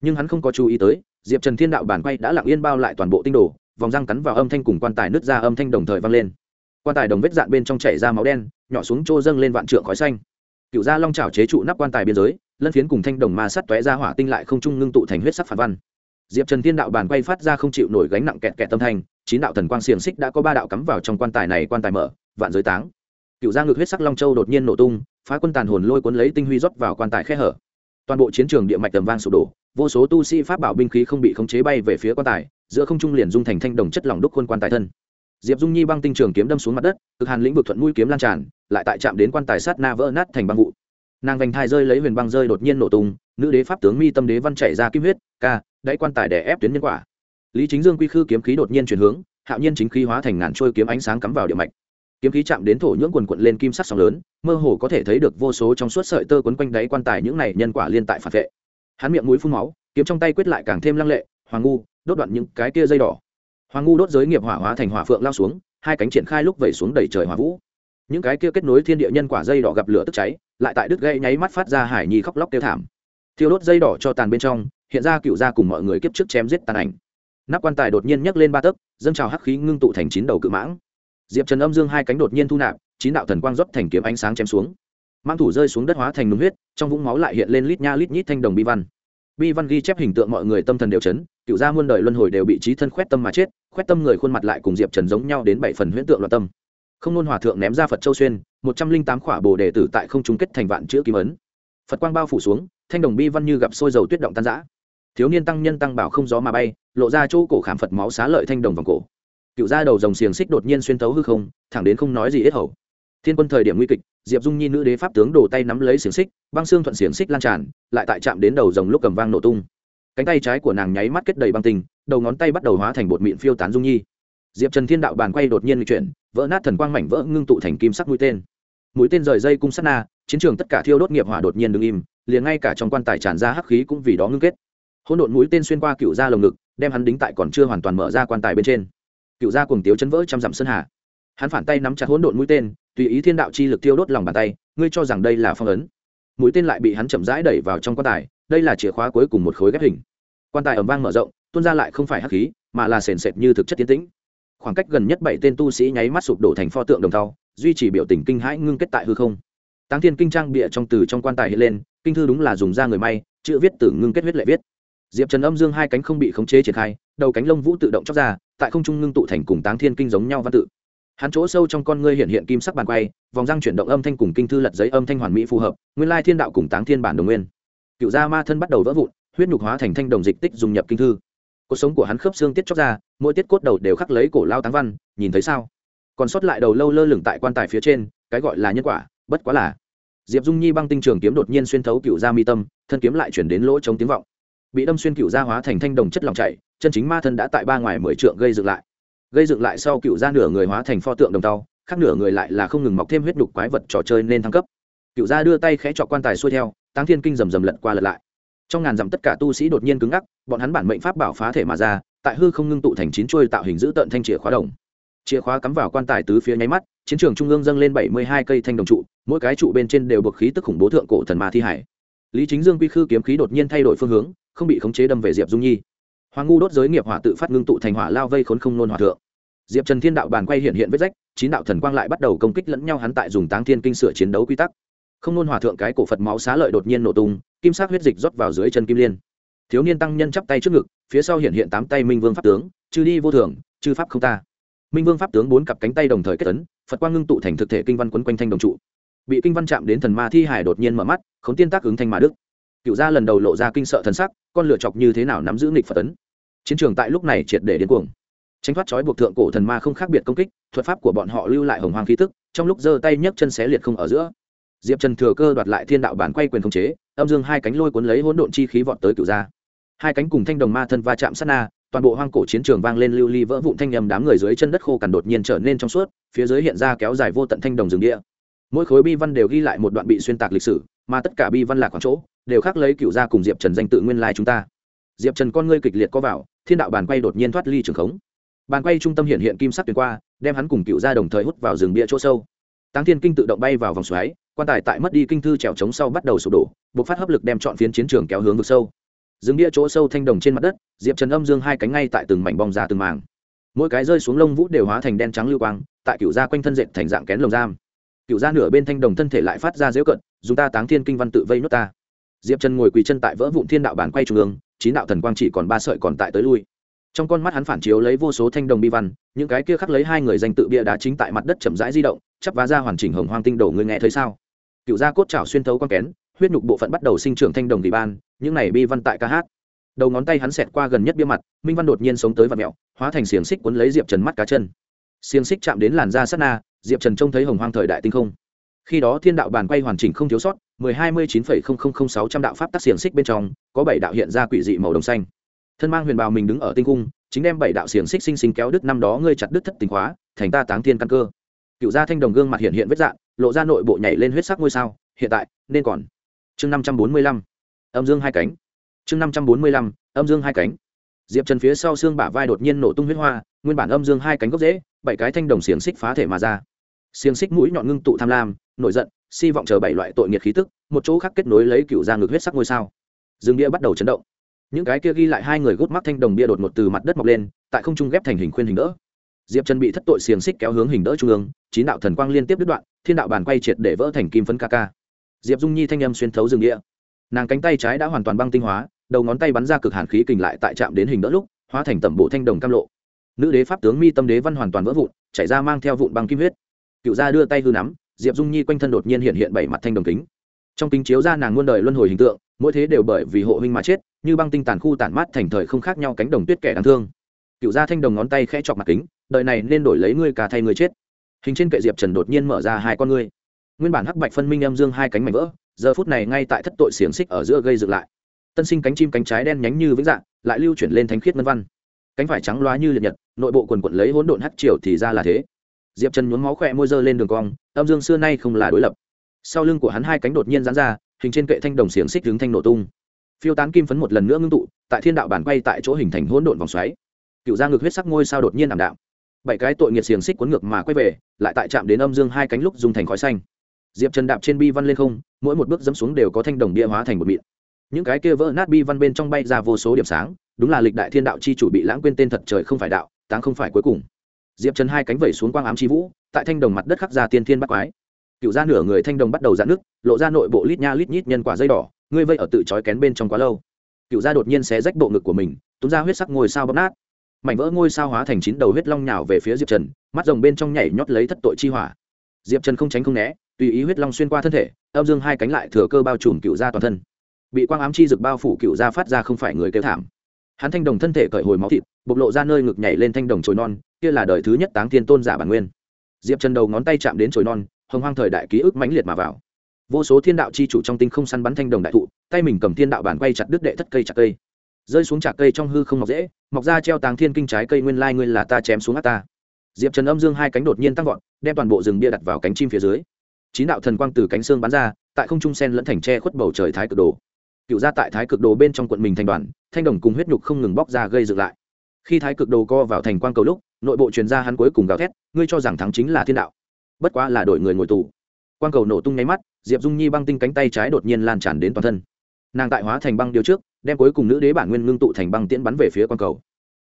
nhưng hắn không có chú ý tới, diệp trần thiên đạo bản quay đã lặng yên bao lại toàn bộ tinh đồ, vòng răng cắn vào âm thanh cùng quan tài nứt ra âm thanh đồng thời vang lên. quan tài đồng vết dạn bên trong chảy ra máu đen, nhỏ xuống trô dâng lên vạn trượng khói xanh cựu gia long trào chế trụ nắp quan tài biên giới, lân phiến cùng thanh đồng ma sắt tóe ra hỏa tinh lại không trung ngưng tụ thành huyết sắc phản văn. Diệp trần thiên đạo bản quay phát ra không chịu nổi gánh nặng kẹt kẹt tâm thanh, chín đạo thần quang xiềng xích đã có ba đạo cắm vào trong quan tài này quan tài mở, vạn giới táng. Cựu gia ngược huyết sắc long châu đột nhiên nổ tung, phá quân tàn hồn lôi cuốn lấy tinh huy rót vào quan tài khe hở. Toàn bộ chiến trường địa mạch tầm vang sụp đổ, vô số tu sĩ pháp bảo binh khí không bị khống chế bay về phía quan tài, giữa không trung liền dung thành thanh đồng chất lỏng đúc khuôn quan tài thân. Diệp dung nhi băng tinh trường kiếm đâm xuống mặt đất, cực hàn lĩnh vực thuận mũi kiếm lan tràn lại tại chạm đến quan tài sát na vỡ nát thành băng vụ. Nàng vành thai rơi lấy huyền băng rơi đột nhiên nổ tung, nữ đế pháp tướng mi tâm đế văn chảy ra kim huyết, ca, đáy quan tài đè ép tuyến nhân quả. Lý chính dương quy khư kiếm khí đột nhiên chuyển hướng, hạo nhiên chính khí hóa thành ngàn trôi kiếm ánh sáng cắm vào địa mạch. Kiếm khí chạm đến thổ nhưỡng quần quận lên kim sắc sóng lớn, mơ hồ có thể thấy được vô số trong suốt sợi tơ quấn quanh đáy quan tài những này nhân quả liên tại phản vệ. Hắn miệng mũi phun máu, kiếm trong tay quyết lại càng thêm lăng lệ, hoàng ngu, đốt đoạn những cái kia dây đỏ. Hoàng ngu đốt giới nghiệp hỏa hóa thành hỏa phượng lao xuống, hai cánh triển khai lúc vẩy xuống đầy trời hỏa vũ những cái kia kết nối thiên địa nhân quả dây đỏ gặp lửa tức cháy, lại tại đứt gây nháy mắt phát ra hải nhi khóc lóc kêu thảm. Thiêu đốt dây đỏ cho tàn bên trong, hiện ra cựu gia cùng mọi người kiếp trước chém giết tàn ảnh. Nắp quan tài đột nhiên nhấc lên ba tấc, dâng trào hắc khí ngưng tụ thành chín đầu cự mãng. Diệp trần âm dương hai cánh đột nhiên thu nạp, chín đạo thần quang rót thành kiếm ánh sáng chém xuống. Mang thủ rơi xuống đất hóa thành nung huyết, trong vũng máu lại hiện lên lít nha lít nhít thanh đồng bi văn. Bi văn ghi chép hình tượng mọi người tâm thần đều chấn, cựu gia muôn đời luân hồi đều bị trí thân khoét tâm mà chết, khoét tâm người khuôn mặt lại cùng diệp trần giống nhau đến bảy phần huyễn tượng loạn tâm không nôn hòa thượng ném ra phật châu xuyên, một trăm linh tám khỏa bồ đề tử tại không chung kết thành vạn chữ kim ấn. Phật quang bao phủ xuống, thanh đồng bi văn như gặp sôi dầu tuyết động tan giã thiếu niên tăng nhân tăng bảo không gió mà bay, lộ ra chỗ cổ khảm phật máu xá lợi thanh đồng vòng cổ. Cựu ra đầu dòng xiềng xích đột nhiên xuyên tấu hư không, thẳng đến không nói gì ít hầu. Thiên quân thời điểm nguy kịch, diệp dung nhi nữ đế pháp tướng đổ tay nắm lấy xiềng xích, băng xương thuận xiềng xích lan tràn, lại tại chạm đến đầu dòng lúc cầm vang nổ tung. Cánh tay trái của nàng nháy mắt kết đầy băng tình đầu ngón tay bắt đầu hóa thành bột mịn phiêu tán dung nhi diệp trần thiên đạo bàn quay đột nhiên chuyển, vỡ nát thần quang mảnh vỡ ngưng tụ thành kim sắc mũi tên. Mũi tên rời dây cung sắt na, chiến trường tất cả thiêu đốt nghiệp hỏa đột nhiên đứng im, liền ngay cả trong quan tài tràn ra hắc khí cũng vì đó ngưng kết. Hỗn độn mũi tên xuyên qua cựu da lồng ngực, đem hắn đính tại còn chưa hoàn toàn mở ra quan tài bên trên. Cựu gia cùng tiếu chấn vỡ trăm dặm sơn hà. Hắn phản tay nắm chặt hỗn độn mũi tên, tùy ý thiên đạo chi lực tiêu đốt lòng bàn tay, ngươi cho rằng đây là phong ấn. Mũi tên lại bị hắn chậm rãi đẩy vào trong quan tài, đây là chìa khóa cuối cùng một khối ghép hình. Quan tài ẩm vang mở rộng, tuôn ra lại không phải hắc khí, mà là sền sệt như thực chất tiến tĩnh khoảng cách gần nhất bảy tên tu sĩ nháy mắt sụp đổ thành pho tượng đồng thau, duy trì biểu tình kinh hãi ngưng kết tại hư không. Táng thiên kinh trang bịa trong từ trong quan tài hiện lên, kinh thư đúng là dùng da người may, chữ viết từ ngưng kết huyết lệ viết. Diệp trần âm dương hai cánh không bị khống chế triển khai, đầu cánh lông vũ tự động chóc ra, tại không trung ngưng tụ thành cùng táng thiên kinh giống nhau văn tự. Hắn chỗ sâu trong con ngươi hiện hiện kim sắc bàn quay, vòng răng chuyển động âm thanh cùng kinh thư lật giấy âm thanh hoàn mỹ phù hợp, nguyên lai thiên đạo cùng táng thiên bản đồng nguyên. Cựu gia ma thân bắt đầu vỡ vụn, huyết nhục hóa thành thanh đồng dịch tích dùng nhập kinh thư cuộc sống của hắn khớp xương tiết chóc ra, mỗi tiết cốt đầu đều khắc lấy cổ lao táng văn, nhìn thấy sao? Còn sót lại đầu lâu lơ lửng tại quan tài phía trên, cái gọi là nhân quả, bất quá là. Diệp dung nhi băng tinh trường kiếm đột nhiên xuyên thấu cựu gia mi tâm, thân kiếm lại chuyển đến lỗ chống tiếng vọng. Bị đâm xuyên cựu gia hóa thành thanh đồng chất lòng chảy, chân chính ma thân đã tại ba ngoài mười trượng gây dựng lại. Gây dựng lại sau cựu gia nửa người hóa thành pho tượng đồng tàu khác nửa người lại là không ngừng mọc thêm huyết đục quái vật trò chơi nên thăng cấp. Cựu gia đưa tay khẽ chọc quan tài xuôi theo, táng thiên kinh rầm rầm lật qua lật lại trong ngàn dặm tất cả tu sĩ đột nhiên cứng ngắc, bọn hắn bản mệnh pháp bảo phá thể mà ra, tại hư không ngưng tụ thành chín chuôi tạo hình giữ tận thanh chìa khóa đồng. Chìa khóa cắm vào quan tài tứ phía nháy mắt, chiến trường trung ương dâng lên bảy mươi hai cây thanh đồng trụ, mỗi cái trụ bên trên đều buộc khí tức khủng bố thượng cổ thần ma thi hải. Lý chính dương quy khư kiếm khí đột nhiên thay đổi phương hướng, không bị khống chế đâm về diệp dung nhi. Hoàng ngu đốt giới nghiệp hỏa tự phát ngưng tụ thành hỏa lao vây khốn không nôn hòa thượng. Diệp trần thiên đạo bàn quay hiện hiện vết rách, chín đạo thần quang lại bắt đầu công kích lẫn nhau hắn tại dùng táng thiên kinh sửa chiến đấu quy tắc không nôn hòa thượng cái cổ phật máu xá lợi đột nhiên nổ tung, kim sắc huyết dịch rót vào dưới chân kim liên. Thiếu niên tăng nhân chắp tay trước ngực, phía sau hiện hiện tám tay minh vương pháp tướng, chư đi vô thường, chư pháp không ta. Minh vương pháp tướng bốn cặp cánh tay đồng thời kết tấn phật quang ngưng tụ thành thực thể kinh văn quấn quanh thanh đồng trụ. Bị kinh văn chạm đến thần ma thi hải đột nhiên mở mắt k h ố n tiên tác ứng thanh mà đức. Cựu gia lần đầu lộ ra kinh sợ thần sắc, con lựa chọc như thế nào nắm giữ nghịch phật tấn chiến trường tại lúc này triệt để điên cuồng. Tránh thoát trói buộc thượng cổ thần ma không khác biệt công kích, thuật pháp của bọn họ lưu lại hồng hoàng khí tức, trong lúc giơ tay nhấc chân xé liệt không ở giữa diệp trần thừa cơ đoạt lại thiên đạo bản quay quyền khống chế, âm dương hai cánh lôi cuốn lấy hỗn độn chi khí vọt tới cựu gia. Hai cánh cùng thanh đồng ma thân va chạm sát na, toàn bộ hoang cổ chiến trường vang lên lưu ly vỡ vụn thanh nhầm đám người dưới chân đất khô cằn đột nhiên trở nên trong suốt, phía dưới hiện ra kéo dài vô tận thanh đồng rừng địa. Mỗi khối bi văn đều ghi lại một đoạn bị xuyên tạc lịch sử, mà tất cả bi văn lạc khoảng chỗ, đều khác lấy cựu gia cùng diệp trần danh tự nguyên lai chúng ta. Diệp trần con ngươi kịch liệt có vào, thiên đạo bàn quay đột nhiên thoát ly trường khống. Bàn quay trung tâm hiện hiện kim sắc tuyến qua, đem hắn cùng cựu gia đồng thời hút vào rừng bia chỗ sâu. Táng thiên kinh tự động bay vào vòng xoáy quan tài tại mất đi kinh thư trèo trống sau bắt đầu sụp đổ buộc phát hấp lực đem chọn phiến chiến trường kéo hướng vực sâu. Dừng bia chỗ sâu thanh đồng trên mặt đất, diệp trần âm dương hai cánh ngay tại từng mảnh bong ra từng màng mỗi cái rơi xuống lông vũ đều hóa thành đen trắng lưu quang, tại cựu gia quanh thân dệt thành dạng kén lồng giam. Cựu gia nửa bên thanh đồng thân thể lại phát ra dễu cận, dùng ta táng thiên kinh văn tự vây nuốt ta. Diệp trần ngồi quỳ chân tại vỡ vụn thiên đạo bản quay trung ương, chín đạo thần quang chỉ còn ba sợi còn tại tới lui. Trong con mắt hắn phản chiếu lấy vô số thanh đồng bi văn, những cái kia khắc lấy hai người danh tự bia đá chính tại mặt đất chậm rãi di động, chắp vá ra hoàn chỉnh hồng hoang tinh đổ người nghe thấy sao? Cựu da cốt chảo xuyên thấu con kén, huyết nhục bộ phận bắt đầu sinh trưởng thanh đồng bị ban, những này bi văn tại ca hát. Đầu ngón tay hắn xẹt qua gần nhất bia mặt, minh văn đột nhiên sống tới và mẹo, hóa thành xiềng xích cuốn lấy diệp trần mắt cá chân. Xiềng xích chạm đến làn da sát na, diệp trần trông thấy hồng hoang thời đại tinh không. Khi đó thiên đạo bàn quay hoàn chỉnh không thiếu sót, mười hai mươi chín phẩy không không không sáu trăm đạo pháp tác xiềng xích bên trong, có bảy đạo hiện ra quỷ dị màu đồng xanh. Thân mang huyền bào mình đứng ở tinh cung, chính đem bảy đạo xiềng xích sinh sinh kéo đứt năm đó ngươi chặt đứt thất tình hóa thành ta táng thiên căn cơ cựu gia thanh đồng gương mặt hiện hiện vết dạng, lộ ra nội bộ nhảy lên huyết sắc ngôi sao, hiện tại, nên còn. Chương năm trăm bốn mươi lăm, âm dương hai cánh. Chương năm trăm bốn mươi lăm, âm dương hai cánh. Diệp trần phía sau xương bả vai đột nhiên nổ tung huyết hoa, nguyên bản âm dương hai cánh gốc dễ bảy cái thanh đồng xiềng xích phá thể mà ra. Xiềng xích mũi nhọn ngưng tụ tham lam, nổi giận, si vọng chờ bảy loại tội nghiệt khí tức, một chỗ khác kết nối lấy cựu ra ngược huyết sắc ngôi sao. Dương bia bắt đầu chấn động. Những cái kia ghi lại hai người gút mắt thanh đồng bia đột một từ mặt đất mọc lên, tại không trung ghép thành hình khuyên hình đỡ diệp trần bị thất tội xiềng xích kéo hướng hình đỡ trung ương, chín đạo thần quang liên tiếp đứt đoạn, thiên đạo bàn quay triệt để vỡ thành kim phấn ca ca. Diệp dung nhi thanh âm xuyên thấu rừng địa. Nàng cánh tay trái đã hoàn toàn băng tinh hóa, đầu ngón tay bắn ra cực hàn khí kình lại tại chạm đến hình đỡ lúc, hóa thành tẩm bộ thanh đồng cam lộ. Nữ đế pháp tướng mi tâm đế văn hoàn toàn vỡ vụn, chảy ra mang theo vụn băng kim huyết. Cựu gia đưa tay hư nắm, diệp dung nhi quanh thân đột nhiên hiện hiện bảy mặt thanh đồng kính. Trong kính chiếu ra nàng muôn đời luân hồi hình tượng, mỗi thế đều bởi vì hộ huynh mà chết, như băng tinh tàn khu tản mát thành thời không khác nhau cánh đồng tuyết kẻ đáng thương. Cựu gia thanh đồng ngón tay khẽ chọc mặt kính đời này nên đổi lấy ngươi cả thay ngươi chết. Hình trên kệ diệp trần đột nhiên mở ra hai con ngươi. Nguyên bản hắc bạch phân minh âm dương hai cánh mảnh vỡ, giờ phút này ngay tại thất tội xiềng xích ở giữa gây dựng lại. Tân sinh cánh chim cánh trái đen nhánh như vĩnh dạng, lại lưu chuyển lên thánh khiết ngân văn. Cánh phải trắng loá như liệt nhật, nội bộ quần quận lấy hỗn độn hắc triều thì ra là thế. Diệp trần nhuốm máu khỏe môi dơ lên đường cong, âm dương xưa nay không là đối lập. Sau lưng của hắn hai cánh đột nhiên dán ra, hình trên kệ thanh đồng xiềng xích đứng thanh nổ tung. Phiêu tán kim phấn một lần nữa ngưng tụ, tại thiên đạo bản quay tại chỗ hình thành hỗn độn vòng xoáy. Cựu ra ngực huyết sắc ngôi sao đột nhiên ảm đạm bảy cái tội nghiệt xiềng xích cuốn ngược mà quay về, lại tại chạm đến âm dương hai cánh lúc dùng thành khói xanh. Diệp trần đạp trên bi văn lên không, mỗi một bước dẫm xuống đều có thanh đồng bia hóa thành một mịn. Những cái kia vỡ nát bi văn bên trong bay ra vô số điểm sáng, đúng là lịch đại thiên đạo chi chủ bị lãng quên tên thật trời không phải đạo, táng không phải cuối cùng. Diệp trần hai cánh vẩy xuống quang ám chi vũ, tại thanh đồng mặt đất khắc ra tiên thiên bắt quái. Cựu ra nửa người thanh đồng bắt đầu dạn nước lộ ra nội bộ lít nha lít nhít nhân quả dây đỏ, ngươi vây ở tự trói kén bên trong quá lâu. Cựu ra đột nhiên xé rách bộ ngực của mình túng ra huyết sắc ngôi sao bóp nát mảnh vỡ ngôi sao hóa thành chín đầu huyết long nhào về phía diệp trần, mắt rồng bên trong nhảy nhót lấy thất tội chi hỏa. Diệp trần không tránh không né, tùy ý huyết long xuyên qua thân thể, âm dương hai cánh lại thừa cơ bao trùm cựu ra toàn thân. Bị quang ám chi rực bao phủ cựu ra phát ra không phải người kêu thảm. Hắn thanh đồng thân thể cởi hồi máu thịt, bộc lộ ra nơi ngực nhảy lên thanh đồng trồi non, kia là đời thứ nhất táng thiên tôn giả bản nguyên. Diệp trần đầu ngón tay chạm đến trồi non, hồng hoang thời đại ký ức mãnh liệt mà vào. Vô số thiên đạo chi chủ trong tinh không săn bắn thanh đồng đại thụ, tay mình cầm thiên đạo bản quay chặt đứt đệ thất cây chặt cây rơi xuống trạc cây trong hư không mọc dễ, mọc ra treo tàng thiên kinh trái cây nguyên lai ngươi là ta chém xuống ác ta. Diệp trần âm dương hai cánh đột nhiên tăng vọt, đem toàn bộ rừng bia đặt vào cánh chim phía dưới. Chín đạo thần quang từ cánh xương bắn ra, tại không trung sen lẫn thành tre khuất bầu trời thái cực đồ. Cựu ra tại thái cực đồ bên trong quận mình thành đoàn, thanh đồng cùng huyết nhục không ngừng bóc ra gây dựng lại. Khi thái cực đồ co vào thành quang cầu lúc, nội bộ truyền ra hắn cuối cùng gào thét, ngươi cho rằng thắng chính là thiên đạo. Bất quá là đổi người ngồi tù. Quang cầu nổ tung nháy mắt, diệp dung nhi băng tinh cánh tay trái đột nhiên lan tràn đến toàn thân. Nàng tại hóa thành băng điều trước đem cuối cùng nữ đế bản nguyên ngưng tụ thành băng tiễn bắn về phía quang cầu.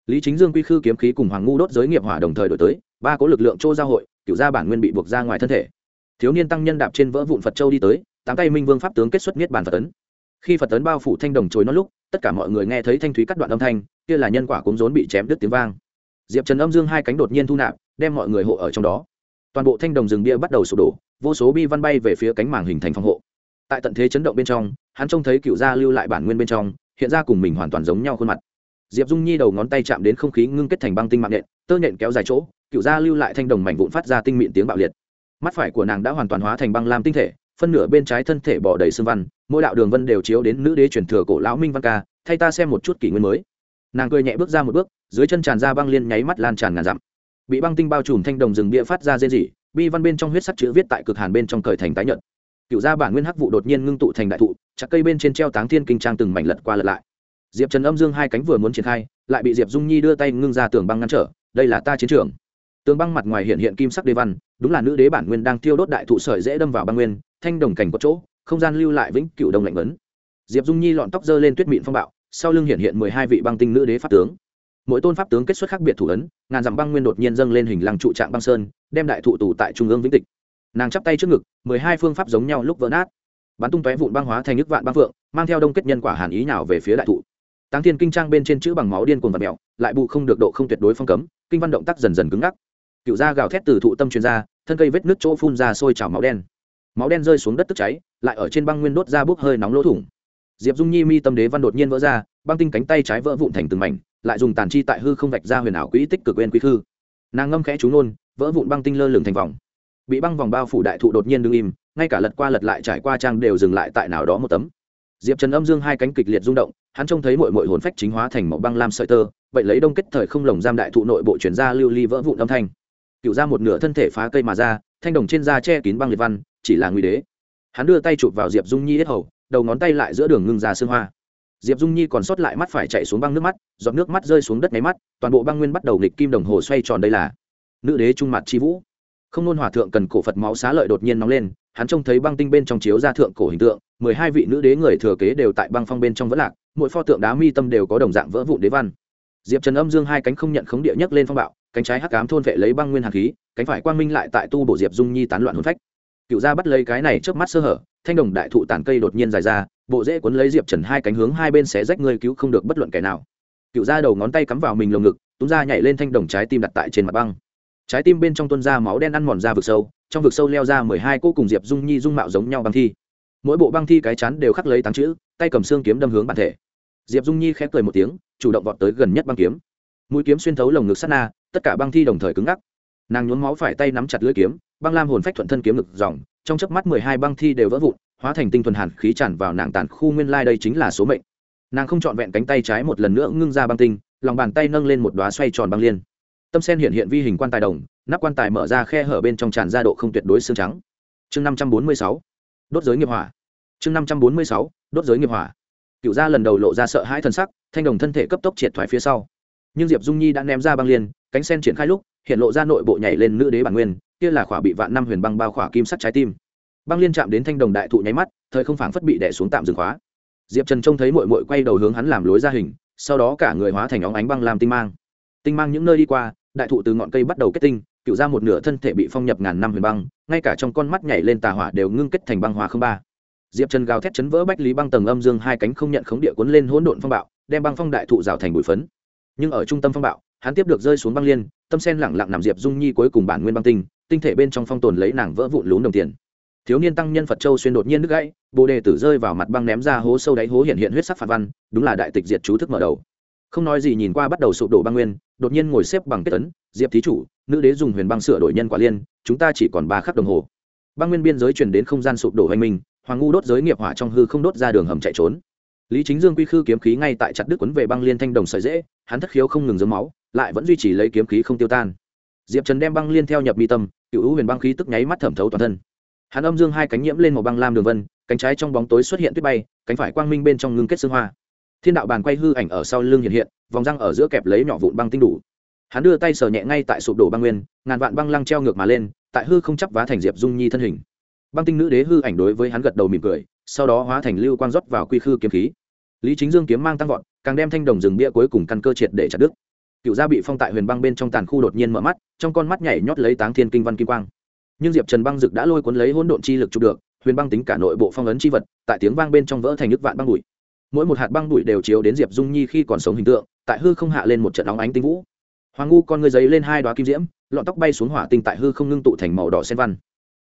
Lý chính dương quy khư kiếm khí cùng hoàng ngu đốt giới nghiệp hỏa đồng thời đổi tới, ba có lực lượng chỗ giao hội cựu gia bản nguyên bị buộc ra ngoài thân thể. Thiếu niên tăng nhân đạp trên vỡ vụn phật châu đi tới, tám tay minh vương pháp tướng kết xuất niết bàn phật tấn. Khi phật tấn bao phủ thanh đồng trồi nó lúc, tất cả mọi người nghe thấy thanh thúy cắt đoạn âm thanh, kia là nhân quả cúng rốn bị chém đứt tiếng vang. Diệp trần âm dương hai cánh đột nhiên thu nạp, đem mọi người hộ ở trong đó. Toàn bộ thanh đồng rừng bia bắt đầu sụp đổ, vô số bi văn bay về phía cánh mảng hình thành phòng hộ. Tại tận thế chấn động bên trong, hắn trông thấy cựu gia lưu lại bản nguyên bên trong hiện ra cùng mình hoàn toàn giống nhau khuôn mặt. Diệp dung nhi đầu ngón tay chạm đến không khí ngưng kết thành băng tinh mạng nện, tơ nhện kéo dài chỗ, cựu gia lưu lại thanh đồng mảnh vụn phát ra tinh mịn tiếng bạo liệt. Mắt phải của nàng đã hoàn toàn hóa thành băng lam tinh thể, phân nửa bên trái thân thể bỏ đầy xương văn, mỗi đạo đường vân đều chiếu đến nữ đế truyền thừa cổ lão minh văn ca, thay ta xem một chút kỷ nguyên mới. Nàng cười nhẹ bước ra một bước, dưới chân tràn ra băng liên nháy mắt lan tràn ngàn dặm. Bị băng tinh bao trùm thanh đồng rừng bia phát ra rên rỉ, bi văn bên trong huyết sắc chữ viết tại cực hàn bên trong cởi thành tái nhợt. Cựu gia bản nguyên hắc vụ đột nhiên ngưng tụ thành đại thụ chặt cây bên trên treo táng thiên kinh trang từng mảnh lật qua lật lại. Diệp trần âm dương hai cánh vừa muốn triển khai, lại bị diệp dung nhi đưa tay ngưng ra tường băng ngăn trở, đây là ta chiến trường. Tường băng mặt ngoài hiện hiện kim sắc đê văn, đúng là nữ đế bản nguyên đang tiêu đốt đại thụ sợi dễ đâm vào băng nguyên, thanh đồng cảnh có chỗ, không gian lưu lại vĩnh cựu đông lạnh vấn diệp dung nhi lọn tóc dơ lên tuyết mịn phong bạo, sau lưng hiện hiện mười hai vị băng tinh nữ đế pháp tướng. Mỗi tôn pháp tướng kết xuất khác biệt thủ ấn, ngàn dặm băng nguyên đột nhiên dâng lên hình lăng trụ trạng băng sơn, đem đại thụ tù tại trung ương vĩnh tịch. Nàng chắp tay trước ngực, mười hai phương pháp giống nhau lúc vỡ nát bắn tung tóe vụn băng hóa thành nước vạn băng phượng, mang theo đông kết nhân quả hàn ý nào về phía đại thụ. Táng thiên kinh trang bên trên chữ bằng máu điên cuồng và mèo, lại bù không được độ không tuyệt đối phong cấm, kinh văn động tác dần dần cứng ngắc. Cựu da gào thét từ thụ tâm chuyên ra, thân cây vết nước chỗ phun ra sôi trào máu đen. Máu đen rơi xuống đất tức cháy, lại ở trên băng nguyên đốt ra bốc hơi nóng lỗ thủng. Diệp dung nhi, mi tâm đế văn đột nhiên vỡ ra, băng tinh cánh tay trái vỡ vụn thành từng mảnh, lại dùng tàn chi tại hư không vạch ra huyền ảo quỹ tích cực quên quý hư nàng ngâm khẽ chú nôn vỡ vụn băng tinh lơ lửng thành vòng. Bị băng vòng bao phủ đại thụ đột nhiên đứng im ngay cả lật qua lật lại trải qua trang đều dừng lại tại nào đó một tấm. Diệp trần âm dương hai cánh kịch liệt rung động, hắn trông thấy mội mội hồn phách chính hóa thành màu băng lam sợi tơ, vậy lấy đông kết thời không lồng giam đại thụ nội bộ chuyển ra lưu ly vỡ vụn âm thanh. Cựu ra một nửa thân thể phá cây mà ra, thanh đồng trên da che kín băng liệt văn, chỉ là nguy đế. Hắn đưa tay chụp vào diệp dung nhi hết hầu, đầu ngón tay lại giữa đường ngưng ra xương hoa. Diệp dung nhi còn sót lại mắt phải chạy xuống băng nước mắt, giọt nước mắt rơi xuống đất máy mắt, toàn bộ băng nguyên bắt đầu nghịch kim đồng hồ xoay tròn đây là. Nữ đế trung mặt chi vũ. Không nôn hòa thượng cần cổ phật máu xá lợi đột nhiên nóng lên hắn trông thấy băng tinh bên trong chiếu ra thượng cổ hình tượng, mười hai vị nữ đế người thừa kế đều tại băng phong bên trong vẫn lạc, mỗi pho tượng đá mi tâm đều có đồng dạng vỡ vụn đế văn. Diệp trần âm dương hai cánh không nhận khống địa nhấc lên phong bạo, cánh trái hắc cám thôn vệ lấy băng nguyên hạt khí, cánh phải quang minh lại tại tu bổ diệp dung nhi tán loạn hồn phách. Cựu gia bắt lấy cái này trước mắt sơ hở, thanh đồng đại thụ tàn cây đột nhiên dài ra, bộ dễ cuốn lấy diệp trần hai cánh hướng hai bên xé rách ngươi cứu không được bất luận kẻ nào. Cựu gia đầu ngón tay cắm vào mình lồng ngực túm ra nhảy lên thanh đồng trái tim đặt tại trên mặt băng. Trái tim bên trong tuân ra máu đen ăn mòn ra vực sâu trong vực sâu leo ra mười hai cô cùng diệp dung nhi dung mạo giống nhau băng thi. Mỗi bộ băng thi cái chắn đều khắc lấy tám chữ, tay cầm xương kiếm đâm hướng bản thể. Diệp dung nhi khép cười một tiếng, chủ động vọt tới gần nhất băng kiếm. Mũi kiếm xuyên thấu lồng ngực sát na, tất cả băng thi đồng thời cứng ngắc. Nàng nhún máu phải tay nắm chặt lưỡi kiếm, băng lam hồn phách thuận thân kiếm ngực dòng, trong chớp mắt mười hai băng thi đều vỡ vụn, hóa thành tinh thuần hàn khí tràn vào nàng tàn khu nguyên lai đây chính là số mệnh. Nàng không trọn vẹn cánh tay trái một lần nữa ngưng ra băng tinh, lòng bàn tay nâng lên một đóa xoay tròn băng liên tâm sen hiện hiện vi hình quan tài đồng, nắp quan tài mở ra khe hở bên trong tràn ra độ không tuyệt đối xương trắng. Chương năm trăm bốn mươi sáu, đốt giới nghiệp hỏa. Chương năm trăm bốn mươi sáu, đốt giới nghiệp hỏa. Cựu gia lần đầu lộ ra sợ hãi thân sắc, thanh đồng thân thể cấp tốc triệt thoái phía sau. Nhưng diệp dung nhi đã ném ra băng liên, cánh sen triển khai lúc, hiện lộ ra nội bộ nhảy lên nữ đế bản nguyên, kia là khỏa bị vạn năm huyền băng bao khỏa kim sắt trái tim. Băng liên chạm đến thanh đồng đại thụ nháy mắt, thời không phảng phất bị đẻ xuống tạm dừng khóa. Diệp trần trông thấy mội mội quay đầu hướng hắn làm lối ra hình, sau đó cả người hóa thành óng ánh băng làm tinh mang. Tinh mang những nơi đi qua đại thụ từ ngọn cây bắt đầu kết tinh, cựu ra một nửa thân thể bị phong nhập ngàn năm huyền băng, ngay cả trong con mắt nhảy lên tà hỏa đều ngưng kết thành băng hòa không ba. Diệp trần gào thét chấn vỡ bách lý băng tầng âm dương hai cánh không nhận khống địa cuốn lên hỗn độn phong bạo, đem băng phong đại thụ rào thành bụi phấn. Nhưng ở trung tâm phong bạo, hắn tiếp được rơi xuống băng liên, tâm sen lẳng lặng nằm diệp dung nhi cuối cùng bản nguyên băng tinh tinh thể bên trong phong tồn lấy nàng vỡ vụn lún đồng tiền. Thiếu niên tăng nhân phật châu xuyên đột nhiên nước gãy, bồ đề tử rơi vào mặt băng ném ra hố sâu đáy hố hiện hiện huyết sắc phạt văn, đúng là đại tịch diệt chú thức mở đầu. Không nói gì nhìn qua bắt đầu sụp đổ băng nguyên đột nhiên ngồi xếp bằng kết tấn, diệp thí chủ, nữ đế dùng huyền băng sửa đổi nhân quả liên, chúng ta chỉ còn ba khắc đồng hồ. Băng nguyên biên giới truyền đến không gian sụp đổ hoành minh, hoàng ngu đốt giới nghiệp hỏa trong hư không đốt ra đường hầm chạy trốn. Lý chính dương quy khư kiếm khí ngay tại chặt đứt quấn về băng liên thanh đồng sợi dễ, hắn thất khiếu không ngừng dấm máu, lại vẫn duy trì lấy kiếm khí không tiêu tan. Diệp trần đem băng liên theo nhập mi tâm, cựu huyền băng khí tức nháy mắt thẩm thấu toàn thân. Hắn âm dương hai cánh nhiễm lên màu băng lam đường vân, cánh trái trong bóng tối xuất hiện tuyết bay, cánh phải quang minh bên trong ngưng kết xương hoa thiên đạo bàn quay hư ảnh ở sau lưng hiện hiện, vòng răng ở giữa kẹp lấy nhỏ vụn băng tinh đủ. Hắn đưa tay sờ nhẹ ngay tại sụp đổ băng nguyên, ngàn vạn băng lăng treo ngược mà lên, tại hư không chấp vá thành diệp dung nhi thân hình. Băng tinh nữ đế hư ảnh đối với hắn gật đầu mỉm cười, sau đó hóa thành lưu quang rót vào quy khư kiếm khí. Lý chính dương kiếm mang tăng vọt, càng đem thanh đồng rừng bia cuối cùng căn cơ triệt để chặt đứt. Cựu gia bị phong tại huyền băng bên trong tàn khu đột nhiên mở mắt, trong con mắt nhảy nhót lấy táng thiên kinh văn kim quang. Nhưng diệp trần băng dực đã lôi cuốn lấy hỗn độn chi lực chụp được, huyền băng tính cả nội bộ phong ấn chi vật, tại tiếng vang bên trong vỡ thành nước vạn băng bụi mỗi một hạt băng bụi đều chiếu đến diệp dung nhi khi còn sống hình tượng, tại hư không hạ lên một trận óng ánh tinh vũ. Hoàng ngu con người giấy lên hai đoá kim diễm, lọn tóc bay xuống hỏa tinh tại hư không ngưng tụ thành màu đỏ sen văn.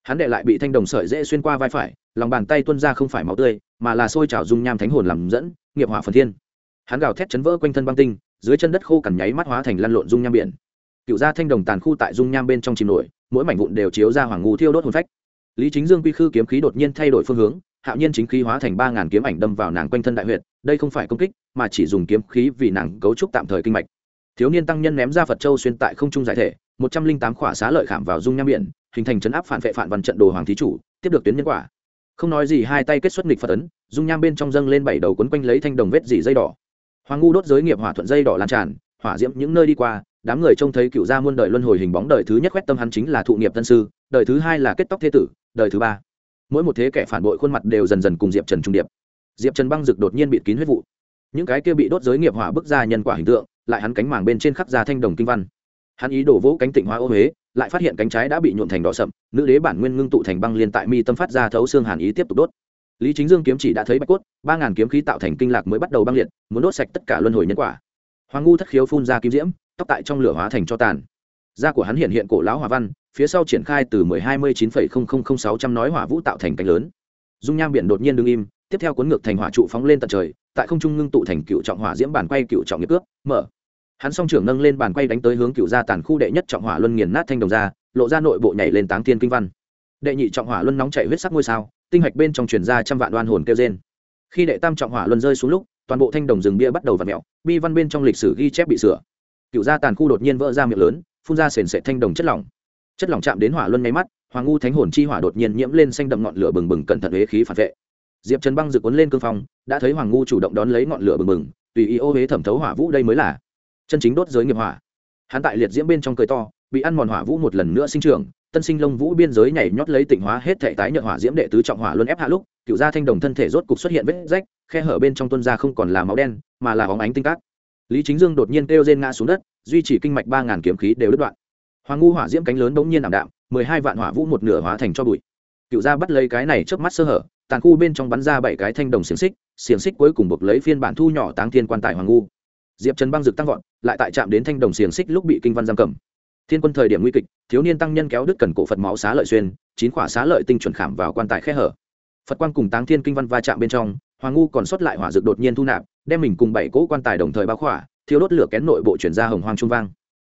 Hắn đệ lại bị thanh đồng sợi dễ xuyên qua vai phải, lòng bàn tay tuân ra không phải máu tươi, mà là sôi trào dung nham thánh hồn làm dẫn, nghiệp hỏa phần thiên. Hắn gào thét chấn vỡ quanh thân băng tinh, dưới chân đất khô cằn nháy mắt hóa thành lăn lộn dung nham biển. Cựu gia thanh đồng tàn khu tại dung nham bên trong chìm nổi, mỗi mảnh vụn đều chiếu ra hoàng ngu thiêu đốt hồn phách. Lý chính dương quy khư kiếm khí đột nhiên thay đổi phương hướng hạo nhiên chính khí hóa thành ba ngàn kiếm ảnh đâm vào nàng quanh thân đại huyệt, đây không phải công kích, mà chỉ dùng kiếm khí vì nàng cấu trúc tạm thời kinh mạch. Thiếu niên tăng nhân ném ra phật châu xuyên tại không trung giải thể, một trăm linh tám khỏa xá lợi khảm vào dung nham biển, hình thành chấn áp phản vệ phản văn trận đồ hoàng thí chủ, tiếp được tuyến nhân quả. Không nói gì, hai tay kết xuất nghịch phật ấn, dung nham bên trong dâng lên bảy đầu quấn quanh lấy thanh đồng vết dỉ dây đỏ. Hoàng ngu đốt giới nghiệp hỏa thuận dây đỏ lan tràn, hỏa diễm những nơi đi qua, đám người trông thấy cựu gia muôn đời luân hồi hình bóng đời thứ nhất quét tâm hắn chính là thụ nghiệp tân sư, đời thứ hai là kết tóc thế tử, đời thứ ba mỗi một thế kẻ phản bội khuôn mặt đều dần dần cùng diệp trần trung điệp diệp trần băng rực đột nhiên bịt kín huyết vụ những cái kia bị đốt giới nghiệp hỏa bức ra nhân quả hình tượng lại hắn cánh màng bên trên khắc ra thanh đồng kinh văn hắn ý đổ vỗ cánh tịnh hóa ô huế lại phát hiện cánh trái đã bị nhuộn thành đỏ sậm nữ đế bản nguyên ngưng tụ thành băng liên tại mi tâm phát ra thấu xương hàn ý tiếp tục đốt lý chính dương kiếm chỉ đã thấy bạch cốt ba ngàn kiếm khí tạo thành kinh lạc mới bắt đầu băng liệt muốn đốt sạch tất cả luân hồi nhân quả hoàng ngu thất khiếu phun ra kim diễm tóc tại trong lửa hóa thành cho tàn da của hắn hiện hiện cổ lão hòa văn phía sau triển khai từ mười hai mươi chín phẩy không không không sáu trăm nói hỏa vũ tạo thành cánh lớn. Dung nham biển đột nhiên đứng im tiếp theo cuốn ngược thành hỏa trụ phóng lên tận trời tại không trung ngưng tụ thành cựu trọng hỏa diễm bản quay cựu trọng nghiệp cước mở. Hắn song trưởng nâng lên bàn quay đánh tới hướng cựu gia tàn khu đệ nhất trọng hỏa luân nghiền nát thanh đồng ra lộ ra nội bộ nhảy lên táng thiên kinh văn. Đệ nhị trọng hỏa luân nóng chảy huyết sắc ngôi sao tinh hạch bên trong truyền ra trăm vạn đoan hồn kêu rên. Khi đệ tam trọng hỏa luân rơi xuống lúc toàn bộ thanh đồng rừng bia bắt đầu vặn mèo, mẹo bi văn bên trong lịch sử ghi chép bị sửa. Cựu gia tàn khu đột nhiên vỡ ra miệng lớn phun ra sền sệt thanh đồng chất lỏng chất lỏng chạm đến hỏa luân nháy mắt, hoàng ngu thánh hồn chi hỏa đột nhiên nhiễm lên xanh đậm ngọn lửa bừng bừng cẩn thận huế khí phản vệ. Diệp trần băng rực cuốn lên cương phong, đã thấy hoàng ngu chủ động đón lấy ngọn lửa bừng bừng, tùy ý ô huế thẩm thấu hỏa vũ đây mới là chân chính đốt giới nghiệp hỏa. Hắn tại liệt diễm bên trong cười to, bị ăn mòn hỏa vũ một lần nữa sinh trưởng, tân sinh lông vũ biên giới nhảy nhót lấy tịnh hóa hết thể tái nhợt hỏa diễm đệ tứ trọng hỏa luân ép hạ lúc, cựu gia thanh đồng thân thể rốt cục xuất hiện vết rách, khe hở bên trong tuân ra không còn là máu đen, mà là hóng ánh tinh cát. Lý chính dương đột nhiên kêu rên ngã xuống đất, duy trì kinh mạch ba ngàn kiếm khí đều đứt đoạn hoàng ngu hỏa diễm cánh lớn bỗng nhiên ảm đạm, mười hai vạn hỏa vũ một nửa hóa thành cho bụi. Cựu gia bắt lấy cái này trước mắt sơ hở, tàn khu bên trong bắn ra bảy cái thanh đồng xiềng xích xiềng xích cuối cùng buộc lấy phiên bản thu nhỏ táng thiên quan tài hoàng ngu. Diệp trần băng rực tăng vọt, lại tại trạm đến thanh đồng xiềng xích lúc bị kinh văn giam cầm. Thiên quân thời điểm nguy kịch, thiếu niên tăng nhân kéo đứt cần cổ phật máu xá lợi xuyên, chín quả xá lợi tinh chuẩn khảm vào quan tài khe hở. Phật quan cùng táng thiên kinh văn va chạm bên trong, hoàng ngu còn sót lại hỏa dược đột nhiên thu nạp, đem mình cùng bảy cỗ quan tài đồng thời bao khỏa thiếu đốt lửa kén nội bộ chuyển ra hồng hoang trung vang.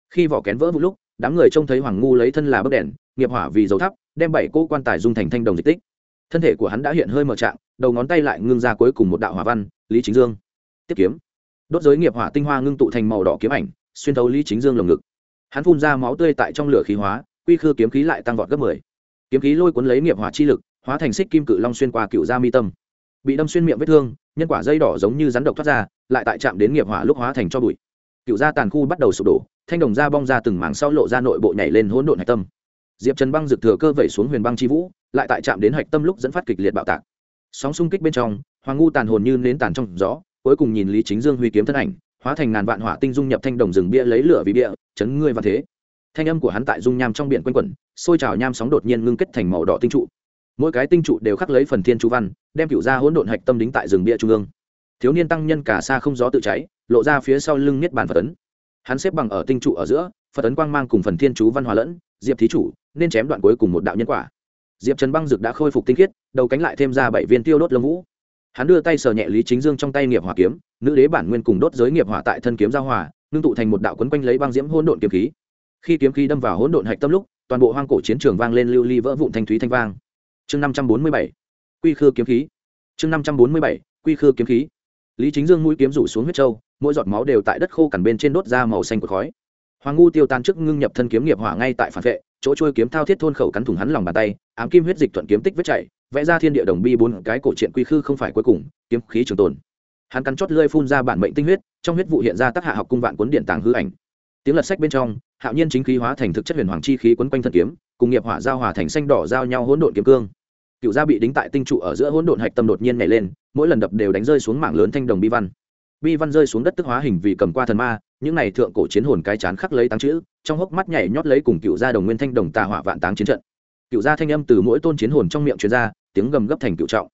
Khi vỏ kén vỡ vụ lúc đám người trông thấy hoàng ngu lấy thân là bấc đèn, nghiệp hỏa vì dầu thắp, đem bảy cỗ quan tài dung thành thanh đồng dịch tích. Thân thể của hắn đã hiện hơi mở trạng, đầu ngón tay lại ngưng ra cuối cùng một đạo hỏa văn, lý chính dương. Tiếp kiếm. Đốt giới nghiệp hỏa tinh hoa ngưng tụ thành màu đỏ kiếm ảnh, xuyên thấu lý chính dương lồng ngực. Hắn phun ra máu tươi tại trong lửa khí hóa, quy khư kiếm khí lại tăng vọt gấp mười. Kiếm khí lôi cuốn lấy nghiệp hỏa chi lực, hóa thành xích kim cự long xuyên qua cựu da mi tâm. Bị đâm xuyên miệng vết thương, nhân quả dây đỏ giống như rắn độc thoát ra, lại tại chạm đến nghiệp hỏa lúc hóa thành cho bụi cựu gia tàn khu bắt đầu sụp đổ, thanh đồng ra bong ra từng mảng sau lộ ra nội bộ nhảy lên hỗn độn hạch tâm. Diệp trần băng rực thừa cơ vẩy xuống huyền băng chi vũ, lại tại chạm đến hạch tâm lúc dẫn phát kịch liệt bạo tạc. Sóng xung kích bên trong, hoàng ngu tàn hồn như nến tàn trong gió, cuối cùng nhìn lý chính dương huy kiếm thân ảnh, hóa thành ngàn vạn hỏa tinh dung nhập thanh đồng rừng bia lấy lửa vì bia, chấn ngươi và thế. Thanh âm của hắn tại dung nham trong biển quanh quẩn xôi trào nham sóng đột nhiên ngưng kết thành màu đỏ tinh trụ. Mỗi cái tinh trụ đều khắc lấy phần thiên chú văn, đem cựu ra hỗn độn hạch tâm đính tại rừng bia trung ương. Thiếu niên tăng nhân cả xa không gió tự cháy lộ ra phía sau lưng niết bàn phật ấn. Hắn xếp bằng ở tinh trụ ở giữa, phật ấn quang mang cùng phần thiên chú văn hóa lẫn, diệp thí chủ, nên chém đoạn cuối cùng một đạo nhân quả. Diệp trần băng dực đã khôi phục tinh khiết, đầu cánh lại thêm ra bảy viên tiêu đốt lông vũ. Hắn đưa tay sờ nhẹ lý chính dương trong tay nghiệp hỏa kiếm, nữ đế bản nguyên cùng đốt giới nghiệp hỏa tại thân kiếm giao hòa, ngưng tụ thành một đạo quấn quanh lấy băng diễm hỗn độn kiếm khí. Khi kiếm khí đâm vào hỗn độn hạch tâm lúc, toàn bộ hoang cổ chiến trường vang lên lưu ly vỡ vụn thanh thúy thanh vang. Chương năm trăm bốn mươi bảy, quy khư kiếm khí. Chương năm trăm bốn mươi bảy, quy khư kiếm khí. Lý chính dương mũi kiếm rủ xuống huyết châu mỗi giọt máu đều tại đất khô cằn bên trên đốt ra màu xanh của khói. Hoàng ngu tiêu tan trước ngưng nhập thân kiếm nghiệp hỏa ngay tại phản vệ, chỗ trôi kiếm thao thiết thôn khẩu cắn thủng hắn lòng bàn tay, ám kim huyết dịch thuận kiếm tích vết chạy vẽ ra thiên địa đồng bi bốn cái cổ truyện quy khư không phải cuối cùng, kiếm khí trường tồn. Hắn cắn chót lơi phun ra bản mệnh tinh huyết, trong huyết vụ hiện ra tác hạ học cung vạn cuốn điện tàng hư ảnh. Tiếng lật sách bên trong, hạo nhiên chính khí hóa thành thực chất huyền hoàng chi khí quấn quanh thân kiếm, cùng nghiệp hỏa giao hòa thành xanh đỏ giao nhau hỗn độn kiếm cương. Cựu gia bị đính tại tinh trụ ở giữa hỗn độn hạch tâm đột nhiên nhảy lên, mỗi lần đập đều đánh rơi xuống mảng lớn thanh đồng bi văn bi văn rơi xuống đất tức hóa hình vì cầm qua thần ma, những này thượng cổ chiến hồn cái chán khắc lấy táng chữ, trong hốc mắt nhảy nhót lấy cùng cựu gia đồng nguyên thanh đồng tà hỏa vạn táng chiến trận. Cựu gia thanh âm từ mỗi tôn chiến hồn trong miệng truyền ra, tiếng gầm gấp thành cựu trọng.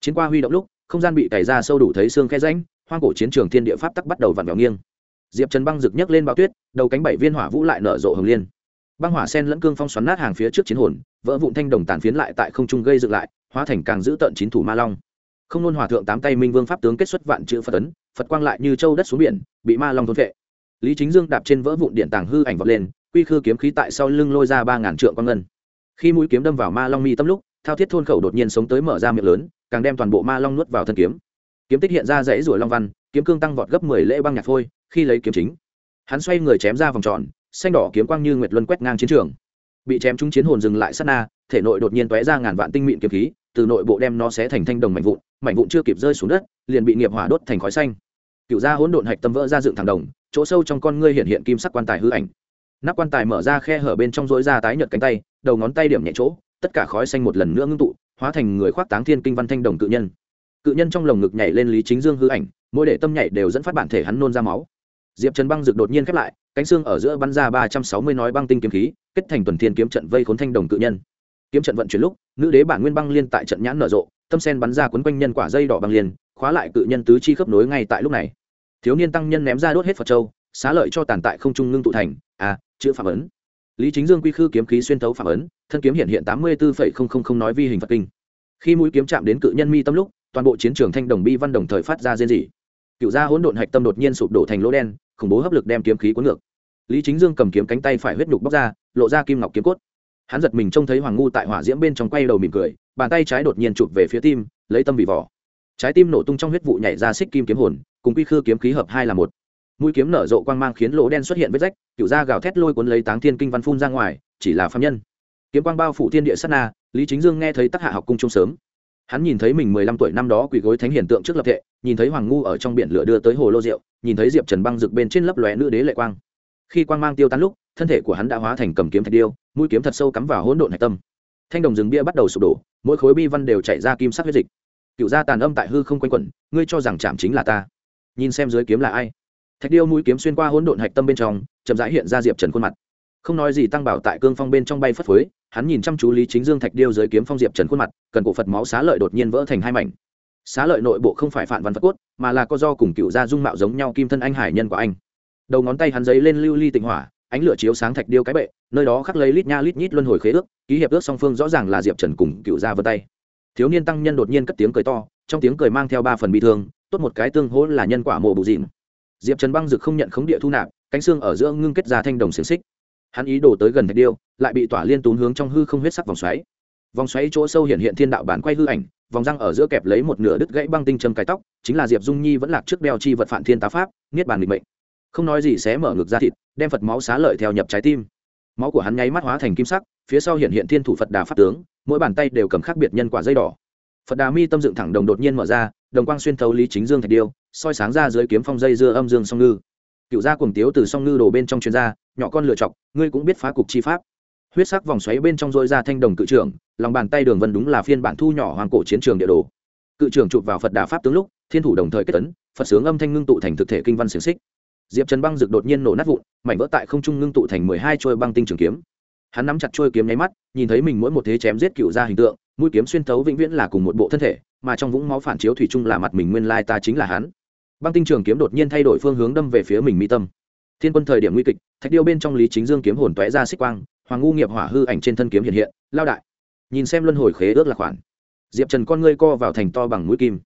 Chiến qua huy động lúc, không gian bị cày ra sâu đủ thấy xương khe ránh hoang cổ chiến trường thiên địa pháp tắc bắt đầu vặn vẹo nghiêng. Diệp trần băng rực nhấc lên bao tuyết, đầu cánh bảy viên hỏa vũ lại nở rộ hồng liên. Băng hỏa sen lẫn cương phong xoắn nát hàng phía trước chiến hồn, vỡ vụn thanh đồng tàn phiến lại tại không trung gây dựng lại, hóa thành càng giữ tận chín thủ ma long không nôn hòa thượng tám tay minh vương pháp tướng kết xuất vạn chữ phật tấn phật quang lại như châu đất xuống biển, bị ma long thôn vệ lý chính dương đạp trên vỡ vụn điện tàng hư ảnh vọt lên, quy khư kiếm khí tại sau lưng lôi ra ba ngàn trượng quang ngân. Khi mũi kiếm đâm vào ma long mi tâm lúc, thao thiết thôn khẩu đột nhiên sống tới mở ra miệng lớn, càng đem toàn bộ ma long nuốt vào thân kiếm. Kiếm tích hiện ra dãy ruổi long văn, kiếm cương tăng vọt gấp mười lễ băng nhạc phôi, khi lấy kiếm chính. Hắn xoay người chém ra vòng tròn, xanh đỏ kiếm quang như nguyệt luân quét ngang chiến trường. Bị chém trúng chiến hồn dừng lại sát na, thể nội đột nhiên tóe ra ngàn vạn tinh mịn kiếm khí, từ nội bộ đem nó xé thành thanh đồng mạnh vụn mảnh vụn chưa kịp rơi xuống đất, liền bị nghiệp hỏa đốt thành khói xanh. Cựu gia hỗn độn hạch tâm vỡ ra dựng thẳng đồng, chỗ sâu trong con ngươi hiện hiện kim sắc quan tài hư ảnh. Nắp quan tài mở ra khe hở bên trong rối ra tái nhợt cánh tay, đầu ngón tay điểm nhẹ chỗ, tất cả khói xanh một lần nữa ngưng tụ, hóa thành người khoác táng thiên kinh văn thanh đồng cự nhân. Cự nhân trong lồng ngực nhảy lên lý chính dương hư ảnh, mỗi để tâm nhảy đều dẫn phát bản thể hắn nôn ra máu. Diệp trần băng rực đột nhiên khép lại, cánh xương ở giữa bắn ra ba trăm sáu mươi nói băng tinh kiếm khí, kết thành tuần thiên kiếm trận vây khốn thanh đồng cự nhân. Kiếm trận vận chuyển lúc, nữ đế bản nguyên băng liên tại trận nhãn nở rộ tâm sen bắn ra quấn quanh nhân quả dây đỏ bằng liền, khóa lại cự nhân tứ chi khớp nối ngay tại lúc này. Thiếu niên tăng nhân ném ra đốt hết phật châu, xá lợi cho tàn tại không trung ngưng tụ thành à chữ phạm ấn. Lý chính dương quy khư kiếm khí xuyên thấu phạm ấn, thân kiếm hiện hiện tám mươi bốn nói vi hình phật kinh. Khi mũi kiếm chạm đến cự nhân mi tâm lúc, toàn bộ chiến trường thanh đồng bi văn đồng thời phát ra rên rỉ. Cựu gia hỗn độn hạch tâm đột nhiên sụp đổ thành lỗ đen, khủng bố hấp lực đem kiếm khí cuốn ngược. Lý chính dương cầm kiếm cánh tay phải huyết nhục bóc ra, lộ ra kim ngọc kiếm cốt hắn giật mình trông thấy hoàng ngu tại hỏa diễm bên trong quay đầu mỉm cười, bàn tay trái đột nhiên chụp về phía tim, lấy tâm bị vỏ. Trái tim nổ tung trong huyết vụ nhảy ra xích kim kiếm hồn, cùng quy khư kiếm khí hợp hai là một. Mũi kiếm nở rộ quang mang khiến lỗ đen xuất hiện vết rách, cựu da gào thét lôi cuốn lấy táng thiên kinh văn phun ra ngoài, chỉ là phạm nhân. Kiếm quang bao phủ thiên địa sát na, lý chính dương nghe thấy tác hạ học cung trung sớm. Hắn nhìn thấy mình mười lăm tuổi năm đó quỳ gối thánh hiển tượng trước lập thệ, nhìn thấy hoàng ngu ở trong biển lửa đưa tới hồ lô rượu, nhìn thấy diệp trần băng rực bên trên lấp lóe nữ đế lệ quang khi quang mang tiêu tán lúc, thân thể của hắn đã hóa thành cầm kiếm thạch điêu, mũi kiếm thật sâu cắm vào hỗn độn hạch tâm. Thanh đồng rừng bia bắt đầu sụp đổ, mỗi khối bi văn đều chạy ra kim sắc huyết dịch. Cựu gia tàn âm tại hư không quanh quẩn, ngươi cho rằng chạm chính là ta. Nhìn xem dưới kiếm là ai. Thạch điêu mũi kiếm xuyên qua hỗn độn hạch tâm bên trong, chậm rãi hiện ra diệp trần khuôn mặt. Không nói gì tăng bảo tại cương phong bên trong bay phất phới, hắn nhìn chăm chú lý chính dương thạch điêu dưới kiếm phong diệp trần khuôn mặt, cần cổ phật máu xá lợi đột nhiên vỡ thành hai mảnh. Xá lợi nội bộ không phải phản văn phật cốt, mà là có do cùng cựu gia dung mạo giống nhau kim thân anh hải nhân của anh đầu ngón tay hắn giấy lên lưu ly tịnh hỏa, ánh lửa chiếu sáng thạch điêu cái bệ, nơi đó khắc lấy lít nha lít nhít luân hồi khế ước, ký hiệp ước song phương rõ ràng là diệp trần cùng cựu gia vân tay. Thiếu niên tăng nhân đột nhiên cất tiếng cười to, trong tiếng cười mang theo ba phần bị thương, tốt một cái tương hỗ là nhân quả mộ bù dịn. Diệp trần băng dực không nhận khống địa thu nạp, cánh xương ở giữa ngưng kết ra thanh đồng xiềng xích. Hắn ý đổ tới gần thạch điêu, lại bị tỏa liên tún hướng trong hư không huyết sắc vòng xoáy. Vòng xoáy chỗ sâu hiện hiện thiên đạo bản quay hư ảnh, vòng răng ở giữa kẹp lấy một nửa đứt gãy băng tinh châm cái tóc, chính là diệp dung nhi vẫn lạc trước đeo chi vật phản thiên tá pháp, niết bàn định mệnh không nói gì sẽ mở ngực ra thịt, đem phật máu xá lợi theo nhập trái tim. Máu của hắn nháy mắt hóa thành kim sắc, phía sau hiện hiện thiên thủ phật đà pháp tướng, mỗi bàn tay đều cầm khác biệt nhân quả dây đỏ. Phật đà mi tâm dựng thẳng đồng đột nhiên mở ra, đồng quang xuyên thấu lý chính dương thạch điêu, soi sáng ra dưới kiếm phong dây dưa âm dương song ngư. Cựu gia cuồng tiếu từ song ngư đổ bên trong chuyên gia nhỏ con lựa chọc, ngươi cũng biết phá cục chi pháp. Huyết sắc vòng xoáy bên trong dôi ra thanh đồng cự trưởng, lòng bàn tay đường vân đúng là phiên bản thu nhỏ hoàng cổ chiến trường địa đồ. Cự trưởng chụp vào phật đà pháp tướng lúc, thiên thủ đồng thời kết tấn phật sướng âm thanh ngưng tụ thành thực thể kinh văn xiềng xích diệp trần băng rực đột nhiên nổ nát vụn, mảnh vỡ tại không trung ngưng tụ thành mười hai trôi băng tinh trường kiếm. Hắn nắm chặt trôi kiếm nháy mắt, nhìn thấy mình mỗi một thế chém giết cựu ra hình tượng, mũi kiếm xuyên thấu vĩnh viễn là cùng một bộ thân thể, mà trong vũng máu phản chiếu thủy chung là mặt mình nguyên lai ta chính là hắn. Băng tinh trường kiếm đột nhiên thay đổi phương hướng đâm về phía mình mi tâm. Thiên quân thời điểm nguy kịch, thạch điêu bên trong lý chính dương kiếm hồn tóe ra xích quang, hoàng ngu nghiệp hỏa hư ảnh trên thân kiếm hiện hiện, lao đại. Nhìn xem luân hồi khế ước là khoản. Diệp trần con ngươi co vào thành to bằng mũi kim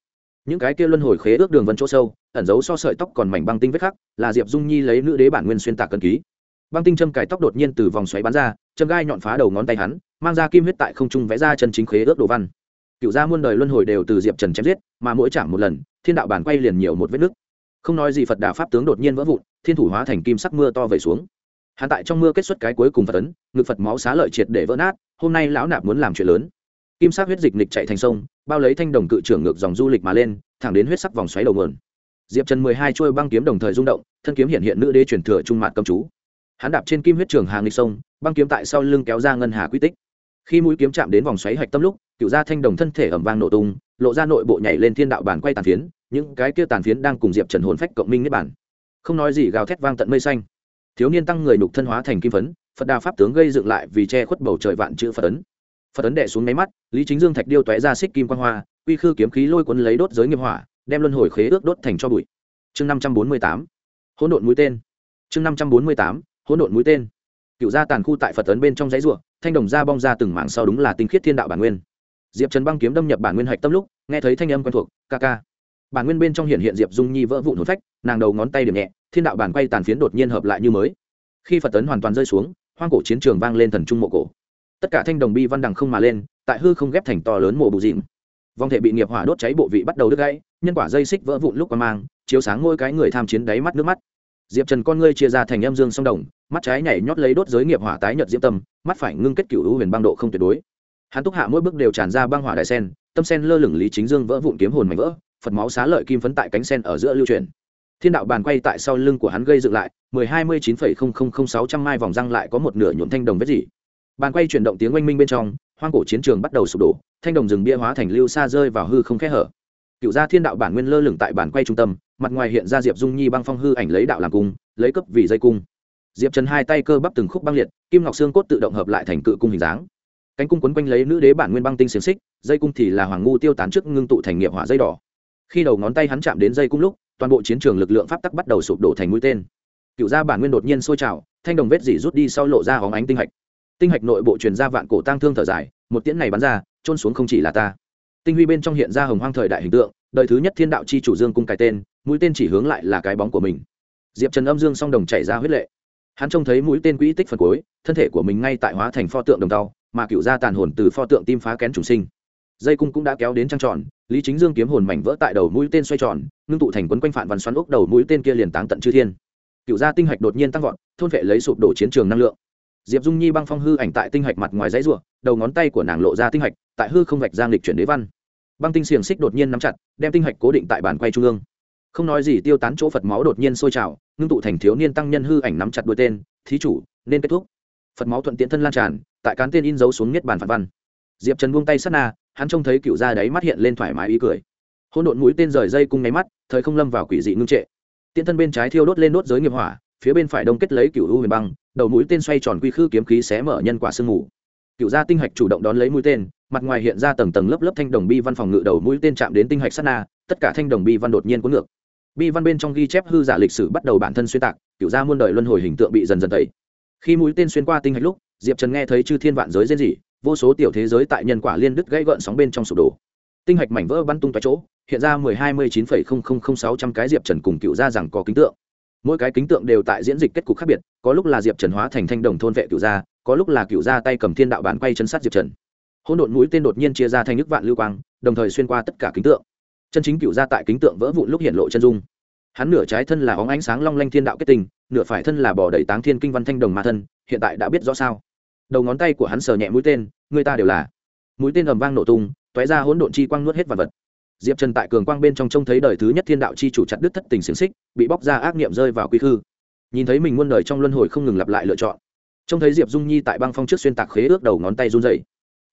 những cái kia luân hồi khế ước đường vân chỗ sâu, ẩn giấu so sợi tóc còn mảnh băng tinh vết khắc, là diệp dung nhi lấy nữ đế bản nguyên xuyên tạc cân ký. Băng tinh châm cài tóc đột nhiên từ vòng xoáy bắn ra, châm gai nhọn phá đầu ngón tay hắn, mang ra kim huyết tại không trung vẽ ra chân chính khế ước đồ văn. Cựu gia muôn đời luân hồi đều từ diệp trần chém giết, mà mỗi chạm một lần, thiên đạo bản quay liền nhiều một vết nứt. Không nói gì phật đà pháp tướng đột nhiên vỡ vụn, thiên thủ hóa thành kim sắc mưa to về xuống. Hắn tại trong mưa kết xuất cái cuối cùng phật tấn ngực phật máu xá lợi triệt để vỡ nát, hôm nay lão nạp muốn làm chuyện lớn kim sắc huyết dịch nịch chạy thành sông, bao lấy thanh đồng cự trưởng ngược dòng du lịch mà lên, thẳng đến huyết sắc vòng xoáy đầu nguồn. Diệp trần mười hai chuôi băng kiếm đồng thời rung động, thân kiếm hiện hiện nữ đế truyền thừa trung mạn cầm chú. Hắn đạp trên kim huyết trường hàng nghịch sông, băng kiếm tại sau lưng kéo ra ngân hà quy tích. Khi mũi kiếm chạm đến vòng xoáy hạch tâm lúc, cựu gia thanh đồng thân thể ẩm vang nổ tung, lộ ra nội bộ nhảy lên thiên đạo bản quay tàn phiến, những cái kia tàn phiến đang cùng diệp trần hồn phách cộng minh niết bản không nói gì gào thét vang tận mây xanh. Thiếu niên tăng người nhục thân hóa thành kim phấn, phật đà pháp tướng gây dựng lại vì che khuất bầu trời vạn chữ phật ấn phật ấn đệ xuống máy mắt, lý chính dương thạch điêu tóe ra xích kim quan hoa quy khư kiếm khí lôi cuốn lấy đốt giới nghiệp hỏa, đem luân hồi khế ước đốt thành cho bụi. Chương năm trăm bốn mươi tám, hỗn độn mũi tên. Chương năm trăm bốn mươi tám, hỗn độn mũi tên. Cựu gia tàn khu tại phật ấn bên trong giấy ruộng thanh đồng ra bong ra từng mảng sau đúng là tinh khiết thiên đạo bản nguyên. Diệp trần băng kiếm đâm nhập bản nguyên hạch tâm lúc, nghe thấy thanh âm quen thuộc, ca ca. Bản nguyên bên trong hiện hiện diệp dung nhi vỡ vụn hồn phách, nàng đầu ngón tay điểm nhẹ, thiên đạo bản quay tàn phiến đột nhiên hợp lại như mới. Khi phật tấn hoàn toàn rơi xuống, hoang cổ chiến trường vang lên thần trung mộ cổ tất cả thanh đồng bi văn đằng không mà lên, tại hư không ghép thành to lớn mộ bù dịm vong thể bị nghiệp hỏa đốt cháy bộ vị bắt đầu đứt gãy, nhân quả dây xích vỡ vụn lúc qua mang, chiếu sáng ngôi cái người tham chiến đáy mắt nước mắt. Diệp trần con ngươi chia ra thành em dương song đồng, mắt trái nhảy nhót lấy đốt giới nghiệp hỏa tái nhợt diễm tâm, mắt phải ngưng kết cựu hữu huyền băng độ không tuyệt đối. Hắn túc hạ mỗi bước đều tràn ra băng hỏa đại sen, tâm sen lơ lửng lý chính dương vỡ vụn kiếm hồn mảnh vỡ, phật máu xá lợi kim phấn tại cánh sen ở giữa lưu truyền thiên đạo bàn quay tại sau lưng của hắn gây dựng lại, mười hai mươi chín phẩy không không không sáu trăm mai vòng răng lại có một nửa nhuộm thanh đồng vết gì bàn quay chuyển động tiếng oanh minh bên trong, hoang cổ chiến trường bắt đầu sụp đổ, thanh đồng rừng bia hóa thành lưu xa rơi vào hư không khe hở. Cựu gia thiên đạo bản nguyên lơ lửng tại bản quay trung tâm, mặt ngoài hiện ra diệp dung nhi băng phong hư ảnh lấy đạo làm cung, lấy cấp vì dây cung. Diệp trần hai tay cơ bắp từng khúc băng liệt, kim ngọc xương cốt tự động hợp lại thành cự cung hình dáng. Cánh cung quấn quanh lấy nữ đế bản nguyên băng tinh xiềng xích, dây cung thì là hoàng ngu tiêu tán trước ngưng tụ thành nghiệp hỏa dây đỏ. Khi đầu ngón tay hắn chạm đến dây cung lúc, toàn bộ chiến trường lực lượng pháp tắc bắt đầu sụp đổ thành mũi tên. Cựu gia bản nguyên đột nhiên sôi trào, thanh đồng vết dỉ rút đi sau lộ ra hóng ánh tinh hạch tinh hạch nội bộ truyền ra vạn cổ tang thương thở dài, một tiễn này bắn ra trôn xuống không chỉ là ta. Tinh huy bên trong hiện ra hồng hoang thời đại hình tượng, đời thứ nhất thiên đạo chi chủ dương cung cái tên, mũi tên chỉ hướng lại là cái bóng của mình. Diệp trần âm dương song đồng chảy ra huyết lệ. Hắn trông thấy mũi tên quỹ tích phần cuối, thân thể của mình ngay tại hóa thành pho tượng đồng tàu mà cựu gia tàn hồn từ pho tượng tim phá kén trùng sinh. Dây cung cũng đã kéo đến trăng tròn, lý chính dương kiếm hồn mảnh vỡ tại đầu mũi tên xoay tròn, ngưng tụ thành quấn quanh phản văn xoắn ốc đầu mũi tên kia liền táng tận chư thiên. Cựu gia tinh hạch đột nhiên tăng vọt, thôn vệ lấy sụp đổ chiến trường năng lượng diệp dung nhi băng phong hư ảnh tại tinh hạch mặt ngoài dãy ruộng đầu ngón tay của nàng lộ ra tinh hạch, tại hư không vạch giang lịch chuyển đế văn. Băng tinh xiềng xích đột nhiên nắm chặt, đem tinh hạch cố định tại bàn quay trung ương. Không nói gì, tiêu tán chỗ phật máu đột nhiên sôi trào, ngưng tụ thành thiếu niên tăng nhân hư ảnh nắm chặt đuôi tên, thí chủ, nên kết thúc. Phật máu thuận tiện thân lan tràn, tại cán tên in dấu xuống niết bàn phản văn. Diệp trần buông tay sát na, hắn trông thấy cựu da đáy mắt hiện lên thoải mái ý cười. Hôn đột mũi tên rời dây cung nháy mắt, thời không lâm vào quỷ dị ngưng trệ. Tiện thân bên trái thiêu đốt lên đốt giới nghiệp hỏa, phía bên phải đông kết lấy cựu u huyền băng đầu mũi tên xoay tròn quy khư kiếm khí xé mở nhân quả sương mù. Cựu gia tinh hạch chủ động đón lấy mũi tên, mặt ngoài hiện ra tầng tầng lớp lớp thanh đồng bi văn phòng ngự đầu mũi tên chạm đến tinh hạch sát na, tất cả thanh đồng bi văn đột nhiên cuốn ngược. Bi văn bên trong ghi chép hư giả lịch sử bắt đầu bản thân xuyên tạc, cựu gia muôn đời luân hồi hình tượng bị dần dần tẩy. Khi mũi tên xuyên qua tinh hạch lúc, diệp trần nghe thấy chư thiên vạn giới rên rỉ, vô số tiểu thế giới tại nhân quả liên đứt gãy gợn sóng bên trong sụp đổ. Tinh hạch mảnh vỡ bắn tung tại chỗ, hiện ra mười hai mươi chín phẩy không không không sáu trăm cái diệp trần cùng cựu gia rằng có kính tượng mỗi cái kính tượng đều tại diễn dịch kết cục khác biệt, có lúc là diệp trần hóa thành thanh đồng thôn vệ cựu gia, có lúc là cựu gia tay cầm thiên đạo bản quay chân sát diệp trần. Hỗn độn mũi tên đột nhiên chia ra thành nước vạn lưu quang, đồng thời xuyên qua tất cả kính tượng. Chân chính cựu gia tại kính tượng vỡ vụn lúc hiện lộ chân dung. Hắn nửa trái thân là óng ánh sáng long lanh thiên đạo kết tình, nửa phải thân là bỏ đầy táng thiên kinh văn thanh đồng ma thân, hiện tại đã biết rõ sao. Đầu ngón tay của hắn sờ nhẹ mũi tên, người ta đều là. Mũi tên ầm vang nổ tung toé ra hỗn độn chi quang nuốt hết vật vật diệp trần tại cường quang bên trong trông thấy đời thứ nhất thiên đạo chi chủ chặt đứt thất tình xiềng xích, bị bóc ra ác niệm rơi vào quy khư. Nhìn thấy mình muôn đời trong luân hồi không ngừng lặp lại lựa chọn, trông thấy diệp dung nhi tại băng phong trước xuyên tạc khế ước đầu ngón tay run dày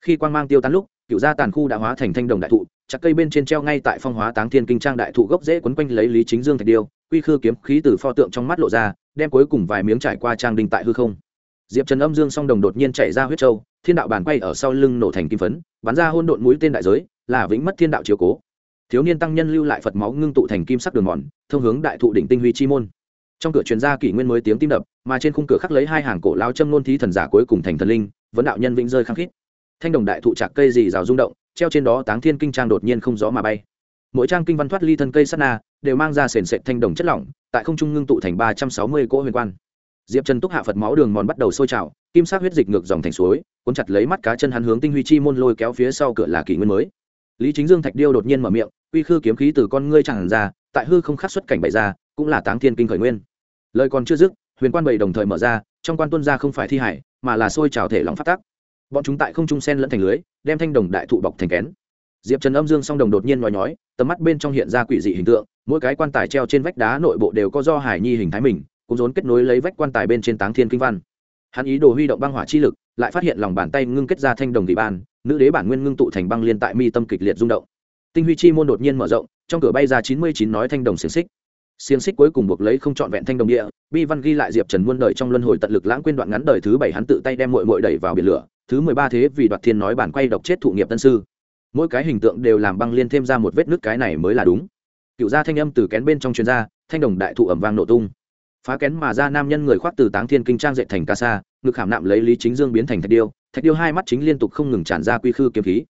khi quan g mang tiêu tán lúc cựu gia tàn khu đã hóa thành thanh đồng đại thụ, chặt cây bên trên treo ngay tại phong hóa táng thiên kinh trang đại thụ gốc dễ quấn quanh lấy lý chính dương thạch điêu, quy khư kiếm khí từ pho tượng trong mắt lộ ra, đem cuối cùng vài miếng trải qua trang đình tại hư không. Diệp trần âm dương song đồng đột nhiên chạy ra huyết châu, thiên đạo bàn quay ở sau lưng nổ thành kim phấn, bắn ra hôn độn mũi tên đại giới, là vĩnh mất thiên đạo chiếu cố thiếu niên tăng nhân lưu lại phật máu ngưng tụ thành kim sắc đường mòn, thông hướng đại thụ đỉnh tinh huy chi môn. Trong cửa truyền ra kỷ nguyên mới tiếng tim đập, mà trên khung cửa khắc lấy hai hàng cổ lao châm nôn thí thần giả cuối cùng thành thần linh, vấn đạo nhân vĩnh rơi khăng khít. Thanh đồng đại thụ trạc cây dì rào rung động, treo trên đó táng thiên kinh trang đột nhiên không gió mà bay. Mỗi trang kinh văn thoát ly thân cây sắt na, đều mang ra sền sệt thanh đồng chất lỏng, tại không trung ngưng tụ thành ba trăm sáu mươi cỗ huyền quan. Diệp trần túc hạ phật máu đường mòn bắt đầu sôi trào, kim sắc huyết dịch ngược dòng thành suối, cuốn chặt lấy mắt cá chân hắn hướng tinh huy chi môn lôi kéo phía sau cửa là kỷ nguyên mới lý chính dương thạch điêu đột nhiên mở miệng, uy khư kiếm khí từ con ngươi chẳng ra, tại hư không khắc xuất cảnh bày ra, cũng là táng thiên kinh khởi nguyên. Lời còn chưa dứt, huyền quan bảy đồng thời mở ra, trong quan tuân ra không phải thi hải, mà là sôi trào thể lòng phát tác bọn chúng tại không trung sen lẫn thành lưới, đem thanh đồng đại thụ bọc thành kén. Diệp trần âm dương song đồng đột nhiên nói nhói tầm mắt bên trong hiện ra quỷ dị hình tượng, mỗi cái quan tài treo trên vách đá nội bộ đều có do hải nhi hình thái mình, cũng rốn kết nối lấy vách quan tài bên trên táng thiên kinh văn. Hắn ý đồ huy động băng hỏa chi lực, lại phát hiện lòng bàn tay ngưng kết ra thanh đồng thị ban nữ đế bản nguyên ngưng tụ thành băng liên tại mi tâm kịch liệt rung động. Tinh huy chi môn đột nhiên mở rộng, trong cửa bay ra chín mươi chín nói thanh đồng xiềng xích. Xiềng xích cuối cùng buộc lấy không trọn vẹn thanh đồng địa, bi văn ghi lại diệp trần muôn đời trong luân hồi tận lực lãng quên đoạn ngắn đời thứ bảy hắn tự tay đem mội mội đẩy vào biển lửa, thứ mười ba thế vì đoạt thiên nói bản quay độc chết thụ nghiệp tân sư. Mỗi cái hình tượng đều làm băng liên thêm ra một vết nứt cái này mới là đúng. Cựu gia thanh âm từ kén bên trong chuyên gia thanh đồng đại thụ ẩm vang nổ tung. Phá kén mà ra nam nhân người khoác từ táng thiên kinh trang dệt thành ca sa, ngực hàm nạm lấy lý chính dương biến thành thạch điêu thạch điêu hai mắt chính liên tục không ngừng tràn ra quy khư kiếm khí.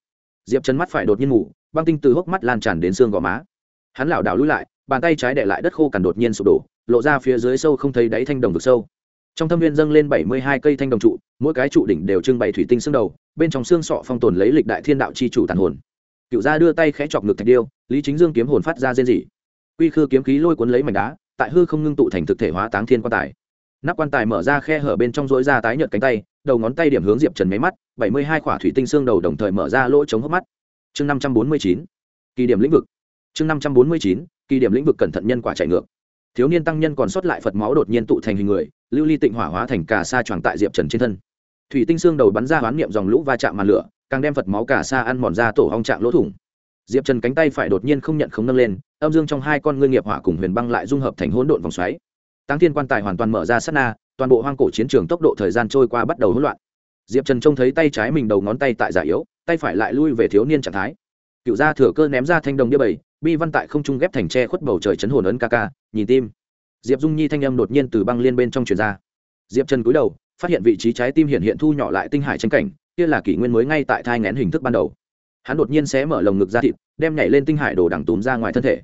Diệp trần mắt phải đột nhiên ngủ băng tinh từ hốc mắt lan tràn đến xương gò má. Hắn lảo đảo lùi lại, bàn tay trái để lại đất khô cằn đột nhiên sụp đổ, lộ ra phía dưới sâu không thấy đáy thanh đồng vực sâu. Trong thâm viên dâng lên bảy mươi hai cây thanh đồng trụ, mỗi cái trụ đỉnh đều trưng bày thủy tinh xương đầu, bên trong xương sọ phong tồn lấy lịch đại thiên đạo c h i chủ tàn hồn. Cựu gia đưa tay khẽ chọc ngực thạch điêu, lý chính dương kiếm hồn phát ra rên rỉ. Quy khư kiếm khí lôi cuốn lấy mảnh đá, tại hư không ngưng tụ thành thực thể hóa táng thiên quan tài nắp quan tài mở ra khe hở bên trong rỗi ra tái nhợt cánh tay, đầu ngón tay điểm hướng diệp trần máy mắt, bảy mươi hai khỏa thủy tinh xương đầu đồng thời mở ra lỗ chống hốc mắt. Chương năm trăm bốn mươi chín, kỳ điểm lĩnh vực. Chương năm trăm bốn mươi chín, kỳ điểm lĩnh vực cẩn thận nhân quả chạy ngược. Thiếu niên tăng nhân còn sót lại phật máu đột nhiên tụ thành hình người, lưu ly tịnh hỏa hóa thành cà sa tròn tại diệp trần trên thân. Thủy tinh xương đầu bắn ra hoán niệm dòng lũ va chạm màn lửa, càng đem phật máu cà sa ăn mòn ra tổ hong trạng lỗ thủng. Diệp trần cánh tay phải đột nhiên không nhận không nâng lên, âm dương trong hai con ngươi nghiệp hỏa cùng huyền băng lại dung hợp thành hỗn độn vòng xoáy tăng thiên quan tài hoàn toàn mở ra sát na toàn bộ hoang cổ chiến trường tốc độ thời gian trôi qua bắt đầu hỗn loạn. Diệp trần trông thấy tay trái mình đầu ngón tay tại giả yếu tay phải lại lui về thiếu niên trạng thái. Cựu gia thừa cơ ném ra thanh đồng đĩa bảy, bi văn tại không trung ghép thành tre khuất bầu trời chấn hồn ấn ca ca nhìn tim. Diệp dung nhi thanh âm đột nhiên từ băng liên bên trong truyền ra. Diệp trần cúi đầu phát hiện vị trí trái tim hiện hiện thu nhỏ lại tinh hải tranh cảnh kia là kỷ nguyên mới ngay tại thai ngén hình thức ban đầu. Hắn đột nhiên sẽ mở lồng ngực ra thịt đem nhảy lên tinh hải đồ đằng túm ra ngoài thân thể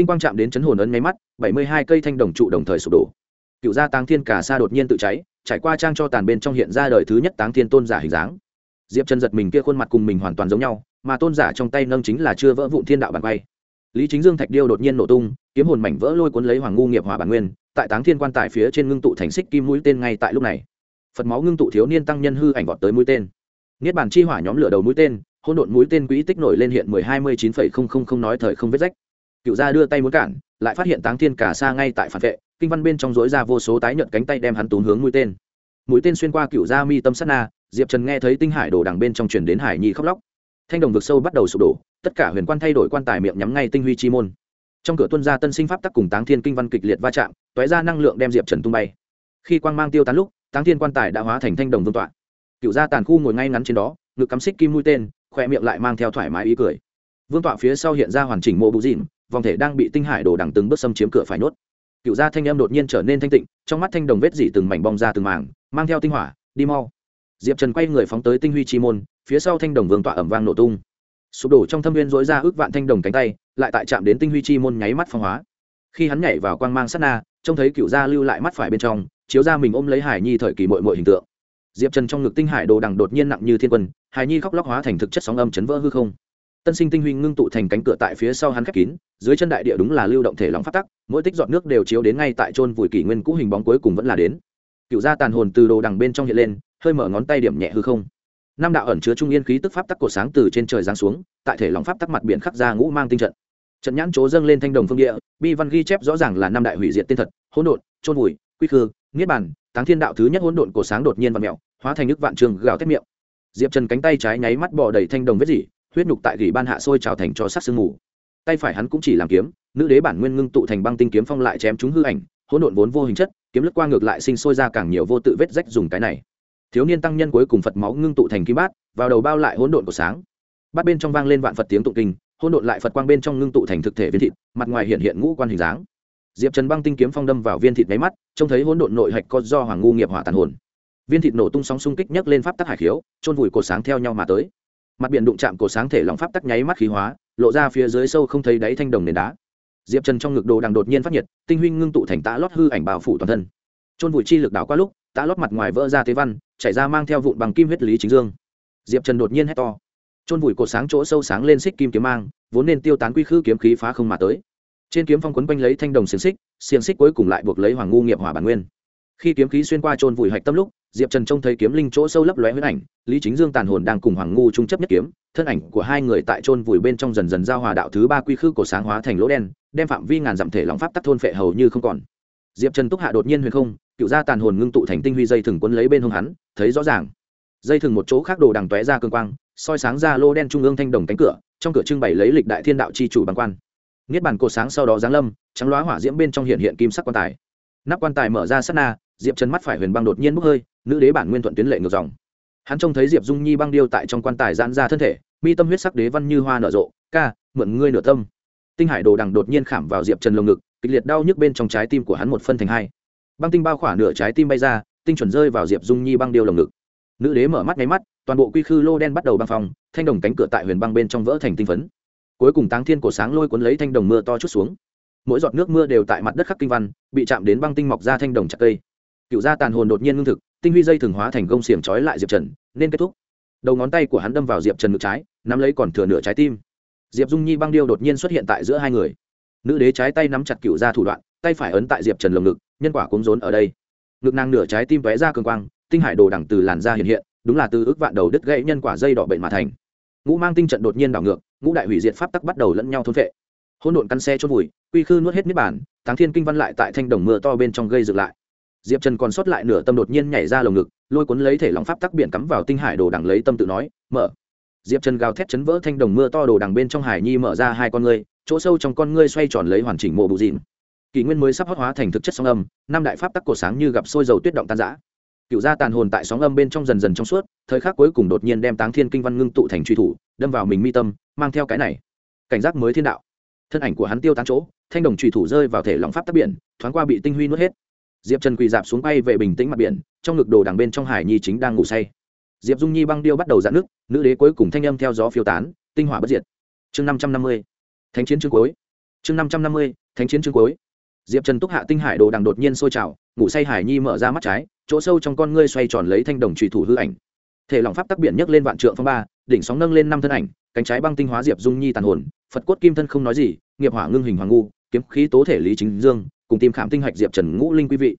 tinh quang chạm đến chấn hồn ấn máy mắt, bảy mươi hai cây thanh đồng trụ đồng thời sụp đổ. Cựu gia táng thiên cả sa đột nhiên tự cháy, trải qua trang cho tàn bên trong hiện ra đời thứ nhất táng thiên tôn giả hình dáng. Diệp trần giật mình kia khuôn mặt cùng mình hoàn toàn giống nhau, mà tôn giả trong tay nâng chính là chưa vỡ vụn thiên đạo bàn quay. Lý chính dương thạch điêu đột nhiên nổ tung, kiếm hồn mảnh vỡ lôi cuốn lấy hoàng ngu nghiệp hỏa bản nguyên, tại táng thiên quan tài phía trên ngưng tụ thành xích kim mũi tên ngay tại lúc này. Phật máu ngưng tụ thiếu niên tăng nhân hư ảnh vọt tới mũi tên. Niết bàn chi hỏa nhóm lửa đầu mũi tên, hỗn độn mũi tên quỹ tích nổi lên hiện mười hai mươi chín phẩy không không không nói thời không vết rách cựu gia đưa tay muốn cản, lại phát hiện táng thiên cả xa ngay tại phản vệ, kinh văn bên trong dối ra vô số tái nhợt cánh tay đem hắn tốn hướng mũi tên. Mũi tên xuyên qua cựu gia mi tâm sát na, diệp trần nghe thấy tinh hải đổ đằng bên trong truyền đến hải nhi khóc lóc. Thanh đồng vực sâu bắt đầu sụp đổ, tất cả huyền quan thay đổi quan tài miệng nhắm ngay tinh huy chi môn. Trong cửa tuân gia tân sinh pháp tắc cùng táng thiên kinh văn kịch liệt va chạm, toé ra năng lượng đem diệp trần tung bay. Khi quang mang tiêu tán lúc, táng thiên quan tài đã hóa thành thanh đồng vương tọa. Cựu gia tàn khu ngồi ngay ngắn trên đó, ngực cắm xích kim mũi tên, khoe miệng lại mang theo thoải mái ý cười. Vương tọa phía sau hiện ra hoàn chỉnh mộ bụ dịn vòng thể đang bị tinh hải đồ đằng từng bước xâm chiếm cửa phải nuốt cựu gia thanh âm đột nhiên trở nên thanh tịnh, trong mắt thanh đồng vết dỉ từng mảnh bong ra từng mảng, mang theo tinh hỏa, đi mau. Diệp trần quay người phóng tới tinh huy chi môn, phía sau thanh đồng vương tọa ẩm vang nổ tung. Sụp đổ trong thâm viên dối ra ước vạn thanh đồng cánh tay, lại tại chạm đến tinh huy chi môn nháy mắt phong hóa. Khi hắn nhảy vào quang mang sát na, trông thấy cựu gia lưu lại mắt phải bên trong, chiếu ra mình ôm lấy hải nhi thời kỳ mội mội hình tượng. Diệp trần trong ngực tinh hải đồ đằng đột nhiên nặng như thiên quân, hải nhi khóc lóc hóa thành thực chất sóng âm chấn vỡ hư không tân sinh tinh huy ngưng tụ thành cánh cửa tại phía sau hắn khép kín, dưới chân đại địa đúng là lưu động thể lòng phát tắc, mỗi tích giọt nước đều chiếu đến ngay tại trôn vùi kỷ nguyên cũ hình bóng cuối cùng vẫn là đến. Cựu gia tàn hồn từ đồ đằng bên trong hiện lên, hơi mở ngón tay điểm nhẹ hư không. Năm đạo ẩn chứa trung yên khí tức pháp tắc cổ sáng từ trên trời giáng xuống, tại thể lòng pháp tắc mặt biển khắc ra ngũ mang tinh trận. Trận nhãn chỗ dâng lên thanh đồng phương địa, bi văn ghi chép rõ ràng là năm đại hủy diệt tên thật, hỗn độn trôn vùi, quy khư, niết bàn, táng thiên đạo thứ nhất hỗn độn cổ sáng đột nhiên và mẹo hóa thành nước vạn trường gào thét miệng. Diệp trần cánh tay trái nháy mắt bỏ đầy thanh đồng vết dỉ huyết nhục tại gỉ ban hạ sôi trào thành cho sắc sương mù. Tay phải hắn cũng chỉ làm kiếm, nữ đế bản nguyên ngưng tụ thành băng tinh kiếm phong lại chém chúng hư ảnh, hỗn độn vốn vô hình chất, kiếm lướt qua ngược lại sinh sôi ra càng nhiều vô tự vết rách dùng cái này. Thiếu niên tăng nhân cuối cùng phật máu ngưng tụ thành kim bát, vào đầu bao lại hỗn độn của sáng. Bát bên trong vang lên vạn phật tiếng tụng kinh, hỗn độn lại phật quang bên trong ngưng tụ thành thực thể viên thịt, mặt ngoài hiện hiện ngũ quan hình dáng. Diệp trần băng tinh kiếm phong đâm vào viên thịt máy mắt, trông thấy hỗn độn nội hạch có do hoàng ngu nghiệp hỏa tàn hồn. Viên thịt nổ tung sóng xung kích nhấc lên pháp tắc hải khiếu trôn vùi cột sáng theo nhau mà tới mặt biển đụng chạm cổ sáng thể lòng pháp tắc nháy mắt khí hóa, lộ ra phía dưới sâu không thấy đáy thanh đồng nền đá. Diệp trần trong ngực đồ đằng đột nhiên phát nhiệt, tinh huynh ngưng tụ thành tã lót hư ảnh bào phủ toàn thân. Trôn vùi chi lực đảo qua lúc, tã lót mặt ngoài vỡ ra tế văn, chảy ra mang theo vụn bằng kim huyết lý chính dương. Diệp trần đột nhiên hét to. Trôn vùi cột sáng chỗ sâu sáng lên xích kim kiếm mang, vốn nên tiêu tán quy khư kiếm khí phá không mà tới. Trên kiếm phong quấn quanh lấy thanh đồng xiềng xích xiềng xích cuối cùng lại buộc lấy hoàng ngu nghiệp hỏa bản nguyên. Khi kiếm khí xuyên qua trôn vùi hạch tâm lúc diệp trần trông thấy kiếm linh chỗ sâu lấp lóe huyết ảnh, lý chính dương tàn hồn đang cùng hoàng ngu trung chấp nhất kiếm, thân ảnh của hai người tại trôn vùi bên trong dần dần giao hòa đạo thứ ba quy khư cổ sáng hóa thành lỗ đen, đem phạm vi ngàn dặm thể lòng pháp tắc thôn phệ hầu như không còn. Diệp trần túc hạ đột nhiên huyền không, cựu ra tàn hồn ngưng tụ thành tinh huy dây thừng quấn lấy bên hông hắn, thấy rõ ràng. Dây thừng một chỗ khác đồ đằng tóe ra cương quang, soi sáng ra lô đen trung ương thanh đồng cánh cửa, trong cửa trưng bày lấy lịch đại thiên đạo c h i chủ bằng quan. Niết bàn cổ sáng sau đó giáng lâm, trắng loá hỏa diễm bên trong hiện hiện kim sắc quan tài. Nắp quan tài mở ra sát na diệp trần mắt phải huyền băng đột nhiên bốc hơi, nữ đế bản nguyên thuận tuyến lệ ngược dòng. Hắn trông thấy diệp dung nhi băng điêu tại trong quan tài giãn ra thân thể, mi tâm huyết sắc đế văn như hoa nở rộ, ca, mượn ngươi nửa tâm. Tinh hải đồ đằng đột nhiên khảm vào diệp trần lồng ngực, kịch liệt đau nhức bên trong trái tim của hắn một phân thành hai. Băng tinh bao khỏa nửa trái tim bay ra, tinh chuẩn rơi vào diệp dung nhi băng điêu lồng ngực. Nữ đế mở mắt nháy mắt, toàn bộ quy khư lô đen bắt đầu băng phòng thanh đồng cánh cửa tại huyền băng bên trong vỡ thành tinh phấn. Cuối cùng táng thiên cổ sáng lôi cuốn lấy thanh đồng mưa to chút xuống. Mỗi giọt nước mưa đều tại mặt đất khắc kinh văn, bị chạm đến băng tinh mọc ra thanh đồng chặt cây cựu gia tàn hồn đột nhiên ngưng thực, tinh huy dây thường hóa thành công xiềng trói lại diệp trần, nên kết thúc. Đầu ngón tay của hắn đâm vào diệp trần ngực trái, nắm lấy còn thừa nửa trái tim. Diệp dung nhi băng điêu đột nhiên xuất hiện tại giữa hai người. Nữ đế trái tay nắm chặt cựu gia thủ đoạn, tay phải ấn tại diệp trần lồng ngực, nhân quả cúng rốn ở đây. Ngực nàng nửa trái tim tóe ra cường quang, tinh hải đồ đẳng từ làn da hiện hiện, đúng là từ ước vạn đầu đứt gãy nhân quả dây đỏ bệnh mà thành. Ngũ mang tinh trận đột nhiên đảo ngược, ngũ đại hủy diệt pháp tắc bắt đầu lẫn nhau thôn vệ hỗn độn căn xe chôn vùi, quy khư nuốt hết niết bản táng thiên kinh văn lại tại thanh đồng mưa to bên trong gây dựng lại diệp trần còn sót lại nửa tâm đột nhiên nhảy ra lồng ngực, lôi cuốn lấy thể lòng pháp tắc biển cắm vào tinh hải đồ đằng lấy tâm tự nói, mở. Diệp trần gào thét chấn vỡ thanh đồng mưa to đồ đằng bên trong hải nhi mở ra hai con ngươi, chỗ sâu trong con ngươi xoay tròn lấy hoàn chỉnh mộ bù dịn. Kỷ nguyên mới sắp hót hóa thành thực chất sóng âm, năm đại pháp tắc cổ sáng như gặp sôi dầu tuyết động tan giã cựu gia tàn hồn tại sóng âm bên trong dần dần trong suốt, thời khắc cuối cùng đột nhiên đem táng thiên kinh văn ngưng tụ thành truy thủ, đâm vào mình mi tâm, mang theo cái này. Cảnh giác mới thiên đạo. Thân ảnh của hắn tiêu tán chỗ, thanh đồng truy thủ rơi vào thể lòng pháp tắc biển, thoáng qua bị tinh huy nuốt hết diệp trần quỳ dạp xuống bay về bình tĩnh mặt biển, trong ngực đồ đằng bên trong hải nhi chính đang ngủ say. Diệp dung nhi băng điêu bắt đầu dạn nước nữ đế cuối cùng thanh âm theo gió phiêu tán, tinh hỏa bất diệt. Chương năm trăm năm mươi, thánh chiến chương cuối. Chương năm trăm năm mươi, thánh chiến chương cuối. Diệp trần túc hạ tinh hải đồ đằng đột nhiên sôi trào, ngủ say hải nhi mở ra mắt trái, chỗ sâu trong con ngươi xoay tròn lấy thanh đồng trùy thủ hư ảnh. Thể lòng pháp tắc biển nhấc lên vạn trượng phong ba, đỉnh sóng nâng lên năm thân ảnh, cánh trái băng tinh hóa diệp dung nhi tàn hồn, phật cốt kim thân không nói gì, nghiệp hỏa ngưng hình hoàng ngu, kiếm khí tố thể lý chính dương cùng tìm khảm tinh hạch diệp trần ngũ linh quý vị.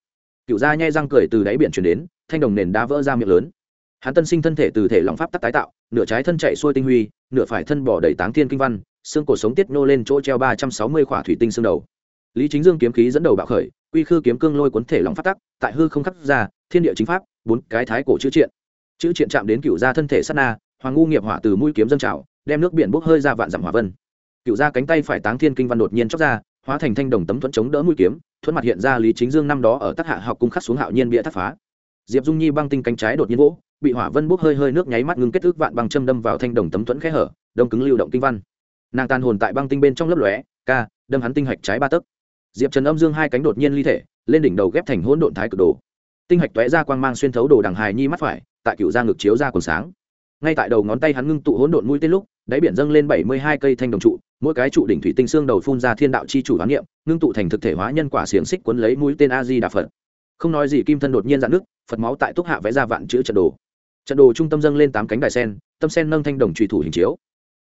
Cựu gia nhai răng cười từ đáy biển chuyển đến, thanh đồng nền đá vỡ ra miệng lớn. Hắn tân sinh thân thể từ thể lòng pháp tắc tái tạo, nửa trái thân chạy xuôi tinh huy, nửa phải thân bỏ đầy táng thiên kinh văn, xương cổ sống tiết nô lên chỗ treo ba trăm sáu mươi khỏa thủy tinh xương đầu. Lý chính dương kiếm khí dẫn đầu bạo khởi, quy khư kiếm cương lôi cuốn thể lòng pháp tắc, tại hư không khắc ra, thiên địa chính pháp, bốn cái thái cổ chữ triện. Chữ triện chạm đến cựu gia thân thể sát na, hoàng ngu nghiệp hỏa từ mũi kiếm dâng trào, đem nước biển bốc hơi ra vạn dặm hỏa vân. Cựu gia cánh tay phải táng thiên kinh văn đột nhiên chóc ra hóa thành thanh đồng tấm thuẫn chống đỡ mũi kiếm, thuẫn mặt hiện ra lý chính dương năm đó ở tác hạ học cung khắc xuống hạo nhiên bịa thắt phá. Diệp dung nhi băng tinh cánh trái đột nhiên vỗ, bị hỏa vân bốc hơi hơi nước nháy mắt ngưng kết ước vạn băng châm đâm vào thanh đồng tấm thuẫn khẽ hở, đông cứng lưu động kinh văn. Nàng tàn hồn tại băng tinh bên trong lớp lóe, ca, đâm hắn tinh hạch trái ba tấc. Diệp trần âm dương hai cánh đột nhiên ly thể, lên đỉnh đầu ghép thành hỗn độn thái cực đồ. Tinh hạch tóe ra quang mang xuyên thấu đồ đằng hài nhi mắt phải, tại cựu ra ngực chiếu ra còn sáng. Ngay tại đầu ngón tay hắn ngưng tụ hỗn độn mũi tên lúc, đáy biển dâng lên bảy mươi hai cây thanh đồng trụ mỗi cái trụ đỉnh thủy tinh xương đầu phun ra thiên đạo chi chủ đoán niệm, ngưng tụ thành thực thể hóa nhân quả xiềng xích quấn lấy mũi tên a di đà phật. Không nói gì, kim thân đột nhiên dạn nước phật máu tại túc hạ vẽ ra vạn chữ trận đồ. Trận đồ trung tâm dâng lên tám cánh đài sen, tâm sen nâng thanh đồng trùy thủ hình chiếu.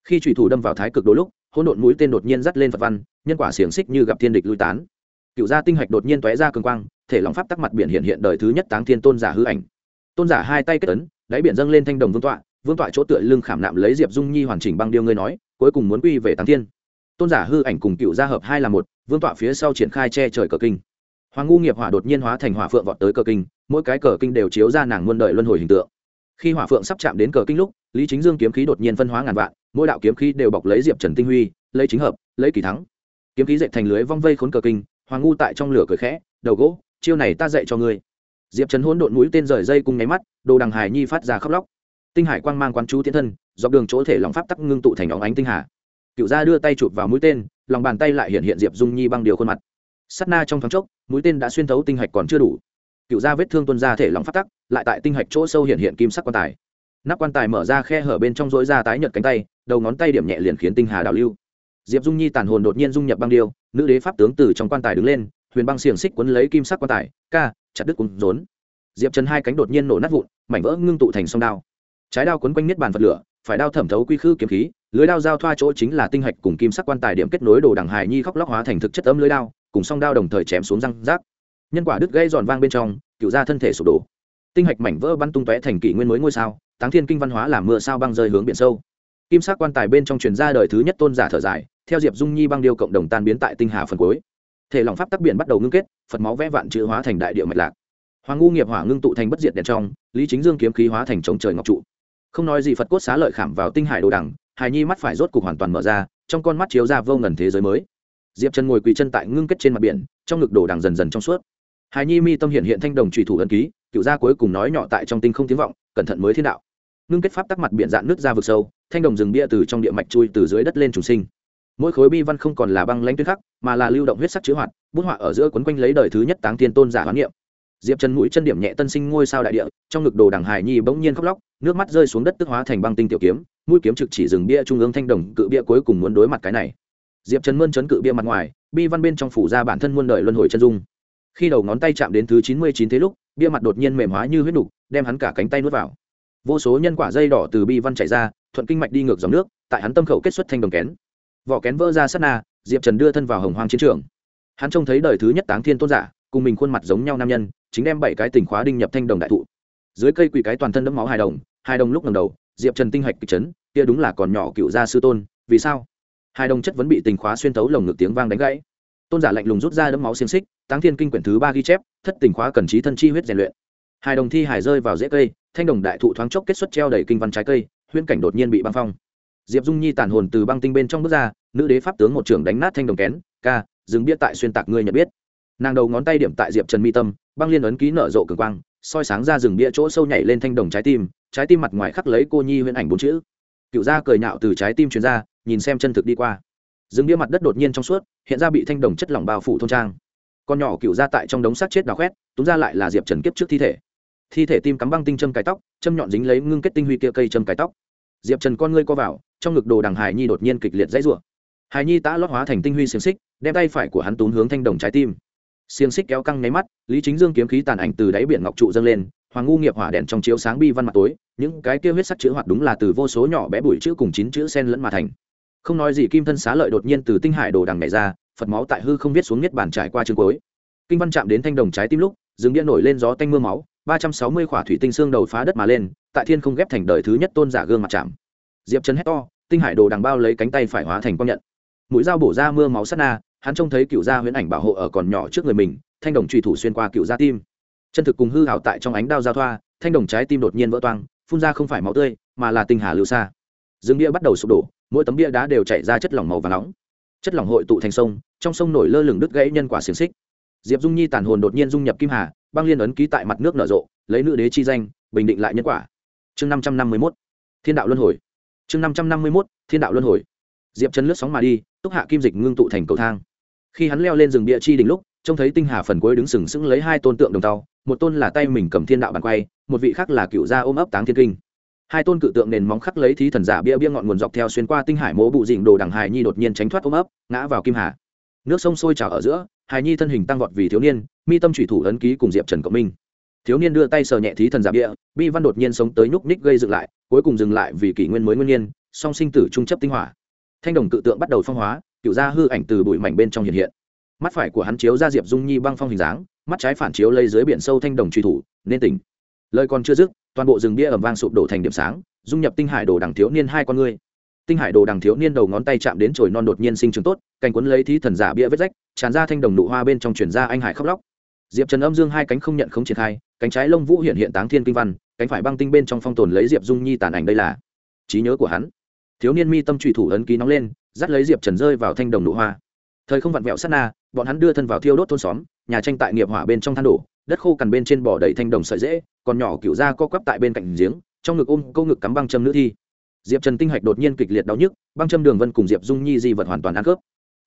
Khi trùy thủ đâm vào thái cực đôi lúc, hỗn độn mũi tên đột nhiên dắt lên phật văn, nhân quả xiềng xích như gặp thiên địch lui tán. Cựu gia tinh hạch đột nhiên tóe ra cường quang, thể lòng pháp tắc mặt biển hiện hiện đời thứ nhất táng thiên tôn giả hư ảnh. Tôn giả hai tay kết ấn, đáy biển dâng lên thanh đồng vương tọa vương tọa chỗ tựa lưng khảm nạm lấy diệp dung nhi hoàn chỉnh băng điêu ngươi nói cuối cùng muốn quy về táng thiên. Tôn giả hư ảnh cùng cựu gia hợp hai là một, vương tọa phía sau triển khai che trời cờ kinh. Hoàng ngu nghiệp hỏa đột nhiên hóa thành hỏa phượng vọt tới cờ kinh, mỗi cái cờ kinh đều chiếu ra nàng muôn đời luân hồi hình tượng. Khi hỏa phượng sắp chạm đến cờ kinh lúc, lý chính dương kiếm khí đột nhiên phân hóa ngàn vạn, mỗi đạo kiếm khí đều bọc lấy diệp trần tinh huy, lấy chính hợp, lấy kỳ thắng. Kiếm khí dậy thành lưới vong vây khốn cờ kinh, hoàng ngu tại trong lửa cười khẽ, đầu gỗ, chiêu này ta dạy cho ngươi. Diệp trần hỗn độn mũi tên rời dây cùng nháy mắt, đồ đằng hải nhi phát ra khóc lóc tinh hải quang mang quán chú tiến thân, dọc đường chỗ thể lòng pháp tắc ngưng tụ thành óng ánh tinh hà. Cựu gia đưa tay chụp vào mũi tên, lòng bàn tay lại hiện hiện diệp dung nhi băng điều khuôn mặt. Sắt na trong thoáng chốc, mũi tên đã xuyên thấu tinh hạch còn chưa đủ. Cựu gia vết thương tuân ra thể lòng phát tắc, lại tại tinh hạch chỗ sâu hiện hiện kim sắc quan tài. Nắp quan tài mở ra khe hở bên trong rỗi ra tái nhợt cánh tay, đầu ngón tay điểm nhẹ liền khiến tinh hà đào lưu. Diệp dung nhi tàn hồn đột nhiên dung nhập băng điêu nữ đế pháp tướng từ trong quan tài đứng lên, huyền băng xiềng xích quấn lấy kim sắc quan tài, ca, chặt đứt cùng rốn. Diệp trần hai cánh đột nhiên nổ nát vụn, mảnh vỡ ngưng tụ thành sông đao trái đao quấn quanh niết bàn vật lửa, phải đao thẩm thấu quy khư kiếm khí, lưới đao giao thoa chỗ chính là tinh hạch cùng kim sắc quan tài điểm kết nối đồ đằng hài nhi khóc lóc hóa thành thực chất ấm lưới đao, cùng song đao đồng thời chém xuống răng rác. Nhân quả đứt gây giòn vang bên trong, cựu ra thân thể sụp đổ. Tinh hạch mảnh vỡ bắn tung tóe thành kỷ nguyên mới ngôi sao, táng thiên kinh văn hóa làm mưa sao băng rơi hướng biển sâu. Kim sắc quan tài bên trong truyền ra đời thứ nhất tôn giả thở dài, theo diệp dung nhi băng điêu cộng đồng tan biến tại tinh hà phần cuối. Thể lòng pháp tắc biển bắt đầu ngưng kết, phật máu vẽ vạn chữ hóa thành đại địa mạch lạc. Hoàng ngu nghiệp hỏa ngưng tụ thành bất diệt đèn trong, lý chính dương kiếm khí hóa thành chống trời ngọc trụ không nói gì phật cốt xá lợi khảm vào tinh hải đồ đằng, hài nhi mắt phải rốt cục hoàn toàn mở ra, trong con mắt chiếu ra vô ngần thế giới mới. Diệp trần ngồi quỳ chân tại ngưng kết trên mặt biển, trong ngực đồ đằng dần dần trong suốt. Hài nhi mi tâm hiện hiện thanh đồng trùy thủ ân ký, cựu gia cuối cùng nói nhỏ tại trong tinh không tiếng vọng, cẩn thận mới thiên đạo. Ngưng kết pháp tắc mặt biển dạn nước ra vực sâu, thanh đồng rừng bia từ trong địa mạch chui từ dưới đất lên trùng sinh. Mỗi khối bi văn không còn là băng lãnh tuyết khắc, mà là lưu động huyết sắc chữ hoạt, bút họa ở giữa quấn quanh lấy đời thứ nhất táng thiên tôn giả hoán niệm diệp trần mũi chân điểm nhẹ tân sinh ngôi sao đại địa, trong ngực đồ đằng hải nhi bỗng nhiên khóc lóc, nước mắt rơi xuống đất tức hóa thành băng tinh tiểu kiếm, mũi kiếm trực chỉ rừng bia trung ương thanh đồng, cự bia cuối cùng muốn đối mặt cái này. Diệp trần mơn chấn cự bia mặt ngoài, bi văn bên trong phủ ra bản thân muôn đời luân hồi chân dung. Khi đầu ngón tay chạm đến thứ chín mươi chín thế lúc, bia mặt đột nhiên mềm hóa như huyết đục đem hắn cả cánh tay nuốt vào. Vô số nhân quả dây đỏ từ bi văn chảy ra, thuận kinh mạch đi ngược dòng nước, tại hắn tâm khẩu kết xuất thanh đồng kén. Vỏ kén vỡ ra sát na, diệp trần đưa thân vào hồng hoang chiến trường. Hắn trông thấy đời thứ nhất táng thiên tôn giả cùng mình khuôn mặt giống nhau nam nhân, chính đem bảy cái tình khóa đinh nhập thanh đồng đại thụ. Dưới cây quỳ cái toàn thân đẫm máu hài đồng hài đồng lúc ngầm đầu, diệp trần tinh hạch kịch chấn, kia đúng là còn nhỏ cựu gia sư tôn, vì sao? Hài đồng chất vẫn bị tình khóa xuyên tấu lồng ngực tiếng vang đánh gãy. Tôn giả lạnh lùng rút ra đẫm máu xiềng xích, táng thiên kinh quyển thứ ba ghi chép, thất tình khóa cần trí thân chi huyết rèn luyện. Hài đồng thi hải rơi vào rễ cây, thanh đồng đại thụ thoáng chốc kết xuất treo đầy kinh văn trái cây, huyễn cảnh đột nhiên bị băng phong. Diệp dung nhi tàn hồn từ băng tinh bên trong bước ra, nữ đế pháp tướng một trưởng đánh nát thanh đồng kén, ca, dừng biết tại xuyên tạc ngươi nhận biết nàng đầu ngón tay điểm tại diệp trần mi tâm băng liên ấn ký nở rộ cường quang soi sáng ra rừng bia chỗ sâu nhảy lên thanh đồng trái tim trái tim mặt ngoài khắc lấy cô nhi huyễn ảnh bốn chữ cựu gia cười nhạo từ trái tim truyền ra nhìn xem chân thực đi qua rừng bia mặt đất đột nhiên trong suốt hiện ra bị thanh đồng chất lỏng bao phủ thôn trang con nhỏ cựu gia tại trong đống xác chết đào khoét túm ra lại là diệp trần kiếp trước thi thể thi thể tim cắm băng tinh châm cái tóc châm nhọn dính lấy ngưng kết tinh huy kia cây châm cái tóc diệp trần con ngươi co vào trong ngực đồ đằng hải nhi đột nhiên kịch liệt dãy rủa hải nhi tã lót hóa thành tinh huy xiềng xích đem tay phải của hắn túm hướng thanh đồng trái tim xiềng xích kéo căng nháy mắt, lý chính dương kiếm khí tàn ảnh từ đáy biển ngọc trụ dâng lên, hoàng ngu nghiệp hỏa đèn trong chiếu sáng bi văn mặt tối, những cái kia huyết sắc chữ hoạt đúng là từ vô số nhỏ bé bụi chữ cùng chín chữ sen lẫn mà thành. Không nói gì, kim thân xá lợi đột nhiên từ tinh hải đồ đằng này ra, phật máu tại hư không viết xuống niết bàn trải qua chương cuối. Kinh văn chạm đến thanh đồng trái tim lúc dừng điện nổi lên gió tanh mưa máu, ba trăm sáu mươi khỏa thủy tinh xương đầu phá đất mà lên, tại thiên không ghép thành đời thứ nhất tôn giả gương mặt chạm. Diệp trấn hét to, tinh hải đồ đằng bao lấy cánh tay phải hóa thành quang nhận. Mũi dao bổ ra mưa máu sắt na hắn trông thấy cựu gia huyễn ảnh bảo hộ ở còn nhỏ trước người mình, thanh đồng trùy thủ xuyên qua cựu gia tim. Chân thực cùng hư hảo tại trong ánh đao giao thoa, thanh đồng trái tim đột nhiên vỡ toang, phun ra không phải máu tươi, mà là tinh hà lưu xa. Rừng bia bắt đầu sụp đổ, mỗi tấm bia đá đều chảy ra chất lỏng màu và nóng. Chất lỏng hội tụ thành sông, trong sông nổi lơ lửng đứt gãy nhân quả xiềng xích. Diệp dung nhi tàn hồn đột nhiên dung nhập kim hà, băng liên ấn ký tại mặt nước nở rộ, lấy nữ đế chi danh, bình định lại nhân quả. Chương năm trăm năm mươi mốt, thiên đạo luân hồi. Chương năm trăm năm mươi mốt, thiên đạo luân hồi. Diệp chân lướt sóng mà đi, túc hạ kim dịch ngưng tụ thành cầu thang khi hắn leo lên rừng địa chi đỉnh lúc, trông thấy tinh hà phần cuối đứng sừng sững lấy hai tôn tượng đồng tàu, một tôn là tay mình cầm thiên đạo bàn quay, một vị khác là cựu gia ôm ấp táng thiên kinh. Hai tôn cự tượng nền móng khắc lấy thí thần giả bia bia ngọn nguồn dọc theo xuyên qua tinh hải mố bụ dịnh đồ đằng hài nhi đột nhiên tránh thoát ôm ấp, ngã vào kim hà. Nước sông sôi trào ở giữa hài nhi thân hình tăng vọt vì thiếu niên, mi tâm thủy thủ ấn ký cùng diệp trần cộng minh. Thiếu niên đưa tay sờ nhẹ thí thần giả bia, bi văn đột nhiên sống tới nhúc ních gây dựng lại, cuối cùng dừng lại vì kỷ nguyên mới nguyên nhiên song sinh tử trung chấp tinh hỏa. Thanh đồng cự tượng bắt đầu phong hóa cựu gia hư ảnh từ bụi mảnh bên trong hiện hiện. Mắt phải của hắn chiếu ra diệp dung nhi băng phong hình dáng, mắt trái phản chiếu lấy dưới biển sâu thanh đồng truy thủ, nên tỉnh. Lời còn chưa dứt, toàn bộ rừng bia ẩm vang sụp đổ thành điểm sáng, dung nhập tinh hải đồ đằng thiếu niên hai con ngươi tinh hải đồ đằng thiếu niên đầu ngón tay chạm đến chồi non đột nhiên sinh trường tốt, cành quấn lấy thí thần giả bia vết rách, tràn ra thanh đồng nụ hoa bên trong chuyển ra anh hải khóc lóc. Diệp trần âm dương hai cánh không nhận không triển khai, cánh trái lông vũ hiện hiện táng thiên kinh văn, cánh phải băng tinh bên trong phong tồn lấy diệp dung nhi tàn ảnh đây là trí nhớ của hắn. Thiếu niên mi tâm trùy thủ ấn ký nóng lên dắt lấy diệp trần rơi vào thanh đồng nụ hoa thời không vặn vẹo sát na bọn hắn đưa thân vào thiêu đốt thôn xóm nhà tranh tại nghiệp hỏa bên trong than đổ đất khô cằn bên trên bỏ đầy thanh đồng sợi dễ còn nhỏ cựu da co quắp tại bên cạnh giếng trong ngực ôm câu ngực cắm băng châm nữ thi diệp trần tinh hạch đột nhiên kịch liệt đau nhức băng châm đường vân cùng diệp dung nhi di vật hoàn toàn ăn cướp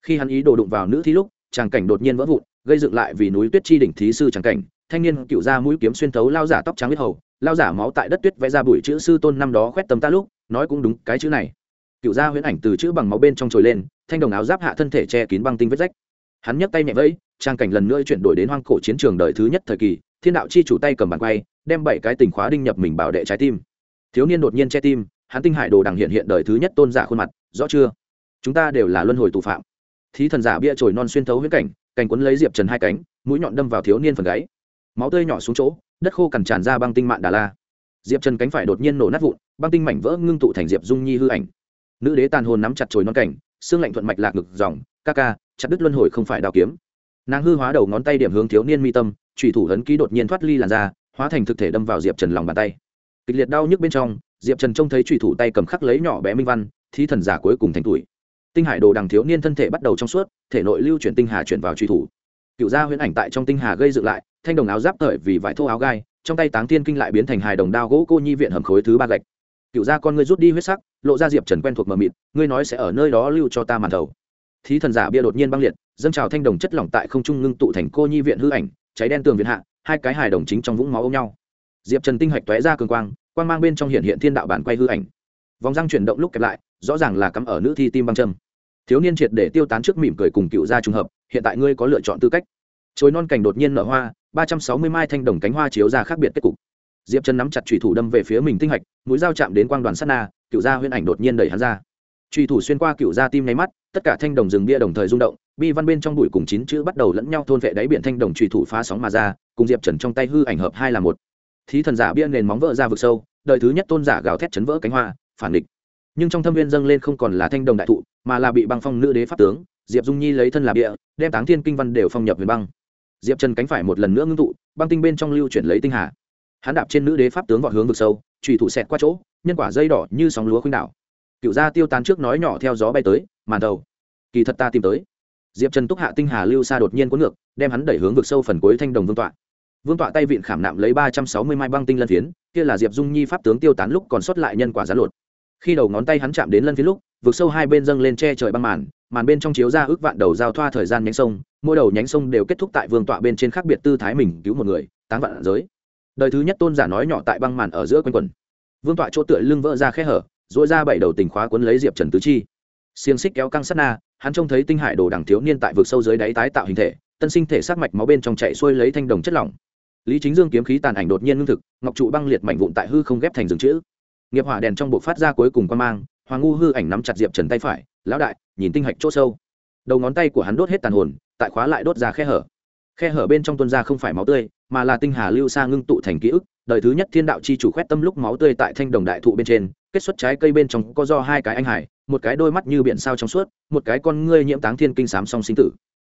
khi hắn ý đồ đụng vào nữ thi lúc tràng cảnh đột nhiên vỡ vụn gây dựng lại vì núi tuyết chi đỉnh thí sư tràng cảnh thanh niên cựu ra mũi kiếm xuyên thấu lao giả tóc trắng huyết hầu lao giả máu tại đất tuyết vẽ ra bụi chữ sư tôn năm đó khoét tầm ta lúc nói cũng đúng cái chữ này cựu gia huyễn ảnh từ chữ bằng máu bên trong trồi lên, thanh đồng áo giáp hạ thân thể che kín băng tinh vết rách. Hắn nhấc tay nhẹ vẫy, trang cảnh lần nữa chuyển đổi đến hoang cổ chiến trường đời thứ nhất thời kỳ, thiên đạo chi chủ tay cầm bàn quay, đem bảy cái tình khóa đinh nhập mình bảo đệ trái tim. Thiếu niên đột nhiên che tim, hắn tinh hải đồ đằng hiện hiện đời thứ nhất tôn giả khuôn mặt, rõ chưa? Chúng ta đều là luân hồi tù phạm. Thí thần giả bia trồi non xuyên thấu huyễn cảnh, cành quấn lấy diệp trần hai cánh, mũi nhọn đâm vào thiếu niên phần gáy. Máu tươi nhỏ xuống chỗ, đất khô cằn tràn ra băng tinh mạn đà la. Diệp trần cánh phải đột nhiên nổ nát vụn, băng tinh mảnh vỡ ngưng tụ thành diệp dung nhi hư ảnh nữ đế tàn hồn nắm chặt chồi non cảnh, xương lạnh thuận mạch lạc ngực dòng, ca ca, chặt đứt luân hồi không phải đao kiếm. Nàng hư hóa đầu ngón tay điểm hướng thiếu niên mi tâm trùy thủ hấn ký đột nhiên thoát ly làn da, hóa thành thực thể đâm vào diệp trần lòng bàn tay. Kịch liệt đau nhức bên trong, diệp trần trông thấy trùy thủ tay cầm khắc lấy nhỏ bé minh văn, thi thần giả cuối cùng thành tuổi tinh hải đồ đằng thiếu niên thân thể bắt đầu trong suốt, thể nội lưu chuyển tinh hà chuyển vào truy thủ. Cựu gia huyễn ảnh tại trong tinh hà gây dựng lại, thanh đồng áo giáp thời vì vải thô áo gai, trong tay táng thiên kinh lại biến thành hài đồng đao gỗ cô nhi viện hầm khối thứ ba gạch cựu gia con ngươi rút đi huyết sắc, lộ ra diệp trần quen thuộc mờ mịt, ngươi nói sẽ ở nơi đó lưu cho ta màn thầu thí thần giả bia đột nhiên băng liệt, dâng trào thanh đồng chất lỏng tại không trung ngưng tụ thành cô nhi viện hư ảnh, cháy đen tường viện hạ, hai cái hài đồng chính trong vũng máu ôm nhau. Diệp trần tinh hạch tóe ra cường quang quang mang bên trong hiện hiện thiên đạo bản quay hư ảnh. Vòng răng chuyển động lúc kẹp lại, rõ ràng là cắm ở nữ thi tim băng châm thiếu niên triệt để tiêu tán trước mỉm cười cùng cựu gia trùng hợp, hiện tại ngươi có lựa chọn tư cách. Chối non cành đột nhiên nở hoa, ba trăm sáu mươi mai thanh đồng cánh hoa chiếu ra khác biệt kết cục diệp chân nắm chặt trùy thủ đâm về phía mình tinh hạch, mũi dao chạm đến quang đoàn sắt na, cựu gia huyễn ảnh đột nhiên đẩy hắn ra. Trùy thủ xuyên qua cựu gia tim nháy mắt, tất cả thanh đồng rừng bia đồng thời rung động, bi văn bên trong bụi cùng chín chữ bắt đầu lẫn nhau thôn vệ đáy biển thanh đồng trùy thủ phá sóng mà ra, cùng diệp trần trong tay hư ảnh hợp hai là một. Thí thần giả bia nền móng vỡ ra vực sâu, đời thứ nhất tôn giả gào thét chấn vỡ cánh hoa, phản địch nhưng trong thâm viên dâng lên không còn là thanh đồng đại thụ, mà là bị băng phong nữ đế pháp tướng, diệp dung nhi lấy thân là bia, đem táng thiên kinh văn đều phong nhập huyền băng. Diệp trần cánh phải một lần nữa ngưng tụ, băng tinh bên trong lưu chuyển lấy tinh hà hắn đạp trên nữ đế pháp tướng vọt hướng vực sâu trùy thủ xẹt qua chỗ, nhân quả dây đỏ như sóng lúa khuynh đảo. Cựu gia tiêu tán trước nói nhỏ theo gió bay tới, màn đầu. Kỳ thật ta tìm tới. Diệp trần túc hạ tinh hà lưu xa đột nhiên cuốn ngược, đem hắn đẩy hướng vực sâu phần cuối thanh đồng vương tọa. Vương tọa tay vịn khảm nạm lấy ba trăm sáu mươi mai băng tinh lân phiến, kia là diệp dung nhi pháp tướng tiêu tán lúc còn sót lại nhân quả giá lột. Khi đầu ngón tay hắn chạm đến lân phiến lúc, vực sâu hai bên dâng lên che trời băng màn màn bên trong chiếu ra ước vạn đầu giao thoa thời gian nhánh sông, mỗi đầu nhánh sông đều kết thúc tại vương tọa bên trên khác biệt tư thái mình cứu một người, táng vạn giới đời thứ nhất tôn giả nói nhỏ tại băng màn ở giữa quanh quần. Vương tọa chỗ tựa lưng vỡ ra khe hở dỗi ra bảy đầu tình khóa cuốn lấy diệp trần tứ chi. Xiềng xích kéo căng sát na, hắn trông thấy tinh hải đồ đằng thiếu niên tại vực sâu dưới đáy tái tạo hình thể, tân sinh thể sát mạch máu bên trong chạy xuôi lấy thanh đồng chất lỏng. Lý chính dương kiếm khí tàn ảnh đột nhiên ngưng thực, ngọc trụ băng liệt mảnh vụn tại hư không ghép thành rừng chữ. Nghiệp hỏa đèn trong bộ phát ra cuối cùng quan mang, hoàng ngu hư ảnh nắm chặt diệp trần tay phải, lão đại, nhìn tinh hạch c h ỗ sâu. Đầu ngón tay của hắn đốt hết tàn hồn, tại khóa lại đốt ra khe hở. Khe hở bên trong tuân ra không phải máu tươi mà là tinh hà lưu xa ngưng tụ thành ký ức, đời thứ nhất thiên đạo chi chủ khoét tâm lúc máu tươi tại thanh đồng đại thụ bên trên, kết xuất trái cây bên trong có do hai cái anh hải, một cái đôi mắt như biển sao trong suốt, một cái con ngươi nhiễm táng thiên kinh sám song sinh tử.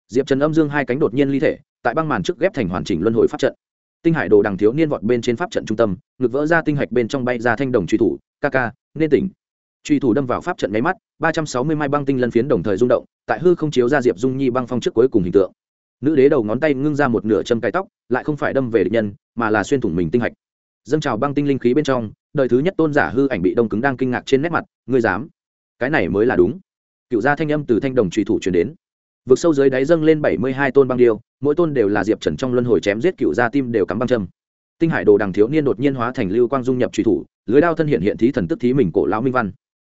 Diệp trần âm dương hai cánh đột nhiên ly thể, tại băng màn trước ghép thành hoàn chỉnh luân hồi pháp trận. Tinh hải đồ đằng thiếu niên vọt bên trên pháp trận trung tâm, ngực vỡ ra tinh hạch bên trong bay ra thanh đồng truy thủ, ca ca, nên tỉnh. Truy thủ đâm vào pháp trận nháy mắt, ba trăm sáu mươi mai băng tinh lân phiến đồng thời rung động, tại hư không chiếu ra diệp dung nhi băng phong trước cuối cùng hình tượng nữ đế đầu ngón tay ngưng ra một nửa châm cài tóc, lại không phải đâm về địch nhân, mà là xuyên thủng mình tinh hạch. Dâng trào băng tinh linh khí bên trong, đời thứ nhất tôn giả hư ảnh bị đông cứng đang kinh ngạc trên nét mặt, ngươi dám? Cái này mới là đúng. Cựu gia thanh âm từ thanh đồng truy thủ truyền đến. Vực sâu dưới đáy dâng lên bảy mươi hai tôn băng điêu, mỗi tôn đều là diệp trần trong luân hồi chém giết cựu gia tim đều cắm băng châm. Tinh hải đồ đằng thiếu niên đột nhiên hóa thành lưu quang dung nhập truy thủ, lưới đao thân hiện hiện thí thần tức thí mình cổ lão minh văn.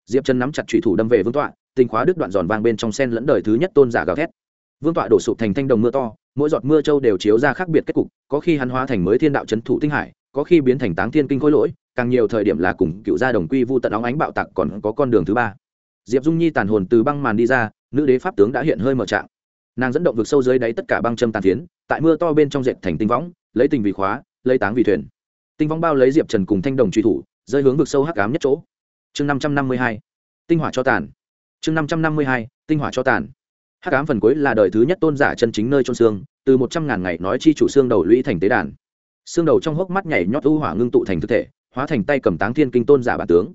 Diệp trần nắm chặt truy thủ đâm về vương tọa, tinh khóa đứt đoạn giòn vang bên trong sen lẫn đời thứ nhất tôn giả gào thét vương tọa đổ sụp thành thanh đồng mưa to, mỗi giọt mưa châu đều chiếu ra khác biệt kết cục, có khi hắn hóa thành mới thiên đạo c thủ tinh hải, có khi biến thành táng thiên kinh khối lỗi, càng nhiều thời điểm là cùng cựu gia đồng quy vu tận óng ánh bạo tặc còn có con đường thứ ba. Diệp dung nhi tàn hồn từ băng màn đi ra, nữ đế pháp tướng đã hiện hơi mở trạng. Nàng dẫn động vực sâu dưới đáy tất cả băng châm tàn tiến tại mưa to bên trong dệt thành tinh võng, lấy tình vì khóa, lấy táng vì thuyền. Tinh võng bao lấy diệp trần cùng thanh đồng truy thủ, rơi hướng vực sâu hắc ám nhất chỗ. Chương năm trăm năm mươi hai, tinh hỏa cho tàn. Chương năm trăm năm mươi hai, tinh hỏa cho tàn hắc ám phần cuối là đời thứ nhất tôn giả chân chính nơi trôn xương, từ một trăm ngàn ngày nói chi chủ xương đầu lũy thành tế đàn. Xương đầu trong hốc mắt nhảy nhót u hỏa ngưng tụ thành thực thể, hóa thành tay cầm táng thiên kinh tôn giả bản tướng.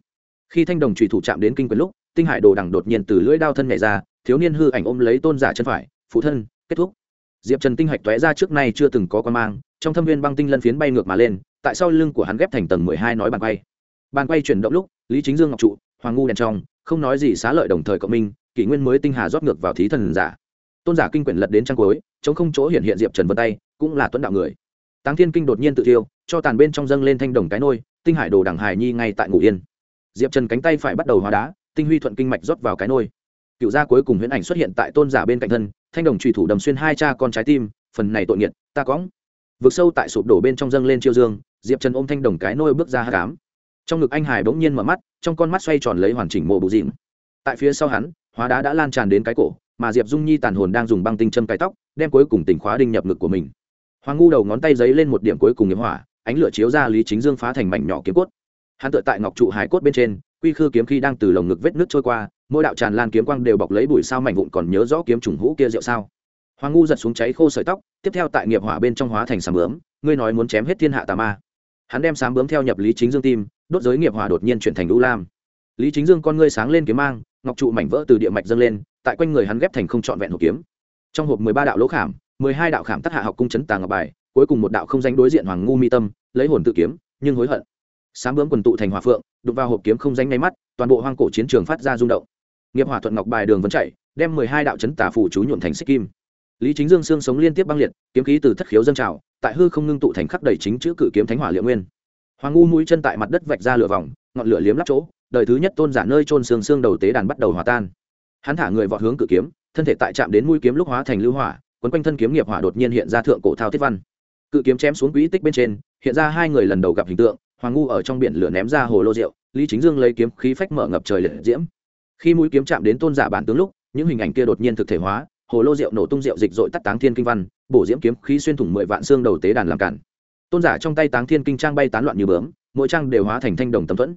Khi thanh đồng trùy thủ chạm đến kinh quyền lúc, tinh hải đồ đằng đột nhiên từ lưỡi đao thân nhảy ra, thiếu niên hư ảnh ôm lấy tôn giả chân phải, phụ thân, kết thúc. Diệp trần tinh hạch tóe ra trước nay chưa từng có quan mang, trong thâm viên băng tinh lân phiến bay ngược mà lên, tại sau lưng của hắn ghép thành tầng mười hai nói bàn quay. Bàn quay chuyển động lúc, lý chính dương ngọc trụ, hoàng ngu đèn trong, không nói gì xá lợi đồng thời cộng minh kỷ nguyên mới tinh hà rót ngược vào thí thần giả. Tôn giả kinh quyển lật đến trang cuối, chống không chỗ hiện hiện diệp trần vân tay, cũng là tuấn đạo người. Táng thiên kinh đột nhiên tự thiêu, cho tàn bên trong dâng lên thanh đồng cái nôi, tinh hải đồ đằng hài nhi ngay tại ngủ yên. Diệp trần cánh tay phải bắt đầu hóa đá, tinh huy thuận kinh mạch rót vào cái nôi. Cựu gia cuối cùng huyễn ảnh xuất hiện tại tôn giả bên cạnh thân, thanh đồng trùy thủ đầm xuyên hai cha con trái tim, phần này tội nghiệt, ta cóng vượt sâu tại sụp đổ bên trong dâng lên chiêu dương, diệp trần ôm thanh đồng cái nôi bước ra hát cám trong ngực anh hải bỗng nhiên mở mắt, trong con mắt xoay tròn lấy hoàn chỉnh mộ bù dịm tại phía sau hắn hóa đá đã lan tràn đến cái cổ, mà diệp dung nhi tàn hồn đang dùng băng tinh châm cái tóc, đem cuối cùng tỉnh khóa đinh nhập ngực của mình. Hoàng ngu đầu ngón tay giấy lên một điểm cuối cùng nghiệp hỏa, ánh lửa chiếu ra lý chính dương phá thành mảnh nhỏ kiếm cốt. Hắn tựa tại ngọc trụ hải cốt bên trên, quy khư kiếm khi đang từ lồng ngực vết nước trôi qua, mỗi đạo tràn lan kiếm quang đều bọc lấy bụi sao mảnh vụn còn nhớ rõ kiếm trùng hũ kia rượu sao. Hoàng ngu giật xuống cháy khô sợi tóc, tiếp theo tại nghiệp hỏa bên trong hóa thành sám bướm, ngươi nói muốn chém hết thiên hạ tà ma. Hắn đem sám bướm theo nhập lý chính dương tim, đốt giới nghiệp hỏa đột nhiên chuyển thành lũ lam. Lý chính dương con ngươi sáng lên kiếm mang ngọc trụ mảnh vỡ từ địa mạch dâng lên, tại quanh người hắn ghép thành không trọn vẹn hộp kiếm. Trong hộp mười ba đạo lỗ khảm, mười hai đạo khảm tác hạ học cung chấn tàng ngọc bài, cuối cùng một đạo không danh đối diện hoàng ngu mi tâm, lấy hồn tự kiếm, nhưng hối hận. Sáng bướm quần tụ thành hòa phượng đục vào hộp kiếm không danh ngay mắt, toàn bộ hoang cổ chiến trường phát ra rung động. Nghiệp hỏa thuận ngọc bài đường vẫn chạy, đem mười hai đạo chấn tà phủ chú nhuộn thành xích kim. Lý chính dương xương sống liên tiếp băng liệt, kiếm khí từ thất khiếu dân trào, tại hư không ngưng tụ thành khắc đầy chính chữ cự kiếm thánh hỏa liệu nguyên. Hoàng ngu mũi chân tại mặt đất vạch ra lửa vòng, ngọn lửa liếm lắp chỗ đời thứ nhất tôn giả nơi trôn xương xương đầu tế đàn bắt đầu hòa tan. Hắn thả người vọt hướng cự kiếm, thân thể tại chạm đến mũi kiếm lúc hóa thành lưu hỏa, quấn quanh thân kiếm nghiệp hỏa đột nhiên hiện ra thượng cổ thao thiết văn. Cự kiếm chém xuống quỹ tích bên trên, hiện ra hai người lần đầu gặp hình tượng, hoàng ngu ở trong biển lửa ném ra hồ lô rượu, lý chính dương lấy kiếm khí phách mở ngập trời liệt diễm. Khi mũi kiếm chạm đến tôn giả bản tướng lúc, những hình ảnh kia đột nhiên thực thể hóa, hồ lô rượu nổ tung rượu dịch dội tắt táng thiên kinh văn, bổ diễm kiếm khí xuyên thủng mười vạn xương đầu tế đàn làm cản. Tôn giả trong tay táng thiên kinh trang bay tán loạn như bướm, mỗi trang đều hóa thành thanh đồng tấm thuẫn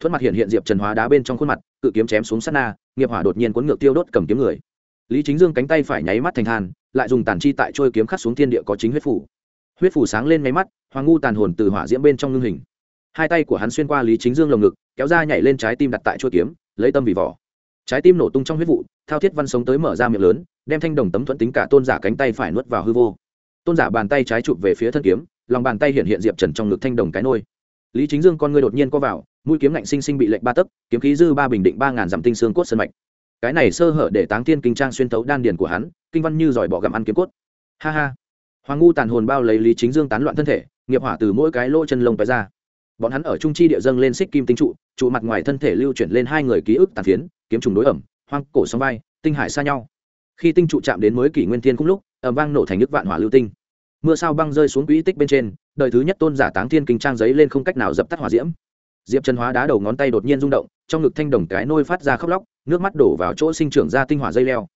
thuẫn mặt hiện hiện diệp trần hóa đá bên trong khuôn mặt, cự kiếm chém xuống sát na, nghiệp hỏa đột nhiên cuốn ngược tiêu đốt cầm kiếm người. Lý chính dương cánh tay phải nháy mắt thành than, lại dùng tàn chi tại trôi kiếm khắc xuống thiên địa có chính huyết phủ. Huyết phủ sáng lên nháy mắt, hoàng ngu tàn hồn từ hỏa diễm bên trong ngưng hình. Hai tay của hắn xuyên qua lý chính dương lồng ngực, kéo ra nhảy lên trái tim đặt tại trôi kiếm, lấy tâm vì vỏ. Trái tim nổ tung trong huyết vụ, thao thiết văn sống tới mở ra miệng lớn, đem thanh đồng tấm thuẫn tính cả tôn giả cánh tay phải nuốt vào hư vô. Tôn giả bàn tay trái chụp về phía thân kiếm, lòng bàn tay hiện hiện diệp trần trong ngực thanh đồng cái nôi. Lý chính dương con ngươi đột nhiên co vào mũi kiếm lạnh sinh sinh bị lệnh ba tấc, kiếm khí dư ba bình định ba ngàn dặm tinh xương cốt sân mạch. Cái này sơ hở để táng thiên kinh trang xuyên tấu đan điền của hắn, kinh văn như giỏi bỏ gặm ăn kiếm cốt. Ha ha. Hoàng ngu tàn hồn bao lấy lý chính dương tán loạn thân thể, nghiệp hỏa từ mỗi cái lỗ chân lông tới ra. Bọn hắn ở trung chi địa dâng lên xích kim tinh trụ trụ mặt ngoài thân thể lưu chuyển lên hai người ký ức tàn phiến, kiếm trùng đối ẩm, hoang, cổ sóng vai, tinh hải xa nhau. Khi tinh trụ chạm đến mới kỷ nguyên thiên cũng lúc ẩm vang nổ thành nước vạn hỏa lưu tinh. Mưa sao băng rơi xuống quỹ tích bên trên, đời thứ nhất tôn giả táng thiên kinh trang giấy lên không cách nào dập tắt hỏa diễm diệp trần hóa đá đầu ngón tay đột nhiên rung động, trong ngực thanh đồng cái nôi phát ra khóc lóc, nước mắt đổ vào chỗ sinh trưởng ra tinh hỏa dây leo.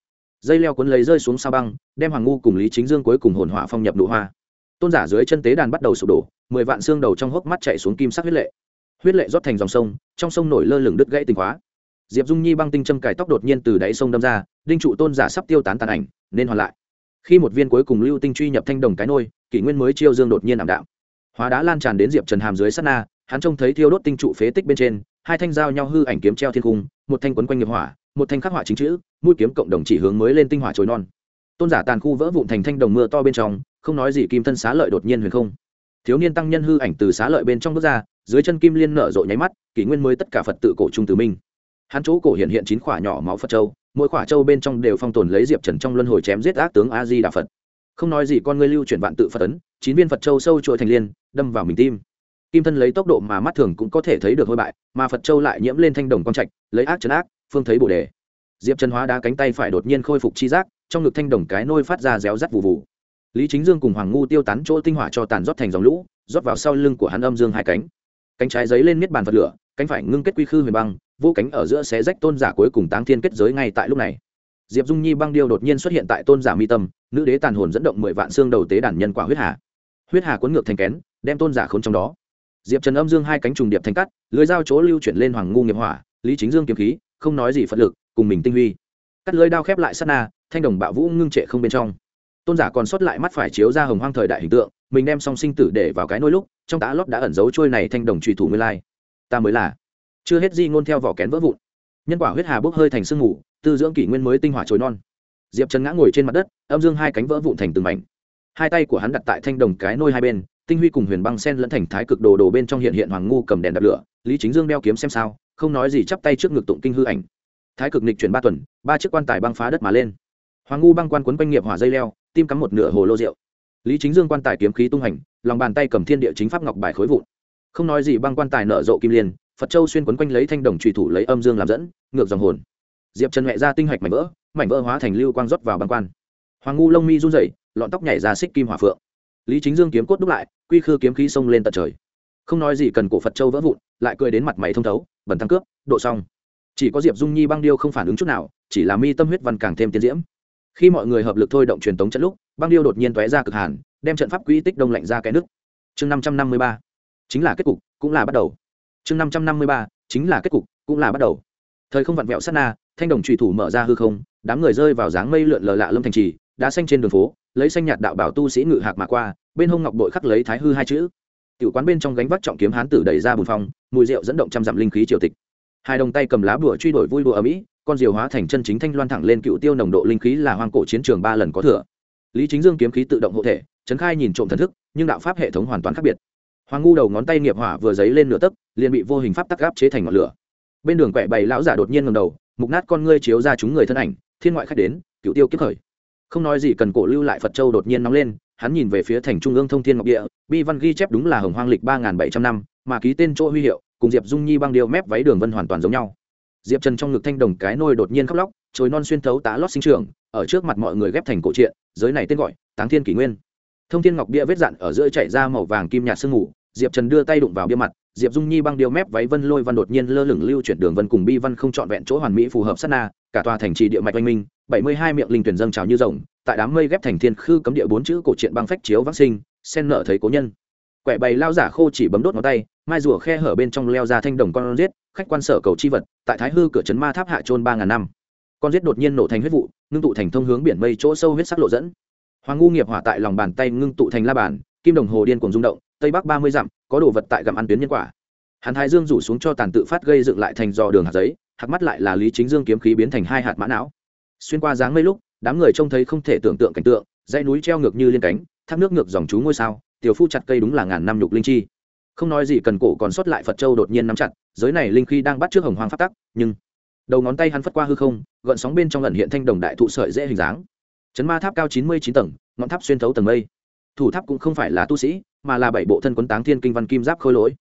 Dây leo cuốn lấy rơi xuống sao băng, đem hoàng ngu cùng lý chính dương cuối cùng hồn hỏa phong nhập nụ hoa. Tôn giả dưới chân tế đàn bắt đầu sụp đổ, mười vạn xương đầu trong hốc mắt chạy xuống kim sắc huyết lệ. Huyết lệ rót thành dòng sông, trong sông nổi lơ lửng đứt gãy tình hóa. Diệp dung nhi băng tinh châm cài tóc đột nhiên từ đáy sông đâm ra, đinh trụ tôn giả sắp tiêu tán tàn ảnh, nên hoàn lại. Khi một viên cuối cùng lưu tinh truy nhập thanh đồng cái nôi, kỷ nguyên mới chiêu dương đột nhiên ảm đạm. Hóa đá lan tràn đến diệp trần hàm dưới sắt na hắn trông thấy thiêu đốt tinh trụ phế tích bên trên, hai thanh dao nhau hư ảnh kiếm treo thiên cung một thanh quấn quanh nghiệp hỏa, một thanh khắc họa chính chữ, mũi kiếm cộng đồng chỉ hướng mới lên tinh hỏa trồi non. Tôn giả tàn khu vỡ vụn thành thanh đồng mưa to bên trong, không nói gì kim thân xá lợi đột nhiên huyền không. Thiếu niên tăng nhân hư ảnh từ xá lợi bên trong bước ra, dưới chân kim liên nở rộ nháy mắt, kỷ nguyên mới tất cả phật tự cổ trung từ minh. Hắn chỗ cổ hiện hiện chín khỏa nhỏ máu phật châu, mỗi khỏa châu bên trong đều phong tồn lấy diệp trần trong luân hồi chém giết ác tướng a di đà phật. Không nói gì con ngươi lưu chuyển vạn tự phật ấn, chín viên phật châu sâu trội thành liên, đâm vào mình tim kim thân lấy tốc độ mà mắt thường cũng có thể thấy được hôi bại, mà phật châu lại nhiễm lên thanh đồng quang trạch, lấy ác chấn ác, phương thấy bồ đề. Diệp trần hóa đá cánh tay phải đột nhiên khôi phục chi giác, trong ngực thanh đồng cái nôi phát ra réo rắt vụ vụ lý chính dương cùng hoàng ngu tiêu tán chỗ tinh hỏa cho tàn rót thành dòng lũ, rót vào sau lưng của hắn âm dương hai cánh. Cánh trái giấy lên miết bàn phật lửa, cánh phải ngưng kết quy khư huyền băng, vô cánh ở giữa xé rách tôn giả cuối cùng táng thiên kết giới ngay tại lúc này. Diệp dung nhi băng điêu đột nhiên xuất hiện tại tôn giả mi tâm, nữ đế tàn hồn dẫn động mười vạn xương đầu tế đàn nhân quả huyết hà. Huyết hà cuốn ngược thành kén, đem tôn giả khốn trong đó diệp trần âm dương hai cánh trùng điệp thành cắt, lưới dao chỗ lưu chuyển lên hoàng ngu nghiệp hỏa, lý chính dương kiếm khí, không nói gì phật lực, cùng mình tinh huy. Cắt lưới đao khép lại sát na, thanh đồng bạo vũ ngưng trệ không bên trong. Tôn giả còn sót lại mắt phải chiếu ra hồng hoang thời đại hình tượng, mình đem song sinh tử để vào cái nôi lúc, trong tá lót đã ẩn giấu trôi này thanh đồng truy thủ nguyên lai. Ta mới là. Chưa hết di ngôn theo vỏ kén vỡ vụn. Nhân quả huyết hà bốc hơi thành sương mù, tư dưỡng kỷ nguyên mới tinh hỏa trồi non. Diệp trần ngã ngồi trên mặt đất, âm dương hai cánh vỡ vụn thành từng mảnh. Hai tay của hắn đặt tại thanh đồng cái nôi hai bên tinh huy cùng huyền băng sen lẫn thành thái cực đồ đồ bên trong hiện hiện hoàng ngu cầm đèn đập lửa, lý chính dương đeo kiếm xem sao, không nói gì chắp tay trước ngực tụng kinh hư ảnh. Thái cực nịch chuyển ba tuần, ba chiếc quan tài băng phá đất mà lên. Hoàng ngu băng quan quấn quanh nghiệp hỏa dây leo, tim cắm một nửa hồ lô rượu. Lý chính dương quan tài kiếm khí tung hành, lòng bàn tay cầm thiên địa chính pháp ngọc bài khối vụn. Không nói gì băng quan tài nở rộ kim liên, phật châu xuyên quấn quanh lấy thanh đồng trùy thủ lấy âm dương làm dẫn, ngược dòng hồn. Diệp trần huệ ra tinh hạch mảnh vỡ mảnh vỡ hóa thành lưu quang rót vào băng quan. Hoàng ngu lông mi run rẩy, lọn tóc nhảy ra xích kim hỏa phượng lý chính dương kiếm cốt đúc lại, quy khư kiếm khí xông lên tận trời. Không nói gì cần cổ phật châu vỡ vụn, lại cười đến mặt mày thông thấu bẩn thăng cướp, độ xong. Chỉ có diệp dung nhi băng điêu không phản ứng chút nào, chỉ là mi tâm huyết văn càng thêm tiến diễm. Khi mọi người hợp lực thôi động truyền tống trận lúc, băng điêu đột nhiên tóe ra cực hàn, đem trận pháp quỹ tích đông lạnh ra cái nước. Chương năm trăm năm mươi ba, chính là kết cục, cũng là bắt đầu. Chương năm trăm năm mươi ba, chính là kết cục, cũng là bắt đầu. Thời không vặn vẹo sát na, thanh đồng trùy thủ mở ra hư không, đám người rơi vào dáng mây lượn lờ lạ lâm thành trì đã xanh trên đường phố lấy xanh nhạt đạo bảo tu sĩ ngự hạc mà qua, bên hông ngọc bội khắc lấy thái hư hai chữ. Tiểu quán bên trong gánh vác trọng kiếm hán tử đẩy ra bùn phong mùi rượu dẫn động trăm dặm linh khí triều tịch. Hai đồng tay cầm lá bùa truy đuổi vui đùa ở mỹ con diều hóa thành chân chính thanh loan thẳng lên cựu tiêu nồng độ linh khí là hoang cổ chiến trường ba lần có thừa. Lý chính dương kiếm khí tự động hộ thể, trấn khai nhìn trộm thần thức, nhưng đạo pháp hệ thống hoàn toàn khác biệt. Hoàng ngu đầu ngón tay nghiệp hỏa vừa dấy lên nửa tấc, liền bị vô hình pháp tắc gáp chế thành ngọn lửa. Bên đường quẹ bày lão giả đột nhiên ngầm đầu, mục nát con ngươi chiếu ra chúng người thân ảnh, thiên ngoại khách đến, cựu tiêu kiếp khởi không nói gì cần cổ lưu lại phật châu đột nhiên nóng lên, hắn nhìn về phía thành trung ương thông thiên ngọc địa, bi văn ghi chép đúng là hồng hoang lịch ba nghìn bảy trăm năm, mà ký tên chỗ huy hiệu, cùng diệp dung nhi băng điêu mép váy đường vân hoàn toàn giống nhau diệp trần trong ngực thanh đồng cái nôi đột nhiên khóc lóc chối non xuyên thấu tá lót sinh trường, ở trước mặt mọi người ghép thành cổ truyện, giới này tên gọi, táng thiên kỷ nguyên thông thiên ngọc bia vết dặn ở giữa chạy ra màu vàng kim nhạt sương ngủ. diệp trần đưa tay đụng vào bia mặt, diệp dung nhi băng điêu mép váy vân lôi văn đột nhiên lơ lửng lưu chuyển đường vân cùng bi văn không trọn vẹn chỗ hoàn mỹ phù hợp sát na cả tòa thành trì địa mạch oanh minh, bảy mươi hai miệng linh tuyển dâng trào như rồng, tại đám mây ghép thành thiên khư cấm địa bốn chữ cổ truyện băng phách chiếu vắc sinh sen nợ thấy cố nhân. Quẻ bày lao giả khô chỉ bấm đốt ngón tay, mai rùa khe hở bên trong leo ra thanh đồng con giết, khách quan sở cầu chi vật, tại thái hư cửa trấn ma tháp hạ trôn ba ngàn năm. Con giết đột nhiên nổ thành huyết vụ, ngưng tụ thành thông hướng biển mây chỗ sâu huyết sắc lộ dẫn. Hoàng ngu nghiệp hỏa tại lòng bàn tay ngưng tụ thành la bàn, kim đồng hồ điên cuồng rung động, tây bắc ba mươi dặm, có đồ vật tại gặm ăn tuyến nhân quả. Hắn thái dương rủ xuống cho tàn tự phát gây dựng lại thành dò đường hạt giấy hạt mắt lại là lý chính dương kiếm khí biến thành hai hạt mã não. Xuyên qua dáng mây lúc, đám người trông thấy không thể tưởng tượng cảnh tượng, dãy núi treo ngược như liên cánh, thác nước ngược dòng chú ngôi sao, tiểu phu chặt cây đúng là ngàn năm nhục linh chi. Không nói gì cần cổ còn sót lại phật châu đột nhiên nắm chặt, giới này linh khí đang bắt trước hồng hoang phát tắc, nhưng đầu ngón tay hắn phất qua hư không, gợn sóng bên trong lần hiện thanh đồng đại thụ sợi dễ hình dáng. Chấn ma tháp cao chín mươi chín tầng, ngọn tháp xuyên thấu tầng mây. Thủ tháp cũng không phải là tu sĩ, mà là bảy bộ thân quấn táng thiên kinh văn kim giáp khôi lỗi.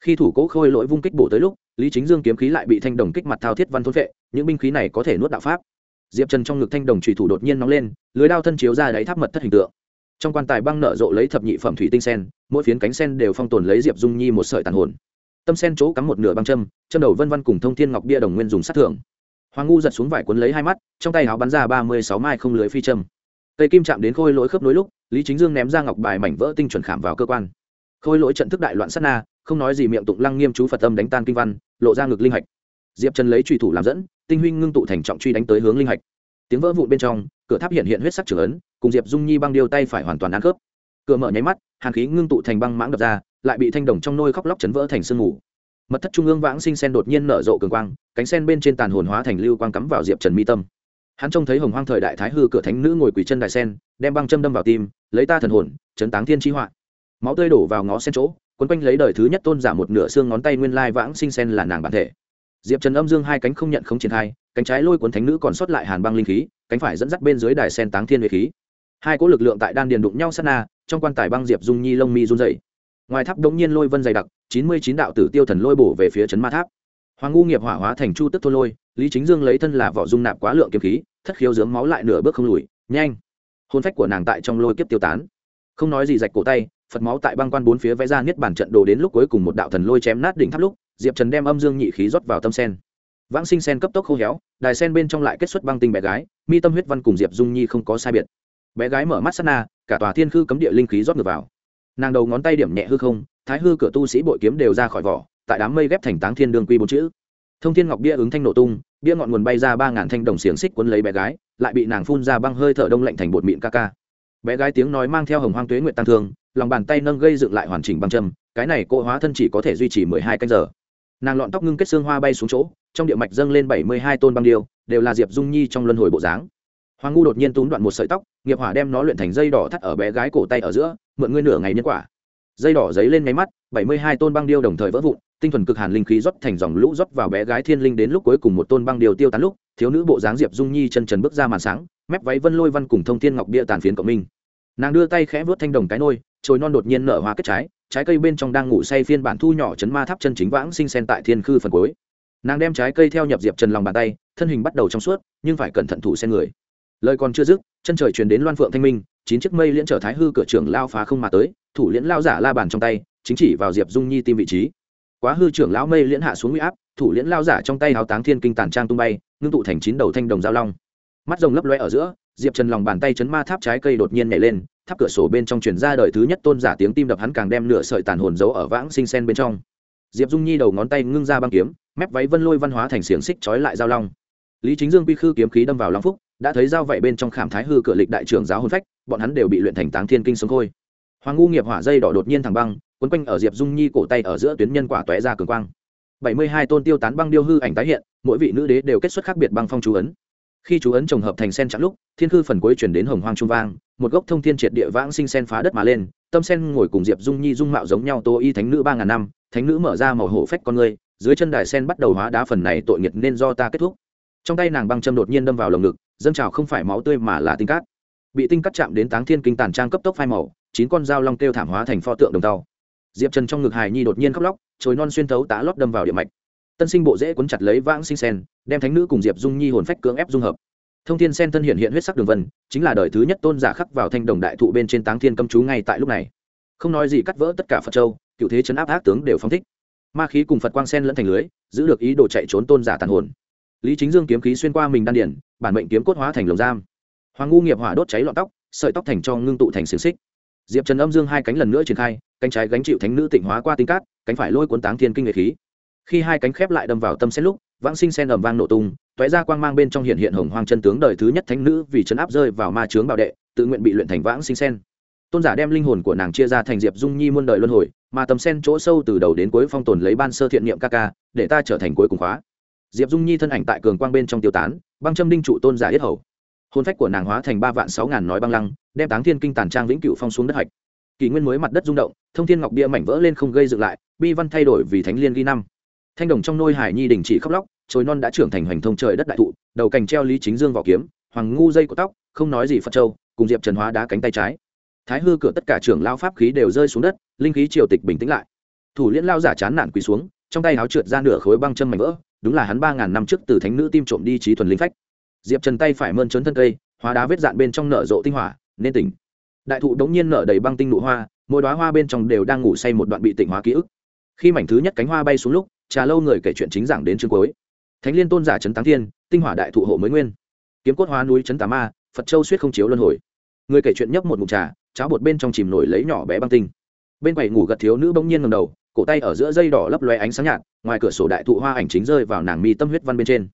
Khi thủ cố khôi lỗi vung kích bổ tới lúc lý chính dương kiếm khí lại bị thanh đồng kích mặt thao thiết văn thôn vệ những binh khí này có thể nuốt đạo pháp. Diệp trần trong ngực thanh đồng trùy thủ đột nhiên nóng lên, lưới đao thân chiếu ra đáy tháp mật thất hình tượng. Trong quan tài băng nở rộ lấy thập nhị phẩm thủy tinh sen, mỗi phiến cánh sen đều phong tồn lấy diệp dung nhi một sợi tàn hồn. Tâm sen chỗ cắm một nửa băng châm châm đầu vân văn cùng thông thiên ngọc bia đồng nguyên dùng sát thưởng. Hoàng ngu giật xuống vải cuốn lấy hai mắt, trong tay áo bắn ra ba mươi sáu mai không lưới phi châm. Cây kim chạm đến khôi lỗi khớp nối lúc, lý chính dương ném ra ngọc bài mảnh vỡ tinh chuẩn khảm vào cơ quan khôi lỗi trận thức đại loạn sát na, không nói gì miệng tụng lăng nghiêm chú phật âm đánh tan kinh văn, lộ ra ngực linh hạch. Diệp trần lấy truy thủ làm dẫn, tinh huynh ngưng tụ thành trọng truy đánh tới hướng linh hạch. Tiếng vỡ vụn bên trong, cửa tháp hiện hiện huyết sắc trưởng ấn, cùng diệp dung nhi băng điêu tay phải hoàn toàn ăn khớp. Cửa mở nháy mắt, hàn khí ngưng tụ thành băng mãng đập ra, lại bị thanh đồng trong nôi khóc lóc chấn vỡ thành sương mù. Mật thất trung ương vãng sinh sen đột nhiên nở rộ cường quang, cánh sen bên trên tàn hồn hóa thành lưu quang cắm vào diệp trần mi tâm. Hắn trông thấy hồng hoang thời đại thái hư cửa thánh nữ ngồi quỳ chân đại sen, đem băng châm đâm vào tim, lấy ta thần hồn, chấn táng thiên chi họa máu tươi đổ vào ngó sen chỗ, quấn quanh lấy đời thứ nhất tôn giả một nửa xương ngón tay nguyên lai vãng sinh sen là nàng bản thể. Diệp trần âm dương hai cánh không nhận không triển khai, cánh trái lôi cuốn thánh nữ còn sót lại hàn băng linh khí, cánh phải dẫn dắt bên dưới đài sen táng thiên huệ khí. Hai cỗ lực lượng tại đan điền đụng nhau sát na, trong quan tài băng diệp dung nhi lông mi run dày ngoài tháp đống nhiên lôi vân dày đặc, chín mươi chín đạo tử tiêu thần lôi bổ về phía trấn ma tháp. Hoàng ngu nghiệp hỏa hóa thành chu tức thôn lôi, lý chính dương lấy thân là vỏ dung nạp quá lượng kiếm khí, thất khiếu dướng máu lại nửa bước không lùi, nhanh. Hôn phách của nàng tại trong lôi kiếp tiêu tán. Không nói gì rạch cổ tay phật máu tại băng quan bốn phía vẽ ra niết bản trận đồ đến lúc cuối cùng một đạo thần lôi chém nát đỉnh tháp lúc, diệp trần đem âm dương nhị khí rót vào tâm sen. Vãng sinh sen cấp tốc khô héo, đài sen bên trong lại kết xuất băng tinh bé gái, mi tâm huyết văn cùng diệp dung nhi không có sai biệt. Bé gái mở mắt sát na, cả tòa thiên khư cấm địa linh khí rót ngược vào. Nàng đầu ngón tay điểm nhẹ hư không, thái hư cửa tu sĩ bội kiếm đều ra khỏi vỏ, tại đám mây ghép thành táng thiên đương quy bốn chữ. Thông thiên ngọc bia ứng thanh nổ tung, bia ngọn nguồn bay ra ba ngàn thanh đồng xiềng xích quấn lấy bé gái, lại bị nàng phun ra băng hơi thở đông lạnh thành bột mịn ca ca. Bé gái tiếng nói mang theo hồng hoang tuế nguyện tăng thương lòng bàn tay nâng gây dựng lại hoàn chỉnh bằng châm, cái này cô hóa thân chỉ có thể duy trì mười hai canh giờ. Nàng lọn tóc ngưng kết xương hoa bay xuống chỗ, trong địa mạch dâng lên bảy mươi hai tôn băng điêu, đều là diệp dung nhi trong luân hồi bộ dáng. Hoàng ngu đột nhiên túm đoạn một sợi tóc, nghiệp hỏa đem nó luyện thành dây đỏ thắt ở bé gái cổ tay ở giữa, mượn ngươi nửa ngày nhân quả. Dây đỏ giấy lên nháy mắt, bảy mươi hai tôn băng điêu đồng thời vỡ vụn, tinh thuần cực hàn linh khí rót thành dòng lũ rót vào bé gái thiên linh đến lúc cuối cùng một tôn băng điêu tiêu tán lúc, thiếu nữ bộ dáng diệp dung nhi chân trần bước ra màn sáng, mép váy vân lôi văn cùng thông thiên ngọc bia tàn phiến cộng minh. Nàng đưa tay khẽ vớt thanh đồng cái nôi trồi non đột nhiên nở hoa kết trái trái cây bên trong đang ngủ say phiên bản thu nhỏ chấn ma tháp chân chính vãng sinh sen tại thiên khư phần cuối. Nàng đem trái cây theo nhập diệp trần lòng bàn tay, thân hình bắt đầu trong suốt, nhưng phải cẩn thận thủ sen người. Lời còn chưa dứt, chân trời truyền đến loan phượng thanh minh, chín chiếc mây liễn trở thái hư cửa trưởng lao phá không mà tới, thủ liễn lao giả la bàn trong tay, chính chỉ vào diệp dung nhi tim vị trí. Quá hư trưởng lão mây liễn hạ xuống huy áp, thủ liễn lao giả trong tay háo táng thiên kinh tàn trang tung bay, ngưng tụ thành chín đầu thanh đồng giao long. Mắt rồng lấp loe ở giữa, diệp trần lòng bàn tay chấn ma tháp trái cây đột nhiên nhảy lên tháp cửa sổ bên trong truyền ra đời thứ nhất tôn giả tiếng tim đập hắn càng đem nửa sợi tàn hồn giấu ở vãng sinh sen bên trong. Diệp dung nhi đầu ngón tay ngưng ra băng kiếm, mép váy vân lôi văn hóa thành xiềng xích trói lại giao long. Lý chính dương quy khư kiếm khí đâm vào long phúc, đã thấy dao vậy bên trong khảm thái hư cửa lịch đại trưởng giáo hồn phách, bọn hắn đều bị luyện thành táng thiên kinh sống khôi. Hoàng ngu nghiệp hỏa dây đỏ đột nhiên thẳng băng, quấn quanh ở diệp dung nhi cổ tay ở giữa tuyến nhân quả tóe ra cường quang. Bảy mươi hai tôn tiêu tán băng điêu hư ảnh tái hiện, mỗi vị nữ đế đều kết xuất khác biệt băng phong chú ấn khi chú ấn trồng hợp thành sen chặn lúc, thiên khư phần cuối chuyển đến hồng hoang trung vang, một gốc thông thiên triệt địa vãng sinh sen phá đất mà lên, tâm sen ngồi cùng diệp dung nhi dung mạo giống nhau, tô y thánh nữ ba ngàn năm, thánh nữ mở ra màu hổ phách con người dưới chân đài sen bắt đầu hóa đá phần này tội nghiệt nên do ta kết thúc. Trong tay nàng băng châm đột nhiên đâm vào lồng ngực, dâng trào không phải máu tươi mà là tinh cát. Bị tinh cắt chạm đến táng thiên kinh tàn trang cấp tốc phai màu, chín con dao long kêu thảm hóa thành pho tượng đồng tàu. Diệp trần trong ngực hài nhi đột nhiên khóc lóc, chồi non xuyên thấu tá lót đâm vào địa mạch tân sinh bộ dễ cuốn chặt lấy vãng sinh sen, đem thánh nữ cùng diệp dung nhi hồn phách cưỡng ép dung hợp. Thông thiên sen thân hiện hiện huyết sắc đường vân, chính là đời thứ nhất tôn giả khắc vào thanh đồng đại thụ bên trên táng thiên cấm chú ngay tại lúc này. Không nói gì cắt vỡ tất cả phật châu, cựu thế chấn áp ác tướng đều phong thích. Ma khí cùng phật quang sen lẫn thành lưới, giữ được ý đồ chạy trốn tôn giả tàn hồn. Lý chính dương kiếm khí xuyên qua mình đan điển bản mệnh kiếm cốt hóa thành lồng giam. Hoàng ngu nghiệp hỏa đốt cháy lọn tóc, sợi tóc thành cho ngưng tụ thành xiềng xích. Diệp trần âm dương hai cánh lần nữa triển khai, cánh trái gánh chịu thánh nữ tịnh hóa qua tinh cát, cánh phải lôi cuốn táng thiên kinh nghệ khí khi hai cánh khép lại đâm vào tâm sen lúc, vãng sinh sen ầm vang nổ tung toé ra quang mang bên trong hiện hiện hồng hoàng chân tướng đời thứ nhất thánh nữ vì chấn áp rơi vào ma chướng bảo đệ, tự nguyện bị luyện thành vãng sinh sen. Tôn giả đem linh hồn của nàng chia ra thành diệp dung nhi muôn đời luân hồi, mà tầm sen chỗ sâu từ đầu đến cuối phong tồn lấy ban sơ thiện niệm ca ca, để ta trở thành cuối cùng khóa. Diệp dung nhi thân ảnh tại cường quang bên trong tiêu tán, băng châm đinh trụ tôn giả yết hầu. Hôn phách của nàng hóa thành ba vạn sáu ngàn nói băng lăng, đem táng thiên kinh tàn trang vĩnh cửu phong xuống đất hạch. Kỷ nguyên mới mặt đất rung động, thông thiên ngọc bia mảnh vỡ lên không gây dựng lại, bi văn thay đổi vì thánh liên ghi năm thanh đồng trong nôi hải nhi đình chỉ khóc lóc, chối non đã trưởng thành hoành thông trời đất đại thụ, đầu cành treo lý chính dương vào kiếm, hoàng ngu dây của tóc, không nói gì phật châu, cùng diệp trần hóa đá cánh tay trái. Thái hư cửa tất cả trưởng lao pháp khí đều rơi xuống đất, linh khí triều tịch bình tĩnh lại. Thủ liễn lao giả chán nản quỳ xuống, trong tay áo trượt ra nửa khối băng chân mảnh vỡ, đúng là hắn ba ngàn năm trước từ thánh nữ tim trộm đi trí thuần linh phách. Diệp trần tay phải mơn trớn thân cây, hóa đá vết dạn bên trong nở rộ tinh hỏa, nên tỉnh. Đại thụ đống nhiên nở đầy băng tinh nụ hoa, mỗi đoá hoa bên trong đều đang ngủ say một đoạn bị tỉnh hóa ký ức. Khi mảnh thứ nhất cánh hoa bay xuống lúc trà lâu người kể chuyện chính giảng đến chương cuối. Thánh liên tôn giả trấn táng thiên, tinh hỏa đại thụ hộ mới nguyên. Kiếm cốt hoa núi trấn tà ma, phật châu suýt không chiếu luân hồi. Người kể chuyện nhấp một ngụm trà, cháo bột bên trong chìm nổi lấy nhỏ bé băng tinh. Bên quầy ngủ gật thiếu nữ bỗng nhiên ngầm đầu, cổ tay ở giữa dây đỏ lấp loe ánh sáng nhạt, ngoài cửa sổ đại thụ hoa ảnh chính rơi vào nàng mi tâm huyết văn bên trên.